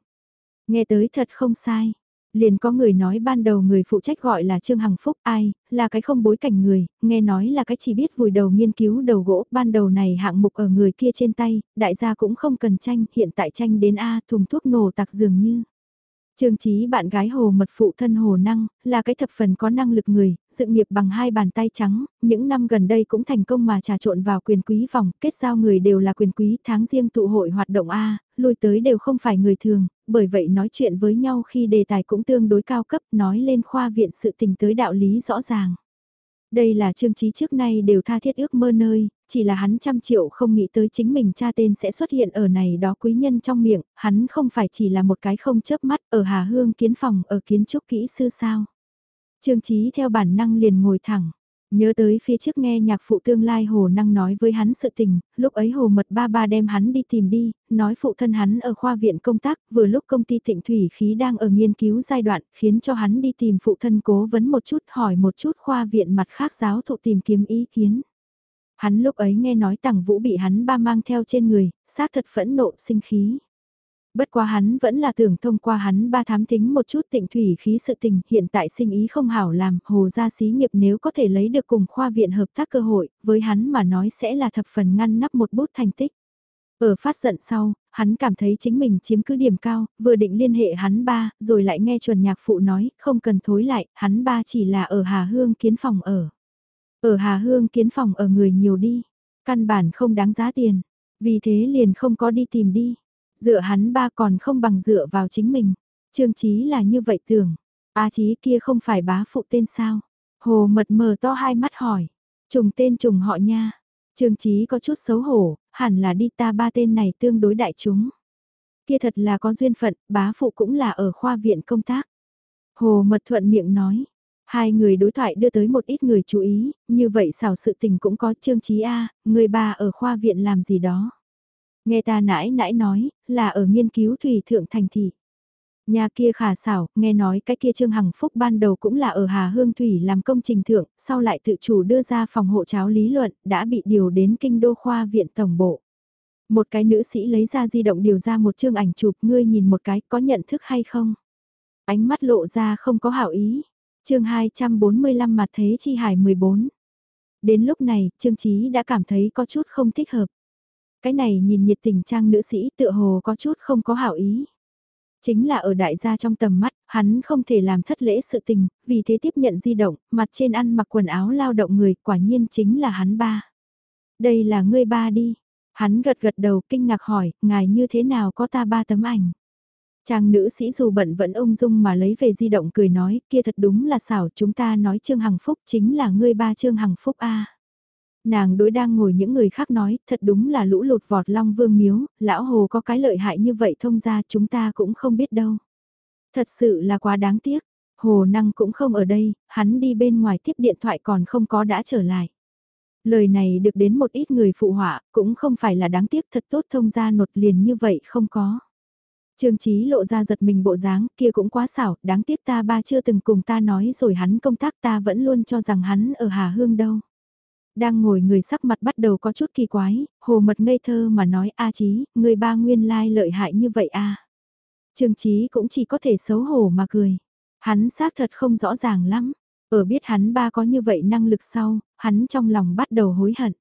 Nghe tới thật không sai, Liền có người nói ban đầu người phụ trách gọi là Trương Hằng Phúc ai, là cái không bối cảnh người, nghe nói là cái chỉ biết vùi đầu nghiên cứu đầu gỗ, ban đầu này hạng mục ở người kia trên tay, đại gia cũng không cần tranh, hiện tại tranh đến A thùng thuốc nổ tạc dường như. Trương Chí bạn gái Hồ Mật phụ thân Hồ Năng, là cái thập phần có năng lực người, sự nghiệp bằng hai bàn tay trắng, những năm gần đây cũng thành công mà trà trộn vào quyền quý vòng, kết giao người đều là quyền quý, tháng riêng tụ hội hoạt động A, lui tới đều không phải người thường, bởi vậy nói chuyện với nhau khi đề tài cũng tương đối cao cấp, nói lên khoa viện sự tình tới đạo lý rõ ràng. Đây là trương trí trước nay đều tha thiết ước mơ nơi, chỉ là hắn trăm triệu không nghĩ tới chính mình cha tên sẽ xuất hiện ở này đó quý nhân trong miệng, hắn không phải chỉ là một cái không chớp mắt ở Hà Hương kiến phòng ở kiến trúc kỹ sư sao. Trương trí theo bản năng liền ngồi thẳng. Nhớ tới phía trước nghe nhạc phụ tương lai Hồ Năng nói với hắn sự tình, lúc ấy Hồ Mật ba ba đem hắn đi tìm đi, nói phụ thân hắn ở khoa viện công tác, vừa lúc công ty tịnh thủy khí đang ở nghiên cứu giai đoạn, khiến cho hắn đi tìm phụ thân cố vấn một chút hỏi một chút khoa viện mặt khác giáo thụ tìm kiếm ý kiến. Hắn lúc ấy nghe nói tàng vũ bị hắn ba mang theo trên người, xác thật phẫn nộ sinh khí. Bất quá hắn vẫn là tưởng thông qua hắn ba thám tính một chút tịnh thủy khí sự tình hiện tại sinh ý không hảo làm, hồ gia xí nghiệp nếu có thể lấy được cùng khoa viện hợp tác cơ hội, với hắn mà nói sẽ là thập phần ngăn nắp một bút thành tích. Ở phát giận sau, hắn cảm thấy chính mình chiếm cứ điểm cao, vừa định liên hệ hắn ba, rồi lại nghe chuẩn nhạc phụ nói, không cần thối lại, hắn ba chỉ là ở Hà Hương kiến phòng ở. Ở Hà Hương kiến phòng ở người nhiều đi, căn bản không đáng giá tiền, vì thế liền không có đi tìm đi. Dựa hắn ba còn không bằng dựa vào chính mình. Trương Chí là như vậy tưởng. A Chí kia không phải bá phụ tên sao? Hồ mật mờ to hai mắt hỏi. Trùng tên trùng họ nha. Trương Chí có chút xấu hổ, hẳn là đi ta ba tên này tương đối đại chúng. Kia thật là có duyên phận, bá phụ cũng là ở khoa viện công tác. Hồ Mật thuận miệng nói, hai người đối thoại đưa tới một ít người chú ý, như vậy xảo sự tình cũng có Trương Chí A, người bà ở khoa viện làm gì đó. Nghe ta nãi nãi nói, là ở nghiên cứu thủy thượng thành thị. Nhà kia khả xảo, nghe nói cái kia Trương Hằng Phúc ban đầu cũng là ở Hà Hương Thủy làm công trình thượng, sau lại tự chủ đưa ra phòng hộ cháo lý luận, đã bị điều đến kinh đô khoa viện tổng bộ. Một cái nữ sĩ lấy ra di động điều ra một chương ảnh chụp, ngươi nhìn một cái, có nhận thức hay không? Ánh mắt lộ ra không có hảo ý. chương 245 mặt thế chi hải 14. Đến lúc này, Trương Chí đã cảm thấy có chút không thích hợp. Cái này nhìn nhiệt tình trang nữ sĩ tựa hồ có chút không có hảo ý. Chính là ở đại gia trong tầm mắt, hắn không thể làm thất lễ sự tình, vì thế tiếp nhận di động, mặt trên ăn mặc quần áo lao động người, quả nhiên chính là hắn ba. Đây là ngươi ba đi. Hắn gật gật đầu kinh ngạc hỏi, ngài như thế nào có ta ba tấm ảnh. Chàng nữ sĩ dù bận vẫn ông dung mà lấy về di động cười nói, kia thật đúng là xảo chúng ta nói Trương Hằng Phúc chính là ngươi ba Trương Hằng Phúc a. Nàng đối đang ngồi những người khác nói, thật đúng là lũ lụt vọt long vương miếu, lão hồ có cái lợi hại như vậy thông ra chúng ta cũng không biết đâu. Thật sự là quá đáng tiếc, hồ năng cũng không ở đây, hắn đi bên ngoài tiếp điện thoại còn không có đã trở lại. Lời này được đến một ít người phụ họa, cũng không phải là đáng tiếc thật tốt thông ra nột liền như vậy không có. Trương Chí lộ ra giật mình bộ dáng kia cũng quá xảo, đáng tiếc ta ba chưa từng cùng ta nói rồi hắn công tác ta vẫn luôn cho rằng hắn ở Hà Hương đâu. Đang ngồi người sắc mặt bắt đầu có chút kỳ quái, hồ mật ngây thơ mà nói A Chí, người ba nguyên lai lợi hại như vậy a Trương Chí cũng chỉ có thể xấu hổ mà cười. Hắn xác thật không rõ ràng lắm. Ở biết hắn ba có như vậy năng lực sau, hắn trong lòng bắt đầu hối hận.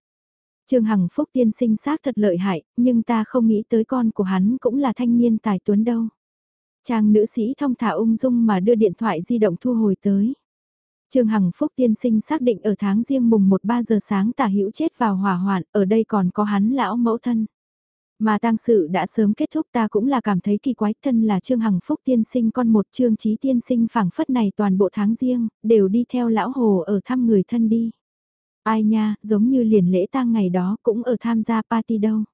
Trương Hằng Phúc tiên sinh xác thật lợi hại, nhưng ta không nghĩ tới con của hắn cũng là thanh niên tài tuấn đâu. Trang nữ sĩ thông thả ung dung mà đưa điện thoại di động thu hồi tới. Trương Hằng Phúc tiên sinh xác định ở tháng riêng mùng 1-3 giờ sáng tả hữu chết vào hỏa hoạn, ở đây còn có hắn lão mẫu thân. Mà tang sự đã sớm kết thúc ta cũng là cảm thấy kỳ quái thân là Trương Hằng Phúc tiên sinh con một Trương Trí tiên sinh phảng phất này toàn bộ tháng riêng, đều đi theo lão hồ ở thăm người thân đi. Ai nha, giống như liền lễ tang ngày đó cũng ở tham gia party đâu.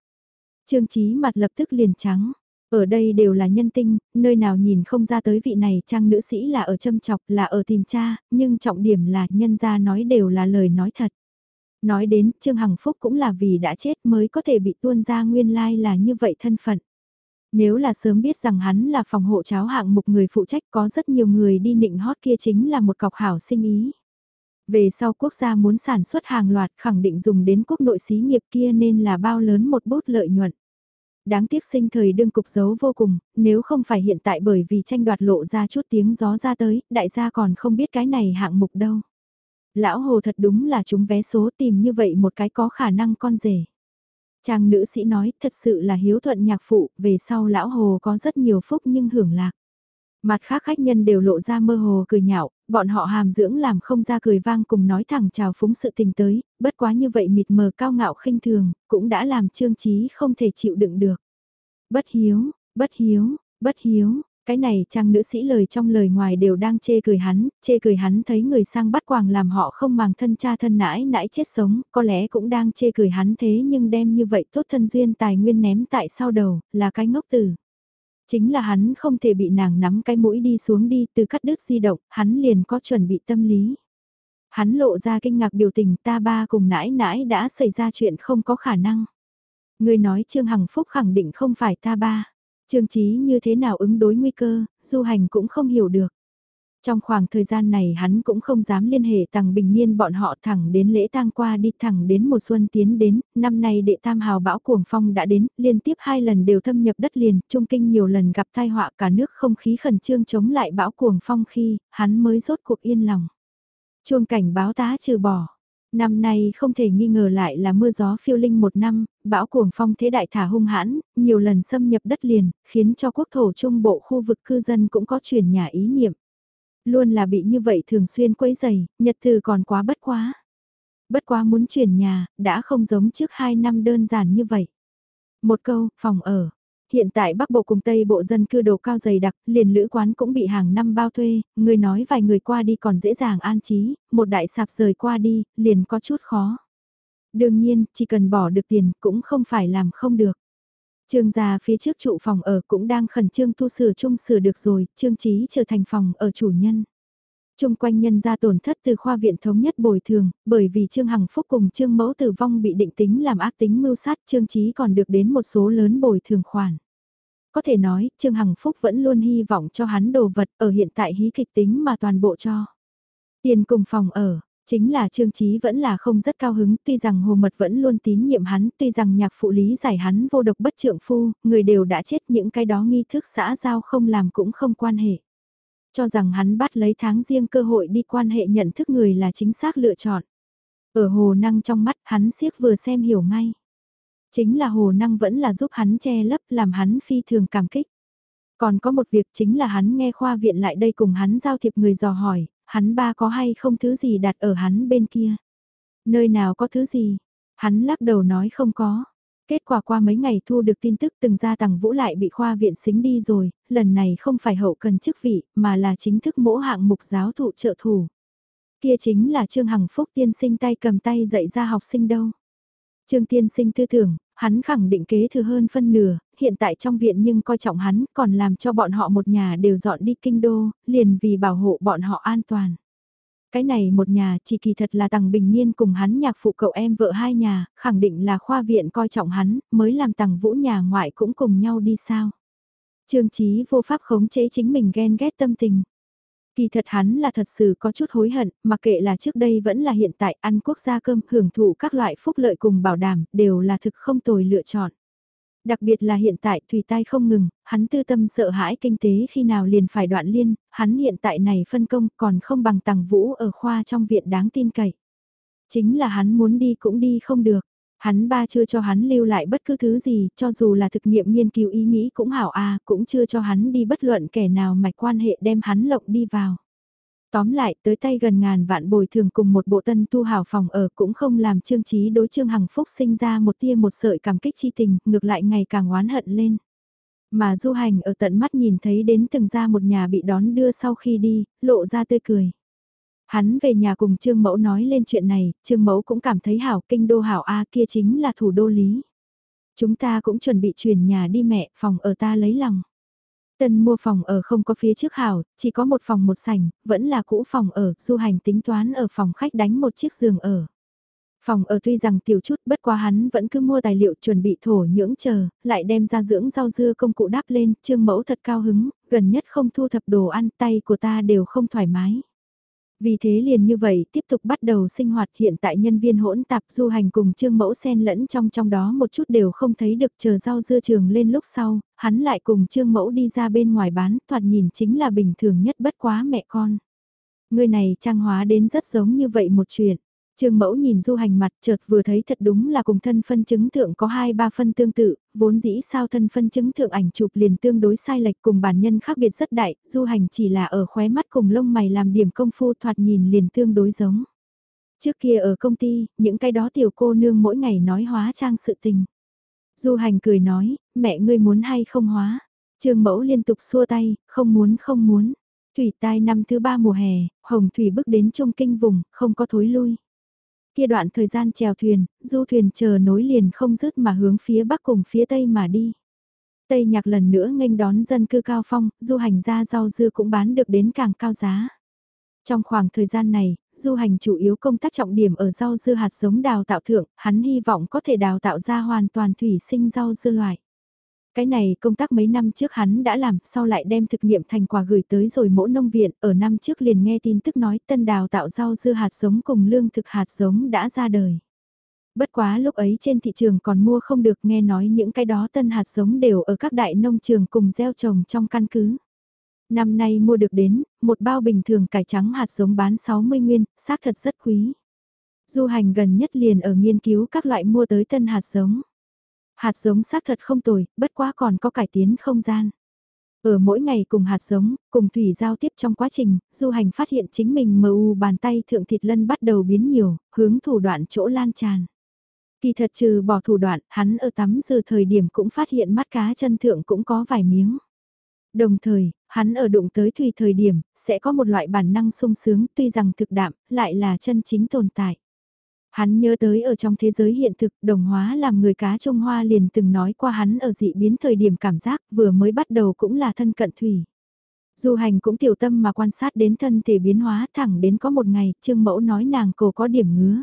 Trương Trí mặt lập tức liền trắng. Ở đây đều là nhân tinh, nơi nào nhìn không ra tới vị này trang nữ sĩ là ở châm chọc là ở tìm cha, nhưng trọng điểm là nhân gia nói đều là lời nói thật. Nói đến Trương Hằng Phúc cũng là vì đã chết mới có thể bị tuôn ra nguyên lai là như vậy thân phận. Nếu là sớm biết rằng hắn là phòng hộ cháo hạng mục người phụ trách có rất nhiều người đi nịnh hót kia chính là một cọc hảo sinh ý. Về sau quốc gia muốn sản xuất hàng loạt khẳng định dùng đến quốc nội xí nghiệp kia nên là bao lớn một bút lợi nhuận. Đáng tiếc sinh thời đương cục giấu vô cùng, nếu không phải hiện tại bởi vì tranh đoạt lộ ra chút tiếng gió ra tới, đại gia còn không biết cái này hạng mục đâu. Lão Hồ thật đúng là chúng vé số tìm như vậy một cái có khả năng con rể. Chàng nữ sĩ nói thật sự là hiếu thuận nhạc phụ, về sau lão Hồ có rất nhiều phúc nhưng hưởng lạc. Mặt khác khách nhân đều lộ ra mơ hồ cười nhạo, bọn họ hàm dưỡng làm không ra cười vang cùng nói thẳng chào phúng sự tình tới, bất quá như vậy mịt mờ cao ngạo khinh thường, cũng đã làm trương trí không thể chịu đựng được. Bất hiếu, bất hiếu, bất hiếu, cái này trang nữ sĩ lời trong lời ngoài đều đang chê cười hắn, chê cười hắn thấy người sang bắt quàng làm họ không màng thân cha thân nãi nãi chết sống, có lẽ cũng đang chê cười hắn thế nhưng đem như vậy tốt thân duyên tài nguyên ném tại sau đầu, là cái ngốc tử. Chính là hắn không thể bị nàng nắm cái mũi đi xuống đi từ cắt đứt di động, hắn liền có chuẩn bị tâm lý. Hắn lộ ra kinh ngạc biểu tình ta ba cùng nãi nãi đã xảy ra chuyện không có khả năng. Người nói Trương Hằng Phúc khẳng định không phải ta ba. Trương Chí như thế nào ứng đối nguy cơ, du hành cũng không hiểu được. Trong khoảng thời gian này hắn cũng không dám liên hệ tàng bình niên bọn họ thẳng đến lễ tang qua đi thẳng đến mùa xuân tiến đến, năm nay đệ tam hào bão cuồng phong đã đến, liên tiếp hai lần đều thâm nhập đất liền, trung kinh nhiều lần gặp tai họa cả nước không khí khẩn trương chống lại bão cuồng phong khi, hắn mới rốt cuộc yên lòng. Chuông cảnh báo tá trừ bỏ. Năm nay không thể nghi ngờ lại là mưa gió phiêu linh một năm, bão cuồng phong thế đại thả hung hãn, nhiều lần xâm nhập đất liền, khiến cho quốc thổ trung bộ khu vực cư dân cũng có chuyển nhà ý niệm luôn là bị như vậy thường xuyên quấy dày, nhật từ còn quá bất quá. Bất quá muốn chuyển nhà, đã không giống trước 2 năm đơn giản như vậy. Một câu, phòng ở. Hiện tại Bắc Bộ cùng Tây Bộ dân cư đồ cao dày đặc, liền lữ quán cũng bị hàng năm bao thuê, người nói vài người qua đi còn dễ dàng an trí, một đại sạp rời qua đi, liền có chút khó. Đương nhiên, chỉ cần bỏ được tiền cũng không phải làm không được. Trương gia phía trước trụ phòng ở cũng đang khẩn trương tu sửa chung sửa được rồi, Trương Chí trở thành phòng ở chủ nhân. Trung quanh nhân gia tổn thất từ khoa viện thống nhất bồi thường, bởi vì Trương Hằng Phúc cùng Trương Mẫu tử vong bị định tính làm ác tính mưu sát, Trương Chí còn được đến một số lớn bồi thường khoản. Có thể nói, Trương Hằng Phúc vẫn luôn hy vọng cho hắn đồ vật ở hiện tại hí kịch tính mà toàn bộ cho. Tiền cùng phòng ở, Chính là Trương Chí vẫn là không rất cao hứng, tuy rằng Hồ Mật vẫn luôn tín nhiệm hắn, tuy rằng nhạc phụ lý giải hắn vô độc bất trượng phu, người đều đã chết những cái đó nghi thức xã giao không làm cũng không quan hệ. Cho rằng hắn bắt lấy tháng riêng cơ hội đi quan hệ nhận thức người là chính xác lựa chọn. Ở Hồ Năng trong mắt hắn siếc vừa xem hiểu ngay. Chính là Hồ Năng vẫn là giúp hắn che lấp làm hắn phi thường cảm kích. Còn có một việc chính là hắn nghe khoa viện lại đây cùng hắn giao thiệp người dò hỏi, hắn ba có hay không thứ gì đặt ở hắn bên kia. Nơi nào có thứ gì, hắn lắc đầu nói không có. Kết quả qua mấy ngày thu được tin tức từng gia tầng vũ lại bị khoa viện xính đi rồi, lần này không phải hậu cần chức vị, mà là chính thức mỗ hạng mục giáo thụ trợ thủ. Kia chính là Trương Hằng Phúc tiên sinh tay cầm tay dạy ra học sinh đâu. Trương tiên sinh tư tưởng, hắn khẳng định kế thừa hơn phân nửa, hiện tại trong viện nhưng coi trọng hắn còn làm cho bọn họ một nhà đều dọn đi kinh đô, liền vì bảo hộ bọn họ an toàn. Cái này một nhà chỉ kỳ thật là Tằng Bình Niên cùng hắn nhạc phụ cậu em vợ hai nhà, khẳng định là khoa viện coi trọng hắn, mới làm Tằng Vũ nhà ngoại cũng cùng nhau đi sao. Trương Chí vô pháp khống chế chính mình ghen ghét tâm tình. Kỳ thật hắn là thật sự có chút hối hận, mặc kệ là trước đây vẫn là hiện tại ăn quốc gia cơm hưởng thụ các loại phúc lợi cùng bảo đảm, đều là thực không tồi lựa chọn. Đặc biệt là hiện tại thủy tai không ngừng, hắn tư tâm sợ hãi kinh tế khi nào liền phải đoạn liên, hắn hiện tại này phân công còn không bằng tàng vũ ở khoa trong viện đáng tin cậy. Chính là hắn muốn đi cũng đi không được. Hắn ba chưa cho hắn lưu lại bất cứ thứ gì, cho dù là thực nghiệm nghiên cứu ý nghĩ cũng hảo a cũng chưa cho hắn đi bất luận kẻ nào mạch quan hệ đem hắn lộng đi vào. Tóm lại, tới tay gần ngàn vạn bồi thường cùng một bộ tân tu hảo phòng ở cũng không làm Trương Trí đối Trương Hằng Phúc sinh ra một tia một sợi cảm kích chi tình, ngược lại ngày càng oán hận lên. Mà du hành ở tận mắt nhìn thấy đến từng ra một nhà bị đón đưa sau khi đi, lộ ra tươi cười. Hắn về nhà cùng Trương Mẫu nói lên chuyện này, Trương Mẫu cũng cảm thấy hảo kinh đô hảo A kia chính là thủ đô lý. Chúng ta cũng chuẩn bị chuyển nhà đi mẹ, phòng ở ta lấy lòng. Tân mua phòng ở không có phía trước hảo, chỉ có một phòng một sảnh, vẫn là cũ phòng ở, du hành tính toán ở phòng khách đánh một chiếc giường ở. Phòng ở tuy rằng tiểu chút bất quá hắn vẫn cứ mua tài liệu chuẩn bị thổ nhưỡng chờ, lại đem ra dưỡng rau dưa công cụ đáp lên, trương mẫu thật cao hứng, gần nhất không thu thập đồ ăn tay của ta đều không thoải mái. Vì thế liền như vậy tiếp tục bắt đầu sinh hoạt hiện tại nhân viên hỗn tạp du hành cùng trương mẫu sen lẫn trong trong đó một chút đều không thấy được chờ rau dưa trường lên lúc sau, hắn lại cùng trương mẫu đi ra bên ngoài bán thoạt nhìn chính là bình thường nhất bất quá mẹ con. Người này trang hóa đến rất giống như vậy một chuyện. Trương mẫu nhìn du hành mặt chợt vừa thấy thật đúng là cùng thân phân chứng thượng có hai ba phân tương tự, vốn dĩ sao thân phân chứng thượng ảnh chụp liền tương đối sai lệch cùng bản nhân khác biệt rất đại, du hành chỉ là ở khóe mắt cùng lông mày làm điểm công phu thoạt nhìn liền tương đối giống. Trước kia ở công ty, những cái đó tiểu cô nương mỗi ngày nói hóa trang sự tình. Du hành cười nói, mẹ ngươi muốn hay không hóa. Trương mẫu liên tục xua tay, không muốn không muốn. Thủy tai năm thứ ba mùa hè, hồng thủy bước đến trung kinh vùng, không có thối lui. Kia đoạn thời gian chèo thuyền, du thuyền chờ nối liền không dứt mà hướng phía bắc cùng phía tây mà đi. Tây nhạc lần nữa nghênh đón dân cư cao phong, du hành ra rau dưa cũng bán được đến càng cao giá. Trong khoảng thời gian này, du hành chủ yếu công tác trọng điểm ở rau dưa hạt giống đào tạo thượng, hắn hy vọng có thể đào tạo ra hoàn toàn thủy sinh rau dưa loại. Cái này công tác mấy năm trước hắn đã làm, sau lại đem thực nghiệm thành quả gửi tới rồi mỗi nông viện, ở năm trước liền nghe tin tức nói tân đào tạo rau dưa hạt giống cùng lương thực hạt giống đã ra đời. Bất quá lúc ấy trên thị trường còn mua không được nghe nói những cái đó tân hạt giống đều ở các đại nông trường cùng gieo trồng trong căn cứ. Năm nay mua được đến, một bao bình thường cải trắng hạt giống bán 60 nguyên, xác thật rất quý. Du hành gần nhất liền ở nghiên cứu các loại mua tới tân hạt giống. Hạt giống xác thật không tồi, bất quá còn có cải tiến không gian. Ở mỗi ngày cùng hạt giống, cùng thủy giao tiếp trong quá trình, du hành phát hiện chính mình mờ u bàn tay thượng thịt lân bắt đầu biến nhiều, hướng thủ đoạn chỗ lan tràn. Kỳ thật trừ bỏ thủ đoạn, hắn ở tắm giờ thời điểm cũng phát hiện mắt cá chân thượng cũng có vài miếng. Đồng thời, hắn ở đụng tới thủy thời điểm, sẽ có một loại bản năng sung sướng tuy rằng thực đạm, lại là chân chính tồn tại. Hắn nhớ tới ở trong thế giới hiện thực đồng hóa làm người cá Trung Hoa liền từng nói qua hắn ở dị biến thời điểm cảm giác vừa mới bắt đầu cũng là thân cận thủy. Du hành cũng tiểu tâm mà quan sát đến thân thể biến hóa thẳng đến có một ngày Trương Mẫu nói nàng cổ có điểm ngứa.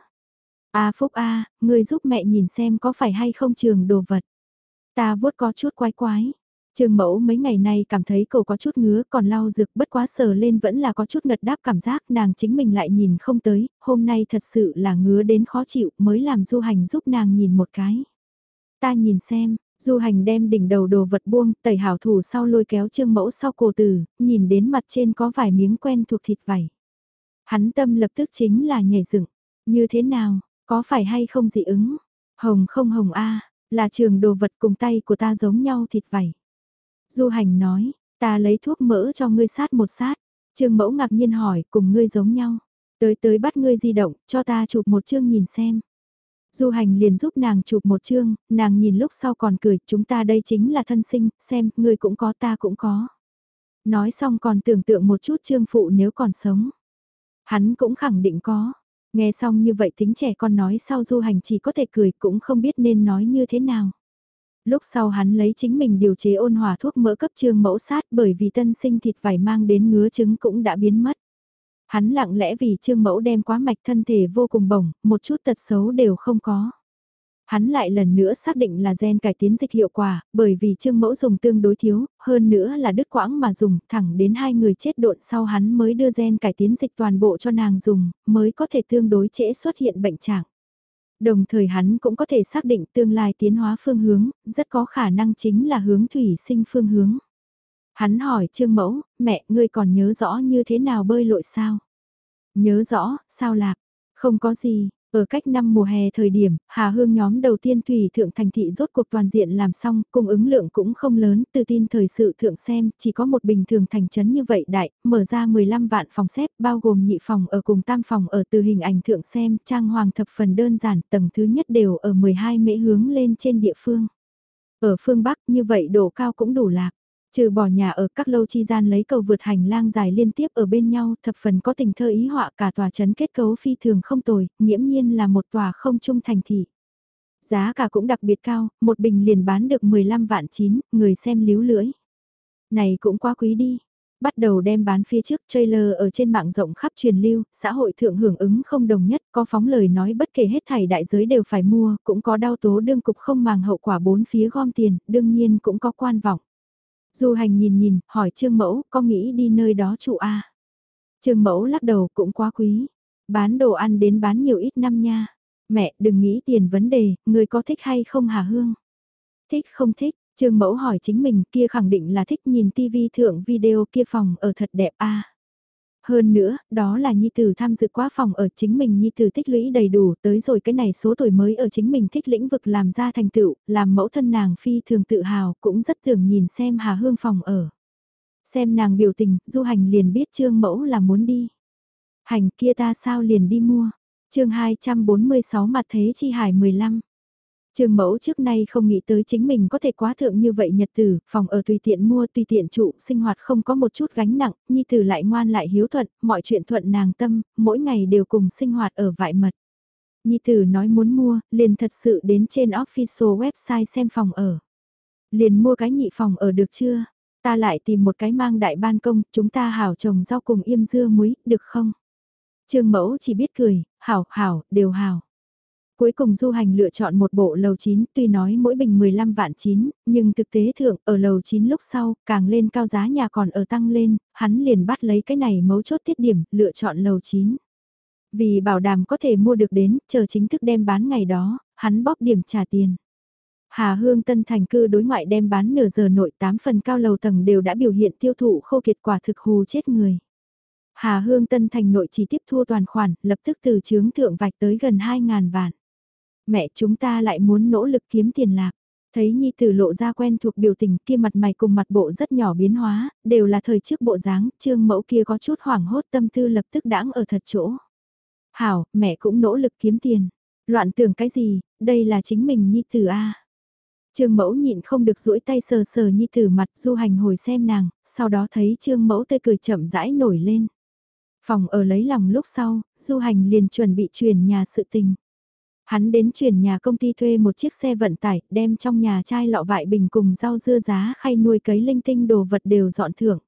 A Phúc A, ngươi giúp mẹ nhìn xem có phải hay không trường đồ vật. Ta vuốt có chút quái quái. Trương mẫu mấy ngày nay cảm thấy cổ có chút ngứa còn lau dược bất quá sờ lên vẫn là có chút ngật đáp cảm giác nàng chính mình lại nhìn không tới, hôm nay thật sự là ngứa đến khó chịu mới làm du hành giúp nàng nhìn một cái. Ta nhìn xem, du hành đem đỉnh đầu đồ vật buông, tẩy hảo thủ sau lôi kéo trương mẫu sau cổ tử, nhìn đến mặt trên có vài miếng quen thuộc thịt vảy. Hắn tâm lập tức chính là nhảy dựng, như thế nào, có phải hay không dị ứng? Hồng không hồng a là trường đồ vật cùng tay của ta giống nhau thịt vảy. Du hành nói, ta lấy thuốc mỡ cho ngươi sát một sát. Trương mẫu ngạc nhiên hỏi, cùng ngươi giống nhau. Tới tới bắt ngươi di động, cho ta chụp một chương nhìn xem. Du hành liền giúp nàng chụp một chương, nàng nhìn lúc sau còn cười, chúng ta đây chính là thân sinh, xem, ngươi cũng có ta cũng có. Nói xong còn tưởng tượng một chút trương phụ nếu còn sống. Hắn cũng khẳng định có. Nghe xong như vậy tính trẻ con nói sau du hành chỉ có thể cười cũng không biết nên nói như thế nào. Lúc sau hắn lấy chính mình điều chế ôn hòa thuốc mỡ cấp trương mẫu sát bởi vì tân sinh thịt vải mang đến ngứa trứng cũng đã biến mất. Hắn lặng lẽ vì trương mẫu đem quá mạch thân thể vô cùng bổng, một chút tật xấu đều không có. Hắn lại lần nữa xác định là gen cải tiến dịch hiệu quả, bởi vì trương mẫu dùng tương đối thiếu, hơn nữa là đứt quãng mà dùng thẳng đến hai người chết độn sau hắn mới đưa gen cải tiến dịch toàn bộ cho nàng dùng, mới có thể tương đối trễ xuất hiện bệnh trạng. Đồng thời hắn cũng có thể xác định tương lai tiến hóa phương hướng, rất có khả năng chính là hướng thủy sinh phương hướng. Hắn hỏi Trương Mẫu, mẹ, ngươi còn nhớ rõ như thế nào bơi lội sao? Nhớ rõ, sao lạc? Không có gì, ở cách năm mùa hè thời điểm, Hà Hương nhóm đầu tiên Thủy Thượng Thành Thị rốt cuộc toàn diện làm xong, cung ứng lượng cũng không lớn, từ tin thời sự thượng xem, chỉ có một bình thường thành trấn như vậy đại, mở ra 15 vạn phòng xếp, bao gồm nhị phòng ở cùng tam phòng ở từ hình ảnh thượng xem, trang hoàng thập phần đơn giản, tầng thứ nhất đều ở 12 mễ hướng lên trên địa phương. Ở phương Bắc như vậy độ cao cũng đủ lạc. Trừ bỏ nhà ở các lâu chi gian lấy cầu vượt hành lang dài liên tiếp ở bên nhau thập phần có tình thơ ý họa cả tòa chấn kết cấu phi thường không tồi, nghiễm nhiên là một tòa không trung thành thị. Giá cả cũng đặc biệt cao, một bình liền bán được 15 vạn chín, người xem líu lưỡi. Này cũng quá quý đi. Bắt đầu đem bán phía trước trailer ở trên mạng rộng khắp truyền lưu, xã hội thượng hưởng ứng không đồng nhất, có phóng lời nói bất kể hết thảy đại giới đều phải mua, cũng có đau tố đương cục không màng hậu quả bốn phía gom tiền, đương nhiên cũng có quan vọng. Du hành nhìn nhìn, hỏi Trương Mẫu, có nghĩ đi nơi đó trụ a à? Trương Mẫu lắc đầu cũng quá quý. Bán đồ ăn đến bán nhiều ít năm nha. Mẹ, đừng nghĩ tiền vấn đề, người có thích hay không Hà Hương? Thích không thích, Trương Mẫu hỏi chính mình kia khẳng định là thích nhìn tivi thượng video kia phòng ở thật đẹp a hơn nữa, đó là Nhi Tử tham dự quá phòng ở chính mình Nhi Tử tích lũy đầy đủ tới rồi cái này số tuổi mới ở chính mình thích lĩnh vực làm ra thành tựu, làm mẫu thân nàng phi thường tự hào cũng rất thường nhìn xem Hà Hương phòng ở. Xem nàng biểu tình, du hành liền biết trương mẫu là muốn đi. Hành kia ta sao liền đi mua. chương 246 mặt thế chi hải 15. Trương mẫu trước nay không nghĩ tới chính mình có thể quá thượng như vậy nhật tử, phòng ở tùy tiện mua tùy tiện trụ, sinh hoạt không có một chút gánh nặng, nhi tử lại ngoan lại hiếu thuận, mọi chuyện thuận nàng tâm, mỗi ngày đều cùng sinh hoạt ở vại mật. Nhi tử nói muốn mua, liền thật sự đến trên official website xem phòng ở. Liền mua cái nhị phòng ở được chưa? Ta lại tìm một cái mang đại ban công, chúng ta hảo trồng rau cùng im dưa muối, được không? Trương mẫu chỉ biết cười, hảo, hảo, đều hảo. Cuối cùng du hành lựa chọn một bộ lầu 9, tuy nói mỗi bình 15 vạn 9, nhưng thực tế thượng ở lầu 9 lúc sau, càng lên cao giá nhà còn ở tăng lên, hắn liền bắt lấy cái này mấu chốt tiết điểm, lựa chọn lầu 9. Vì bảo đảm có thể mua được đến, chờ chính thức đem bán ngày đó, hắn bóp điểm trả tiền. Hà Hương Tân Thành cư đối ngoại đem bán nửa giờ nội 8 phần cao lầu tầng đều đã biểu hiện tiêu thụ khô kiệt quả thực hù chết người. Hà Hương Tân Thành nội chỉ tiếp thua toàn khoản, lập tức từ chướng thượng vạch tới gần 2.000 vạn mẹ chúng ta lại muốn nỗ lực kiếm tiền lạc. Thấy Nhi Tử lộ ra quen thuộc biểu tình kia mặt mày cùng mặt bộ rất nhỏ biến hóa, đều là thời trước bộ dáng, trương mẫu kia có chút hoảng hốt tâm tư lập tức đãng ở thật chỗ. Hảo, mẹ cũng nỗ lực kiếm tiền. Loạn tưởng cái gì, đây là chính mình Nhi Tử A. Trương mẫu nhịn không được duỗi tay sờ sờ Nhi Tử mặt du hành hồi xem nàng, sau đó thấy trương mẫu tươi cười chậm rãi nổi lên. Phòng ở lấy lòng lúc sau, du hành liền chuẩn bị truyền nhà sự tình. Hắn đến chuyển nhà công ty thuê một chiếc xe vận tải, đem trong nhà chai lọ vại bình cùng rau dưa giá khay nuôi cấy linh tinh đồ vật đều dọn thưởng.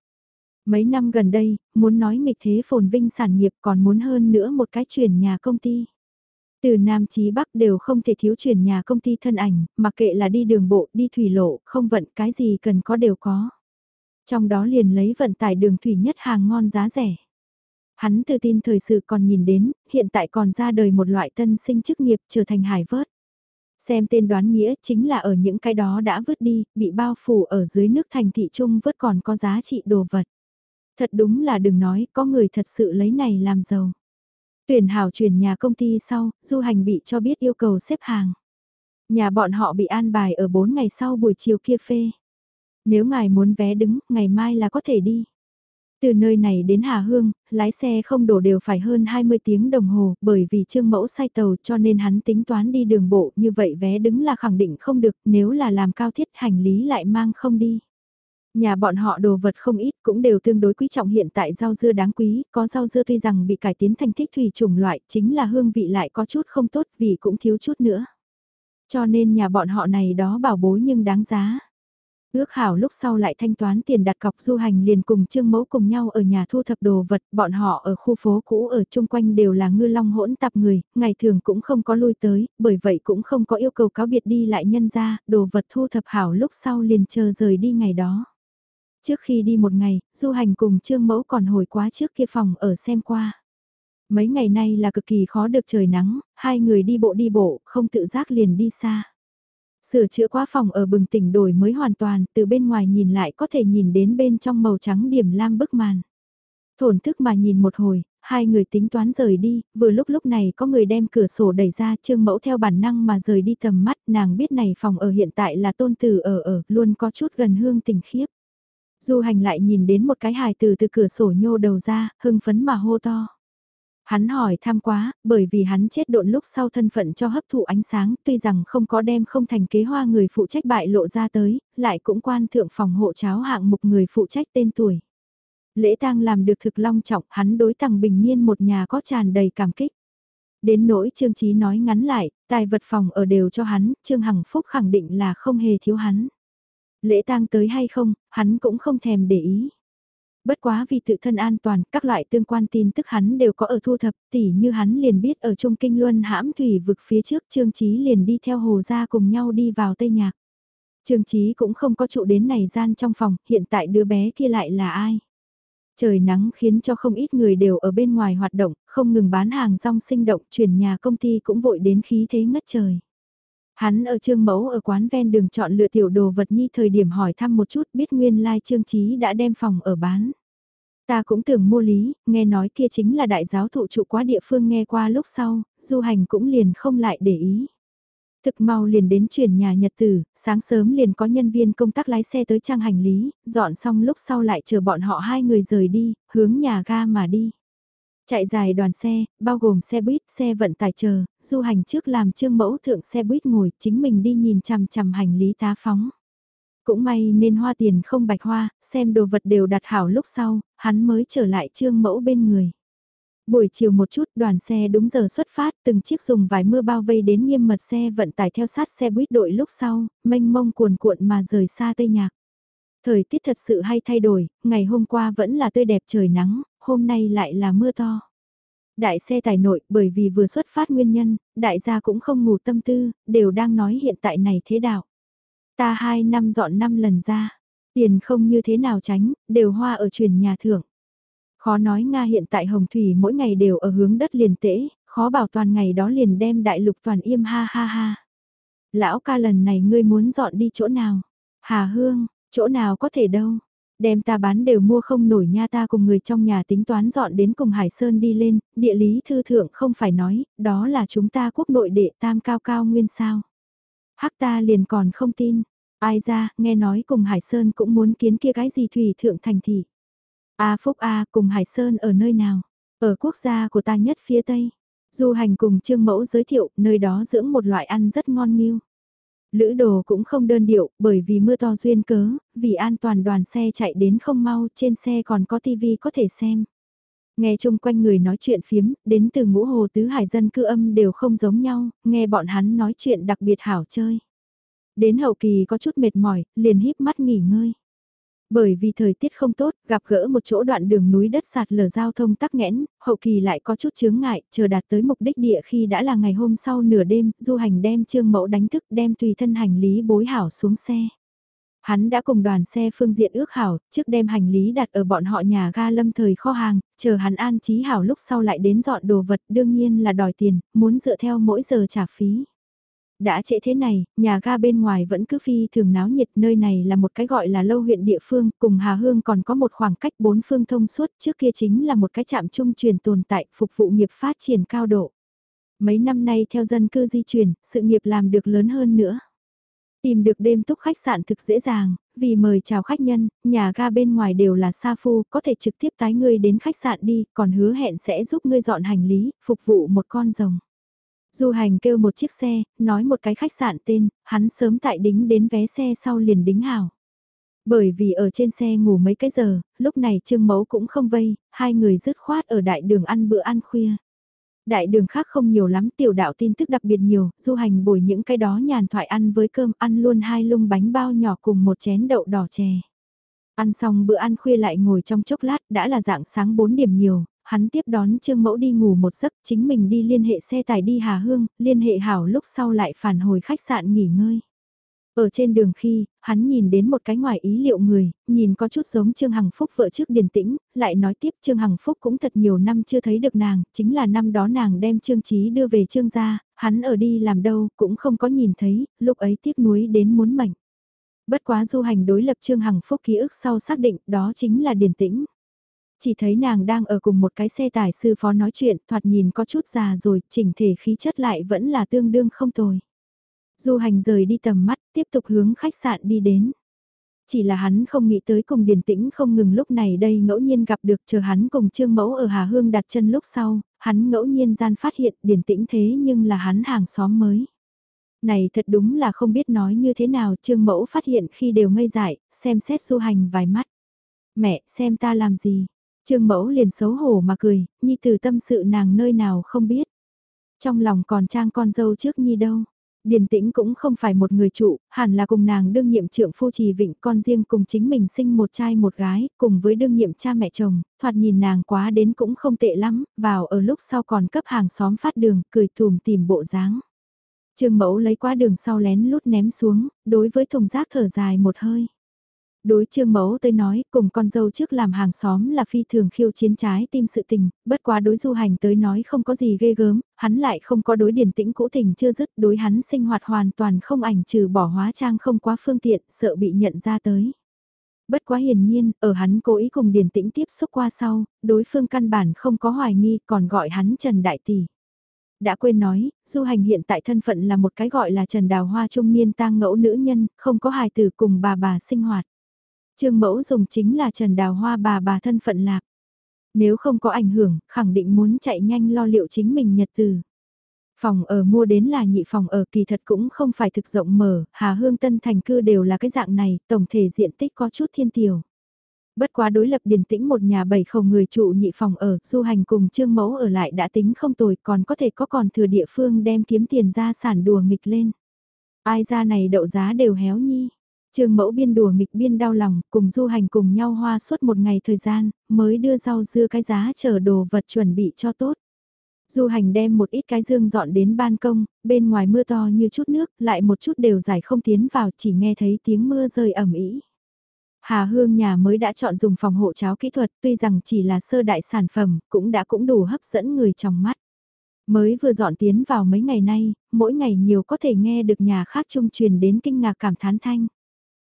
Mấy năm gần đây, muốn nói nghịch thế phồn vinh sản nghiệp còn muốn hơn nữa một cái chuyển nhà công ty. Từ Nam chí Bắc đều không thể thiếu chuyển nhà công ty thân ảnh, mặc kệ là đi đường bộ, đi thủy lộ, không vận cái gì cần có đều có. Trong đó liền lấy vận tải đường thủy nhất hàng ngon giá rẻ. Hắn tự tin thời sự còn nhìn đến, hiện tại còn ra đời một loại tân sinh chức nghiệp trở thành hải vớt. Xem tên đoán nghĩa chính là ở những cái đó đã vứt đi, bị bao phủ ở dưới nước thành thị trung vớt còn có giá trị đồ vật. Thật đúng là đừng nói, có người thật sự lấy này làm giàu. Tuyển hảo chuyển nhà công ty sau, du hành bị cho biết yêu cầu xếp hàng. Nhà bọn họ bị an bài ở 4 ngày sau buổi chiều kia phê. Nếu ngài muốn vé đứng, ngày mai là có thể đi. Từ nơi này đến Hà Hương, lái xe không đổ đều phải hơn 20 tiếng đồng hồ, bởi vì trương mẫu sai tàu cho nên hắn tính toán đi đường bộ như vậy vé đứng là khẳng định không được, nếu là làm cao thiết hành lý lại mang không đi. Nhà bọn họ đồ vật không ít cũng đều tương đối quý trọng hiện tại rau dưa đáng quý, có rau dưa tuy rằng bị cải tiến thành thích thủy chủng loại chính là hương vị lại có chút không tốt vì cũng thiếu chút nữa. Cho nên nhà bọn họ này đó bảo bối nhưng đáng giá. Ước hảo lúc sau lại thanh toán tiền đặt cọc du hành liền cùng Trương Mẫu cùng nhau ở nhà thu thập đồ vật, bọn họ ở khu phố cũ ở chung quanh đều là ngư long hỗn tạp người, ngày thường cũng không có lui tới, bởi vậy cũng không có yêu cầu cáo biệt đi lại nhân ra, đồ vật thu thập hảo lúc sau liền chờ rời đi ngày đó. Trước khi đi một ngày, du hành cùng Trương Mẫu còn hồi quá trước kia phòng ở xem qua. Mấy ngày nay là cực kỳ khó được trời nắng, hai người đi bộ đi bộ, không tự giác liền đi xa. Sửa chữa quá phòng ở bừng tỉnh đổi mới hoàn toàn, từ bên ngoài nhìn lại có thể nhìn đến bên trong màu trắng điểm lam bức màn. Thổn thức mà nhìn một hồi, hai người tính toán rời đi, vừa lúc lúc này có người đem cửa sổ đẩy ra trương mẫu theo bản năng mà rời đi tầm mắt nàng biết này phòng ở hiện tại là tôn tử ở ở, luôn có chút gần hương tình khiếp. Du hành lại nhìn đến một cái hài từ từ cửa sổ nhô đầu ra, hưng phấn mà hô to. Hắn hỏi tham quá, bởi vì hắn chết độn lúc sau thân phận cho hấp thụ ánh sáng, tuy rằng không có đem không thành kế hoa người phụ trách bại lộ ra tới, lại cũng quan thượng phòng hộ cháo hạng mục người phụ trách tên tuổi. Lễ tang làm được thực long trọng, hắn đối tằng bình nhiên một nhà có tràn đầy cảm kích. Đến nỗi Trương Chí nói ngắn lại, tài vật phòng ở đều cho hắn, Trương Hằng Phúc khẳng định là không hề thiếu hắn. Lễ tang tới hay không, hắn cũng không thèm để ý. Bất quá vì tự thân an toàn, các loại tương quan tin tức hắn đều có ở thu thập, tỉ như hắn liền biết ở Trung Kinh Luân hãm thủy vực phía trước Trương Chí liền đi theo hồ gia cùng nhau đi vào Tây Nhạc. Trương Chí cũng không có trụ đến này gian trong phòng, hiện tại đứa bé kia lại là ai? Trời nắng khiến cho không ít người đều ở bên ngoài hoạt động, không ngừng bán hàng rong sinh động, chuyển nhà công ty cũng vội đến khí thế ngất trời. Hắn ở trương mẫu ở quán ven đường chọn lựa tiểu đồ vật nhi thời điểm hỏi thăm một chút biết nguyên lai like trương trí đã đem phòng ở bán. Ta cũng tưởng mua lý, nghe nói kia chính là đại giáo thụ trụ quá địa phương nghe qua lúc sau, du hành cũng liền không lại để ý. Thực mau liền đến chuyển nhà nhật tử, sáng sớm liền có nhân viên công tác lái xe tới trang hành lý, dọn xong lúc sau lại chờ bọn họ hai người rời đi, hướng nhà ga mà đi. Chạy dài đoàn xe, bao gồm xe buýt, xe vận tải chờ, du hành trước làm trương mẫu thượng xe buýt ngồi, chính mình đi nhìn chằm chằm hành lý tá phóng. Cũng may nên hoa tiền không bạch hoa, xem đồ vật đều đặt hảo lúc sau, hắn mới trở lại trương mẫu bên người. Buổi chiều một chút đoàn xe đúng giờ xuất phát, từng chiếc dùng vài mưa bao vây đến nghiêm mật xe vận tải theo sát xe buýt đội lúc sau, mênh mông cuồn cuộn mà rời xa Tây Nhạc. Thời tiết thật sự hay thay đổi, ngày hôm qua vẫn là tươi đẹp trời nắng, hôm nay lại là mưa to. Đại xe tải nội bởi vì vừa xuất phát nguyên nhân, đại gia cũng không ngủ tâm tư, đều đang nói hiện tại này thế đạo. Ta hai năm dọn năm lần ra, tiền không như thế nào tránh, đều hoa ở truyền nhà thưởng. Khó nói Nga hiện tại Hồng Thủy mỗi ngày đều ở hướng đất liền tễ, khó bảo toàn ngày đó liền đem đại lục toàn im ha ha ha. Lão ca lần này ngươi muốn dọn đi chỗ nào? Hà Hương, chỗ nào có thể đâu? Đem ta bán đều mua không nổi nha ta cùng người trong nhà tính toán dọn đến cùng Hải Sơn đi lên, địa lý thư thượng không phải nói, đó là chúng ta quốc nội đệ tam cao cao nguyên sao. Hắc ta liền còn không tin, ai ra, nghe nói cùng Hải Sơn cũng muốn kiến kia cái gì thủy thượng thành thị. A Phúc A cùng Hải Sơn ở nơi nào? Ở quốc gia của ta nhất phía Tây. Du hành cùng Trương Mẫu giới thiệu, nơi đó dưỡng một loại ăn rất ngon miêu. Lữ đồ cũng không đơn điệu, bởi vì mưa to duyên cớ, vì an toàn đoàn xe chạy đến không mau, trên xe còn có tivi có thể xem. Nghe chung quanh người nói chuyện phiếm, đến từ ngũ hồ tứ hải dân cư âm đều không giống nhau, nghe bọn hắn nói chuyện đặc biệt hảo chơi. Đến hậu kỳ có chút mệt mỏi, liền híp mắt nghỉ ngơi. Bởi vì thời tiết không tốt, gặp gỡ một chỗ đoạn đường núi đất sạt lở giao thông tắc nghẽn, hậu kỳ lại có chút chướng ngại, chờ đạt tới mục đích địa khi đã là ngày hôm sau nửa đêm, du hành đem trương mẫu đánh thức đem tùy thân hành lý bối hảo xuống xe. Hắn đã cùng đoàn xe phương diện ước hảo, trước đem hành lý đặt ở bọn họ nhà ga lâm thời kho hàng, chờ hắn an trí hảo lúc sau lại đến dọn đồ vật đương nhiên là đòi tiền, muốn dựa theo mỗi giờ trả phí. Đã trễ thế này, nhà ga bên ngoài vẫn cứ phi thường náo nhiệt nơi này là một cái gọi là lâu huyện địa phương, cùng Hà Hương còn có một khoảng cách bốn phương thông suốt trước kia chính là một cái trạm trung truyền tồn tại phục vụ nghiệp phát triển cao độ. Mấy năm nay theo dân cư di chuyển, sự nghiệp làm được lớn hơn nữa. Tìm được đêm túc khách sạn thực dễ dàng, vì mời chào khách nhân, nhà ga bên ngoài đều là sa phu, có thể trực tiếp tái ngươi đến khách sạn đi, còn hứa hẹn sẽ giúp ngươi dọn hành lý, phục vụ một con rồng. Du hành kêu một chiếc xe, nói một cái khách sạn tên, hắn sớm tại đính đến vé xe sau liền đính hảo. Bởi vì ở trên xe ngủ mấy cái giờ, lúc này Trương Mẫu cũng không vây, hai người dứt khoát ở đại đường ăn bữa ăn khuya. Đại đường khác không nhiều lắm, tiểu đạo tin tức đặc biệt nhiều, du hành bồi những cái đó nhàn thoại ăn với cơm, ăn luôn hai lung bánh bao nhỏ cùng một chén đậu đỏ chè. Ăn xong bữa ăn khuya lại ngồi trong chốc lát, đã là dạng sáng 4 điểm nhiều, hắn tiếp đón Trương Mẫu đi ngủ một giấc, chính mình đi liên hệ xe tải đi Hà Hương, liên hệ hảo lúc sau lại phản hồi khách sạn nghỉ ngơi. Ở trên đường khi, hắn nhìn đến một cái ngoài ý liệu người, nhìn có chút giống Trương Hằng Phúc vợ trước điền tĩnh, lại nói tiếp Trương Hằng Phúc cũng thật nhiều năm chưa thấy được nàng, chính là năm đó nàng đem Trương Trí đưa về Trương gia, hắn ở đi làm đâu cũng không có nhìn thấy, lúc ấy tiếc nuối đến muốn mảnh. Bất quá du hành đối lập Trương Hằng Phúc ký ức sau xác định đó chính là điền tĩnh. Chỉ thấy nàng đang ở cùng một cái xe tải sư phó nói chuyện, thoạt nhìn có chút già rồi, chỉnh thể khí chất lại vẫn là tương đương không tồi. Du hành rời đi tầm mắt, tiếp tục hướng khách sạn đi đến. Chỉ là hắn không nghĩ tới cùng điển Tĩnh không ngừng lúc này đây ngẫu nhiên gặp được chờ hắn cùng Trương Mẫu ở Hà Hương đặt chân lúc sau, hắn ngẫu nhiên gian phát hiện điển Tĩnh thế nhưng là hắn hàng xóm mới. Này thật đúng là không biết nói như thế nào Trương Mẫu phát hiện khi đều ngây dại, xem xét du hành vài mắt. Mẹ, xem ta làm gì? Trương Mẫu liền xấu hổ mà cười, Nhi từ tâm sự nàng nơi nào không biết. Trong lòng còn trang con dâu trước Nhi đâu. Điền tĩnh cũng không phải một người trụ, hẳn là cùng nàng đương nhiệm trưởng phu trì vịnh con riêng cùng chính mình sinh một trai một gái, cùng với đương nhiệm cha mẹ chồng, thoạt nhìn nàng quá đến cũng không tệ lắm, vào ở lúc sau còn cấp hàng xóm phát đường, cười thùm tìm bộ dáng. Trương mẫu lấy qua đường sau lén lút ném xuống, đối với thùng rác thở dài một hơi. Đối trương mẫu tới nói, cùng con dâu trước làm hàng xóm là phi thường khiêu chiến trái tim sự tình, bất quá đối du hành tới nói không có gì ghê gớm, hắn lại không có đối điển tĩnh cũ tình chưa dứt, đối hắn sinh hoạt hoàn toàn không ảnh trừ bỏ hóa trang không quá phương tiện, sợ bị nhận ra tới. Bất quá hiển nhiên, ở hắn cố ý cùng điển tĩnh tiếp xúc qua sau, đối phương căn bản không có hoài nghi, còn gọi hắn Trần Đại Tỷ đã quên nói, du hành hiện tại thân phận là một cái gọi là Trần Đào Hoa trung niên tang ngẫu nữ nhân, không có hài tử cùng bà bà sinh hoạt. Trương mẫu dùng chính là Trần Đào Hoa bà bà thân phận lạc. Nếu không có ảnh hưởng, khẳng định muốn chạy nhanh lo liệu chính mình nhật từ. Phòng ở mua đến là nhị phòng ở kỳ thật cũng không phải thực rộng mở, Hà Hương Tân thành cư đều là cái dạng này, tổng thể diện tích có chút thiên tiểu. Bất quá đối lập điển tĩnh một nhà bảy khẩu người trụ nhị phòng ở, du hành cùng trương mẫu ở lại đã tính không tồi còn có thể có còn thừa địa phương đem kiếm tiền ra sản đùa nghịch lên. Ai ra này đậu giá đều héo nhi. Trương mẫu biên đùa nghịch biên đau lòng, cùng du hành cùng nhau hoa suốt một ngày thời gian, mới đưa rau dưa cái giá chở đồ vật chuẩn bị cho tốt. Du hành đem một ít cái dương dọn đến ban công, bên ngoài mưa to như chút nước, lại một chút đều giải không tiến vào, chỉ nghe thấy tiếng mưa rơi ẩm ý. Hà Hương nhà mới đã chọn dùng phòng hộ cháo kỹ thuật, tuy rằng chỉ là sơ đại sản phẩm, cũng đã cũng đủ hấp dẫn người trong mắt. Mới vừa dọn tiến vào mấy ngày nay, mỗi ngày nhiều có thể nghe được nhà khác trung truyền đến kinh ngạc cảm thán thanh.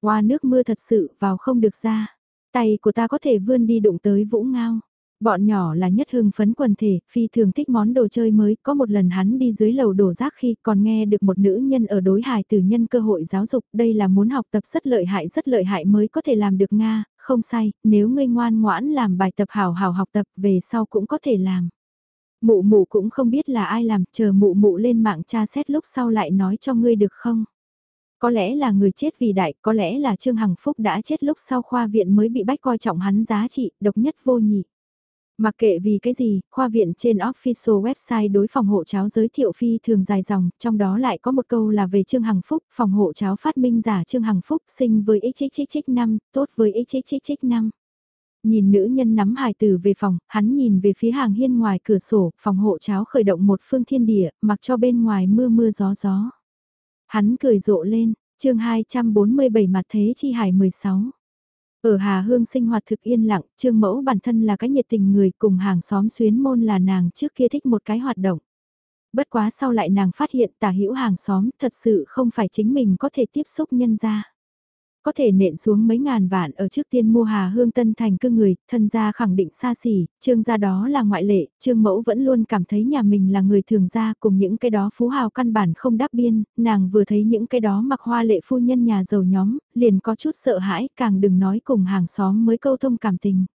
Qua nước mưa thật sự vào không được ra. Tay của ta có thể vươn đi đụng tới vũ ngao. Bọn nhỏ là nhất hưng phấn quần thể, phi thường thích món đồ chơi mới, có một lần hắn đi dưới lầu đổ rác khi còn nghe được một nữ nhân ở đối hài từ nhân cơ hội giáo dục, đây là muốn học tập rất lợi hại rất lợi hại mới có thể làm được Nga, không sai, nếu ngươi ngoan ngoãn làm bài tập hào hào học tập về sau cũng có thể làm. Mụ mụ cũng không biết là ai làm, chờ mụ mụ lên mạng tra xét lúc sau lại nói cho ngươi được không? Có lẽ là người chết vì đại, có lẽ là Trương Hằng Phúc đã chết lúc sau khoa viện mới bị bách coi trọng hắn giá trị, độc nhất vô nhị. Mặc kệ vì cái gì, khoa viện trên official website đối phòng hộ cháo giới thiệu phi thường dài dòng, trong đó lại có một câu là về Trương Hằng Phúc, phòng hộ cháo phát minh giả Trương Hằng Phúc sinh với xxxx5, tốt với xxxx5. Nhìn nữ nhân nắm hài tử về phòng, hắn nhìn về phía hàng hiên ngoài cửa sổ, phòng hộ cháo khởi động một phương thiên địa, mặc cho bên ngoài mưa mưa gió gió. Hắn cười rộ lên, chương 247 mặt thế chi hải 16. Ở Hà Hương sinh hoạt thực yên lặng, Trương Mẫu bản thân là cái nhiệt tình người cùng hàng xóm xuyến môn là nàng trước kia thích một cái hoạt động. Bất quá sau lại nàng phát hiện tả hữu hàng xóm thật sự không phải chính mình có thể tiếp xúc nhân ra có thể nện xuống mấy ngàn vạn ở trước tiên mua hà hương tân thành cư người, thân gia khẳng định xa xỉ, trương gia đó là ngoại lệ, trương mẫu vẫn luôn cảm thấy nhà mình là người thường gia cùng những cái đó phú hào căn bản không đáp biên, nàng vừa thấy những cái đó mặc hoa lệ phu nhân nhà giàu nhóm, liền có chút sợ hãi, càng đừng nói cùng hàng xóm mới câu thông cảm tình.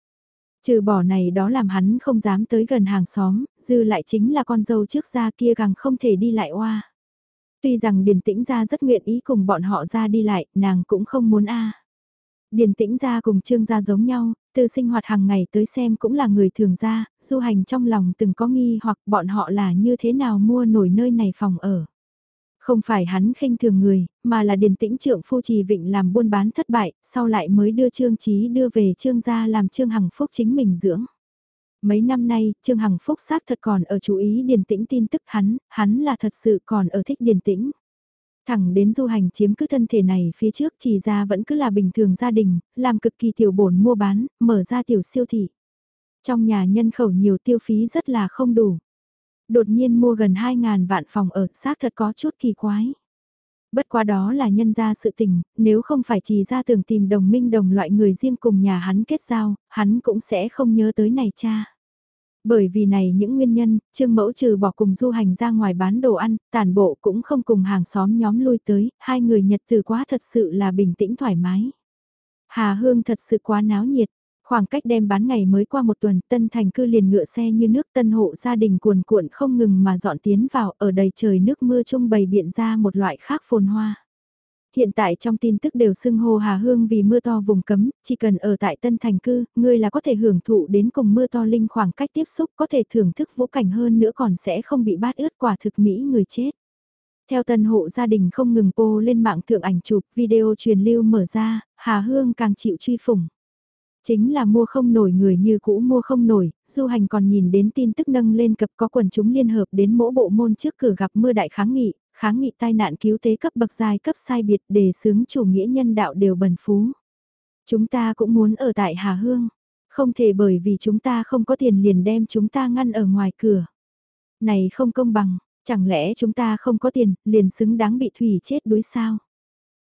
Trừ bỏ này đó làm hắn không dám tới gần hàng xóm, dư lại chính là con dâu trước gia kia càng không thể đi lại oa. Tuy rằng Điền Tĩnh gia rất nguyện ý cùng bọn họ ra đi lại, nàng cũng không muốn a. Điền Tĩnh gia cùng Trương gia giống nhau, từ sinh hoạt hàng ngày tới xem cũng là người thường gia, du hành trong lòng từng có nghi hoặc bọn họ là như thế nào mua nổi nơi này phòng ở. Không phải hắn khinh thường người, mà là Điền Tĩnh trượng phu trì vịnh làm buôn bán thất bại, sau lại mới đưa Trương Chí đưa về Trương gia làm Trương Hằng Phúc chính mình dưỡng. Mấy năm nay, Trương Hằng Phúc xác thật còn ở chú ý điền tĩnh tin tức hắn, hắn là thật sự còn ở thích điền tĩnh. Thẳng đến du hành chiếm cứ thân thể này phía trước chỉ ra vẫn cứ là bình thường gia đình, làm cực kỳ tiểu bổn mua bán, mở ra tiểu siêu thị. Trong nhà nhân khẩu nhiều tiêu phí rất là không đủ. Đột nhiên mua gần 2.000 vạn phòng ở, xác thật có chút kỳ quái. Bất quá đó là nhân ra sự tình, nếu không phải chỉ ra tưởng tìm đồng minh đồng loại người riêng cùng nhà hắn kết giao, hắn cũng sẽ không nhớ tới này cha. Bởi vì này những nguyên nhân, Trương Mẫu trừ bỏ cùng du hành ra ngoài bán đồ ăn, tàn bộ cũng không cùng hàng xóm nhóm lui tới, hai người nhật từ quá thật sự là bình tĩnh thoải mái. Hà Hương thật sự quá náo nhiệt, khoảng cách đem bán ngày mới qua một tuần, tân thành cư liền ngựa xe như nước tân hộ gia đình cuồn cuộn không ngừng mà dọn tiến vào ở đầy trời nước mưa trung bày biện ra một loại khác phồn hoa hiện tại trong tin tức đều xưng hô Hà Hương vì mưa to vùng cấm, chỉ cần ở tại Tân Thành Cư, ngươi là có thể hưởng thụ đến cùng mưa to linh khoảng cách tiếp xúc có thể thưởng thức vũ cảnh hơn nữa còn sẽ không bị bát ướt quả thực mỹ người chết. Theo tân hộ gia đình không ngừng pô lên mạng thượng ảnh chụp video truyền lưu mở ra, Hà Hương càng chịu truy phủng. Chính là mua không nổi người như cũ mua không nổi, du hành còn nhìn đến tin tức nâng lên cập có quần chúng liên hợp đến mỗi bộ môn trước cửa gặp mưa đại kháng nghị, kháng nghị tai nạn cứu tế cấp bậc dài cấp sai biệt đề xướng chủ nghĩa nhân đạo đều bần phú. Chúng ta cũng muốn ở tại Hà Hương, không thể bởi vì chúng ta không có tiền liền đem chúng ta ngăn ở ngoài cửa. Này không công bằng, chẳng lẽ chúng ta không có tiền, liền xứng đáng bị thủy chết đuối sao?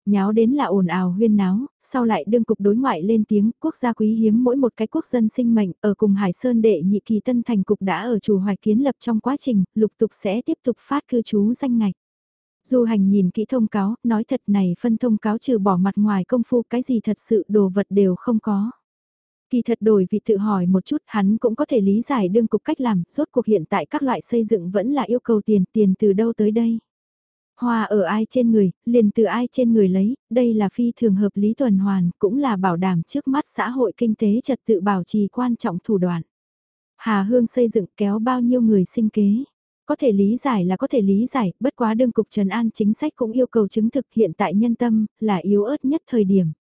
Nháo đến là ồn ào huyên náo, sau lại đương cục đối ngoại lên tiếng quốc gia quý hiếm mỗi một cái quốc dân sinh mệnh ở cùng Hải Sơn đệ nhị kỳ tân thành cục đã ở chủ hoài kiến lập trong quá trình, lục tục sẽ tiếp tục phát cư trú danh ngạch. Du hành nhìn kỹ thông cáo, nói thật này phân thông cáo trừ bỏ mặt ngoài công phu cái gì thật sự đồ vật đều không có. Kỳ thật đổi vị tự hỏi một chút hắn cũng có thể lý giải đương cục cách làm, rốt cuộc hiện tại các loại xây dựng vẫn là yêu cầu tiền, tiền từ đâu tới đây. Hoa ở ai trên người, liền từ ai trên người lấy, đây là phi thường hợp lý tuần hoàn, cũng là bảo đảm trước mắt xã hội kinh tế trật tự bảo trì quan trọng thủ đoạn. Hà Hương xây dựng kéo bao nhiêu người sinh kế. Có thể lý giải là có thể lý giải, bất quá đương cục Trần An chính sách cũng yêu cầu chứng thực hiện tại nhân tâm, là yếu ớt nhất thời điểm.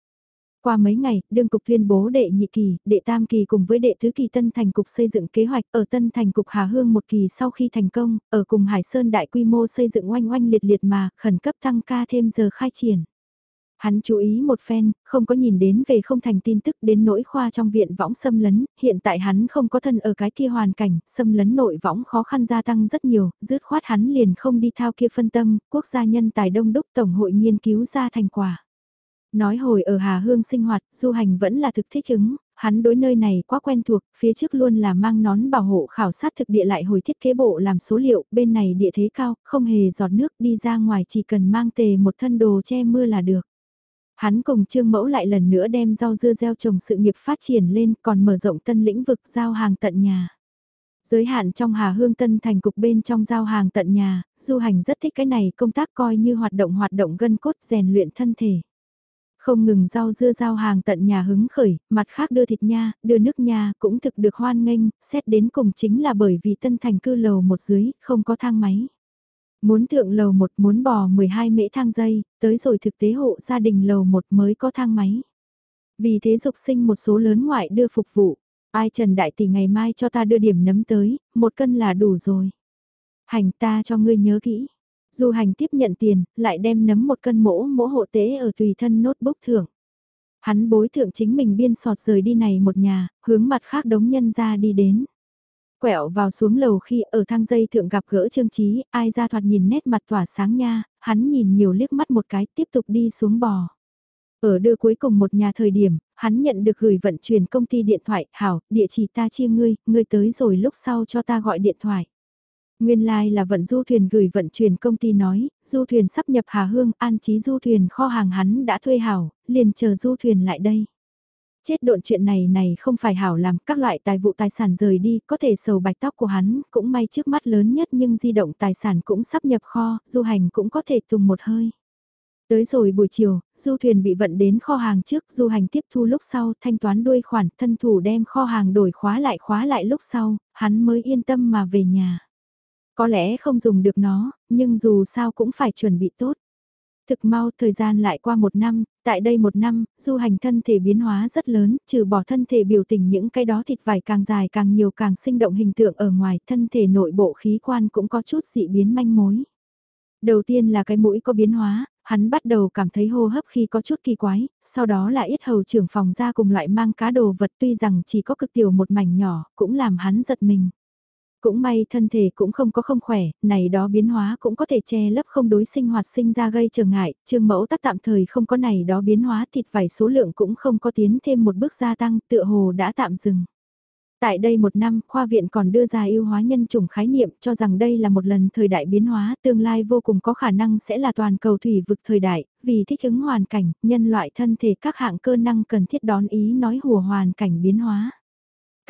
Qua mấy ngày, đương cục tuyên bố đệ nhị kỳ, đệ tam kỳ cùng với đệ tứ kỳ Tân Thành cục xây dựng kế hoạch ở Tân Thành cục Hà Hương một kỳ sau khi thành công, ở cùng Hải Sơn đại quy mô xây dựng oanh oanh liệt liệt mà, khẩn cấp tăng ca thêm giờ khai triển. Hắn chú ý một phen, không có nhìn đến về không thành tin tức đến nỗi khoa trong viện võng xâm lấn, hiện tại hắn không có thân ở cái kia hoàn cảnh, xâm lấn nội võng khó khăn gia tăng rất nhiều, dứt khoát hắn liền không đi thao kia phân tâm, quốc gia nhân tài đông đúc tổng hội nghiên cứu ra thành quả. Nói hồi ở Hà Hương sinh hoạt, du hành vẫn là thực thích ứng, hắn đối nơi này quá quen thuộc, phía trước luôn là mang nón bảo hộ khảo sát thực địa lại hồi thiết kế bộ làm số liệu, bên này địa thế cao, không hề giọt nước đi ra ngoài chỉ cần mang tề một thân đồ che mưa là được. Hắn cùng Trương Mẫu lại lần nữa đem rau dưa gieo trồng sự nghiệp phát triển lên còn mở rộng tân lĩnh vực giao hàng tận nhà. Giới hạn trong Hà Hương Tân thành cục bên trong giao hàng tận nhà, du hành rất thích cái này công tác coi như hoạt động hoạt động gân cốt rèn luyện thân thể. Không ngừng rau dưa giao hàng tận nhà hứng khởi, mặt khác đưa thịt nha, đưa nước nha cũng thực được hoan nghênh, xét đến cùng chính là bởi vì tân thành cư lầu một dưới, không có thang máy. Muốn thượng lầu một muốn bò 12 mễ thang dây, tới rồi thực tế hộ gia đình lầu một mới có thang máy. Vì thế dục sinh một số lớn ngoại đưa phục vụ. Ai Trần Đại Tỷ ngày mai cho ta đưa điểm nấm tới, một cân là đủ rồi. Hành ta cho ngươi nhớ kỹ. Du hành tiếp nhận tiền, lại đem nấm một cân mỗ mỗ hộ tế ở tùy thân notebook thưởng. Hắn bối thượng chính mình biên sọt rời đi này một nhà, hướng mặt khác đống nhân ra đi đến. Quẹo vào xuống lầu khi ở thang dây thượng gặp gỡ Trương Trí, ai ra thoạt nhìn nét mặt tỏa sáng nha, hắn nhìn nhiều liếc mắt một cái tiếp tục đi xuống bò. Ở đưa cuối cùng một nhà thời điểm, hắn nhận được gửi vận chuyển công ty điện thoại, hảo, địa chỉ ta chia ngươi, ngươi tới rồi lúc sau cho ta gọi điện thoại. Nguyên lai like là vận du thuyền gửi vận chuyển công ty nói, du thuyền sắp nhập Hà Hương, an trí du thuyền kho hàng hắn đã thuê hảo, liền chờ du thuyền lại đây. Chết độn chuyện này này không phải hảo làm, các loại tài vụ tài sản rời đi, có thể sầu bạch tóc của hắn, cũng may trước mắt lớn nhất nhưng di động tài sản cũng sắp nhập kho, du hành cũng có thể tùng một hơi. Tới rồi buổi chiều, du thuyền bị vận đến kho hàng trước, du hành tiếp thu lúc sau, thanh toán đuôi khoản, thân thủ đem kho hàng đổi khóa lại khóa lại lúc sau, hắn mới yên tâm mà về nhà. Có lẽ không dùng được nó, nhưng dù sao cũng phải chuẩn bị tốt. Thực mau thời gian lại qua một năm, tại đây một năm, du hành thân thể biến hóa rất lớn, trừ bỏ thân thể biểu tình những cái đó thịt vải càng dài càng nhiều càng sinh động hình tượng ở ngoài, thân thể nội bộ khí quan cũng có chút dị biến manh mối. Đầu tiên là cái mũi có biến hóa, hắn bắt đầu cảm thấy hô hấp khi có chút kỳ quái, sau đó là ít hầu trưởng phòng ra cùng loại mang cá đồ vật tuy rằng chỉ có cực tiểu một mảnh nhỏ, cũng làm hắn giật mình. Cũng may thân thể cũng không có không khỏe, này đó biến hóa cũng có thể che lấp không đối sinh hoạt sinh ra gây trở ngại, trương mẫu tắc tạm thời không có này đó biến hóa thịt vải số lượng cũng không có tiến thêm một bước gia tăng, tựa hồ đã tạm dừng. Tại đây một năm, khoa viện còn đưa ra ưu hóa nhân chủng khái niệm cho rằng đây là một lần thời đại biến hóa, tương lai vô cùng có khả năng sẽ là toàn cầu thủy vực thời đại, vì thích ứng hoàn cảnh, nhân loại thân thể các hạng cơ năng cần thiết đón ý nói hùa hoàn cảnh biến hóa.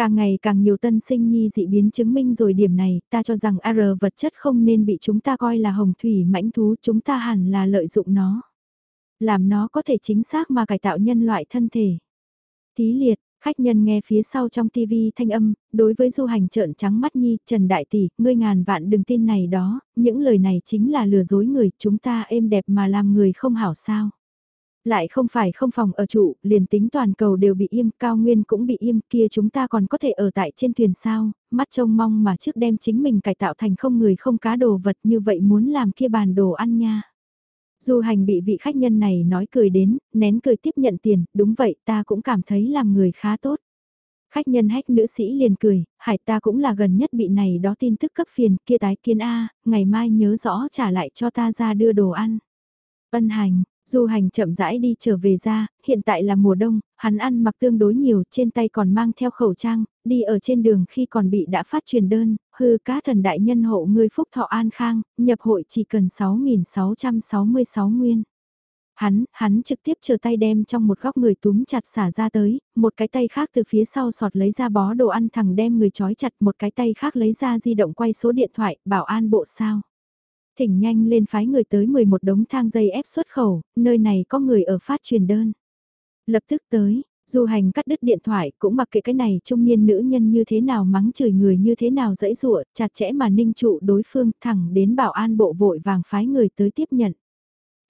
Càng ngày càng nhiều tân sinh nhi dị biến chứng minh rồi điểm này, ta cho rằng R vật chất không nên bị chúng ta coi là hồng thủy mãnh thú, chúng ta hẳn là lợi dụng nó. Làm nó có thể chính xác mà cải tạo nhân loại thân thể. Tí liệt, khách nhân nghe phía sau trong tivi thanh âm, đối với du hành trợn trắng mắt nhi, Trần Đại Tỷ, ngươi ngàn vạn đừng tin này đó, những lời này chính là lừa dối người, chúng ta êm đẹp mà làm người không hảo sao. Lại không phải không phòng ở trụ, liền tính toàn cầu đều bị im, cao nguyên cũng bị im, kia chúng ta còn có thể ở tại trên thuyền sao, mắt trông mong mà trước đem chính mình cải tạo thành không người không cá đồ vật như vậy muốn làm kia bàn đồ ăn nha. Du hành bị vị khách nhân này nói cười đến, nén cười tiếp nhận tiền, đúng vậy ta cũng cảm thấy làm người khá tốt. Khách nhân hách nữ sĩ liền cười, hải ta cũng là gần nhất bị này đó tin tức cấp phiền, kia tái kiên A, ngày mai nhớ rõ trả lại cho ta ra đưa đồ ăn. Ân hành, Du hành chậm rãi đi trở về ra, hiện tại là mùa đông, hắn ăn mặc tương đối nhiều, trên tay còn mang theo khẩu trang, đi ở trên đường khi còn bị đã phát truyền đơn, hư cá thần đại nhân hộ người phúc thọ an khang, nhập hội chỉ cần 6.666 nguyên. Hắn, hắn trực tiếp chờ tay đem trong một góc người túm chặt xả ra tới, một cái tay khác từ phía sau sọt lấy ra bó đồ ăn thẳng đem người trói chặt một cái tay khác lấy ra di động quay số điện thoại, bảo an bộ sao thỉnh nhanh lên phái người tới 11 đống thang dây ép xuất khẩu, nơi này có người ở phát truyền đơn. Lập tức tới, du hành cắt đứt điện thoại cũng mặc kệ cái này trung niên nữ nhân như thế nào mắng chửi người như thế nào dẫy dụa, chặt chẽ mà ninh trụ đối phương thẳng đến bảo an bộ vội vàng phái người tới tiếp nhận.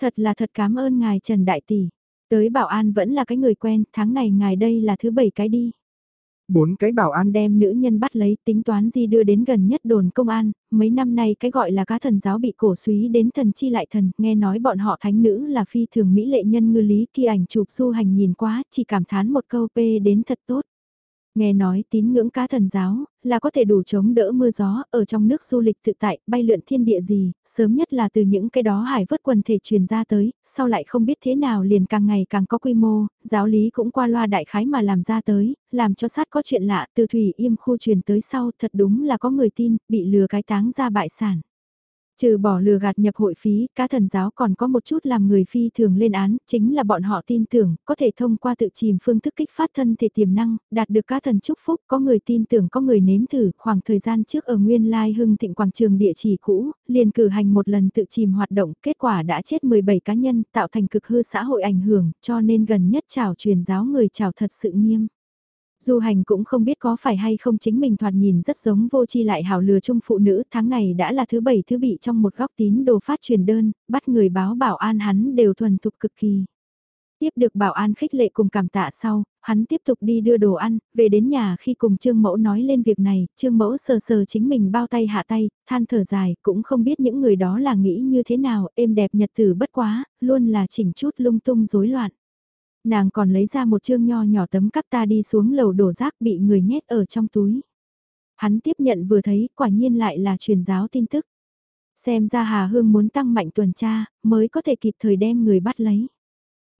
Thật là thật cảm ơn ngài Trần Đại Tỷ. Tới bảo an vẫn là cái người quen, tháng này ngài đây là thứ bảy cái đi. Bốn cái bảo an đem nữ nhân bắt lấy tính toán gì đưa đến gần nhất đồn công an, mấy năm nay cái gọi là cá thần giáo bị cổ suý đến thần chi lại thần, nghe nói bọn họ thánh nữ là phi thường mỹ lệ nhân ngư lý kia ảnh chụp du hành nhìn quá, chỉ cảm thán một câu p đến thật tốt. Nghe nói tín ngưỡng cá thần giáo, là có thể đủ chống đỡ mưa gió, ở trong nước du lịch tự tại, bay lượn thiên địa gì, sớm nhất là từ những cái đó hải vớt quần thể truyền ra tới, sau lại không biết thế nào liền càng ngày càng có quy mô, giáo lý cũng qua loa đại khái mà làm ra tới, làm cho sát có chuyện lạ từ thủy im khu truyền tới sau thật đúng là có người tin, bị lừa cái táng ra bại sản. Trừ bỏ lừa gạt nhập hội phí, cá thần giáo còn có một chút làm người phi thường lên án, chính là bọn họ tin tưởng, có thể thông qua tự chìm phương thức kích phát thân thể tiềm năng, đạt được cá thần chúc phúc, có người tin tưởng có người nếm thử, khoảng thời gian trước ở Nguyên Lai Hưng Thịnh Quảng Trường địa chỉ cũ, liền cử hành một lần tự chìm hoạt động, kết quả đã chết 17 cá nhân, tạo thành cực hư xã hội ảnh hưởng, cho nên gần nhất chào truyền giáo người chào thật sự nghiêm. Du hành cũng không biết có phải hay không chính mình thoạt nhìn rất giống vô chi lại hảo lừa chung phụ nữ, tháng này đã là thứ bảy thứ bị trong một góc tín đồ phát truyền đơn, bắt người báo bảo an hắn đều thuần thục cực kỳ. Tiếp được bảo an khích lệ cùng cảm tạ sau, hắn tiếp tục đi đưa đồ ăn, về đến nhà khi cùng Trương Mẫu nói lên việc này, Trương Mẫu sờ sờ chính mình bao tay hạ tay, than thở dài, cũng không biết những người đó là nghĩ như thế nào, êm đẹp nhật tử bất quá, luôn là chỉnh chút lung tung rối loạn. Nàng còn lấy ra một chương nho nhỏ tấm cắp ta đi xuống lầu đổ rác bị người nhét ở trong túi. Hắn tiếp nhận vừa thấy quả nhiên lại là truyền giáo tin tức. Xem ra Hà Hương muốn tăng mạnh tuần tra, mới có thể kịp thời đem người bắt lấy.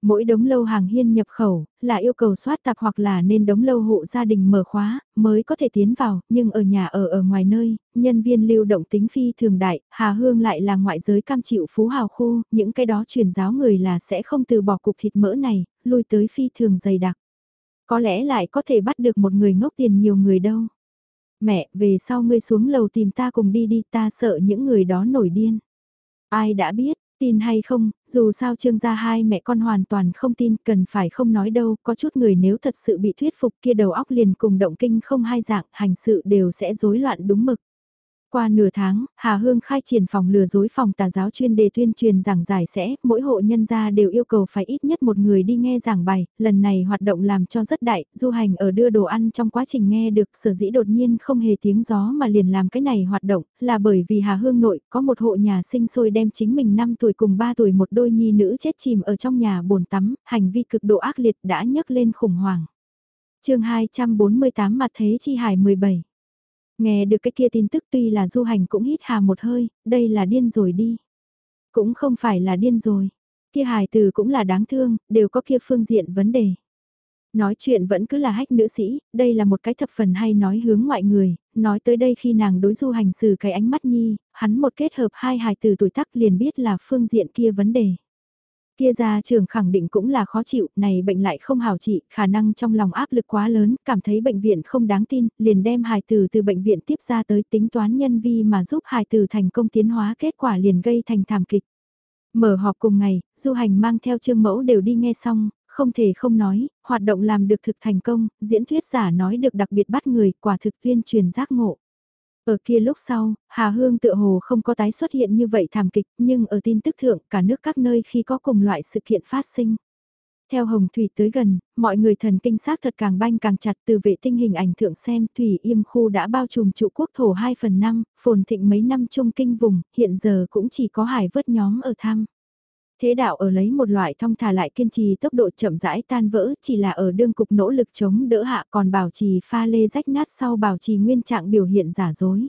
Mỗi đống lâu hàng hiên nhập khẩu, là yêu cầu soát tạp hoặc là nên đống lâu hộ gia đình mở khóa, mới có thể tiến vào, nhưng ở nhà ở ở ngoài nơi, nhân viên lưu động tính phi thường đại, Hà Hương lại là ngoại giới cam chịu phú hào khu, những cái đó truyền giáo người là sẽ không từ bỏ cục thịt mỡ này, lui tới phi thường dày đặc. Có lẽ lại có thể bắt được một người ngốc tiền nhiều người đâu. Mẹ, về sau ngươi xuống lầu tìm ta cùng đi đi, ta sợ những người đó nổi điên. Ai đã biết, Tin hay không, dù sao trương gia hai mẹ con hoàn toàn không tin, cần phải không nói đâu, có chút người nếu thật sự bị thuyết phục kia đầu óc liền cùng động kinh không hai dạng, hành sự đều sẽ rối loạn đúng mực. Qua nửa tháng, Hà Hương khai triển phòng lừa dối phòng tà giáo chuyên đề tuyên truyền giảng giải sẽ, mỗi hộ nhân gia đều yêu cầu phải ít nhất một người đi nghe giảng bài, lần này hoạt động làm cho rất đại, du hành ở đưa đồ ăn trong quá trình nghe được sở dĩ đột nhiên không hề tiếng gió mà liền làm cái này hoạt động, là bởi vì Hà Hương nội có một hộ nhà sinh sôi đem chính mình 5 tuổi cùng 3 tuổi một đôi nhi nữ chết chìm ở trong nhà bồn tắm, hành vi cực độ ác liệt đã nhấc lên khủng hoảng. chương 248 mặt thế chi hải 17 Nghe được cái kia tin tức tuy là du hành cũng hít hà một hơi, đây là điên rồi đi. Cũng không phải là điên rồi. Kia hài từ cũng là đáng thương, đều có kia phương diện vấn đề. Nói chuyện vẫn cứ là hách nữ sĩ, đây là một cái thập phần hay nói hướng ngoại người, nói tới đây khi nàng đối du hành xử cái ánh mắt nhi, hắn một kết hợp hai hài từ tuổi tắc liền biết là phương diện kia vấn đề. Kia gia trưởng khẳng định cũng là khó chịu, này bệnh lại không hào trị, khả năng trong lòng áp lực quá lớn, cảm thấy bệnh viện không đáng tin, liền đem hài tử từ bệnh viện tiếp ra tới tính toán nhân vi mà giúp hài tử thành công tiến hóa kết quả liền gây thành thảm kịch. Mở họp cùng ngày, du hành mang theo trương mẫu đều đi nghe xong, không thể không nói, hoạt động làm được thực thành công, diễn thuyết giả nói được đặc biệt bắt người, quả thực tuyên truyền giác ngộ. Ở kia lúc sau, Hà Hương tựa hồ không có tái xuất hiện như vậy thảm kịch, nhưng ở tin tức thượng cả nước các nơi khi có cùng loại sự kiện phát sinh. Theo Hồng Thủy tới gần, mọi người thần kinh sát thật càng banh càng chặt từ vệ tinh hình ảnh thượng xem Thủy Yêm khu đã bao trùm trụ quốc thổ 2 phần 5, phồn thịnh mấy năm trung kinh vùng, hiện giờ cũng chỉ có hải vớt nhóm ở thăm. Thế đạo ở lấy một loại thong thả lại kiên trì tốc độ chậm rãi tan vỡ chỉ là ở đương cục nỗ lực chống đỡ hạ còn bảo trì pha lê rách nát sau bảo trì nguyên trạng biểu hiện giả dối.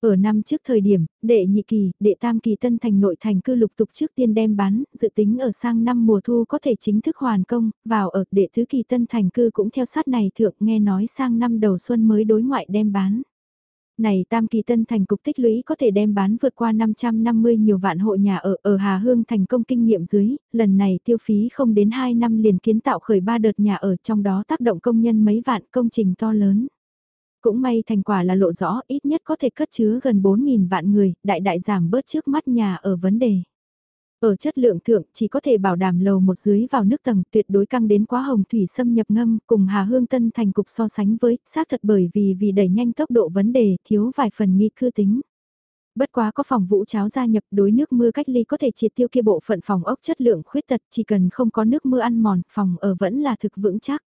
Ở năm trước thời điểm, đệ nhị kỳ, đệ tam kỳ tân thành nội thành cư lục tục trước tiên đem bán, dự tính ở sang năm mùa thu có thể chính thức hoàn công, vào ở đệ thứ kỳ tân thành cư cũng theo sát này thượng nghe nói sang năm đầu xuân mới đối ngoại đem bán này tam kỳ tân thành cục tích lũy có thể đem bán vượt qua 550 nhiều vạn hộ nhà ở ở Hà Hương thành công kinh nghiệm dưới, lần này tiêu phí không đến 2 năm liền kiến tạo khởi 3 đợt nhà ở trong đó tác động công nhân mấy vạn công trình to lớn. Cũng may thành quả là lộ rõ ít nhất có thể cất chứa gần 4.000 vạn người, đại đại giảm bớt trước mắt nhà ở vấn đề. Ở chất lượng thượng chỉ có thể bảo đảm lầu một dưới vào nước tầng tuyệt đối căng đến quá hồng thủy xâm nhập ngâm cùng Hà Hương Tân thành cục so sánh với, xác thật bởi vì vì đẩy nhanh tốc độ vấn đề thiếu vài phần nghi cư tính. Bất quá có phòng vũ cháo gia nhập đối nước mưa cách ly có thể triệt tiêu kia bộ phận phòng ốc chất lượng khuyết tật chỉ cần không có nước mưa ăn mòn phòng ở vẫn là thực vững chắc.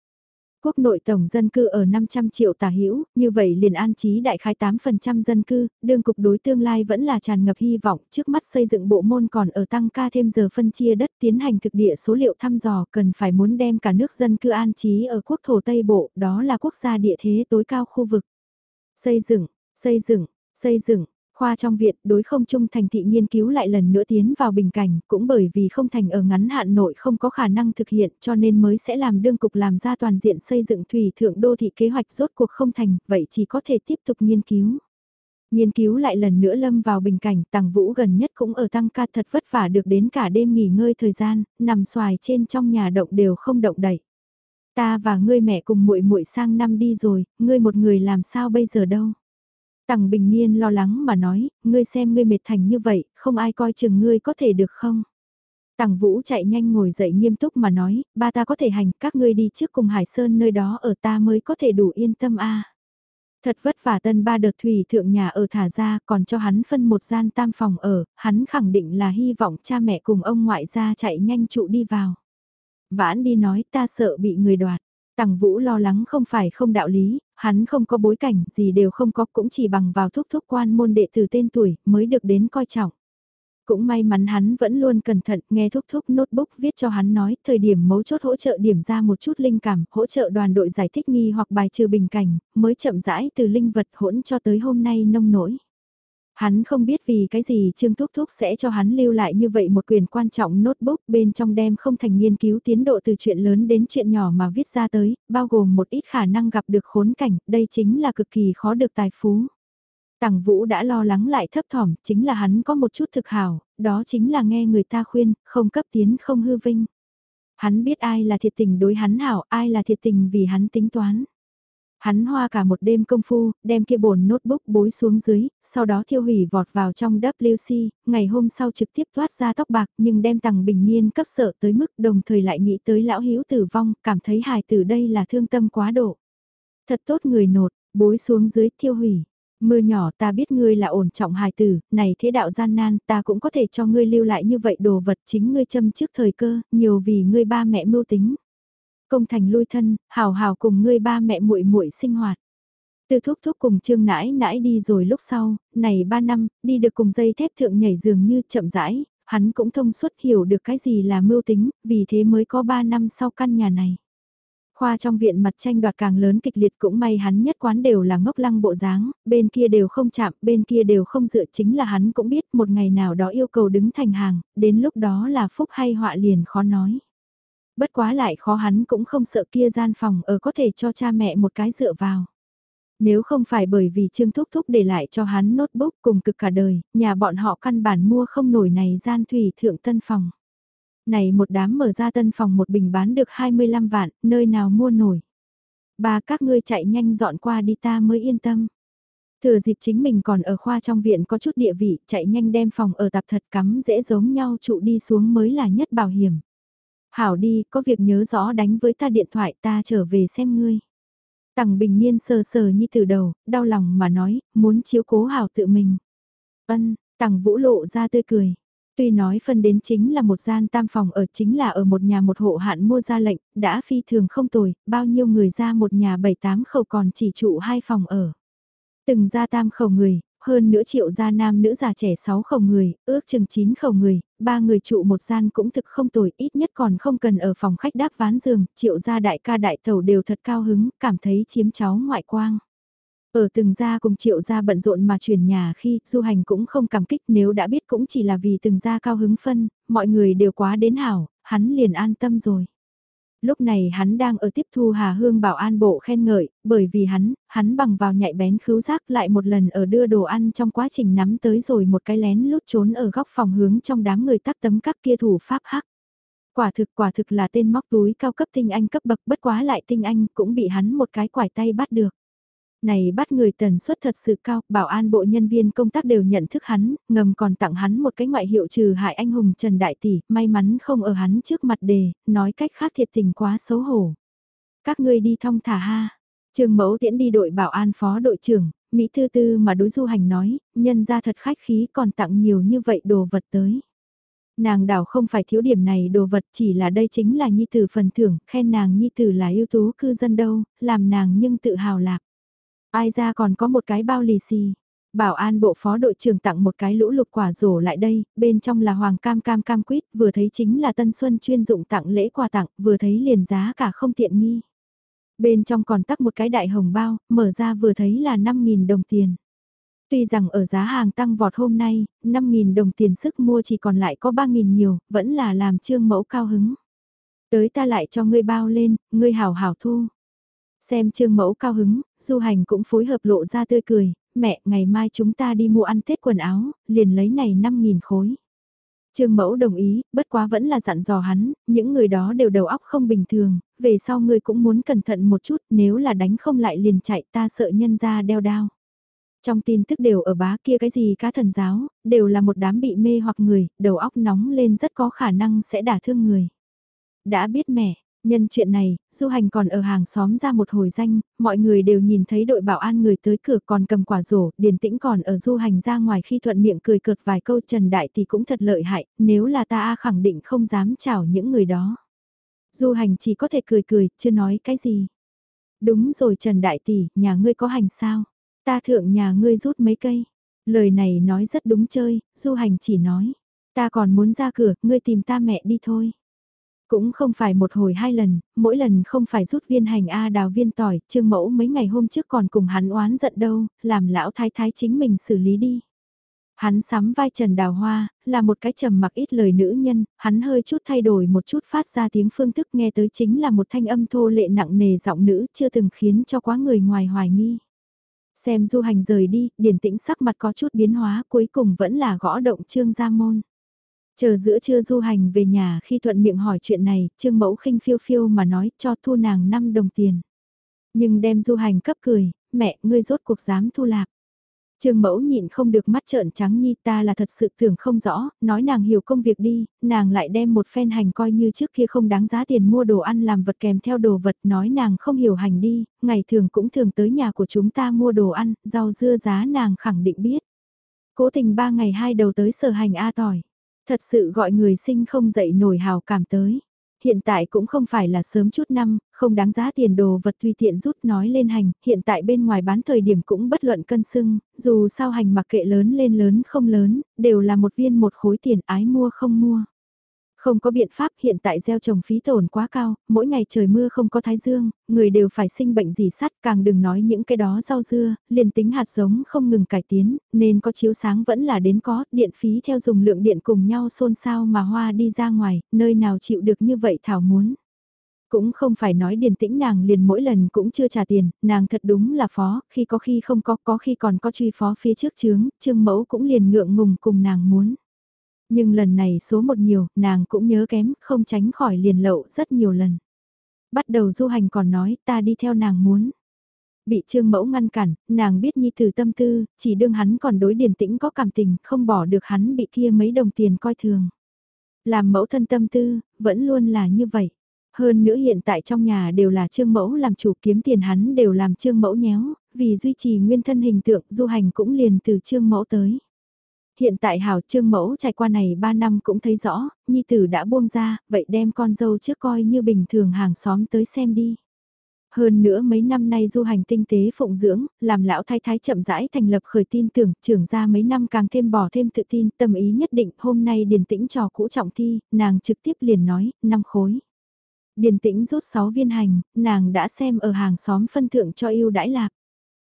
Quốc nội tổng dân cư ở 500 triệu tả hữu, như vậy liền an trí đại khái 8% dân cư, đương cục đối tương lai vẫn là tràn ngập hy vọng, trước mắt xây dựng bộ môn còn ở tăng ca thêm giờ phân chia đất tiến hành thực địa số liệu thăm dò cần phải muốn đem cả nước dân cư an trí ở quốc thổ Tây Bộ, đó là quốc gia địa thế tối cao khu vực. Xây dựng, xây dựng, xây dựng, Khoa trong viện đối không trung thành thị nghiên cứu lại lần nữa tiến vào bình cảnh, cũng bởi vì không thành ở ngắn hạn nội không có khả năng thực hiện cho nên mới sẽ làm đương cục làm ra toàn diện xây dựng thủy thượng đô thị kế hoạch rốt cuộc không thành, vậy chỉ có thể tiếp tục nghiên cứu. Nghiên cứu lại lần nữa lâm vào bình cảnh, tàng vũ gần nhất cũng ở tăng ca thật vất vả được đến cả đêm nghỉ ngơi thời gian, nằm xoài trên trong nhà động đều không động đậy. Ta và ngươi mẹ cùng muội muội sang năm đi rồi, ngươi một người làm sao bây giờ đâu. Tằng Bình niên lo lắng mà nói, ngươi xem ngươi mệt thành như vậy, không ai coi chừng ngươi có thể được không? Tằng Vũ chạy nhanh ngồi dậy nghiêm túc mà nói, ba ta có thể hành, các ngươi đi trước cùng Hải Sơn nơi đó ở ta mới có thể đủ yên tâm a. Thật vất vả tân ba đợt thủy thượng nhà ở thả ra còn cho hắn phân một gian tam phòng ở, hắn khẳng định là hy vọng cha mẹ cùng ông ngoại gia chạy nhanh trụ đi vào. Vãn đi nói ta sợ bị người đoạt. Tằng Vũ lo lắng không phải không đạo lý, hắn không có bối cảnh, gì đều không có, cũng chỉ bằng vào thúc thúc quan môn đệ từ tên tuổi, mới được đến coi trọng. Cũng may mắn hắn vẫn luôn cẩn thận, nghe thúc thúc notebook viết cho hắn nói, thời điểm mấu chốt hỗ trợ điểm ra một chút linh cảm, hỗ trợ đoàn đội giải thích nghi hoặc bài trừ bình cảnh, mới chậm rãi từ linh vật hỗn cho tới hôm nay nông nổi. Hắn không biết vì cái gì Trương Thúc Thúc sẽ cho hắn lưu lại như vậy một quyền quan trọng notebook bên trong đem không thành nghiên cứu tiến độ từ chuyện lớn đến chuyện nhỏ mà viết ra tới, bao gồm một ít khả năng gặp được khốn cảnh, đây chính là cực kỳ khó được tài phú. Tằng Vũ đã lo lắng lại thấp thỏm, chính là hắn có một chút thực hảo, đó chính là nghe người ta khuyên, không cấp tiến không hư vinh. Hắn biết ai là thiệt tình đối hắn hảo, ai là thiệt tình vì hắn tính toán. Hắn hoa cả một đêm công phu, đem kia bồn notebook bối xuống dưới, sau đó thiêu hủy vọt vào trong WC, ngày hôm sau trực tiếp thoát ra tóc bạc nhưng đem tặng bình niên cấp sợ tới mức đồng thời lại nghĩ tới lão hiếu tử vong, cảm thấy hài tử đây là thương tâm quá độ. Thật tốt người nột, bối xuống dưới thiêu hủy. Mưa nhỏ ta biết ngươi là ổn trọng hài tử, này thế đạo gian nan ta cũng có thể cho ngươi lưu lại như vậy đồ vật chính ngươi châm trước thời cơ, nhiều vì ngươi ba mẹ mưu tính công thành lui thân, hào hào cùng ngươi ba mẹ muội muội sinh hoạt. Từ thúc thúc cùng trương nãi nãi đi rồi lúc sau, này ba năm, đi được cùng dây thép thượng nhảy dường như chậm rãi, hắn cũng thông suốt hiểu được cái gì là mưu tính, vì thế mới có ba năm sau căn nhà này. Khoa trong viện mặt tranh đoạt càng lớn kịch liệt cũng may hắn nhất quán đều là ngốc lăng bộ dáng, bên kia đều không chạm, bên kia đều không dựa chính là hắn cũng biết một ngày nào đó yêu cầu đứng thành hàng, đến lúc đó là phúc hay họa liền khó nói. Bất quá lại khó hắn cũng không sợ kia gian phòng ở có thể cho cha mẹ một cái dựa vào. Nếu không phải bởi vì Trương Thúc Thúc để lại cho hắn notebook cùng cực cả đời, nhà bọn họ căn bản mua không nổi này gian thủy thượng tân phòng. Này một đám mở ra tân phòng một bình bán được 25 vạn, nơi nào mua nổi. Ba các ngươi chạy nhanh dọn qua đi ta mới yên tâm. Thừa dịp chính mình còn ở khoa trong viện có chút địa vị, chạy nhanh đem phòng ở tạp thật cắm dễ giống nhau trụ đi xuống mới là nhất bảo hiểm. Hảo đi, có việc nhớ rõ đánh với ta điện thoại ta trở về xem ngươi. Tằng bình niên sờ sờ như từ đầu, đau lòng mà nói, muốn chiếu cố hảo tự mình. Ân, tằng vũ lộ ra tươi cười. Tuy nói phân đến chính là một gian tam phòng ở chính là ở một nhà một hộ hạn mua ra lệnh, đã phi thường không tồi, bao nhiêu người ra một nhà bảy tám khẩu còn chỉ trụ hai phòng ở. Từng ra tam khẩu người, hơn nữa triệu gia nam nữ già trẻ 6 khẩu người, ước chừng 9 khẩu người, ba người trụ một gian cũng thực không tồi, ít nhất còn không cần ở phòng khách đáp ván giường, triệu gia đại ca đại tẩu đều thật cao hứng, cảm thấy chiếm cháu ngoại quang. Ở từng gia cùng triệu gia bận rộn mà chuyển nhà khi du hành cũng không cảm kích nếu đã biết cũng chỉ là vì từng gia cao hứng phân, mọi người đều quá đến hảo, hắn liền an tâm rồi. Lúc này hắn đang ở tiếp thu Hà Hương bảo an bộ khen ngợi, bởi vì hắn, hắn bằng vào nhạy bén khứu giác lại một lần ở đưa đồ ăn trong quá trình nắm tới rồi một cái lén lút trốn ở góc phòng hướng trong đám người tắc tấm các kia thủ pháp hắc. Quả thực quả thực là tên móc túi cao cấp tinh anh cấp bậc bất quá lại tinh anh cũng bị hắn một cái quải tay bắt được. Này bắt người tần suất thật sự cao, bảo an bộ nhân viên công tác đều nhận thức hắn, ngầm còn tặng hắn một cái ngoại hiệu trừ hại anh hùng Trần Đại Tỷ, may mắn không ở hắn trước mặt đề, nói cách khác thiệt tình quá xấu hổ. Các ngươi đi thong thả ha. Trường mẫu tiễn đi đội bảo an phó đội trưởng, Mỹ Thư Tư mà đối du hành nói, nhân ra thật khách khí còn tặng nhiều như vậy đồ vật tới. Nàng đảo không phải thiếu điểm này đồ vật chỉ là đây chính là nhi tử phần thưởng, khen nàng nhi tử là ưu tú cư dân đâu, làm nàng nhưng tự hào lạc. Ai ra còn có một cái bao lì xì. Bảo an bộ phó đội trưởng tặng một cái lũ lục quả rổ lại đây, bên trong là hoàng cam cam cam quýt, vừa thấy chính là tân xuân chuyên dụng tặng lễ quà tặng, vừa thấy liền giá cả không tiện nghi. Bên trong còn tắc một cái đại hồng bao, mở ra vừa thấy là 5.000 đồng tiền. Tuy rằng ở giá hàng tăng vọt hôm nay, 5.000 đồng tiền sức mua chỉ còn lại có 3.000 nhiều, vẫn là làm trương mẫu cao hứng. Tới ta lại cho ngươi bao lên, ngươi hảo hảo thu. Xem trương mẫu cao hứng, du hành cũng phối hợp lộ ra tươi cười, mẹ, ngày mai chúng ta đi mua ăn Tết quần áo, liền lấy này 5.000 khối. Trương Mẫu đồng ý, bất quá vẫn là dặn dò hắn, những người đó đều đầu óc không bình thường, về sau ngươi cũng muốn cẩn thận một chút, nếu là đánh không lại liền chạy ta sợ nhân ra đeo đao. Trong tin tức đều ở bá kia cái gì cá thần giáo, đều là một đám bị mê hoặc người, đầu óc nóng lên rất có khả năng sẽ đả thương người. Đã biết mẹ, Nhân chuyện này, du hành còn ở hàng xóm ra một hồi danh, mọi người đều nhìn thấy đội bảo an người tới cửa còn cầm quả rổ, điền tĩnh còn ở du hành ra ngoài khi thuận miệng cười cợt vài câu Trần Đại thì cũng thật lợi hại, nếu là ta khẳng định không dám chào những người đó. Du hành chỉ có thể cười cười, chưa nói cái gì. Đúng rồi Trần Đại Tỷ, nhà ngươi có hành sao? Ta thượng nhà ngươi rút mấy cây. Lời này nói rất đúng chơi, du hành chỉ nói. Ta còn muốn ra cửa, ngươi tìm ta mẹ đi thôi. Cũng không phải một hồi hai lần, mỗi lần không phải rút viên hành A đào viên tỏi, trương mẫu mấy ngày hôm trước còn cùng hắn oán giận đâu, làm lão thái thái chính mình xử lý đi. Hắn sắm vai Trần Đào Hoa, là một cái trầm mặc ít lời nữ nhân, hắn hơi chút thay đổi một chút phát ra tiếng phương thức nghe tới chính là một thanh âm thô lệ nặng nề giọng nữ chưa từng khiến cho quá người ngoài hoài nghi. Xem du hành rời đi, điển tĩnh sắc mặt có chút biến hóa cuối cùng vẫn là gõ động trương gia môn. Chờ giữa trưa du hành về nhà khi thuận miệng hỏi chuyện này, Trương Mẫu khinh phiêu phiêu mà nói cho thu nàng 5 đồng tiền. Nhưng đem du hành cấp cười, mẹ, ngươi rốt cuộc dám thu lạc. Trương Mẫu nhịn không được mắt trợn trắng nhi ta là thật sự tưởng không rõ, nói nàng hiểu công việc đi, nàng lại đem một phen hành coi như trước kia không đáng giá tiền mua đồ ăn làm vật kèm theo đồ vật nói nàng không hiểu hành đi, ngày thường cũng thường tới nhà của chúng ta mua đồ ăn, rau dưa giá nàng khẳng định biết. Cố tình ba ngày hai đầu tới sở hành A tỏi. Thật sự gọi người sinh không dậy nổi hào cảm tới. Hiện tại cũng không phải là sớm chút năm, không đáng giá tiền đồ vật tùy tiện rút nói lên hành, hiện tại bên ngoài bán thời điểm cũng bất luận cân sưng, dù sao hành mặc kệ lớn lên lớn không lớn, đều là một viên một khối tiền ái mua không mua. Không có biện pháp hiện tại gieo trồng phí tổn quá cao, mỗi ngày trời mưa không có thái dương, người đều phải sinh bệnh gì sắt càng đừng nói những cái đó rau dưa, liền tính hạt giống không ngừng cải tiến, nên có chiếu sáng vẫn là đến có, điện phí theo dùng lượng điện cùng nhau xôn xao mà hoa đi ra ngoài, nơi nào chịu được như vậy thảo muốn. Cũng không phải nói điền tĩnh nàng liền mỗi lần cũng chưa trả tiền, nàng thật đúng là phó, khi có khi không có, có khi còn có truy phó phía trước chướng, trương mẫu cũng liền ngượng ngùng cùng nàng muốn. Nhưng lần này số một nhiều, nàng cũng nhớ kém, không tránh khỏi liền lậu rất nhiều lần. Bắt đầu du hành còn nói ta đi theo nàng muốn. Bị trương mẫu ngăn cản, nàng biết nhi từ tâm tư, chỉ đương hắn còn đối điển tĩnh có cảm tình, không bỏ được hắn bị kia mấy đồng tiền coi thường. Làm mẫu thân tâm tư, vẫn luôn là như vậy. Hơn nữa hiện tại trong nhà đều là trương mẫu làm chủ kiếm tiền hắn đều làm trương mẫu nhéo, vì duy trì nguyên thân hình tượng du hành cũng liền từ trương mẫu tới. Hiện tại hảo trương mẫu trải qua này 3 năm cũng thấy rõ, nhi tử đã buông ra, vậy đem con dâu trước coi như bình thường hàng xóm tới xem đi. Hơn nữa mấy năm nay du hành tinh tế phụng dưỡng, làm lão thái thái chậm rãi thành lập khởi tin tưởng, trưởng ra mấy năm càng thêm bỏ thêm tự tin, tâm ý nhất định, hôm nay điền tĩnh trò cũ trọng thi, nàng trực tiếp liền nói, năm khối. Điền tĩnh rút 6 viên hành, nàng đã xem ở hàng xóm phân thượng cho yêu đãi lạc.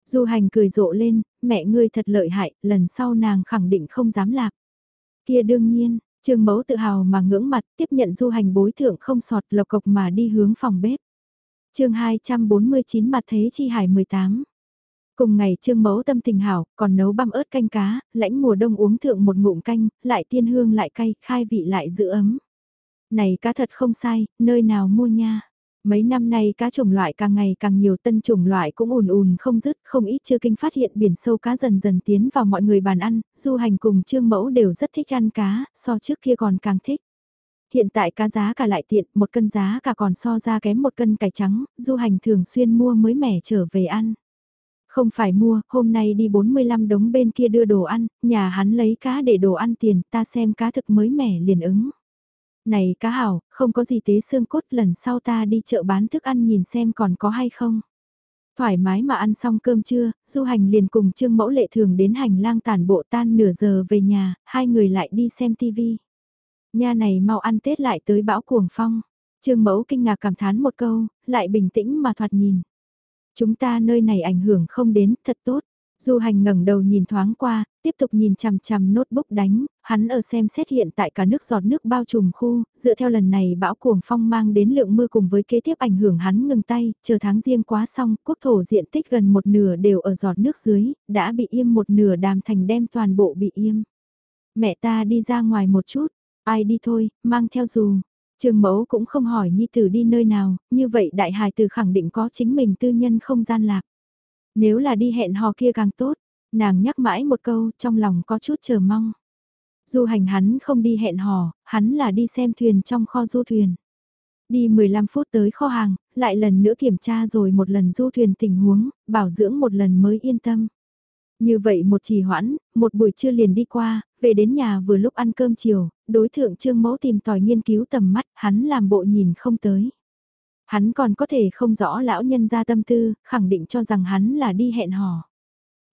Du hành cười rộ lên, mẹ ngươi thật lợi hại, lần sau nàng khẳng định không dám lạc. Kia đương nhiên, Trương Mẫu tự hào mà ngưỡng mặt tiếp nhận du hành bối thượng không sọt lộc cộc mà đi hướng phòng bếp. chương 249 mặt thế chi hải 18. Cùng ngày Trương Mẫu tâm tình hảo, còn nấu băm ớt canh cá, lãnh mùa đông uống thượng một ngụm canh, lại tiên hương lại cay, khai vị lại giữ ấm. Này cá thật không sai, nơi nào mua nha. Mấy năm nay cá chủng loại càng ngày càng nhiều tân chủng loại cũng ùn ùn không dứt, không ít chưa kinh phát hiện biển sâu cá dần dần tiến vào mọi người bàn ăn, du hành cùng trương mẫu đều rất thích ăn cá, so trước kia còn càng thích. Hiện tại cá giá cả lại tiện, một cân giá cả còn so ra kém một cân cải trắng, du hành thường xuyên mua mới mẻ trở về ăn. Không phải mua, hôm nay đi 45 đống bên kia đưa đồ ăn, nhà hắn lấy cá để đồ ăn tiền, ta xem cá thực mới mẻ liền ứng. Này cá hảo, không có gì tế xương cốt lần sau ta đi chợ bán thức ăn nhìn xem còn có hay không. Thoải mái mà ăn xong cơm trưa, du hành liền cùng Trương Mẫu Lệ thường đến hành lang tản bộ tan nửa giờ về nhà, hai người lại đi xem tivi. Nhà này mau ăn Tết lại tới bão cuồng phong. Trương Mẫu kinh ngạc cảm thán một câu, lại bình tĩnh mà thoạt nhìn. Chúng ta nơi này ảnh hưởng không đến, thật tốt. Du hành ngẩng đầu nhìn thoáng qua, tiếp tục nhìn chằm chằm notebook đánh, hắn ở xem xét hiện tại cả nước giọt nước bao trùm khu, dựa theo lần này bão cuồng phong mang đến lượng mưa cùng với kế tiếp ảnh hưởng hắn ngừng tay, chờ tháng riêng quá xong, quốc thổ diện tích gần một nửa đều ở giọt nước dưới, đã bị im một nửa đàm thành đem toàn bộ bị im. Mẹ ta đi ra ngoài một chút, ai đi thôi, mang theo dù. Trường mẫu cũng không hỏi nhi tử đi nơi nào, như vậy đại hài tử khẳng định có chính mình tư nhân không gian lạc. Nếu là đi hẹn hò kia càng tốt, nàng nhắc mãi một câu trong lòng có chút chờ mong. Du hành hắn không đi hẹn hò, hắn là đi xem thuyền trong kho du thuyền. Đi 15 phút tới kho hàng, lại lần nữa kiểm tra rồi một lần du thuyền tình huống, bảo dưỡng một lần mới yên tâm. Như vậy một trì hoãn, một buổi trưa liền đi qua, về đến nhà vừa lúc ăn cơm chiều, đối thượng trương mẫu tìm tòi nghiên cứu tầm mắt, hắn làm bộ nhìn không tới. Hắn còn có thể không rõ lão nhân ra tâm tư, khẳng định cho rằng hắn là đi hẹn hò.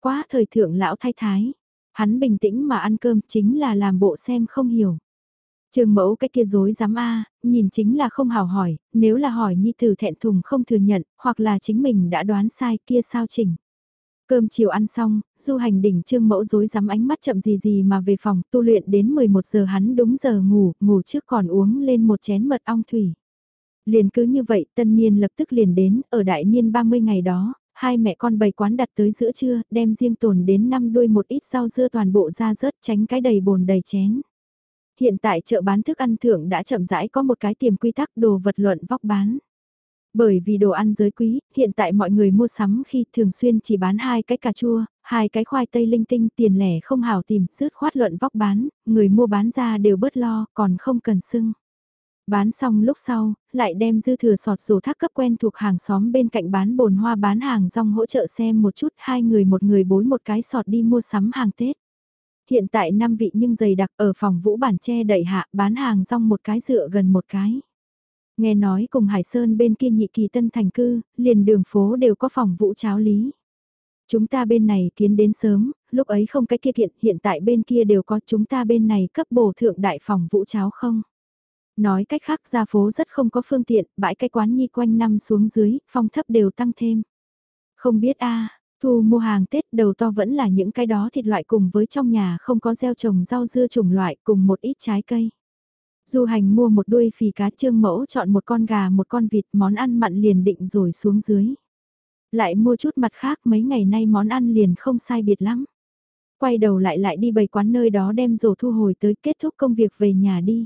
Quá thời thượng lão thái thái, hắn bình tĩnh mà ăn cơm chính là làm bộ xem không hiểu. Trường mẫu cái kia dối dám a nhìn chính là không hào hỏi, nếu là hỏi nhi tử thẹn thùng không thừa nhận, hoặc là chính mình đã đoán sai kia sao chỉnh. Cơm chiều ăn xong, du hành đỉnh trương mẫu dối dám ánh mắt chậm gì gì mà về phòng tu luyện đến 11 giờ hắn đúng giờ ngủ, ngủ trước còn uống lên một chén mật ong thủy. Liền cứ như vậy tân niên lập tức liền đến, ở đại niên 30 ngày đó, hai mẹ con bày quán đặt tới giữa trưa, đem riêng tồn đến năm đuôi một ít rau dưa toàn bộ ra rớt tránh cái đầy bồn đầy chén. Hiện tại chợ bán thức ăn thượng đã chậm rãi có một cái tiềm quy tắc đồ vật luận vóc bán. Bởi vì đồ ăn giới quý, hiện tại mọi người mua sắm khi thường xuyên chỉ bán hai cái cà chua, hai cái khoai tây linh tinh tiền lẻ không hảo tìm, rớt khoát luận vóc bán, người mua bán ra đều bớt lo, còn không cần sưng. Bán xong lúc sau, lại đem dư thừa sọt rổ thác cấp quen thuộc hàng xóm bên cạnh bán bồn hoa bán hàng rong hỗ trợ xem một chút, hai người một người bối một cái sọt đi mua sắm hàng Tết. Hiện tại năm vị nhưng dày đặc ở phòng vũ bản tre đẩy hạ bán hàng rong một cái dựa gần một cái. Nghe nói cùng Hải Sơn bên kia nhị kỳ tân thành cư, liền đường phố đều có phòng vũ cháo lý. Chúng ta bên này kiến đến sớm, lúc ấy không cái kia kiện, hiện tại bên kia đều có chúng ta bên này cấp bổ thượng đại phòng vũ cháo không. Nói cách khác ra phố rất không có phương tiện, bãi cái quán nhi quanh năm xuống dưới, phong thấp đều tăng thêm. Không biết a thu mua hàng Tết đầu to vẫn là những cái đó thịt loại cùng với trong nhà không có gieo trồng rau dưa trồng loại cùng một ít trái cây. Du hành mua một đuôi phì cá trương mẫu chọn một con gà một con vịt món ăn mặn liền định rồi xuống dưới. Lại mua chút mặt khác mấy ngày nay món ăn liền không sai biệt lắm. Quay đầu lại lại đi bày quán nơi đó đem rổ thu hồi tới kết thúc công việc về nhà đi.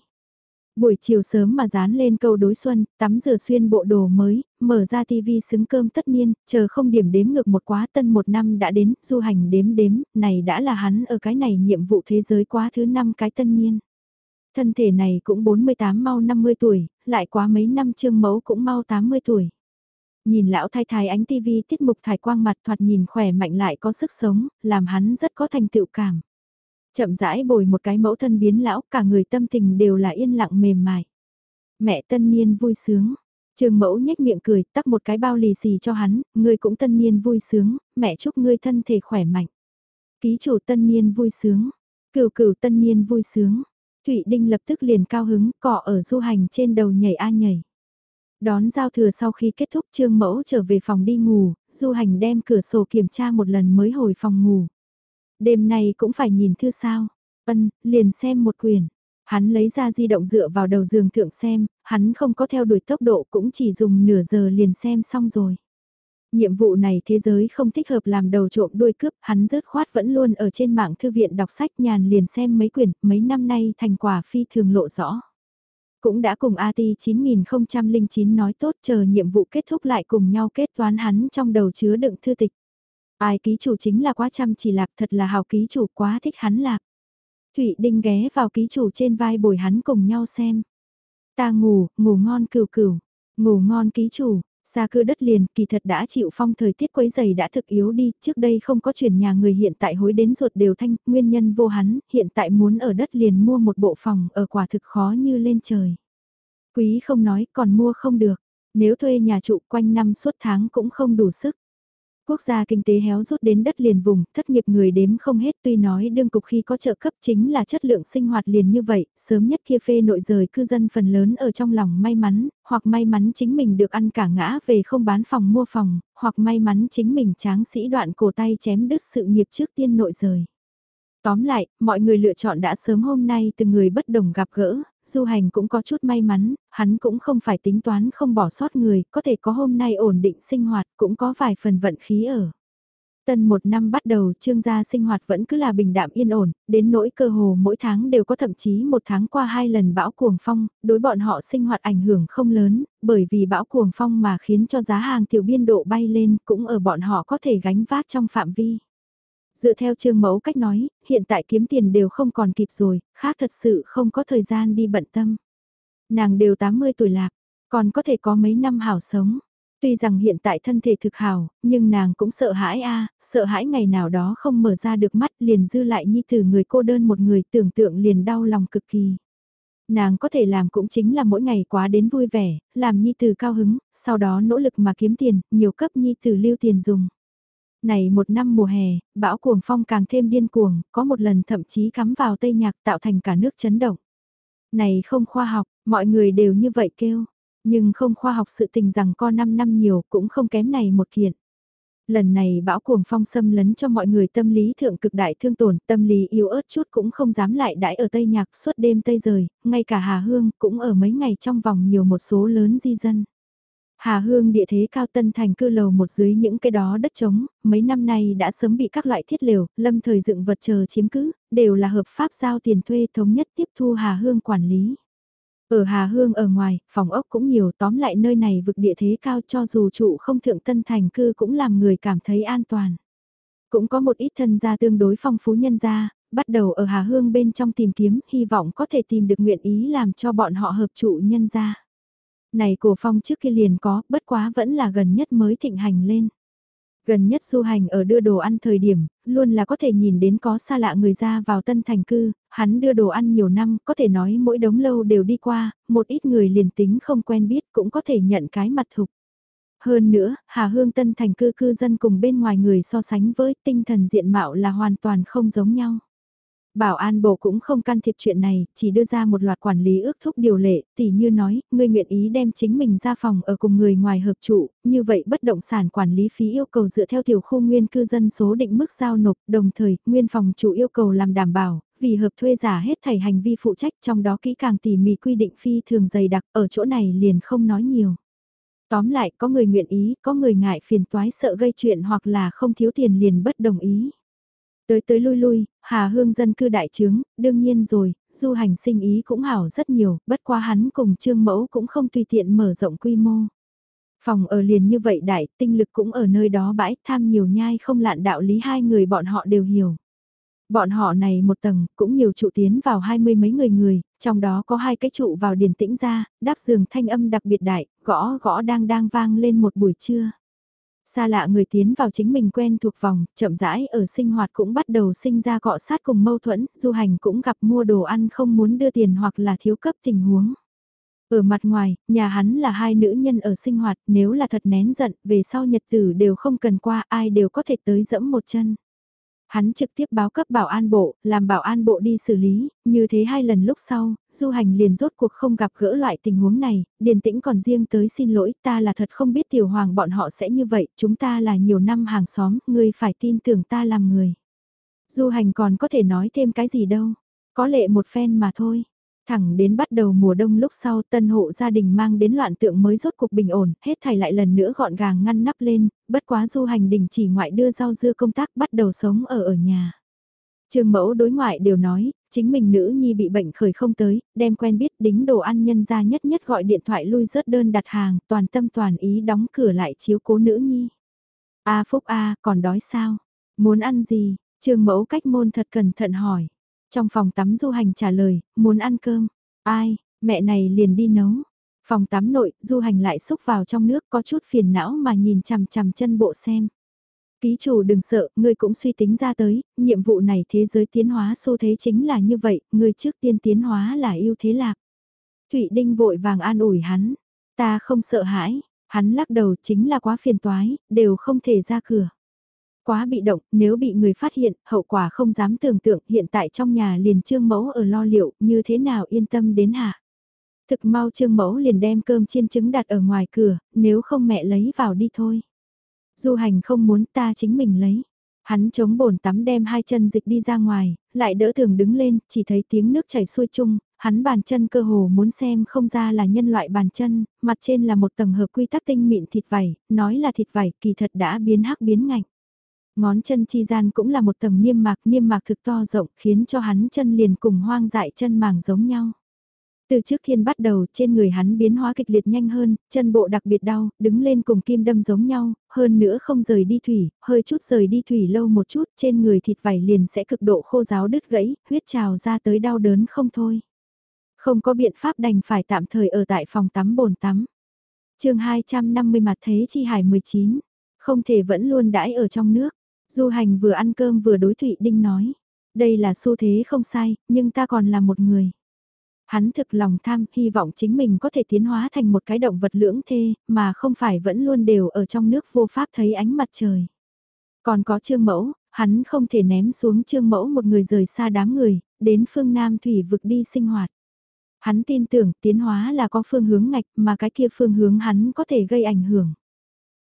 Buổi chiều sớm mà dán lên câu đối xuân, tắm rửa xuyên bộ đồ mới, mở ra tivi xứng cơm tất niên, chờ không điểm đếm ngược một quá tân một năm đã đến, du hành đếm đếm, này đã là hắn ở cái này nhiệm vụ thế giới quá thứ năm cái tân niên. Thân thể này cũng 48 mau 50 tuổi, lại quá mấy năm trương mẫu cũng mau 80 tuổi. Nhìn lão thái thái ánh tivi tiết mục thải quang mặt thoạt nhìn khỏe mạnh lại có sức sống, làm hắn rất có thành tựu cảm. Chậm rãi bồi một cái mẫu thân biến lão, cả người tâm tình đều là yên lặng mềm mại. Mẹ tân niên vui sướng. Trường mẫu nhếch miệng cười, tắc một cái bao lì xì cho hắn, ngươi cũng tân niên vui sướng, mẹ chúc ngươi thân thể khỏe mạnh. Ký chủ tân niên vui sướng, cửu cửu tân niên vui sướng. Thụy Đinh lập tức liền cao hứng, cọ ở du hành trên đầu nhảy a nhảy. Đón giao thừa sau khi kết thúc trương mẫu trở về phòng đi ngủ, du hành đem cửa sổ kiểm tra một lần mới hồi phòng ngủ. Đêm nay cũng phải nhìn thư sao. Ân, liền xem một quyển. Hắn lấy ra di động dựa vào đầu giường thượng xem, hắn không có theo đuổi tốc độ cũng chỉ dùng nửa giờ liền xem xong rồi. Nhiệm vụ này thế giới không thích hợp làm đầu trộm đuôi cướp, hắn rớt khoát vẫn luôn ở trên mạng thư viện đọc sách nhàn liền xem mấy quyển, mấy năm nay thành quả phi thường lộ rõ. Cũng đã cùng AT 9009 nói tốt chờ nhiệm vụ kết thúc lại cùng nhau kết toán hắn trong đầu chứa đựng thư tịch. Ai ký chủ chính là quá chăm chỉ lạc thật là hào ký chủ quá thích hắn lạc. Thụy Đinh ghé vào ký chủ trên vai bồi hắn cùng nhau xem. Ta ngủ, ngủ ngon cừu cừu, ngủ ngon ký chủ, xa cư đất liền kỳ thật đã chịu phong thời tiết quấy dày đã thực yếu đi, trước đây không có chuyển nhà người hiện tại hối đến ruột đều thanh, nguyên nhân vô hắn, hiện tại muốn ở đất liền mua một bộ phòng ở quả thực khó như lên trời. Quý không nói còn mua không được, nếu thuê nhà trụ quanh năm suốt tháng cũng không đủ sức. Quốc gia kinh tế héo rút đến đất liền vùng, thất nghiệp người đếm không hết tuy nói đương cục khi có trợ cấp chính là chất lượng sinh hoạt liền như vậy, sớm nhất kia phê nội rời cư dân phần lớn ở trong lòng may mắn, hoặc may mắn chính mình được ăn cả ngã về không bán phòng mua phòng, hoặc may mắn chính mình tráng sĩ đoạn cổ tay chém đứt sự nghiệp trước tiên nội rời. Tóm lại, mọi người lựa chọn đã sớm hôm nay từng người bất đồng gặp gỡ, du hành cũng có chút may mắn, hắn cũng không phải tính toán không bỏ sót người, có thể có hôm nay ổn định sinh hoạt, cũng có vài phần vận khí ở. Tân một năm bắt đầu trương gia sinh hoạt vẫn cứ là bình đạm yên ổn, đến nỗi cơ hồ mỗi tháng đều có thậm chí một tháng qua hai lần bão cuồng phong, đối bọn họ sinh hoạt ảnh hưởng không lớn, bởi vì bão cuồng phong mà khiến cho giá hàng tiểu biên độ bay lên cũng ở bọn họ có thể gánh vác trong phạm vi. Dựa theo trương mẫu cách nói, hiện tại kiếm tiền đều không còn kịp rồi, khác thật sự không có thời gian đi bận tâm. Nàng đều 80 tuổi lạc, còn có thể có mấy năm hảo sống. Tuy rằng hiện tại thân thể thực hảo, nhưng nàng cũng sợ hãi a, sợ hãi ngày nào đó không mở ra được mắt liền dư lại như từ người cô đơn một người tưởng tượng liền đau lòng cực kỳ. Nàng có thể làm cũng chính là mỗi ngày quá đến vui vẻ, làm nhi từ cao hứng, sau đó nỗ lực mà kiếm tiền, nhiều cấp nhi từ lưu tiền dùng. Này một năm mùa hè, bão cuồng phong càng thêm điên cuồng, có một lần thậm chí cắm vào tây nhạc tạo thành cả nước chấn động. Này không khoa học, mọi người đều như vậy kêu, nhưng không khoa học sự tình rằng co 5 năm nhiều cũng không kém này một kiện. Lần này bão cuồng phong xâm lấn cho mọi người tâm lý thượng cực đại thương tổn, tâm lý yếu ớt chút cũng không dám lại đãi ở Tây Nhạc suốt đêm Tây rời, ngay cả Hà Hương cũng ở mấy ngày trong vòng nhiều một số lớn di dân. Hà Hương địa thế cao tân thành cư lầu một dưới những cái đó đất trống, mấy năm nay đã sớm bị các loại thiết liều, lâm thời dựng vật chờ chiếm cứ, đều là hợp pháp giao tiền thuê thống nhất tiếp thu Hà Hương quản lý. Ở Hà Hương ở ngoài, phòng ốc cũng nhiều tóm lại nơi này vực địa thế cao cho dù trụ không thượng tân thành cư cũng làm người cảm thấy an toàn. Cũng có một ít thân gia tương đối phong phú nhân gia, bắt đầu ở Hà Hương bên trong tìm kiếm, hy vọng có thể tìm được nguyện ý làm cho bọn họ hợp trụ nhân gia. Này cổ phong trước kia liền có, bất quá vẫn là gần nhất mới thịnh hành lên. Gần nhất du hành ở đưa đồ ăn thời điểm, luôn là có thể nhìn đến có xa lạ người ra vào tân thành cư, hắn đưa đồ ăn nhiều năm, có thể nói mỗi đống lâu đều đi qua, một ít người liền tính không quen biết cũng có thể nhận cái mặt thục. Hơn nữa, Hà Hương tân thành cư cư dân cùng bên ngoài người so sánh với tinh thần diện mạo là hoàn toàn không giống nhau. Bảo an bộ cũng không can thiệp chuyện này, chỉ đưa ra một loạt quản lý ước thúc điều lệ, tỉ như nói, ngươi nguyện ý đem chính mình ra phòng ở cùng người ngoài hợp trụ, như vậy bất động sản quản lý phí yêu cầu dựa theo tiểu khu nguyên cư dân số định mức giao nộp, đồng thời, nguyên phòng chủ yêu cầu làm đảm bảo, vì hợp thuê giả hết thảy hành vi phụ trách trong đó kỹ càng tỉ mỉ quy định phi thường dày đặc, ở chỗ này liền không nói nhiều. Tóm lại, có người nguyện ý, có người ngại phiền toái sợ gây chuyện hoặc là không thiếu tiền liền bất đồng ý. Tới tới lui lui, Hà Hương dân cư đại trướng, đương nhiên rồi, du hành sinh ý cũng hảo rất nhiều, bất quá hắn cùng Trương Mẫu cũng không tùy tiện mở rộng quy mô. Phòng ở liền như vậy đại, tinh lực cũng ở nơi đó bãi, tham nhiều nhai không lạn đạo lý hai người bọn họ đều hiểu. Bọn họ này một tầng, cũng nhiều trụ tiến vào hai mươi mấy người người, trong đó có hai cái trụ vào điển tĩnh ra, đáp giường thanh âm đặc biệt đại, gõ gõ đang đang vang lên một buổi trưa. Xa lạ người tiến vào chính mình quen thuộc vòng, chậm rãi ở sinh hoạt cũng bắt đầu sinh ra cọ sát cùng mâu thuẫn, du hành cũng gặp mua đồ ăn không muốn đưa tiền hoặc là thiếu cấp tình huống. Ở mặt ngoài, nhà hắn là hai nữ nhân ở sinh hoạt, nếu là thật nén giận, về sau nhật tử đều không cần qua, ai đều có thể tới dẫm một chân. Hắn trực tiếp báo cấp bảo an bộ, làm bảo an bộ đi xử lý, như thế hai lần lúc sau, du hành liền rốt cuộc không gặp gỡ loại tình huống này, điền tĩnh còn riêng tới xin lỗi, ta là thật không biết tiểu hoàng bọn họ sẽ như vậy, chúng ta là nhiều năm hàng xóm, ngươi phải tin tưởng ta làm người. Du hành còn có thể nói thêm cái gì đâu, có lệ một phen mà thôi. Thẳng đến bắt đầu mùa đông lúc sau tân hộ gia đình mang đến loạn tượng mới rốt cuộc bình ổn, hết thảy lại lần nữa gọn gàng ngăn nắp lên, bất quá du hành đình chỉ ngoại đưa rau dưa công tác bắt đầu sống ở ở nhà. Trường mẫu đối ngoại đều nói, chính mình nữ nhi bị bệnh khởi không tới, đem quen biết đính đồ ăn nhân ra nhất nhất gọi điện thoại lui rớt đơn đặt hàng, toàn tâm toàn ý đóng cửa lại chiếu cố nữ nhi. A Phúc A, còn đói sao? Muốn ăn gì? Trường mẫu cách môn thật cẩn thận hỏi. Trong phòng tắm du hành trả lời, muốn ăn cơm. Ai, mẹ này liền đi nấu. Phòng tắm nội, du hành lại xúc vào trong nước có chút phiền não mà nhìn chằm chằm chân bộ xem. Ký chủ đừng sợ, ngươi cũng suy tính ra tới, nhiệm vụ này thế giới tiến hóa xu thế chính là như vậy, ngươi trước tiên tiến hóa là ưu thế lạc. Thụy Đinh vội vàng an ủi hắn, ta không sợ hãi, hắn lắc đầu chính là quá phiền toái, đều không thể ra cửa. Quá bị động, nếu bị người phát hiện, hậu quả không dám tưởng tượng hiện tại trong nhà liền trương mẫu ở lo liệu, như thế nào yên tâm đến hạ. Thực mau trương mẫu liền đem cơm chiên trứng đặt ở ngoài cửa, nếu không mẹ lấy vào đi thôi. Du hành không muốn ta chính mình lấy. Hắn chống bồn tắm đem hai chân dịch đi ra ngoài, lại đỡ thường đứng lên, chỉ thấy tiếng nước chảy xuôi chung, hắn bàn chân cơ hồ muốn xem không ra là nhân loại bàn chân, mặt trên là một tầng hợp quy tắc tinh mịn thịt vảy, nói là thịt vảy kỳ thật đã biến hắc biến ngạnh. Ngón chân chi gian cũng là một tầng niêm mạc, niêm mạc thực to rộng khiến cho hắn chân liền cùng hoang dại chân màng giống nhau. Từ trước thiên bắt đầu trên người hắn biến hóa kịch liệt nhanh hơn, chân bộ đặc biệt đau, đứng lên cùng kim đâm giống nhau, hơn nữa không rời đi thủy, hơi chút rời đi thủy lâu một chút, trên người thịt vảy liền sẽ cực độ khô ráo đứt gãy, huyết trào ra tới đau đớn không thôi. Không có biện pháp đành phải tạm thời ở tại phòng tắm bồn tắm. chương 250 mặt thế chi hải 19, không thể vẫn luôn đãi ở trong nước. Du hành vừa ăn cơm vừa đối Thụy Đinh nói, đây là xu thế không sai, nhưng ta còn là một người. Hắn thực lòng tham, hy vọng chính mình có thể tiến hóa thành một cái động vật lưỡng thê, mà không phải vẫn luôn đều ở trong nước vô pháp thấy ánh mặt trời. Còn có trương mẫu, hắn không thể ném xuống trương mẫu một người rời xa đám người, đến phương Nam thủy vực đi sinh hoạt. Hắn tin tưởng tiến hóa là có phương hướng ngạch mà cái kia phương hướng hắn có thể gây ảnh hưởng.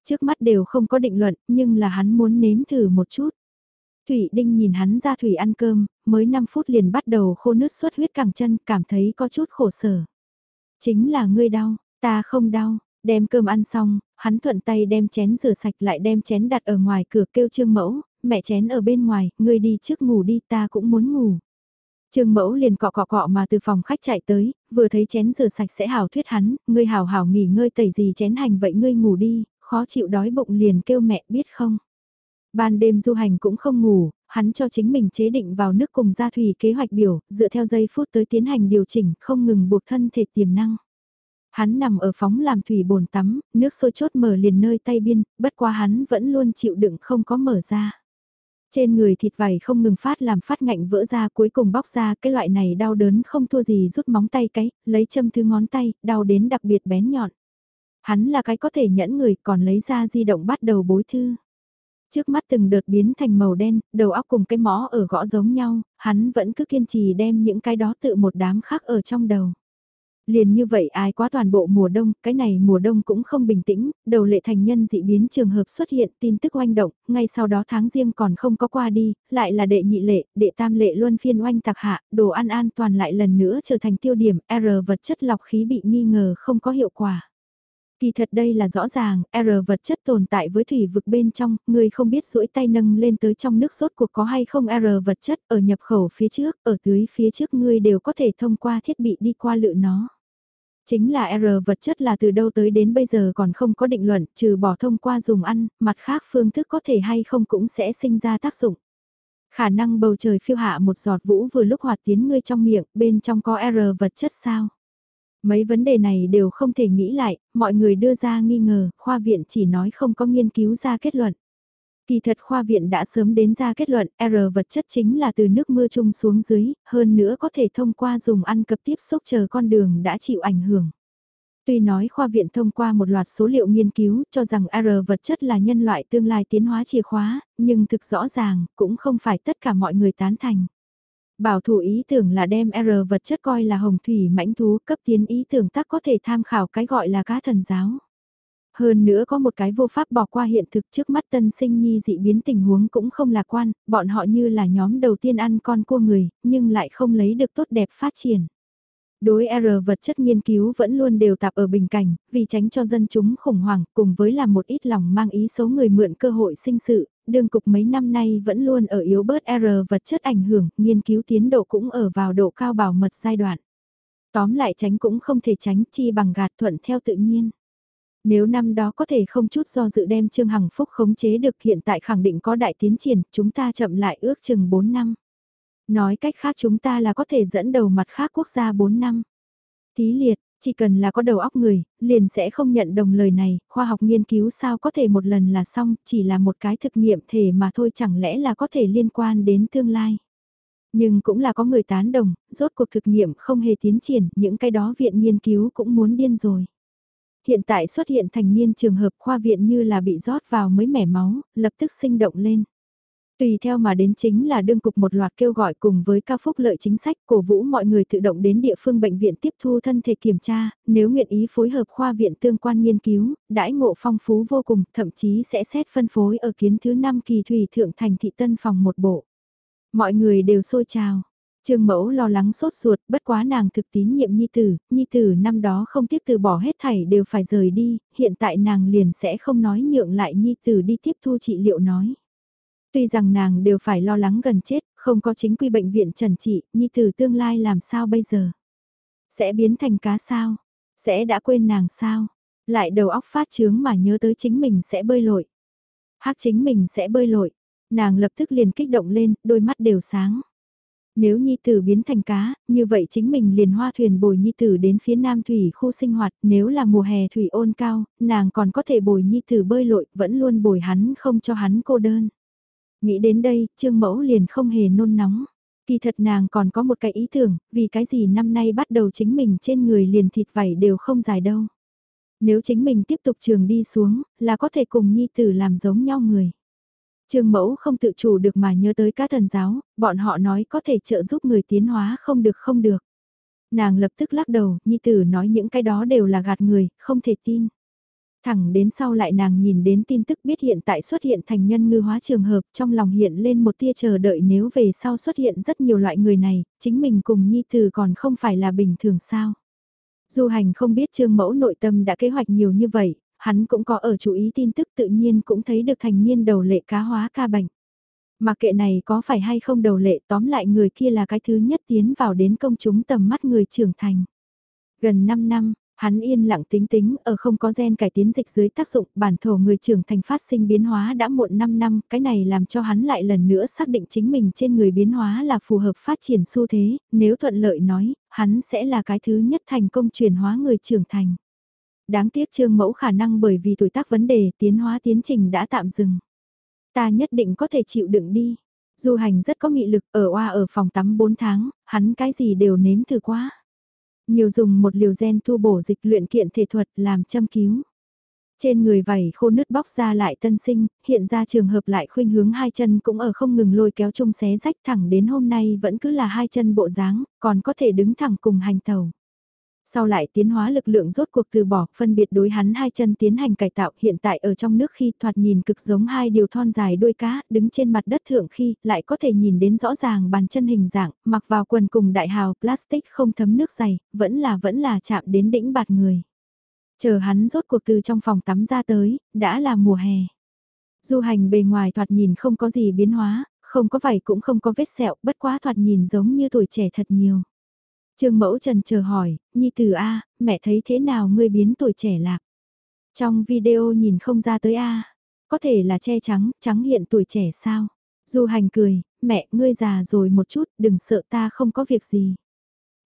Trước mắt đều không có định luận nhưng là hắn muốn nếm thử một chút. Thủy Đinh nhìn hắn ra Thủy ăn cơm, mới 5 phút liền bắt đầu khô nước xuất huyết cẳng chân, cảm thấy có chút khổ sở. Chính là ngươi đau, ta không đau, đem cơm ăn xong, hắn thuận tay đem chén rửa sạch lại đem chén đặt ở ngoài cửa kêu trương mẫu, mẹ chén ở bên ngoài, ngươi đi trước ngủ đi ta cũng muốn ngủ. Trương mẫu liền cọ cọ cọ mà từ phòng khách chạy tới, vừa thấy chén rửa sạch sẽ hào thuyết hắn, ngươi hào hào nghỉ ngơi tẩy gì chén hành vậy ngươi ngủ đi, khó chịu đói bụng liền kêu mẹ biết không. Ban đêm du hành cũng không ngủ, hắn cho chính mình chế định vào nước cùng gia thủy kế hoạch biểu, dựa theo giây phút tới tiến hành điều chỉnh, không ngừng buộc thân thể tiềm năng. Hắn nằm ở phóng làm thủy bồn tắm, nước sôi chốt mở liền nơi tay biên, bất qua hắn vẫn luôn chịu đựng không có mở ra. Trên người thịt vảy không ngừng phát làm phát ngạnh vỡ ra cuối cùng bóc ra cái loại này đau đớn không thua gì rút móng tay cái, lấy châm thứ ngón tay, đau đến đặc biệt bén nhọn. Hắn là cái có thể nhẫn người còn lấy ra di động bắt đầu bối thư. Trước mắt từng đợt biến thành màu đen, đầu óc cùng cái mõ ở gõ giống nhau, hắn vẫn cứ kiên trì đem những cái đó tự một đám khác ở trong đầu. Liền như vậy ai quá toàn bộ mùa đông, cái này mùa đông cũng không bình tĩnh, đầu lệ thành nhân dị biến trường hợp xuất hiện tin tức oanh động, ngay sau đó tháng riêng còn không có qua đi, lại là đệ nhị lệ, đệ tam lệ luân phiên oanh tạc hạ, đồ ăn an toàn lại lần nữa trở thành tiêu điểm, R vật chất lọc khí bị nghi ngờ không có hiệu quả. Kỳ thật đây là rõ ràng, R vật chất tồn tại với thủy vực bên trong, người không biết duỗi tay nâng lên tới trong nước sốt cuộc có hay không R vật chất ở nhập khẩu phía trước, ở tưới phía trước ngươi đều có thể thông qua thiết bị đi qua lựa nó. Chính là R vật chất là từ đâu tới đến bây giờ còn không có định luận, trừ bỏ thông qua dùng ăn, mặt khác phương thức có thể hay không cũng sẽ sinh ra tác dụng. Khả năng bầu trời phiêu hạ một giọt vũ vừa lúc hoạt tiến ngươi trong miệng, bên trong có R vật chất sao? Mấy vấn đề này đều không thể nghĩ lại, mọi người đưa ra nghi ngờ, khoa viện chỉ nói không có nghiên cứu ra kết luận. Kỳ thật khoa viện đã sớm đến ra kết luận R vật chất chính là từ nước mưa chung xuống dưới, hơn nữa có thể thông qua dùng ăn cập tiếp xúc chờ con đường đã chịu ảnh hưởng. Tuy nói khoa viện thông qua một loạt số liệu nghiên cứu cho rằng R vật chất là nhân loại tương lai tiến hóa chìa khóa, nhưng thực rõ ràng cũng không phải tất cả mọi người tán thành. Bảo thủ ý tưởng là đem R vật chất coi là hồng thủy mãnh thú cấp tiến ý tưởng tắc có thể tham khảo cái gọi là cá thần giáo. Hơn nữa có một cái vô pháp bỏ qua hiện thực trước mắt tân sinh nhi dị biến tình huống cũng không lạc quan, bọn họ như là nhóm đầu tiên ăn con cua người, nhưng lại không lấy được tốt đẹp phát triển. Đối R vật chất nghiên cứu vẫn luôn đều tạp ở bình cảnh, vì tránh cho dân chúng khủng hoảng cùng với làm một ít lòng mang ý xấu người mượn cơ hội sinh sự, đương cục mấy năm nay vẫn luôn ở yếu bớt R vật chất ảnh hưởng, nghiên cứu tiến độ cũng ở vào độ cao bảo mật giai đoạn. Tóm lại tránh cũng không thể tránh chi bằng gạt thuận theo tự nhiên. Nếu năm đó có thể không chút do dự đem Trương Hằng Phúc khống chế được hiện tại khẳng định có đại tiến triển, chúng ta chậm lại ước chừng 4 năm. Nói cách khác chúng ta là có thể dẫn đầu mặt khác quốc gia 4 năm. Tí liệt, chỉ cần là có đầu óc người, liền sẽ không nhận đồng lời này, khoa học nghiên cứu sao có thể một lần là xong, chỉ là một cái thực nghiệm thể mà thôi chẳng lẽ là có thể liên quan đến tương lai. Nhưng cũng là có người tán đồng, rốt cuộc thực nghiệm không hề tiến triển, những cái đó viện nghiên cứu cũng muốn điên rồi. Hiện tại xuất hiện thành niên trường hợp khoa viện như là bị rót vào mới mẻ máu, lập tức sinh động lên. Tùy theo mà đến chính là đương cục một loạt kêu gọi cùng với cao phúc lợi chính sách cổ vũ mọi người tự động đến địa phương bệnh viện tiếp thu thân thể kiểm tra, nếu nguyện ý phối hợp khoa viện tương quan nghiên cứu, đãi ngộ phong phú vô cùng, thậm chí sẽ xét phân phối ở kiến thứ năm kỳ thủy thượng thành thị tân phòng một bộ. Mọi người đều xôi trào. Trương mẫu lo lắng sốt ruột, bất quá nàng thực tín nhiệm Nhi Tử, Nhi Tử năm đó không tiếc từ bỏ hết thảy đều phải rời đi, hiện tại nàng liền sẽ không nói nhượng lại Nhi Tử đi tiếp thu trị liệu nói. Tuy rằng nàng đều phải lo lắng gần chết, không có chính quy bệnh viện trần trị, Nhi Tử tương lai làm sao bây giờ? Sẽ biến thành cá sao? Sẽ đã quên nàng sao? Lại đầu óc phát chướng mà nhớ tới chính mình sẽ bơi lội. hắc chính mình sẽ bơi lội. Nàng lập tức liền kích động lên, đôi mắt đều sáng. Nếu Nhi Tử biến thành cá, như vậy chính mình liền hoa thuyền bồi Nhi Tử đến phía Nam Thủy khu sinh hoạt, nếu là mùa hè thủy ôn cao, nàng còn có thể bồi Nhi Tử bơi lội, vẫn luôn bồi hắn không cho hắn cô đơn. Nghĩ đến đây, Trương Mẫu liền không hề nôn nóng. Kỳ thật nàng còn có một cái ý tưởng, vì cái gì năm nay bắt đầu chính mình trên người liền thịt vảy đều không dài đâu. Nếu chính mình tiếp tục trường đi xuống, là có thể cùng Nhi Tử làm giống nhau người. Trương mẫu không tự chủ được mà nhớ tới các thần giáo, bọn họ nói có thể trợ giúp người tiến hóa không được không được. Nàng lập tức lắc đầu, nhi tử nói những cái đó đều là gạt người, không thể tin. Thẳng đến sau lại nàng nhìn đến tin tức biết hiện tại xuất hiện thành nhân ngư hóa trường hợp trong lòng hiện lên một tia chờ đợi nếu về sau xuất hiện rất nhiều loại người này, chính mình cùng nhi Từ còn không phải là bình thường sao. Du hành không biết trương mẫu nội tâm đã kế hoạch nhiều như vậy, hắn cũng có ở chú ý tin tức tự nhiên cũng thấy được thành niên đầu lệ cá hóa ca bệnh. Mà kệ này có phải hay không đầu lệ tóm lại người kia là cái thứ nhất tiến vào đến công chúng tầm mắt người trưởng thành. Gần 5 năm, hắn yên lặng tính tính ở không có gen cải tiến dịch dưới tác dụng bản thổ người trưởng thành phát sinh biến hóa đã muộn 5 năm, cái này làm cho hắn lại lần nữa xác định chính mình trên người biến hóa là phù hợp phát triển xu thế, nếu thuận lợi nói, hắn sẽ là cái thứ nhất thành công chuyển hóa người trưởng thành đáng tiếc trương mẫu khả năng bởi vì tuổi tác vấn đề tiến hóa tiến trình đã tạm dừng. Ta nhất định có thể chịu đựng đi. Du hành rất có nghị lực ở oa ở phòng tắm 4 tháng, hắn cái gì đều nếm thử quá. Nhiều dùng một liều gen thu bổ dịch luyện kiện thể thuật làm châm cứu. Trên người vảy khô nứt bóc ra lại tân sinh, hiện ra trường hợp lại khuynh hướng hai chân cũng ở không ngừng lôi kéo chung xé rách thẳng đến hôm nay vẫn cứ là hai chân bộ dáng, còn có thể đứng thẳng cùng hành tàu. Sau lại tiến hóa lực lượng rốt cuộc từ bỏ, phân biệt đối hắn hai chân tiến hành cải tạo hiện tại ở trong nước khi thoạt nhìn cực giống hai điều thon dài đuôi cá, đứng trên mặt đất thượng khi lại có thể nhìn đến rõ ràng bàn chân hình dạng, mặc vào quần cùng đại hào plastic không thấm nước dày, vẫn là vẫn là chạm đến đỉnh bạt người. Chờ hắn rốt cuộc từ trong phòng tắm ra tới, đã là mùa hè. Du hành bề ngoài thoạt nhìn không có gì biến hóa, không có vảy cũng không có vết sẹo, bất quá thoạt nhìn giống như tuổi trẻ thật nhiều. Trương Mẫu Trần chờ hỏi, Nhi Tử A, mẹ thấy thế nào ngươi biến tuổi trẻ lạc? Trong video nhìn không ra tới A, có thể là che trắng, trắng hiện tuổi trẻ sao? Du hành cười, mẹ ngươi già rồi một chút, đừng sợ ta không có việc gì.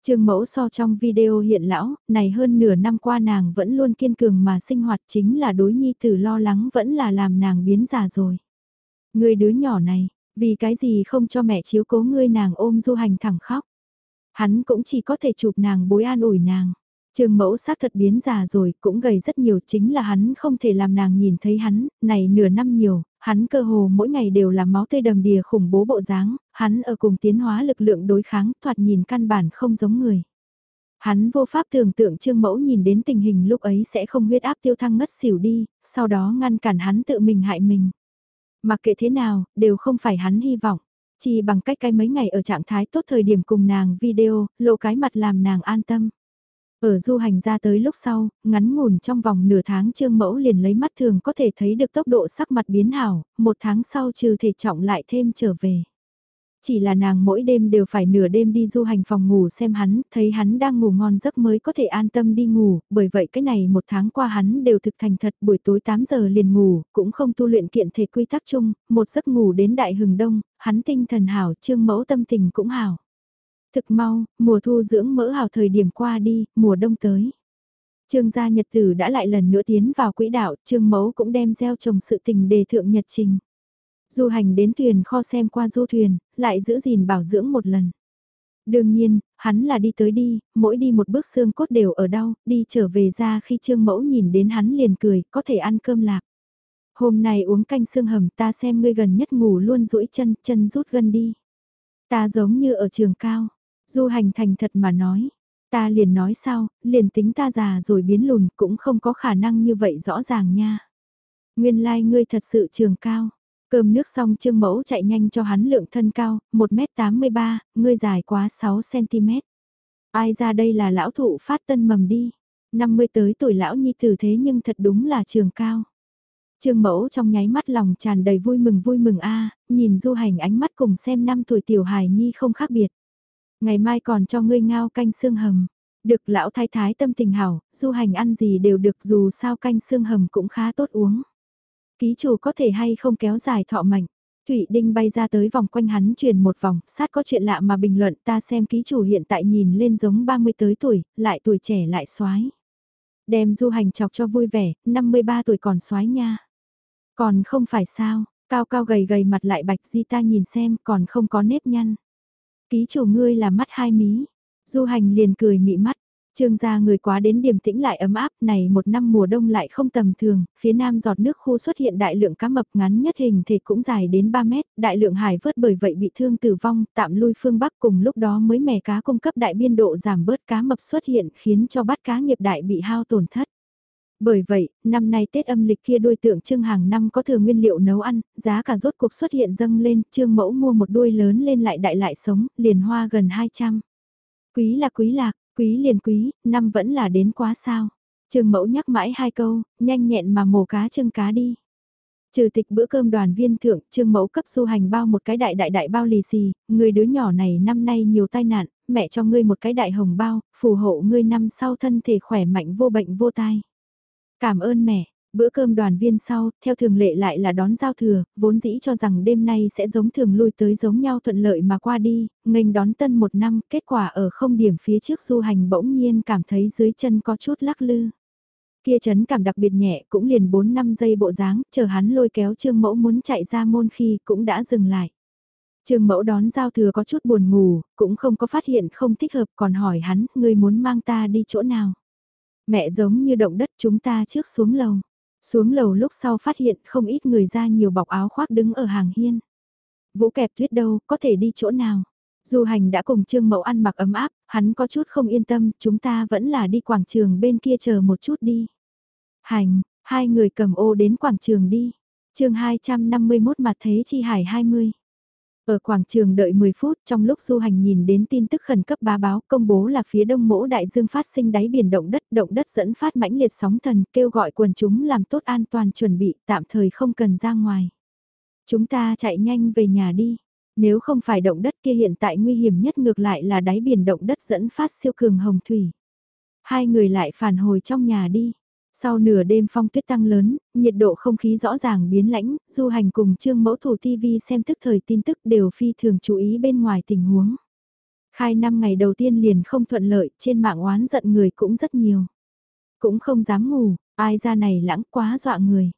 Trương mẫu so trong video hiện lão, này hơn nửa năm qua nàng vẫn luôn kiên cường mà sinh hoạt chính là đối nhi tử lo lắng vẫn là làm nàng biến già rồi. Ngươi đứa nhỏ này, vì cái gì không cho mẹ chiếu cố ngươi nàng ôm du hành thẳng khóc. Hắn cũng chỉ có thể chụp nàng bối an ủi nàng. Trường mẫu xác thật biến già rồi, cũng gầy rất nhiều, chính là hắn không thể làm nàng nhìn thấy hắn, này nửa năm nhiều, hắn cơ hồ mỗi ngày đều là máu tươi đầm đìa khủng bố bộ dáng, hắn ở cùng tiến hóa lực lượng đối kháng, thoạt nhìn căn bản không giống người. Hắn vô pháp tưởng tượng trương mẫu nhìn đến tình hình lúc ấy sẽ không huyết áp tiêu thăng ngất xỉu đi, sau đó ngăn cản hắn tự mình hại mình. Mặc kệ thế nào, đều không phải hắn hy vọng. Chỉ bằng cách cái mấy ngày ở trạng thái tốt thời điểm cùng nàng video, lộ cái mặt làm nàng an tâm. Ở du hành ra tới lúc sau, ngắn ngủn trong vòng nửa tháng trương mẫu liền lấy mắt thường có thể thấy được tốc độ sắc mặt biến hảo, một tháng sau trừ thể trọng lại thêm trở về. Chỉ là nàng mỗi đêm đều phải nửa đêm đi du hành phòng ngủ xem hắn, thấy hắn đang ngủ ngon giấc mới có thể an tâm đi ngủ, bởi vậy cái này một tháng qua hắn đều thực thành thật buổi tối 8 giờ liền ngủ, cũng không tu luyện kiện thể quy tắc chung, một giấc ngủ đến đại hừng đông, hắn tinh thần hảo, trương mẫu tâm tình cũng hảo. Thực mau, mùa thu dưỡng mỡ hảo thời điểm qua đi, mùa đông tới. Trương gia nhật tử đã lại lần nữa tiến vào quỹ đạo, trương mẫu cũng đem gieo trồng sự tình đề thượng nhật trình. Du hành đến thuyền kho xem qua du thuyền, lại giữ gìn bảo dưỡng một lần. Đương nhiên, hắn là đi tới đi, mỗi đi một bước xương cốt đều ở đau, đi trở về ra khi trương mẫu nhìn đến hắn liền cười, có thể ăn cơm lạc. Hôm nay uống canh xương hầm ta xem ngươi gần nhất ngủ luôn duỗi chân, chân rút gân đi. Ta giống như ở trường cao, du hành thành thật mà nói. Ta liền nói sao, liền tính ta già rồi biến lùn cũng không có khả năng như vậy rõ ràng nha. Nguyên lai like ngươi thật sự trường cao. Cơm nước xong trương mẫu chạy nhanh cho hắn lượng thân cao, 1m83, ngươi dài quá 6cm. Ai ra đây là lão thụ phát tân mầm đi. 50 tới tuổi lão nhi tử thế nhưng thật đúng là trường cao. Trương mẫu trong nháy mắt lòng tràn đầy vui mừng vui mừng a nhìn du hành ánh mắt cùng xem năm tuổi tiểu hài nhi không khác biệt. Ngày mai còn cho ngươi ngao canh xương hầm. Được lão thái thái tâm tình hảo, du hành ăn gì đều được dù sao canh xương hầm cũng khá tốt uống. Ký chủ có thể hay không kéo dài thọ mệnh. Thụy Đinh bay ra tới vòng quanh hắn truyền một vòng, sát có chuyện lạ mà bình luận ta xem ký chủ hiện tại nhìn lên giống 30 tới tuổi, lại tuổi trẻ lại xoái. Đem du hành chọc cho vui vẻ, 53 tuổi còn xoái nha. Còn không phải sao, cao cao gầy gầy mặt lại bạch di ta nhìn xem còn không có nếp nhăn. Ký chủ ngươi là mắt hai mí. Du hành liền cười mị mắt. Trương gia người quá đến điểm tĩnh lại ấm áp này một năm mùa đông lại không tầm thường, phía nam giọt nước khu xuất hiện đại lượng cá mập ngắn nhất hình thể cũng dài đến 3 mét, đại lượng hải vớt bởi vậy bị thương tử vong, tạm lui phương Bắc cùng lúc đó mới mẻ cá cung cấp đại biên độ giảm bớt cá mập xuất hiện khiến cho bắt cá nghiệp đại bị hao tổn thất. Bởi vậy, năm nay Tết âm lịch kia đuôi tượng trưng hàng năm có thừa nguyên liệu nấu ăn, giá cả rốt cuộc xuất hiện dâng lên, trương mẫu mua một đuôi lớn lên lại đại lại sống, liền hoa gần 200. Quý là quý lạc, quý liền quý, năm vẫn là đến quá sao. Trương mẫu nhắc mãi hai câu, nhanh nhẹn mà mổ cá trưng cá đi. Trừ tịch bữa cơm đoàn viên thượng, trương mẫu cấp du hành bao một cái đại đại đại bao lì xì, người đứa nhỏ này năm nay nhiều tai nạn, mẹ cho ngươi một cái đại hồng bao, phù hộ ngươi năm sau thân thể khỏe mạnh vô bệnh vô tai. Cảm ơn mẹ, bữa cơm đoàn viên sau, theo thường lệ lại là đón giao thừa, vốn dĩ cho rằng đêm nay sẽ giống thường lui tới giống nhau thuận lợi mà qua đi, nghênh đón tân một năm, kết quả ở không điểm phía trước du hành bỗng nhiên cảm thấy dưới chân có chút lắc lư. Kia chấn cảm đặc biệt nhẹ cũng liền 4 năm giây bộ dáng, chờ hắn lôi kéo trương mẫu muốn chạy ra môn khi cũng đã dừng lại. Trương mẫu đón giao thừa có chút buồn ngủ, cũng không có phát hiện không thích hợp còn hỏi hắn, ngươi muốn mang ta đi chỗ nào. Mẹ giống như động đất chúng ta trước xuống lầu. Xuống lầu lúc sau phát hiện không ít người ra nhiều bọc áo khoác đứng ở hàng hiên. Vũ kẹp tuyết đâu, có thể đi chỗ nào? Du hành đã cùng Trương Mậu ăn mặc ấm áp, hắn có chút không yên tâm, chúng ta vẫn là đi quảng trường bên kia chờ một chút đi. Hành, hai người cầm ô đến quảng trường đi. chương 251 mặt thế chi hải 20. Ở quảng trường đợi 10 phút trong lúc du hành nhìn đến tin tức khẩn cấp bá báo công bố là phía đông mỗ đại dương phát sinh đáy biển động đất, động đất dẫn phát mãnh liệt sóng thần kêu gọi quần chúng làm tốt an toàn chuẩn bị tạm thời không cần ra ngoài. Chúng ta chạy nhanh về nhà đi. Nếu không phải động đất kia hiện tại nguy hiểm nhất ngược lại là đáy biển động đất dẫn phát siêu cường hồng thủy. Hai người lại phản hồi trong nhà đi. Sau nửa đêm phong tuyết tăng lớn, nhiệt độ không khí rõ ràng biến lãnh, du hành cùng trương mẫu thủ TV xem tức thời tin tức đều phi thường chú ý bên ngoài tình huống. Khai năm ngày đầu tiên liền không thuận lợi, trên mạng oán giận người cũng rất nhiều. Cũng không dám ngủ, ai ra này lãng quá dọa người.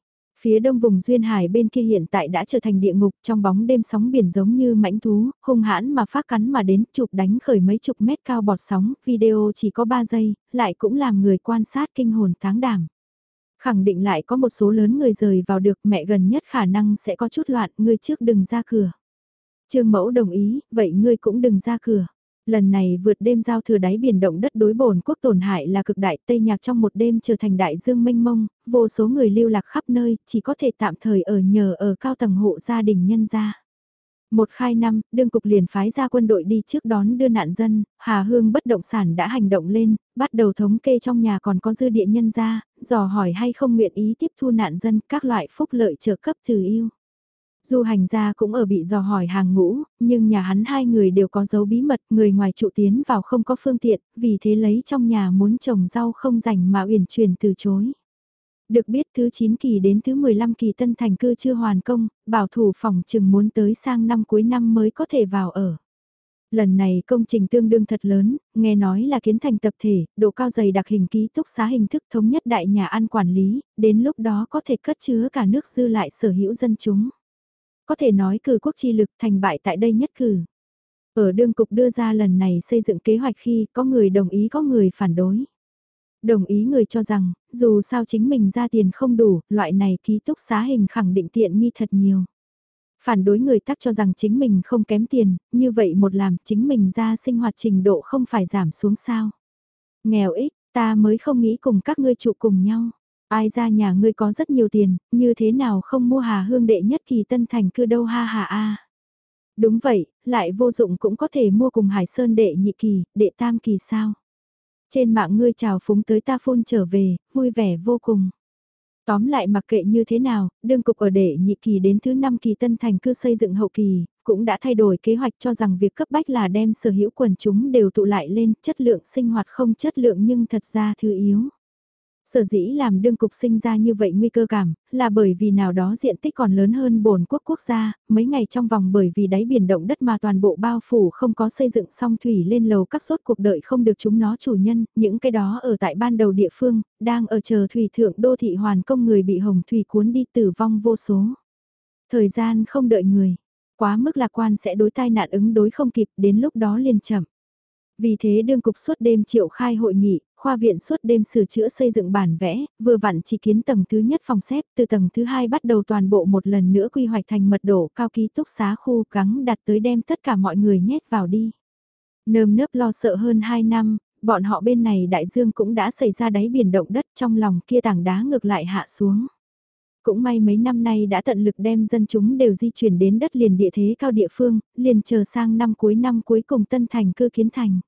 Phía đông vùng Duyên Hải bên kia hiện tại đã trở thành địa ngục trong bóng đêm sóng biển giống như mãnh thú, hung hãn mà phát cắn mà đến chụp đánh khởi mấy chục mét cao bọt sóng, video chỉ có 3 giây, lại cũng làm người quan sát kinh hồn táng đảm. Khẳng định lại có một số lớn người rời vào được mẹ gần nhất khả năng sẽ có chút loạn, ngươi trước đừng ra cửa. Trương mẫu đồng ý, vậy ngươi cũng đừng ra cửa. Lần này vượt đêm giao thừa đáy biển động đất đối bổn quốc tổn hại là cực đại Tây Nhạc trong một đêm trở thành đại dương mênh mông, vô số người lưu lạc khắp nơi, chỉ có thể tạm thời ở nhờ ở cao tầng hộ gia đình nhân gia. Một khai năm, đương cục liền phái ra quân đội đi trước đón đưa nạn dân, Hà Hương bất động sản đã hành động lên, bắt đầu thống kê trong nhà còn có dư địa nhân gia, dò hỏi hay không nguyện ý tiếp thu nạn dân các loại phúc lợi trợ cấp từ yêu. Du hành gia cũng ở bị dò hỏi hàng ngũ, nhưng nhà hắn hai người đều có dấu bí mật, người ngoài trụ tiến vào không có phương tiện, vì thế lấy trong nhà muốn trồng rau không rảnh mà uyển chuyển từ chối. Được biết thứ 9 kỳ đến thứ 15 kỳ tân thành cư chưa hoàn công, bảo thủ phòng chừng muốn tới sang năm cuối năm mới có thể vào ở. Lần này công trình tương đương thật lớn, nghe nói là kiến thành tập thể, độ cao dày đặc hình ký túc xá hình thức thống nhất đại nhà ăn quản lý, đến lúc đó có thể cất chứa cả nước dư lại sở hữu dân chúng. Có thể nói cử quốc chi lực thành bại tại đây nhất cử. Ở đương cục đưa ra lần này xây dựng kế hoạch khi có người đồng ý có người phản đối. Đồng ý người cho rằng, dù sao chính mình ra tiền không đủ, loại này ký túc xá hình khẳng định tiện nghi thật nhiều. Phản đối người tắc cho rằng chính mình không kém tiền, như vậy một làm chính mình ra sinh hoạt trình độ không phải giảm xuống sao. Nghèo ích, ta mới không nghĩ cùng các ngươi trụ cùng nhau. Ai ra nhà ngươi có rất nhiều tiền, như thế nào không mua hà hương đệ nhất kỳ tân thành cư đâu ha hà a. Đúng vậy, lại vô dụng cũng có thể mua cùng Hải Sơn đệ nhị kỳ, đệ tam kỳ sao. Trên mạng ngươi chào phúng tới ta phun trở về, vui vẻ vô cùng. Tóm lại mặc kệ như thế nào, đương cục ở đệ nhị kỳ đến thứ năm kỳ tân thành cư xây dựng hậu kỳ, cũng đã thay đổi kế hoạch cho rằng việc cấp bách là đem sở hữu quần chúng đều tụ lại lên chất lượng sinh hoạt không chất lượng nhưng thật ra thứ yếu. Sở dĩ làm đương cục sinh ra như vậy nguy cơ cảm, là bởi vì nào đó diện tích còn lớn hơn bồn quốc quốc gia, mấy ngày trong vòng bởi vì đáy biển động đất mà toàn bộ bao phủ không có xây dựng song thủy lên lầu các sốt cuộc đợi không được chúng nó chủ nhân, những cái đó ở tại ban đầu địa phương, đang ở chờ thủy thượng đô thị hoàn công người bị hồng thủy cuốn đi tử vong vô số. Thời gian không đợi người, quá mức lạc quan sẽ đối tai nạn ứng đối không kịp đến lúc đó liền chậm. Vì thế đương cục suốt đêm triệu khai hội nghị, khoa viện suốt đêm sửa chữa xây dựng bản vẽ, vừa vặn chỉ kiến tầng thứ nhất phòng xếp, từ tầng thứ hai bắt đầu toàn bộ một lần nữa quy hoạch thành mật độ cao ký túc xá khu gắng đặt tới đem tất cả mọi người nhét vào đi. Nơm nớp lo sợ hơn 2 năm, bọn họ bên này đại dương cũng đã xảy ra đáy biển động đất trong lòng kia tảng đá ngược lại hạ xuống. Cũng may mấy năm nay đã tận lực đem dân chúng đều di chuyển đến đất liền địa thế cao địa phương, liền chờ sang năm cuối năm cuối cùng tân thành cư kiến thành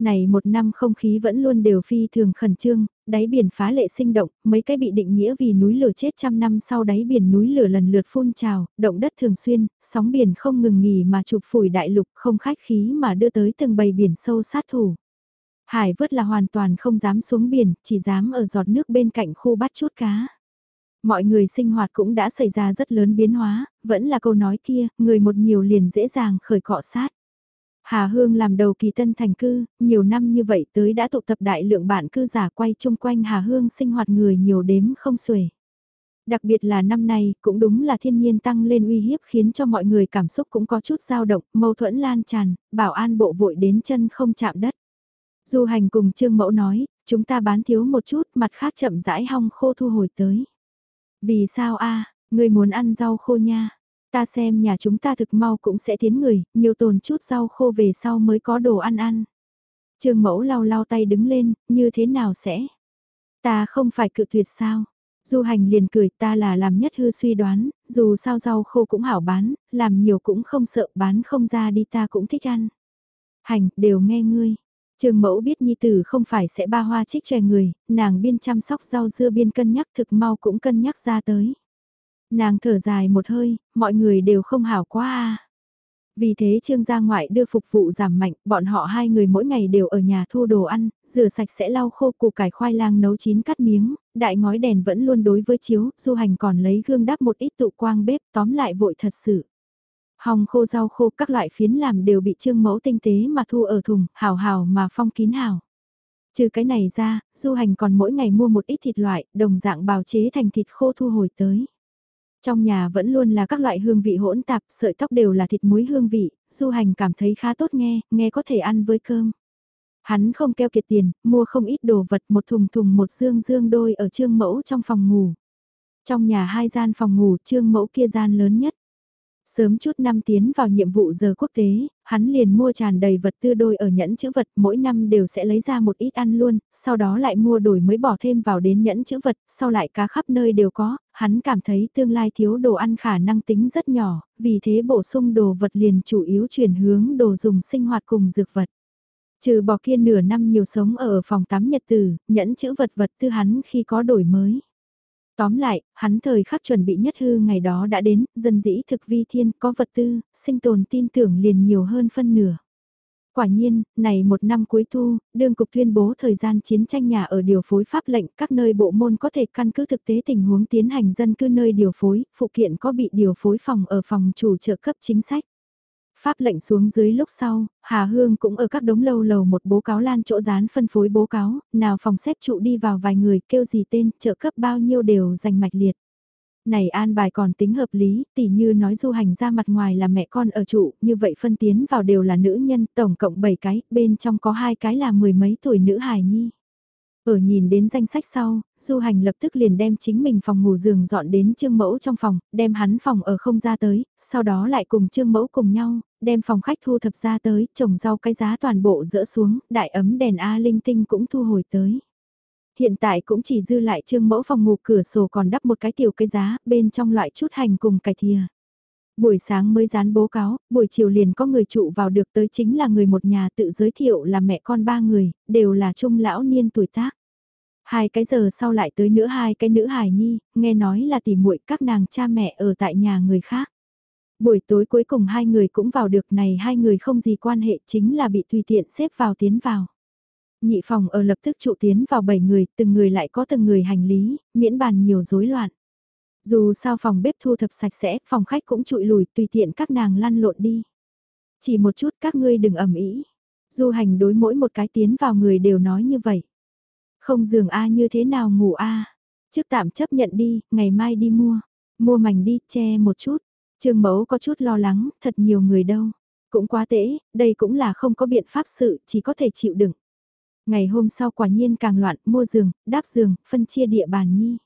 này một năm không khí vẫn luôn đều phi thường khẩn trương, đáy biển phá lệ sinh động, mấy cái bị định nghĩa vì núi lửa chết trăm năm sau đáy biển núi lửa lần lượt phun trào, động đất thường xuyên, sóng biển không ngừng nghỉ mà chụp phủi đại lục không khách khí mà đưa tới từng bầy biển sâu sát thủ. Hải vớt là hoàn toàn không dám xuống biển, chỉ dám ở giọt nước bên cạnh khu bắt chút cá. Mọi người sinh hoạt cũng đã xảy ra rất lớn biến hóa, vẫn là câu nói kia, người một nhiều liền dễ dàng khởi cọ sát. Hà Hương làm đầu kỳ tân thành cư, nhiều năm như vậy tới đã tụ tập đại lượng bạn cư giả quay chung quanh Hà Hương sinh hoạt người nhiều đếm không xuể. Đặc biệt là năm nay, cũng đúng là thiên nhiên tăng lên uy hiếp khiến cho mọi người cảm xúc cũng có chút dao động, mâu thuẫn lan tràn, bảo an bộ vội đến chân không chạm đất. Du hành cùng Trương Mẫu nói, chúng ta bán thiếu một chút, mặt khác chậm rãi hong khô thu hồi tới. Vì sao a người muốn ăn rau khô nha? Ta xem nhà chúng ta thực mau cũng sẽ tiến người, nhiều tồn chút rau khô về sau mới có đồ ăn ăn. Trương mẫu lau lau tay đứng lên, như thế nào sẽ? Ta không phải cự tuyệt sao? Du hành liền cười ta là làm nhất hư suy đoán, dù sao rau khô cũng hảo bán, làm nhiều cũng không sợ bán không ra đi ta cũng thích ăn. Hành, đều nghe ngươi. Trường mẫu biết nhi tử không phải sẽ ba hoa trích chè người, nàng biên chăm sóc rau dưa biên cân nhắc thực mau cũng cân nhắc ra tới. Nàng thở dài một hơi, mọi người đều không hảo quá à. Vì thế trương gia ngoại đưa phục vụ giảm mạnh, bọn họ hai người mỗi ngày đều ở nhà thu đồ ăn, rửa sạch sẽ lau khô củ cải khoai lang nấu chín cắt miếng, đại ngói đèn vẫn luôn đối với chiếu, du hành còn lấy gương đắp một ít tụ quang bếp tóm lại vội thật sự. Hòng khô rau khô các loại phiến làm đều bị trương mẫu tinh tế mà thu ở thùng, hào hào mà phong kín hào. Trừ cái này ra, du hành còn mỗi ngày mua một ít thịt loại, đồng dạng bào chế thành thịt khô thu hồi tới. Trong nhà vẫn luôn là các loại hương vị hỗn tạp, sợi tóc đều là thịt muối hương vị, du hành cảm thấy khá tốt nghe, nghe có thể ăn với cơm. Hắn không keo kiệt tiền, mua không ít đồ vật một thùng thùng một dương dương đôi ở trương mẫu trong phòng ngủ. Trong nhà hai gian phòng ngủ trương mẫu kia gian lớn nhất. Sớm chút năm tiến vào nhiệm vụ giờ quốc tế, hắn liền mua tràn đầy vật tư đôi ở nhẫn chữ vật, mỗi năm đều sẽ lấy ra một ít ăn luôn, sau đó lại mua đổi mới bỏ thêm vào đến nhẫn chữ vật, sau lại cá khắp nơi đều có, hắn cảm thấy tương lai thiếu đồ ăn khả năng tính rất nhỏ, vì thế bổ sung đồ vật liền chủ yếu chuyển hướng đồ dùng sinh hoạt cùng dược vật. Trừ bỏ kia nửa năm nhiều sống ở phòng tắm nhật tử, nhẫn chữ vật vật tư hắn khi có đổi mới. Tóm lại, hắn thời khắc chuẩn bị nhất hư ngày đó đã đến, dân dĩ thực vi thiên có vật tư, sinh tồn tin tưởng liền nhiều hơn phân nửa. Quả nhiên, này một năm cuối thu, đương cục tuyên bố thời gian chiến tranh nhà ở điều phối pháp lệnh các nơi bộ môn có thể căn cứ thực tế tình huống tiến hành dân cư nơi điều phối, phụ kiện có bị điều phối phòng ở phòng chủ trợ cấp chính sách. Pháp lệnh xuống dưới lúc sau, Hà Hương cũng ở các đống lâu lầu một bố cáo lan chỗ dán phân phối bố cáo, nào phòng xếp trụ đi vào vài người kêu gì tên, trợ cấp bao nhiêu đều dành mạch liệt. Này an bài còn tính hợp lý, tỉ như nói du hành ra mặt ngoài là mẹ con ở trụ, như vậy phân tiến vào đều là nữ nhân, tổng cộng 7 cái, bên trong có hai cái là mười mấy tuổi nữ hài nhi. Ở nhìn đến danh sách sau, du hành lập tức liền đem chính mình phòng ngủ giường dọn đến trương mẫu trong phòng, đem hắn phòng ở không ra tới, sau đó lại cùng trương mẫu cùng nhau, đem phòng khách thu thập ra tới, trồng rau cái giá toàn bộ dỡ xuống, đại ấm đèn A linh tinh cũng thu hồi tới. Hiện tại cũng chỉ dư lại trương mẫu phòng ngủ cửa sổ còn đắp một cái tiểu cái giá, bên trong loại chút hành cùng cải thìa. Buổi sáng mới dán bố cáo, buổi chiều liền có người trụ vào được tới chính là người một nhà tự giới thiệu là mẹ con ba người, đều là trung lão niên tuổi tác. Hai cái giờ sau lại tới nữa hai cái nữ hài nhi, nghe nói là tỉ muội các nàng cha mẹ ở tại nhà người khác. Buổi tối cuối cùng hai người cũng vào được này hai người không gì quan hệ chính là bị tùy tiện xếp vào tiến vào. Nhị phòng ở lập tức trụ tiến vào bảy người, từng người lại có từng người hành lý, miễn bàn nhiều rối loạn. Dù sao phòng bếp thu thập sạch sẽ, phòng khách cũng trụi lùi tùy tiện các nàng lăn lộn đi. Chỉ một chút các ngươi đừng ẩm ý. Du hành đối mỗi một cái tiến vào người đều nói như vậy. Không giường A như thế nào ngủ A. Trước tạm chấp nhận đi, ngày mai đi mua. Mua mảnh đi, che một chút. Trương mẫu có chút lo lắng, thật nhiều người đâu. Cũng quá tễ, đây cũng là không có biện pháp sự, chỉ có thể chịu đựng. Ngày hôm sau quả nhiên càng loạn, mua giường, đáp giường, phân chia địa bàn nhi.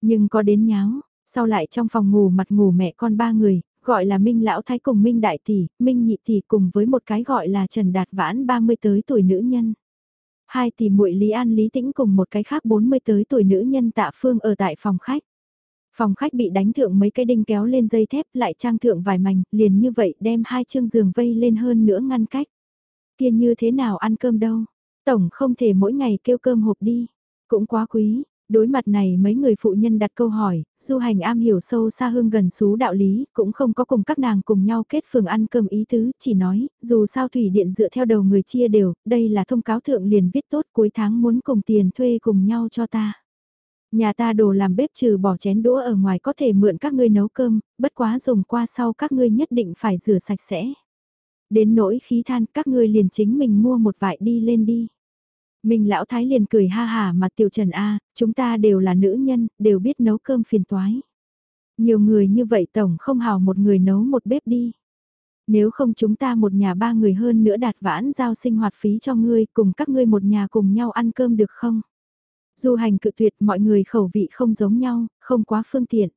Nhưng có đến nháo, sau lại trong phòng ngủ mặt ngủ mẹ con ba người, gọi là Minh Lão Thái cùng Minh Đại Tỷ, Minh Nhị Tỷ cùng với một cái gọi là Trần Đạt Vãn 30 tới tuổi nữ nhân. Hai tỷ muội Lý An Lý Tĩnh cùng một cái khác 40 tới tuổi nữ nhân tạ phương ở tại phòng khách. Phòng khách bị đánh thượng mấy cái đinh kéo lên dây thép lại trang thượng vài mảnh, liền như vậy đem hai chương giường vây lên hơn nữa ngăn cách. Kiên như thế nào ăn cơm đâu, tổng không thể mỗi ngày kêu cơm hộp đi, cũng quá quý, Đối mặt này mấy người phụ nhân đặt câu hỏi, du hành am hiểu sâu xa hương gần xú đạo lý, cũng không có cùng các nàng cùng nhau kết phường ăn cơm ý tứ, chỉ nói, dù sao thủy điện dựa theo đầu người chia đều, đây là thông cáo thượng liền viết tốt cuối tháng muốn cùng tiền thuê cùng nhau cho ta. Nhà ta đồ làm bếp trừ bỏ chén đũa ở ngoài có thể mượn các ngươi nấu cơm, bất quá dùng qua sau các ngươi nhất định phải rửa sạch sẽ. Đến nỗi khí than các ngươi liền chính mình mua một vại đi lên đi. Minh lão thái liền cười ha hà mà tiểu trần A, chúng ta đều là nữ nhân, đều biết nấu cơm phiền toái. Nhiều người như vậy tổng không hào một người nấu một bếp đi. Nếu không chúng ta một nhà ba người hơn nữa đạt vãn giao sinh hoạt phí cho ngươi cùng các ngươi một nhà cùng nhau ăn cơm được không? Du hành cự tuyệt mọi người khẩu vị không giống nhau, không quá phương tiện.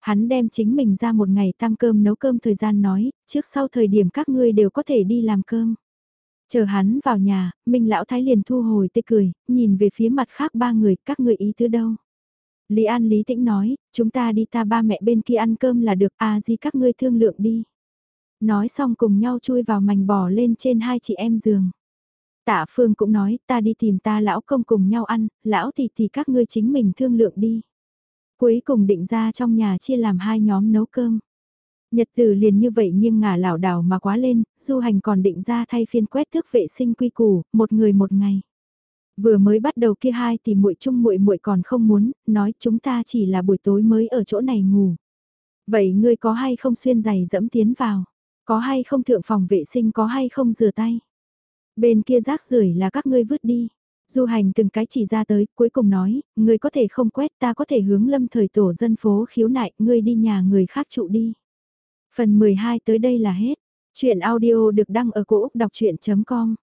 Hắn đem chính mình ra một ngày tam cơm nấu cơm thời gian nói, trước sau thời điểm các ngươi đều có thể đi làm cơm. Chờ hắn vào nhà, Minh Lão Thái liền thu hồi tê cười, nhìn về phía mặt khác ba người, các người ý tứ đâu. Lý An Lý Tĩnh nói, chúng ta đi ta ba mẹ bên kia ăn cơm là được, à gì các ngươi thương lượng đi. Nói xong cùng nhau chui vào mảnh bò lên trên hai chị em giường. Tạ Phương cũng nói, ta đi tìm ta lão công cùng nhau ăn, lão thì thì các ngươi chính mình thương lượng đi. Cuối cùng định ra trong nhà chia làm hai nhóm nấu cơm. Nhật tử liền như vậy nhưng ngả lảo đảo mà quá lên, du hành còn định ra thay phiên quét thước vệ sinh quy củ, một người một ngày. Vừa mới bắt đầu kia hai thì muội chung muội muội còn không muốn, nói chúng ta chỉ là buổi tối mới ở chỗ này ngủ. Vậy ngươi có hay không xuyên giày dẫm tiến vào? Có hay không thượng phòng vệ sinh có hay không rửa tay? Bên kia rác rưởi là các ngươi vứt đi. Du hành từng cái chỉ ra tới, cuối cùng nói, ngươi có thể không quét ta có thể hướng lâm thời tổ dân phố khiếu nại, ngươi đi nhà người khác trụ đi. Phần 12 tới đây là hết. Chuyện audio được đăng ở cổ Úc đọc chuyện.com